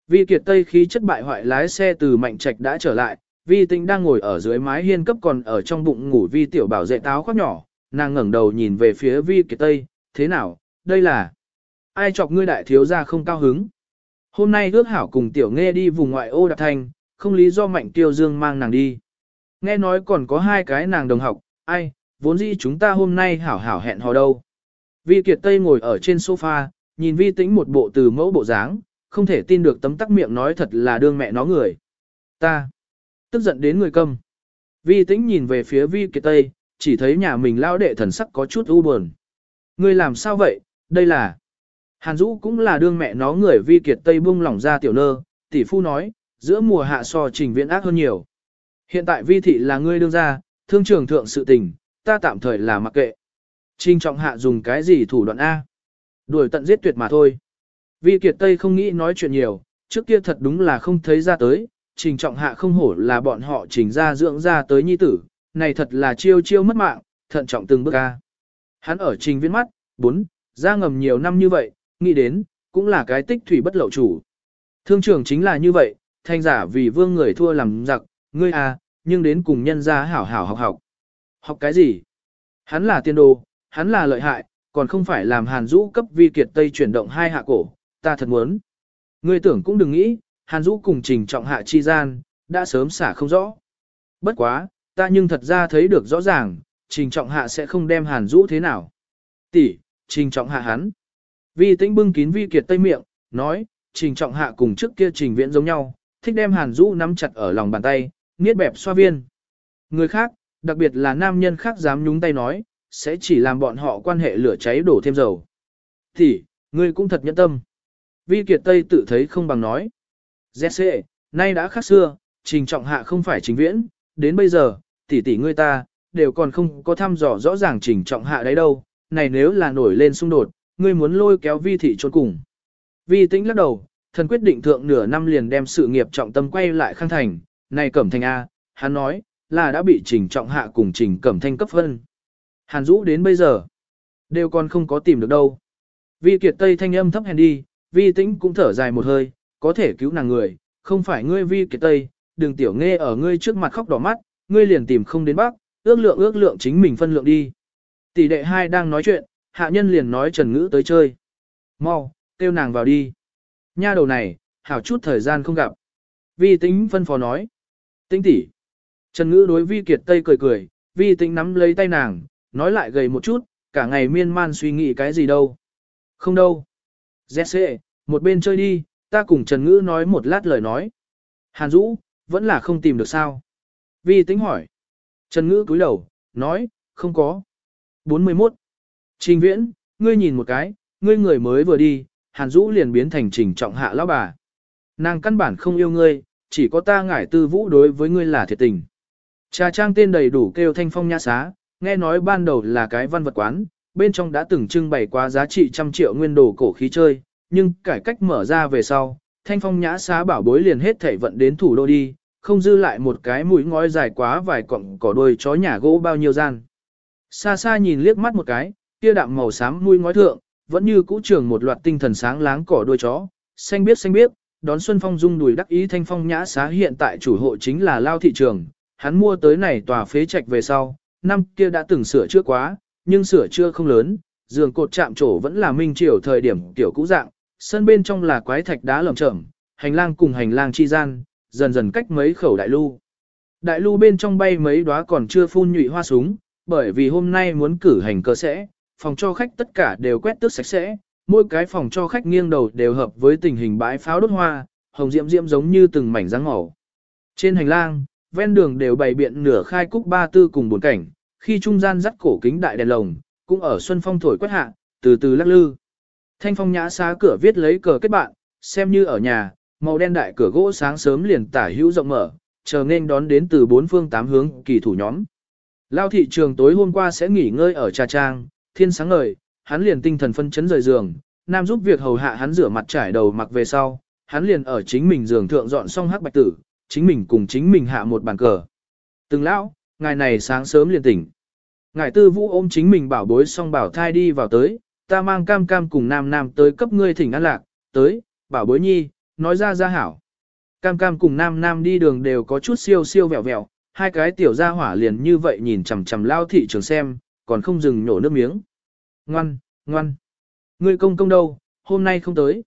Vi kiệt tây khí chất bại hoại lái xe từ mạnh trạch đã trở lại, vi tĩnh đang ngồi ở dưới mái hiên cấp còn ở trong bụng ngủ vi tiểu bảo dạy táo khoác nhỏ, nàng ngẩng đầu nhìn về phía vi kiệt tây, thế nào, đây là ai chọc ngươi đại thiếu gia không cao hứng. Hôm nay ước hảo cùng tiểu nghe đi vùng ngoại ô đạp thành, không lý do mạnh tiêu dương mang nàng đi. Nghe nói còn có hai cái nàng đồng học, ai, vốn dĩ chúng ta hôm nay hảo hảo hẹn hò đâu. Vi Kiệt Tây ngồi ở trên sofa, nhìn Vi Tĩnh một bộ từ mẫu bộ dáng, không thể tin được tấm tắc miệng nói thật là đương mẹ nó người. Ta, tức giận đến người câm. Vi Tĩnh nhìn về phía Vi Kiệt Tây, chỉ thấy nhà mình lao đệ thần sắc có chút u buồn. Ngươi làm sao vậy, đây là... Hàn Dũ cũng là đương mẹ nó người Vi Kiệt Tây buông lỏng ra tiểu nơ, tỷ phu nói, giữa mùa hạ so trình viễn ác hơn nhiều. Hiện tại Vi Thị là ngươi đương ra, thương trường thượng sự tình, ta tạm thời là mặc kệ. Trình trọng hạ dùng cái gì thủ đoạn A? Đuổi tận giết tuyệt mà thôi. Vi Kiệt Tây không nghĩ nói chuyện nhiều, trước kia thật đúng là không thấy ra tới, trình trọng hạ không hổ là bọn họ trình ra dưỡng ra tới nhi tử, này thật là chiêu chiêu mất mạng, thận trọng từng bước A. Hắn ở trình viễn mắt, bốn, ra ngầm nhiều năm như vậy, nghĩ đến, cũng là cái tích thủy bất lậu chủ. Thương trưởng chính là như vậy, thanh giả vì vương người thua làm giặc, ngươi à, nhưng đến cùng nhân ra hảo hảo học học. Học cái gì? Hắn là tiên đồ, hắn là lợi hại, còn không phải làm hàn rũ cấp vi kiệt tây chuyển động hai hạ cổ, ta thật muốn. Ngươi tưởng cũng đừng nghĩ, hàn rũ cùng trình trọng hạ chi gian, đã sớm xả không rõ. Bất quá, ta nhưng thật ra thấy được rõ ràng, trình trọng hạ sẽ không đem hàn rũ thế nào. Tỷ, trình trọng hạ hắn. Vi tĩnh bưng kín vi kiệt tây miệng, nói, trình trọng hạ cùng trước kia trình viễn giống nhau, thích đem hàn Dũ nắm chặt ở lòng bàn tay, niết bẹp xoa viên. Người khác, đặc biệt là nam nhân khác dám nhúng tay nói, sẽ chỉ làm bọn họ quan hệ lửa cháy đổ thêm dầu. Thì, ngươi cũng thật nhẫn tâm. Vi Kiệt Tây tự thấy không bằng nói. ZC, nay đã khác xưa, trình trọng hạ không phải trình viễn, đến bây giờ, tỷ tỷ ngươi ta, đều còn không có thăm dò rõ ràng trình trọng hạ đấy đâu, này nếu là nổi lên xung đột, ngươi muốn lôi kéo vi thị trốn cùng. Vi tĩnh lắc đầu, thần quyết định thượng nửa năm liền đem sự nghiệp trọng tâm quay lại khang thành, này cẩm thành A, hắn nói, là đã bị trình trọng hạ cùng trình cẩm thanh cấp phân. Hàn Dũ đến bây giờ, đều còn không có tìm được đâu. Vi kiệt tây thanh âm thấp hèn đi, vi tĩnh cũng thở dài một hơi, có thể cứu nàng người, không phải ngươi vi kiệt tây, đừng tiểu nghe ở ngươi trước mặt khóc đỏ mắt, ngươi liền tìm không đến bác, ước lượng ước lượng chính mình phân lượng đi. Tỷ đệ hai đang nói chuyện, hạ nhân liền nói Trần Ngữ tới chơi. Mau, kêu nàng vào đi. Nha đầu này, hảo chút thời gian không gặp. Vi tính phân phó nói. Tính tỷ. Trần Ngữ đối Vi Kiệt Tây cười cười, Vi tính nắm lấy tay nàng, nói lại gầy một chút, cả ngày miên man suy nghĩ cái gì đâu. Không đâu. Jesse, một bên chơi đi, ta cùng Trần Ngữ nói một lát lời nói. Hàn Dũ, vẫn là không tìm được sao. Vi tính hỏi. Trần Ngữ cúi đầu, nói, không có. 41. Trình viễn, ngươi nhìn một cái, ngươi người mới vừa đi, Hàn Dũ liền biến thành trình trọng hạ lão bà. Nàng căn bản không yêu ngươi, chỉ có ta ngải tư vũ đối với ngươi là thiệt tình. Trà trang tên đầy đủ kêu thanh phong nhã xá, nghe nói ban đầu là cái văn vật quán, bên trong đã từng trưng bày quá giá trị trăm triệu nguyên đồ cổ khí chơi, nhưng cải cách mở ra về sau, thanh phong nhã xá bảo bối liền hết thảy vận đến thủ đô đi, không dư lại một cái mũi ngói dài quá vài cọng cỏ đuôi chó nhà gỗ bao nhiêu gian. Xa xa nhìn liếc mắt một cái, kia đạm màu xám nuôi ngói thượng, vẫn như cũ trường một loạt tinh thần sáng láng cỏ đuôi chó, xanh biết xanh biết, đón Xuân Phong dung đùi đắc ý thanh phong nhã xá hiện tại chủ hộ chính là Lao thị trường, hắn mua tới này tòa phế trạch về sau, năm kia đã từng sửa chữa quá, nhưng sửa chữa không lớn, giường cột chạm trổ vẫn là minh triều thời điểm tiểu cũ dạng, sân bên trong là quái thạch đá lởm chởm, hành lang cùng hành lang chi gian, dần dần cách mấy khẩu đại lu, Đại lưu bên trong bay mấy đóa còn chưa phun nhụy hoa súng, bởi vì hôm nay muốn cử hành cơ sẽ, phòng cho khách tất cả đều quét tước sạch sẽ, mỗi cái phòng cho khách nghiêng đầu đều hợp với tình hình bãi pháo đốt hoa, hồng diễm diễm giống như từng mảnh dáng màu. Trên hành lang, ven đường đều bày biện nửa khai cúc ba tư cùng bốn cảnh, khi trung gian dắt cổ kính đại đèn lồng, cũng ở xuân phong thổi quét hạ, từ từ lắc lư. Thanh phong nhã xá cửa viết lấy cờ kết bạn, xem như ở nhà, màu đen đại cửa gỗ sáng sớm liền tả hữu rộng mở, chờ nên đón đến từ bốn phương tám hướng kỳ thủ nhóm. Lao thị trường tối hôm qua sẽ nghỉ ngơi ở trà trang, thiên sáng ngời, hắn liền tinh thần phân chấn rời giường, nam giúp việc hầu hạ hắn rửa mặt trải đầu mặc về sau, hắn liền ở chính mình giường thượng dọn xong hắc bạch tử, chính mình cùng chính mình hạ một bàn cờ. Từng lão, ngày này sáng sớm liền tỉnh. Ngải tư vũ ôm chính mình bảo bối xong bảo thai đi vào tới, ta mang cam cam cùng nam nam tới cấp ngươi thỉnh an lạc, tới, bảo bối nhi, nói ra ra hảo. Cam cam cùng nam nam đi đường đều có chút siêu siêu vẹo vẹo, hai cái tiểu gia hỏa liền như vậy nhìn chằm chằm lao thị trường xem, còn không dừng nhổ nước miếng. Ngoan, ngoan. Ngươi công công đâu, hôm nay không tới.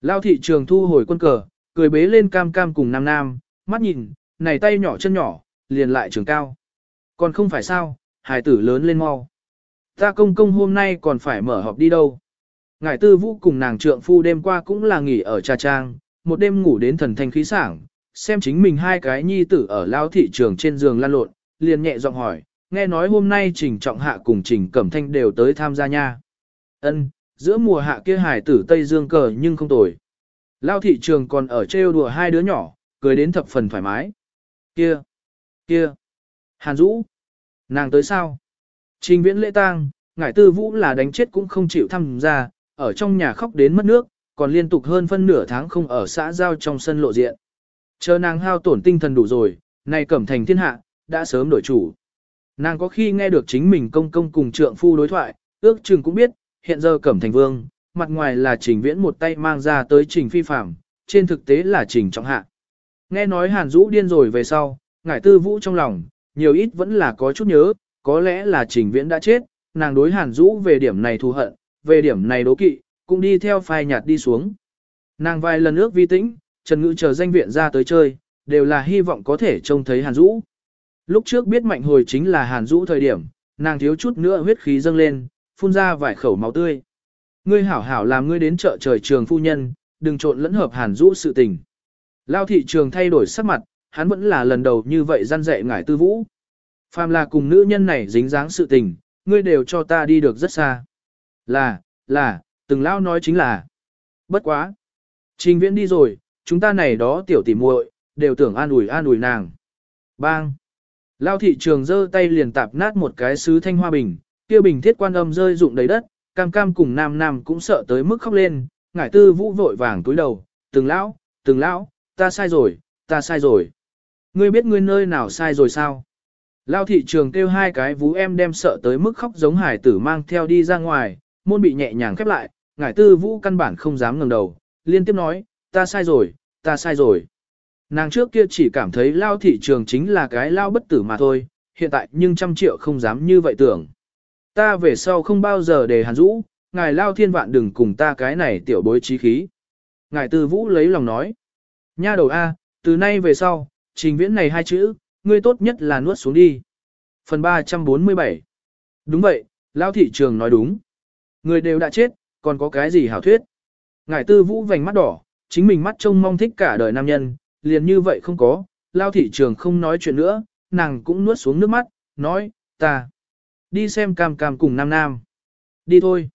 Lao thị trường thu hồi quân cờ, cười bế lên cam cam cùng nam nam, mắt nhìn, này tay nhỏ chân nhỏ, liền lại trường cao. Còn không phải sao, hài tử lớn lên mau. Ta công công hôm nay còn phải mở họp đi đâu. Ngải tư vũ cùng nàng trượng phu đêm qua cũng là nghỉ ở trà trang, một đêm ngủ đến thần thanh khí sảng, xem chính mình hai cái nhi tử ở lao thị trường trên giường lan lộn, liền nhẹ giọng hỏi, nghe nói hôm nay Trình Trọng Hạ cùng Trình Cẩm Thanh đều tới tham gia nha. Ân, giữa mùa hạ kia hải tử Tây Dương cờ nhưng không tồi. Lao thị trường còn ở trêu đùa hai đứa nhỏ, cười đến thập phần thoải mái. Kia, kia, Hàn Dũ, nàng tới sao? Trình viễn lễ tang, ngải tư vũ là đánh chết cũng không chịu tham gia, ở trong nhà khóc đến mất nước, còn liên tục hơn phân nửa tháng không ở xã giao trong sân lộ diện. Chờ nàng hao tổn tinh thần đủ rồi, nay cẩm thành thiên hạ, đã sớm đổi chủ. Nàng có khi nghe được chính mình công công cùng trượng phu đối thoại, ước chừng cũng biết, hiện giờ cẩm thành vương, mặt ngoài là trình viễn một tay mang ra tới trình phi phạm, trên thực tế là trình trọng hạ. Nghe nói hàn Dũ điên rồi về sau, ngải tư vũ trong lòng, nhiều ít vẫn là có chút nhớ, có lẽ là trình viễn đã chết, nàng đối hàn Dũ về điểm này thù hận, về điểm này đố kỵ, cũng đi theo phai nhạt đi xuống. Nàng vài lần ước vi tĩnh, Trần Ngữ chờ danh viện ra tới chơi, đều là hy vọng có thể trông thấy Hàn Dũ. Lúc trước biết mạnh hồi chính là Hàn Dũ thời điểm, nàng thiếu chút nữa huyết khí dâng lên, phun ra vài khẩu máu tươi. Ngươi hảo hảo làm ngươi đến chợ trời trường phu nhân, đừng trộn lẫn hợp Hàn Dũ sự tình. Lao thị trường thay đổi sắc mặt, hắn vẫn là lần đầu như vậy gian dạy ngải tư vũ. Phàm là cùng nữ nhân này dính dáng sự tình, ngươi đều cho ta đi được rất xa. Là, là, từng lao nói chính là. Bất quá. Trình viễn đi rồi, chúng ta này đó tiểu tỉ muội đều tưởng an ủi an ủi nàng. Bang! Lao thị trường giơ tay liền tạp nát một cái sứ thanh hoa bình, kia bình thiết quan âm rơi rụng đầy đất, cam cam cùng nam nam cũng sợ tới mức khóc lên, ngải tư vũ vội vàng túi đầu, từng lão, từng lão, ta sai rồi, ta sai rồi. Ngươi biết ngươi nơi nào sai rồi sao? Lao thị trường kêu hai cái vú em đem sợ tới mức khóc giống hải tử mang theo đi ra ngoài, môn bị nhẹ nhàng khép lại, ngải tư vũ căn bản không dám ngẩng đầu, liên tiếp nói, ta sai rồi, ta sai rồi. Nàng trước kia chỉ cảm thấy lao thị trường chính là cái lao bất tử mà thôi, hiện tại nhưng trăm triệu không dám như vậy tưởng. Ta về sau không bao giờ để hàn rũ, ngài lao thiên vạn đừng cùng ta cái này tiểu bối trí khí. Ngài tư vũ lấy lòng nói. Nha đầu A, từ nay về sau, trình viễn này hai chữ, ngươi tốt nhất là nuốt xuống đi. Phần 347 Đúng vậy, lao thị trường nói đúng. Người đều đã chết, còn có cái gì hảo thuyết. Ngài tư vũ vành mắt đỏ, chính mình mắt trông mong thích cả đời nam nhân, liền như vậy không có, lao thị trường không nói chuyện nữa, nàng cũng nuốt xuống nước mắt, nói, ta, đi xem cam cam cùng nam nam. Đi thôi.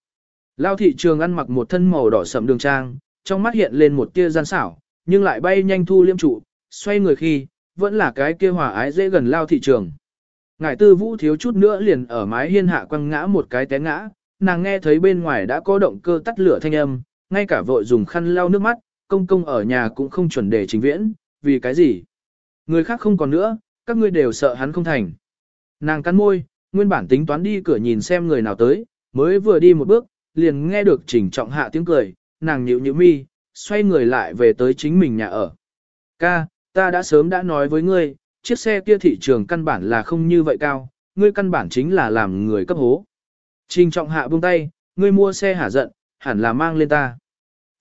Lao thị trường ăn mặc một thân màu đỏ sậm đường trang, trong mắt hiện lên một tia gian xảo, nhưng lại bay nhanh thu liêm trụ, xoay người khi, vẫn là cái kia hòa ái dễ gần lao thị trường. Ngải tư vũ thiếu chút nữa liền ở mái hiên hạ quăng ngã một cái té ngã, nàng nghe thấy bên ngoài đã có động cơ tắt lửa thanh âm, ngay cả vội dùng khăn lau nước mắt, công công ở nhà cũng không chuẩn để trình viễn, vì cái gì? Người khác không còn nữa, các ngươi đều sợ hắn không thành. Nàng cắn môi, nguyên bản tính toán đi cửa nhìn xem người nào tới, mới vừa đi một bước, liền nghe được trình trọng hạ tiếng cười, nàng nhịu nhịu mi, xoay người lại về tới chính mình nhà ở. Ca, ta đã sớm đã nói với ngươi, chiếc xe kia thị trường căn bản là không như vậy cao, ngươi căn bản chính là làm người cấp hố. Trình trọng hạ buông tay, ngươi mua xe hả giận, hẳn là mang lên ta.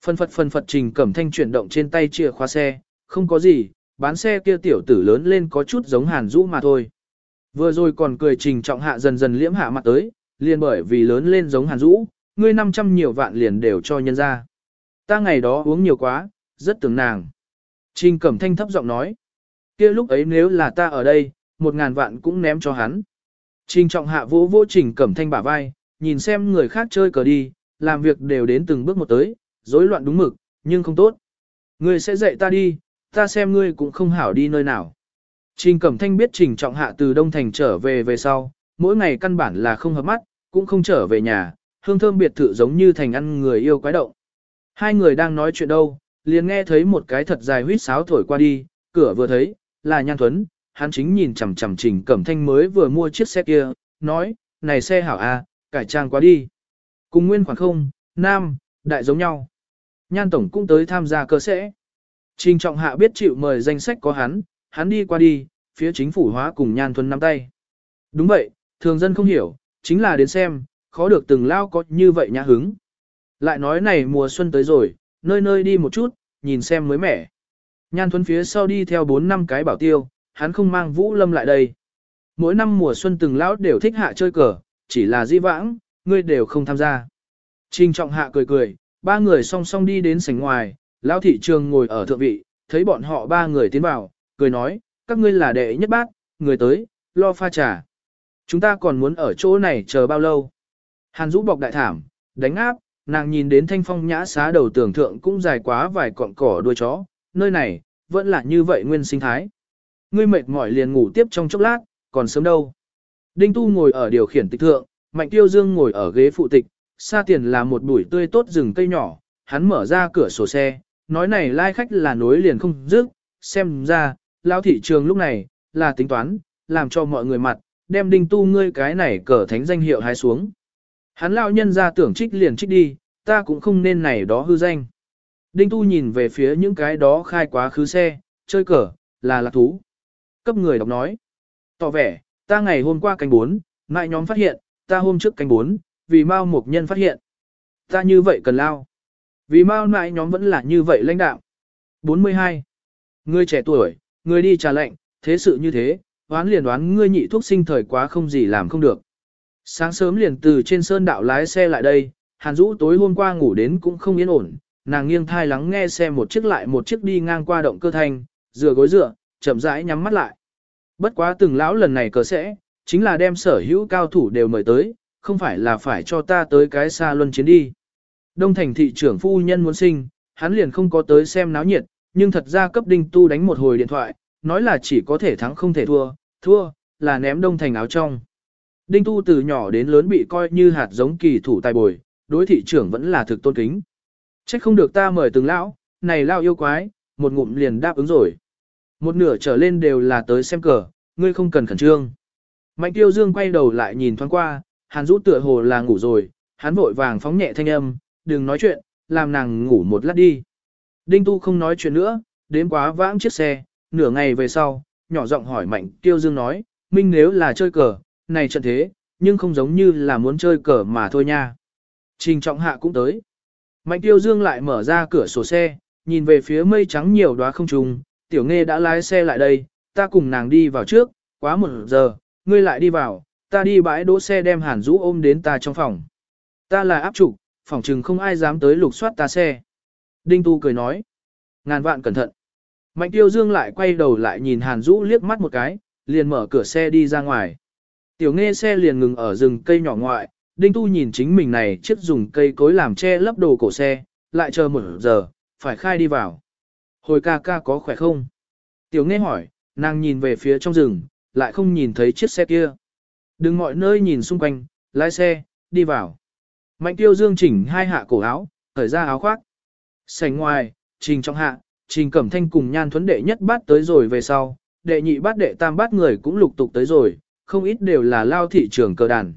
Phần phật phần phật trình cẩm thanh chuyển động trên tay chìa khóa xe, không có gì, bán xe kia tiểu tử lớn lên có chút giống hàn rũ mà thôi. Vừa rồi còn cười trình trọng hạ dần dần liễm hạ mặt tới, liền bởi vì lớn lên giống hàn rũ, ngươi 500 nhiều vạn liền đều cho nhân ra. Ta ngày đó uống nhiều quá, rất tưởng nàng. Trình cẩm thanh thấp giọng nói, kia lúc ấy nếu là ta ở đây, một ngàn vạn cũng ném cho hắn. Trình trọng hạ vỗ vỗ trình cẩm thanh bả vai, nhìn xem người khác chơi cờ đi, làm việc đều đến từng bước một tới, rối loạn đúng mực, nhưng không tốt. Ngươi sẽ dạy ta đi, ta xem ngươi cũng không hảo đi nơi nào. Trình Cẩm Thanh biết Trình Trọng Hạ từ Đông Thành trở về về sau, mỗi ngày căn bản là không hợp mắt, cũng không trở về nhà, hương thơm biệt thự giống như thành ăn người yêu quái động. Hai người đang nói chuyện đâu, liền nghe thấy một cái thật dài huýt sáo thổi qua đi, cửa vừa thấy, là Nhan thuấn hắn chính nhìn chằm chằm Trình Cẩm Thanh mới vừa mua chiếc xe kia, nói, này xe hảo A, cải trang quá đi. Cùng nguyên khoảng không, nam, đại giống nhau. Nhan Tổng cũng tới tham gia cơ sẽ. Trình Trọng Hạ biết chịu mời danh sách có hắn, hắn đi qua đi, phía chính phủ hóa cùng Nhan Thuần nắm tay. Đúng vậy, thường dân không hiểu, chính là đến xem, khó được từng lao có như vậy nhã hứng. Lại nói này mùa xuân tới rồi, nơi nơi đi một chút, nhìn xem mới mẻ. Nhan Thuần phía sau đi theo 4 năm cái bảo tiêu, hắn không mang Vũ Lâm lại đây. Mỗi năm mùa xuân từng lão đều thích hạ chơi cờ, chỉ là di vãng, ngươi đều không tham gia. Trình trọng hạ cười cười, ba người song song đi đến sảnh ngoài, lão thị trường ngồi ở thượng vị, thấy bọn họ ba người tiến vào, cười nói, các ngươi là đệ nhất bác, người tới, lo pha trà. Chúng ta còn muốn ở chỗ này chờ bao lâu? Hàn Dũ bọc đại thảm, đánh áp, nàng nhìn đến thanh phong nhã xá đầu tưởng thượng cũng dài quá vài cọng cỏ đuôi chó, nơi này, vẫn là như vậy nguyên sinh thái. Ngươi mệt mỏi liền ngủ tiếp trong chốc lát, còn sớm đâu. Đinh Tu ngồi ở điều khiển tịch thượng, Mạnh Tiêu Dương ngồi ở ghế phụ tịch, xa tiền là một bụi tươi tốt rừng cây nhỏ, hắn mở ra cửa sổ xe, nói này lai khách là nối liền không dứt, xem ra, lao thị trường lúc này, là tính toán, làm cho mọi người mặt, đem đinh tu ngươi cái này cờ thánh danh hiệu hái xuống. Hắn Lão nhân ra tưởng trích liền trích đi, ta cũng không nên này đó hư danh. Đinh tu nhìn về phía những cái đó khai quá khứ xe, chơi cờ, là lạc thú. Cấp người đọc nói. Tỏ vẻ, ta ngày hôm qua canh 4, ngại nhóm phát hiện, ta hôm trước canh 4, vì Mao Mục Nhân phát hiện. Ta như vậy cần lao. Vì Mao nại nhóm vẫn là như vậy lãnh đạo. 42. người trẻ tuổi, người đi trà lệnh, thế sự như thế, đoán liền đoán ngươi nhị thuốc sinh thời quá không gì làm không được. Sáng sớm liền từ trên sơn đạo lái xe lại đây, Hàn Dũ tối hôm qua ngủ đến cũng không yên ổn, nàng nghiêng thai lắng nghe xe một chiếc lại một chiếc đi ngang qua động cơ thanh, dựa gối dựa, chậm rãi nhắm mắt lại. Bất quá từng lão lần này cờ sẽ, chính là đem sở hữu cao thủ đều mời tới, không phải là phải cho ta tới cái xa luân chiến đi. Đông thành thị trưởng phu nhân muốn sinh, hắn liền không có tới xem náo nhiệt, nhưng thật ra cấp đinh tu đánh một hồi điện thoại, nói là chỉ có thể thắng không thể thua, thua, là ném đông thành áo trong. Đinh tu từ nhỏ đến lớn bị coi như hạt giống kỳ thủ tài bồi, đối thị trưởng vẫn là thực tôn kính. Trách không được ta mời từng lão, này lao yêu quái, một ngụm liền đáp ứng rồi. Một nửa trở lên đều là tới xem cờ, ngươi không cần khẩn trương. Mạnh tiêu dương quay đầu lại nhìn thoáng qua, hàn Dũ tựa hồ là ngủ rồi, hắn vội vàng phóng nhẹ thanh âm, đừng nói chuyện, làm nàng ngủ một lát đi. Đinh tu không nói chuyện nữa, đến quá vãng chiếc xe, nửa ngày về sau, nhỏ giọng hỏi mạnh tiêu dương nói, minh nếu là chơi cờ, này trận thế, nhưng không giống như là muốn chơi cờ mà thôi nha. Trình trọng hạ cũng tới. Mạnh tiêu dương lại mở ra cửa sổ xe, nhìn về phía mây trắng nhiều đóa không trùng, tiểu nghe đã lái xe lại đây, ta cùng nàng đi vào trước, quá một giờ, ngươi lại đi vào, ta đi bãi đỗ xe đem hàn Dũ ôm đến ta trong phòng. Ta là áp trục, phòng trừng không ai dám tới lục soát ta xe. Đinh Tu cười nói, ngàn vạn cẩn thận. Mạnh tiêu dương lại quay đầu lại nhìn hàn Dũ liếc mắt một cái, liền mở cửa xe đi ra ngoài. Tiểu nghe xe liền ngừng ở rừng cây nhỏ ngoại, Đinh Tu nhìn chính mình này chiếc dùng cây cối làm che lấp đồ cổ xe, lại chờ một giờ, phải khai đi vào. Hồi ca ca có khỏe không? Tiểu nghe hỏi, nàng nhìn về phía trong rừng, lại không nhìn thấy chiếc xe kia. Đừng mọi nơi nhìn xung quanh, lái xe, đi vào. Mạnh tiêu dương chỉnh hai hạ cổ áo, khởi ra áo khoác. Sảnh ngoài, trình trong hạ, trình cẩm thanh cùng nhan thuấn đệ nhất bát tới rồi về sau, đệ nhị bát đệ tam bát người cũng lục tục tới rồi, không ít đều là lao thị trường cờ đàn.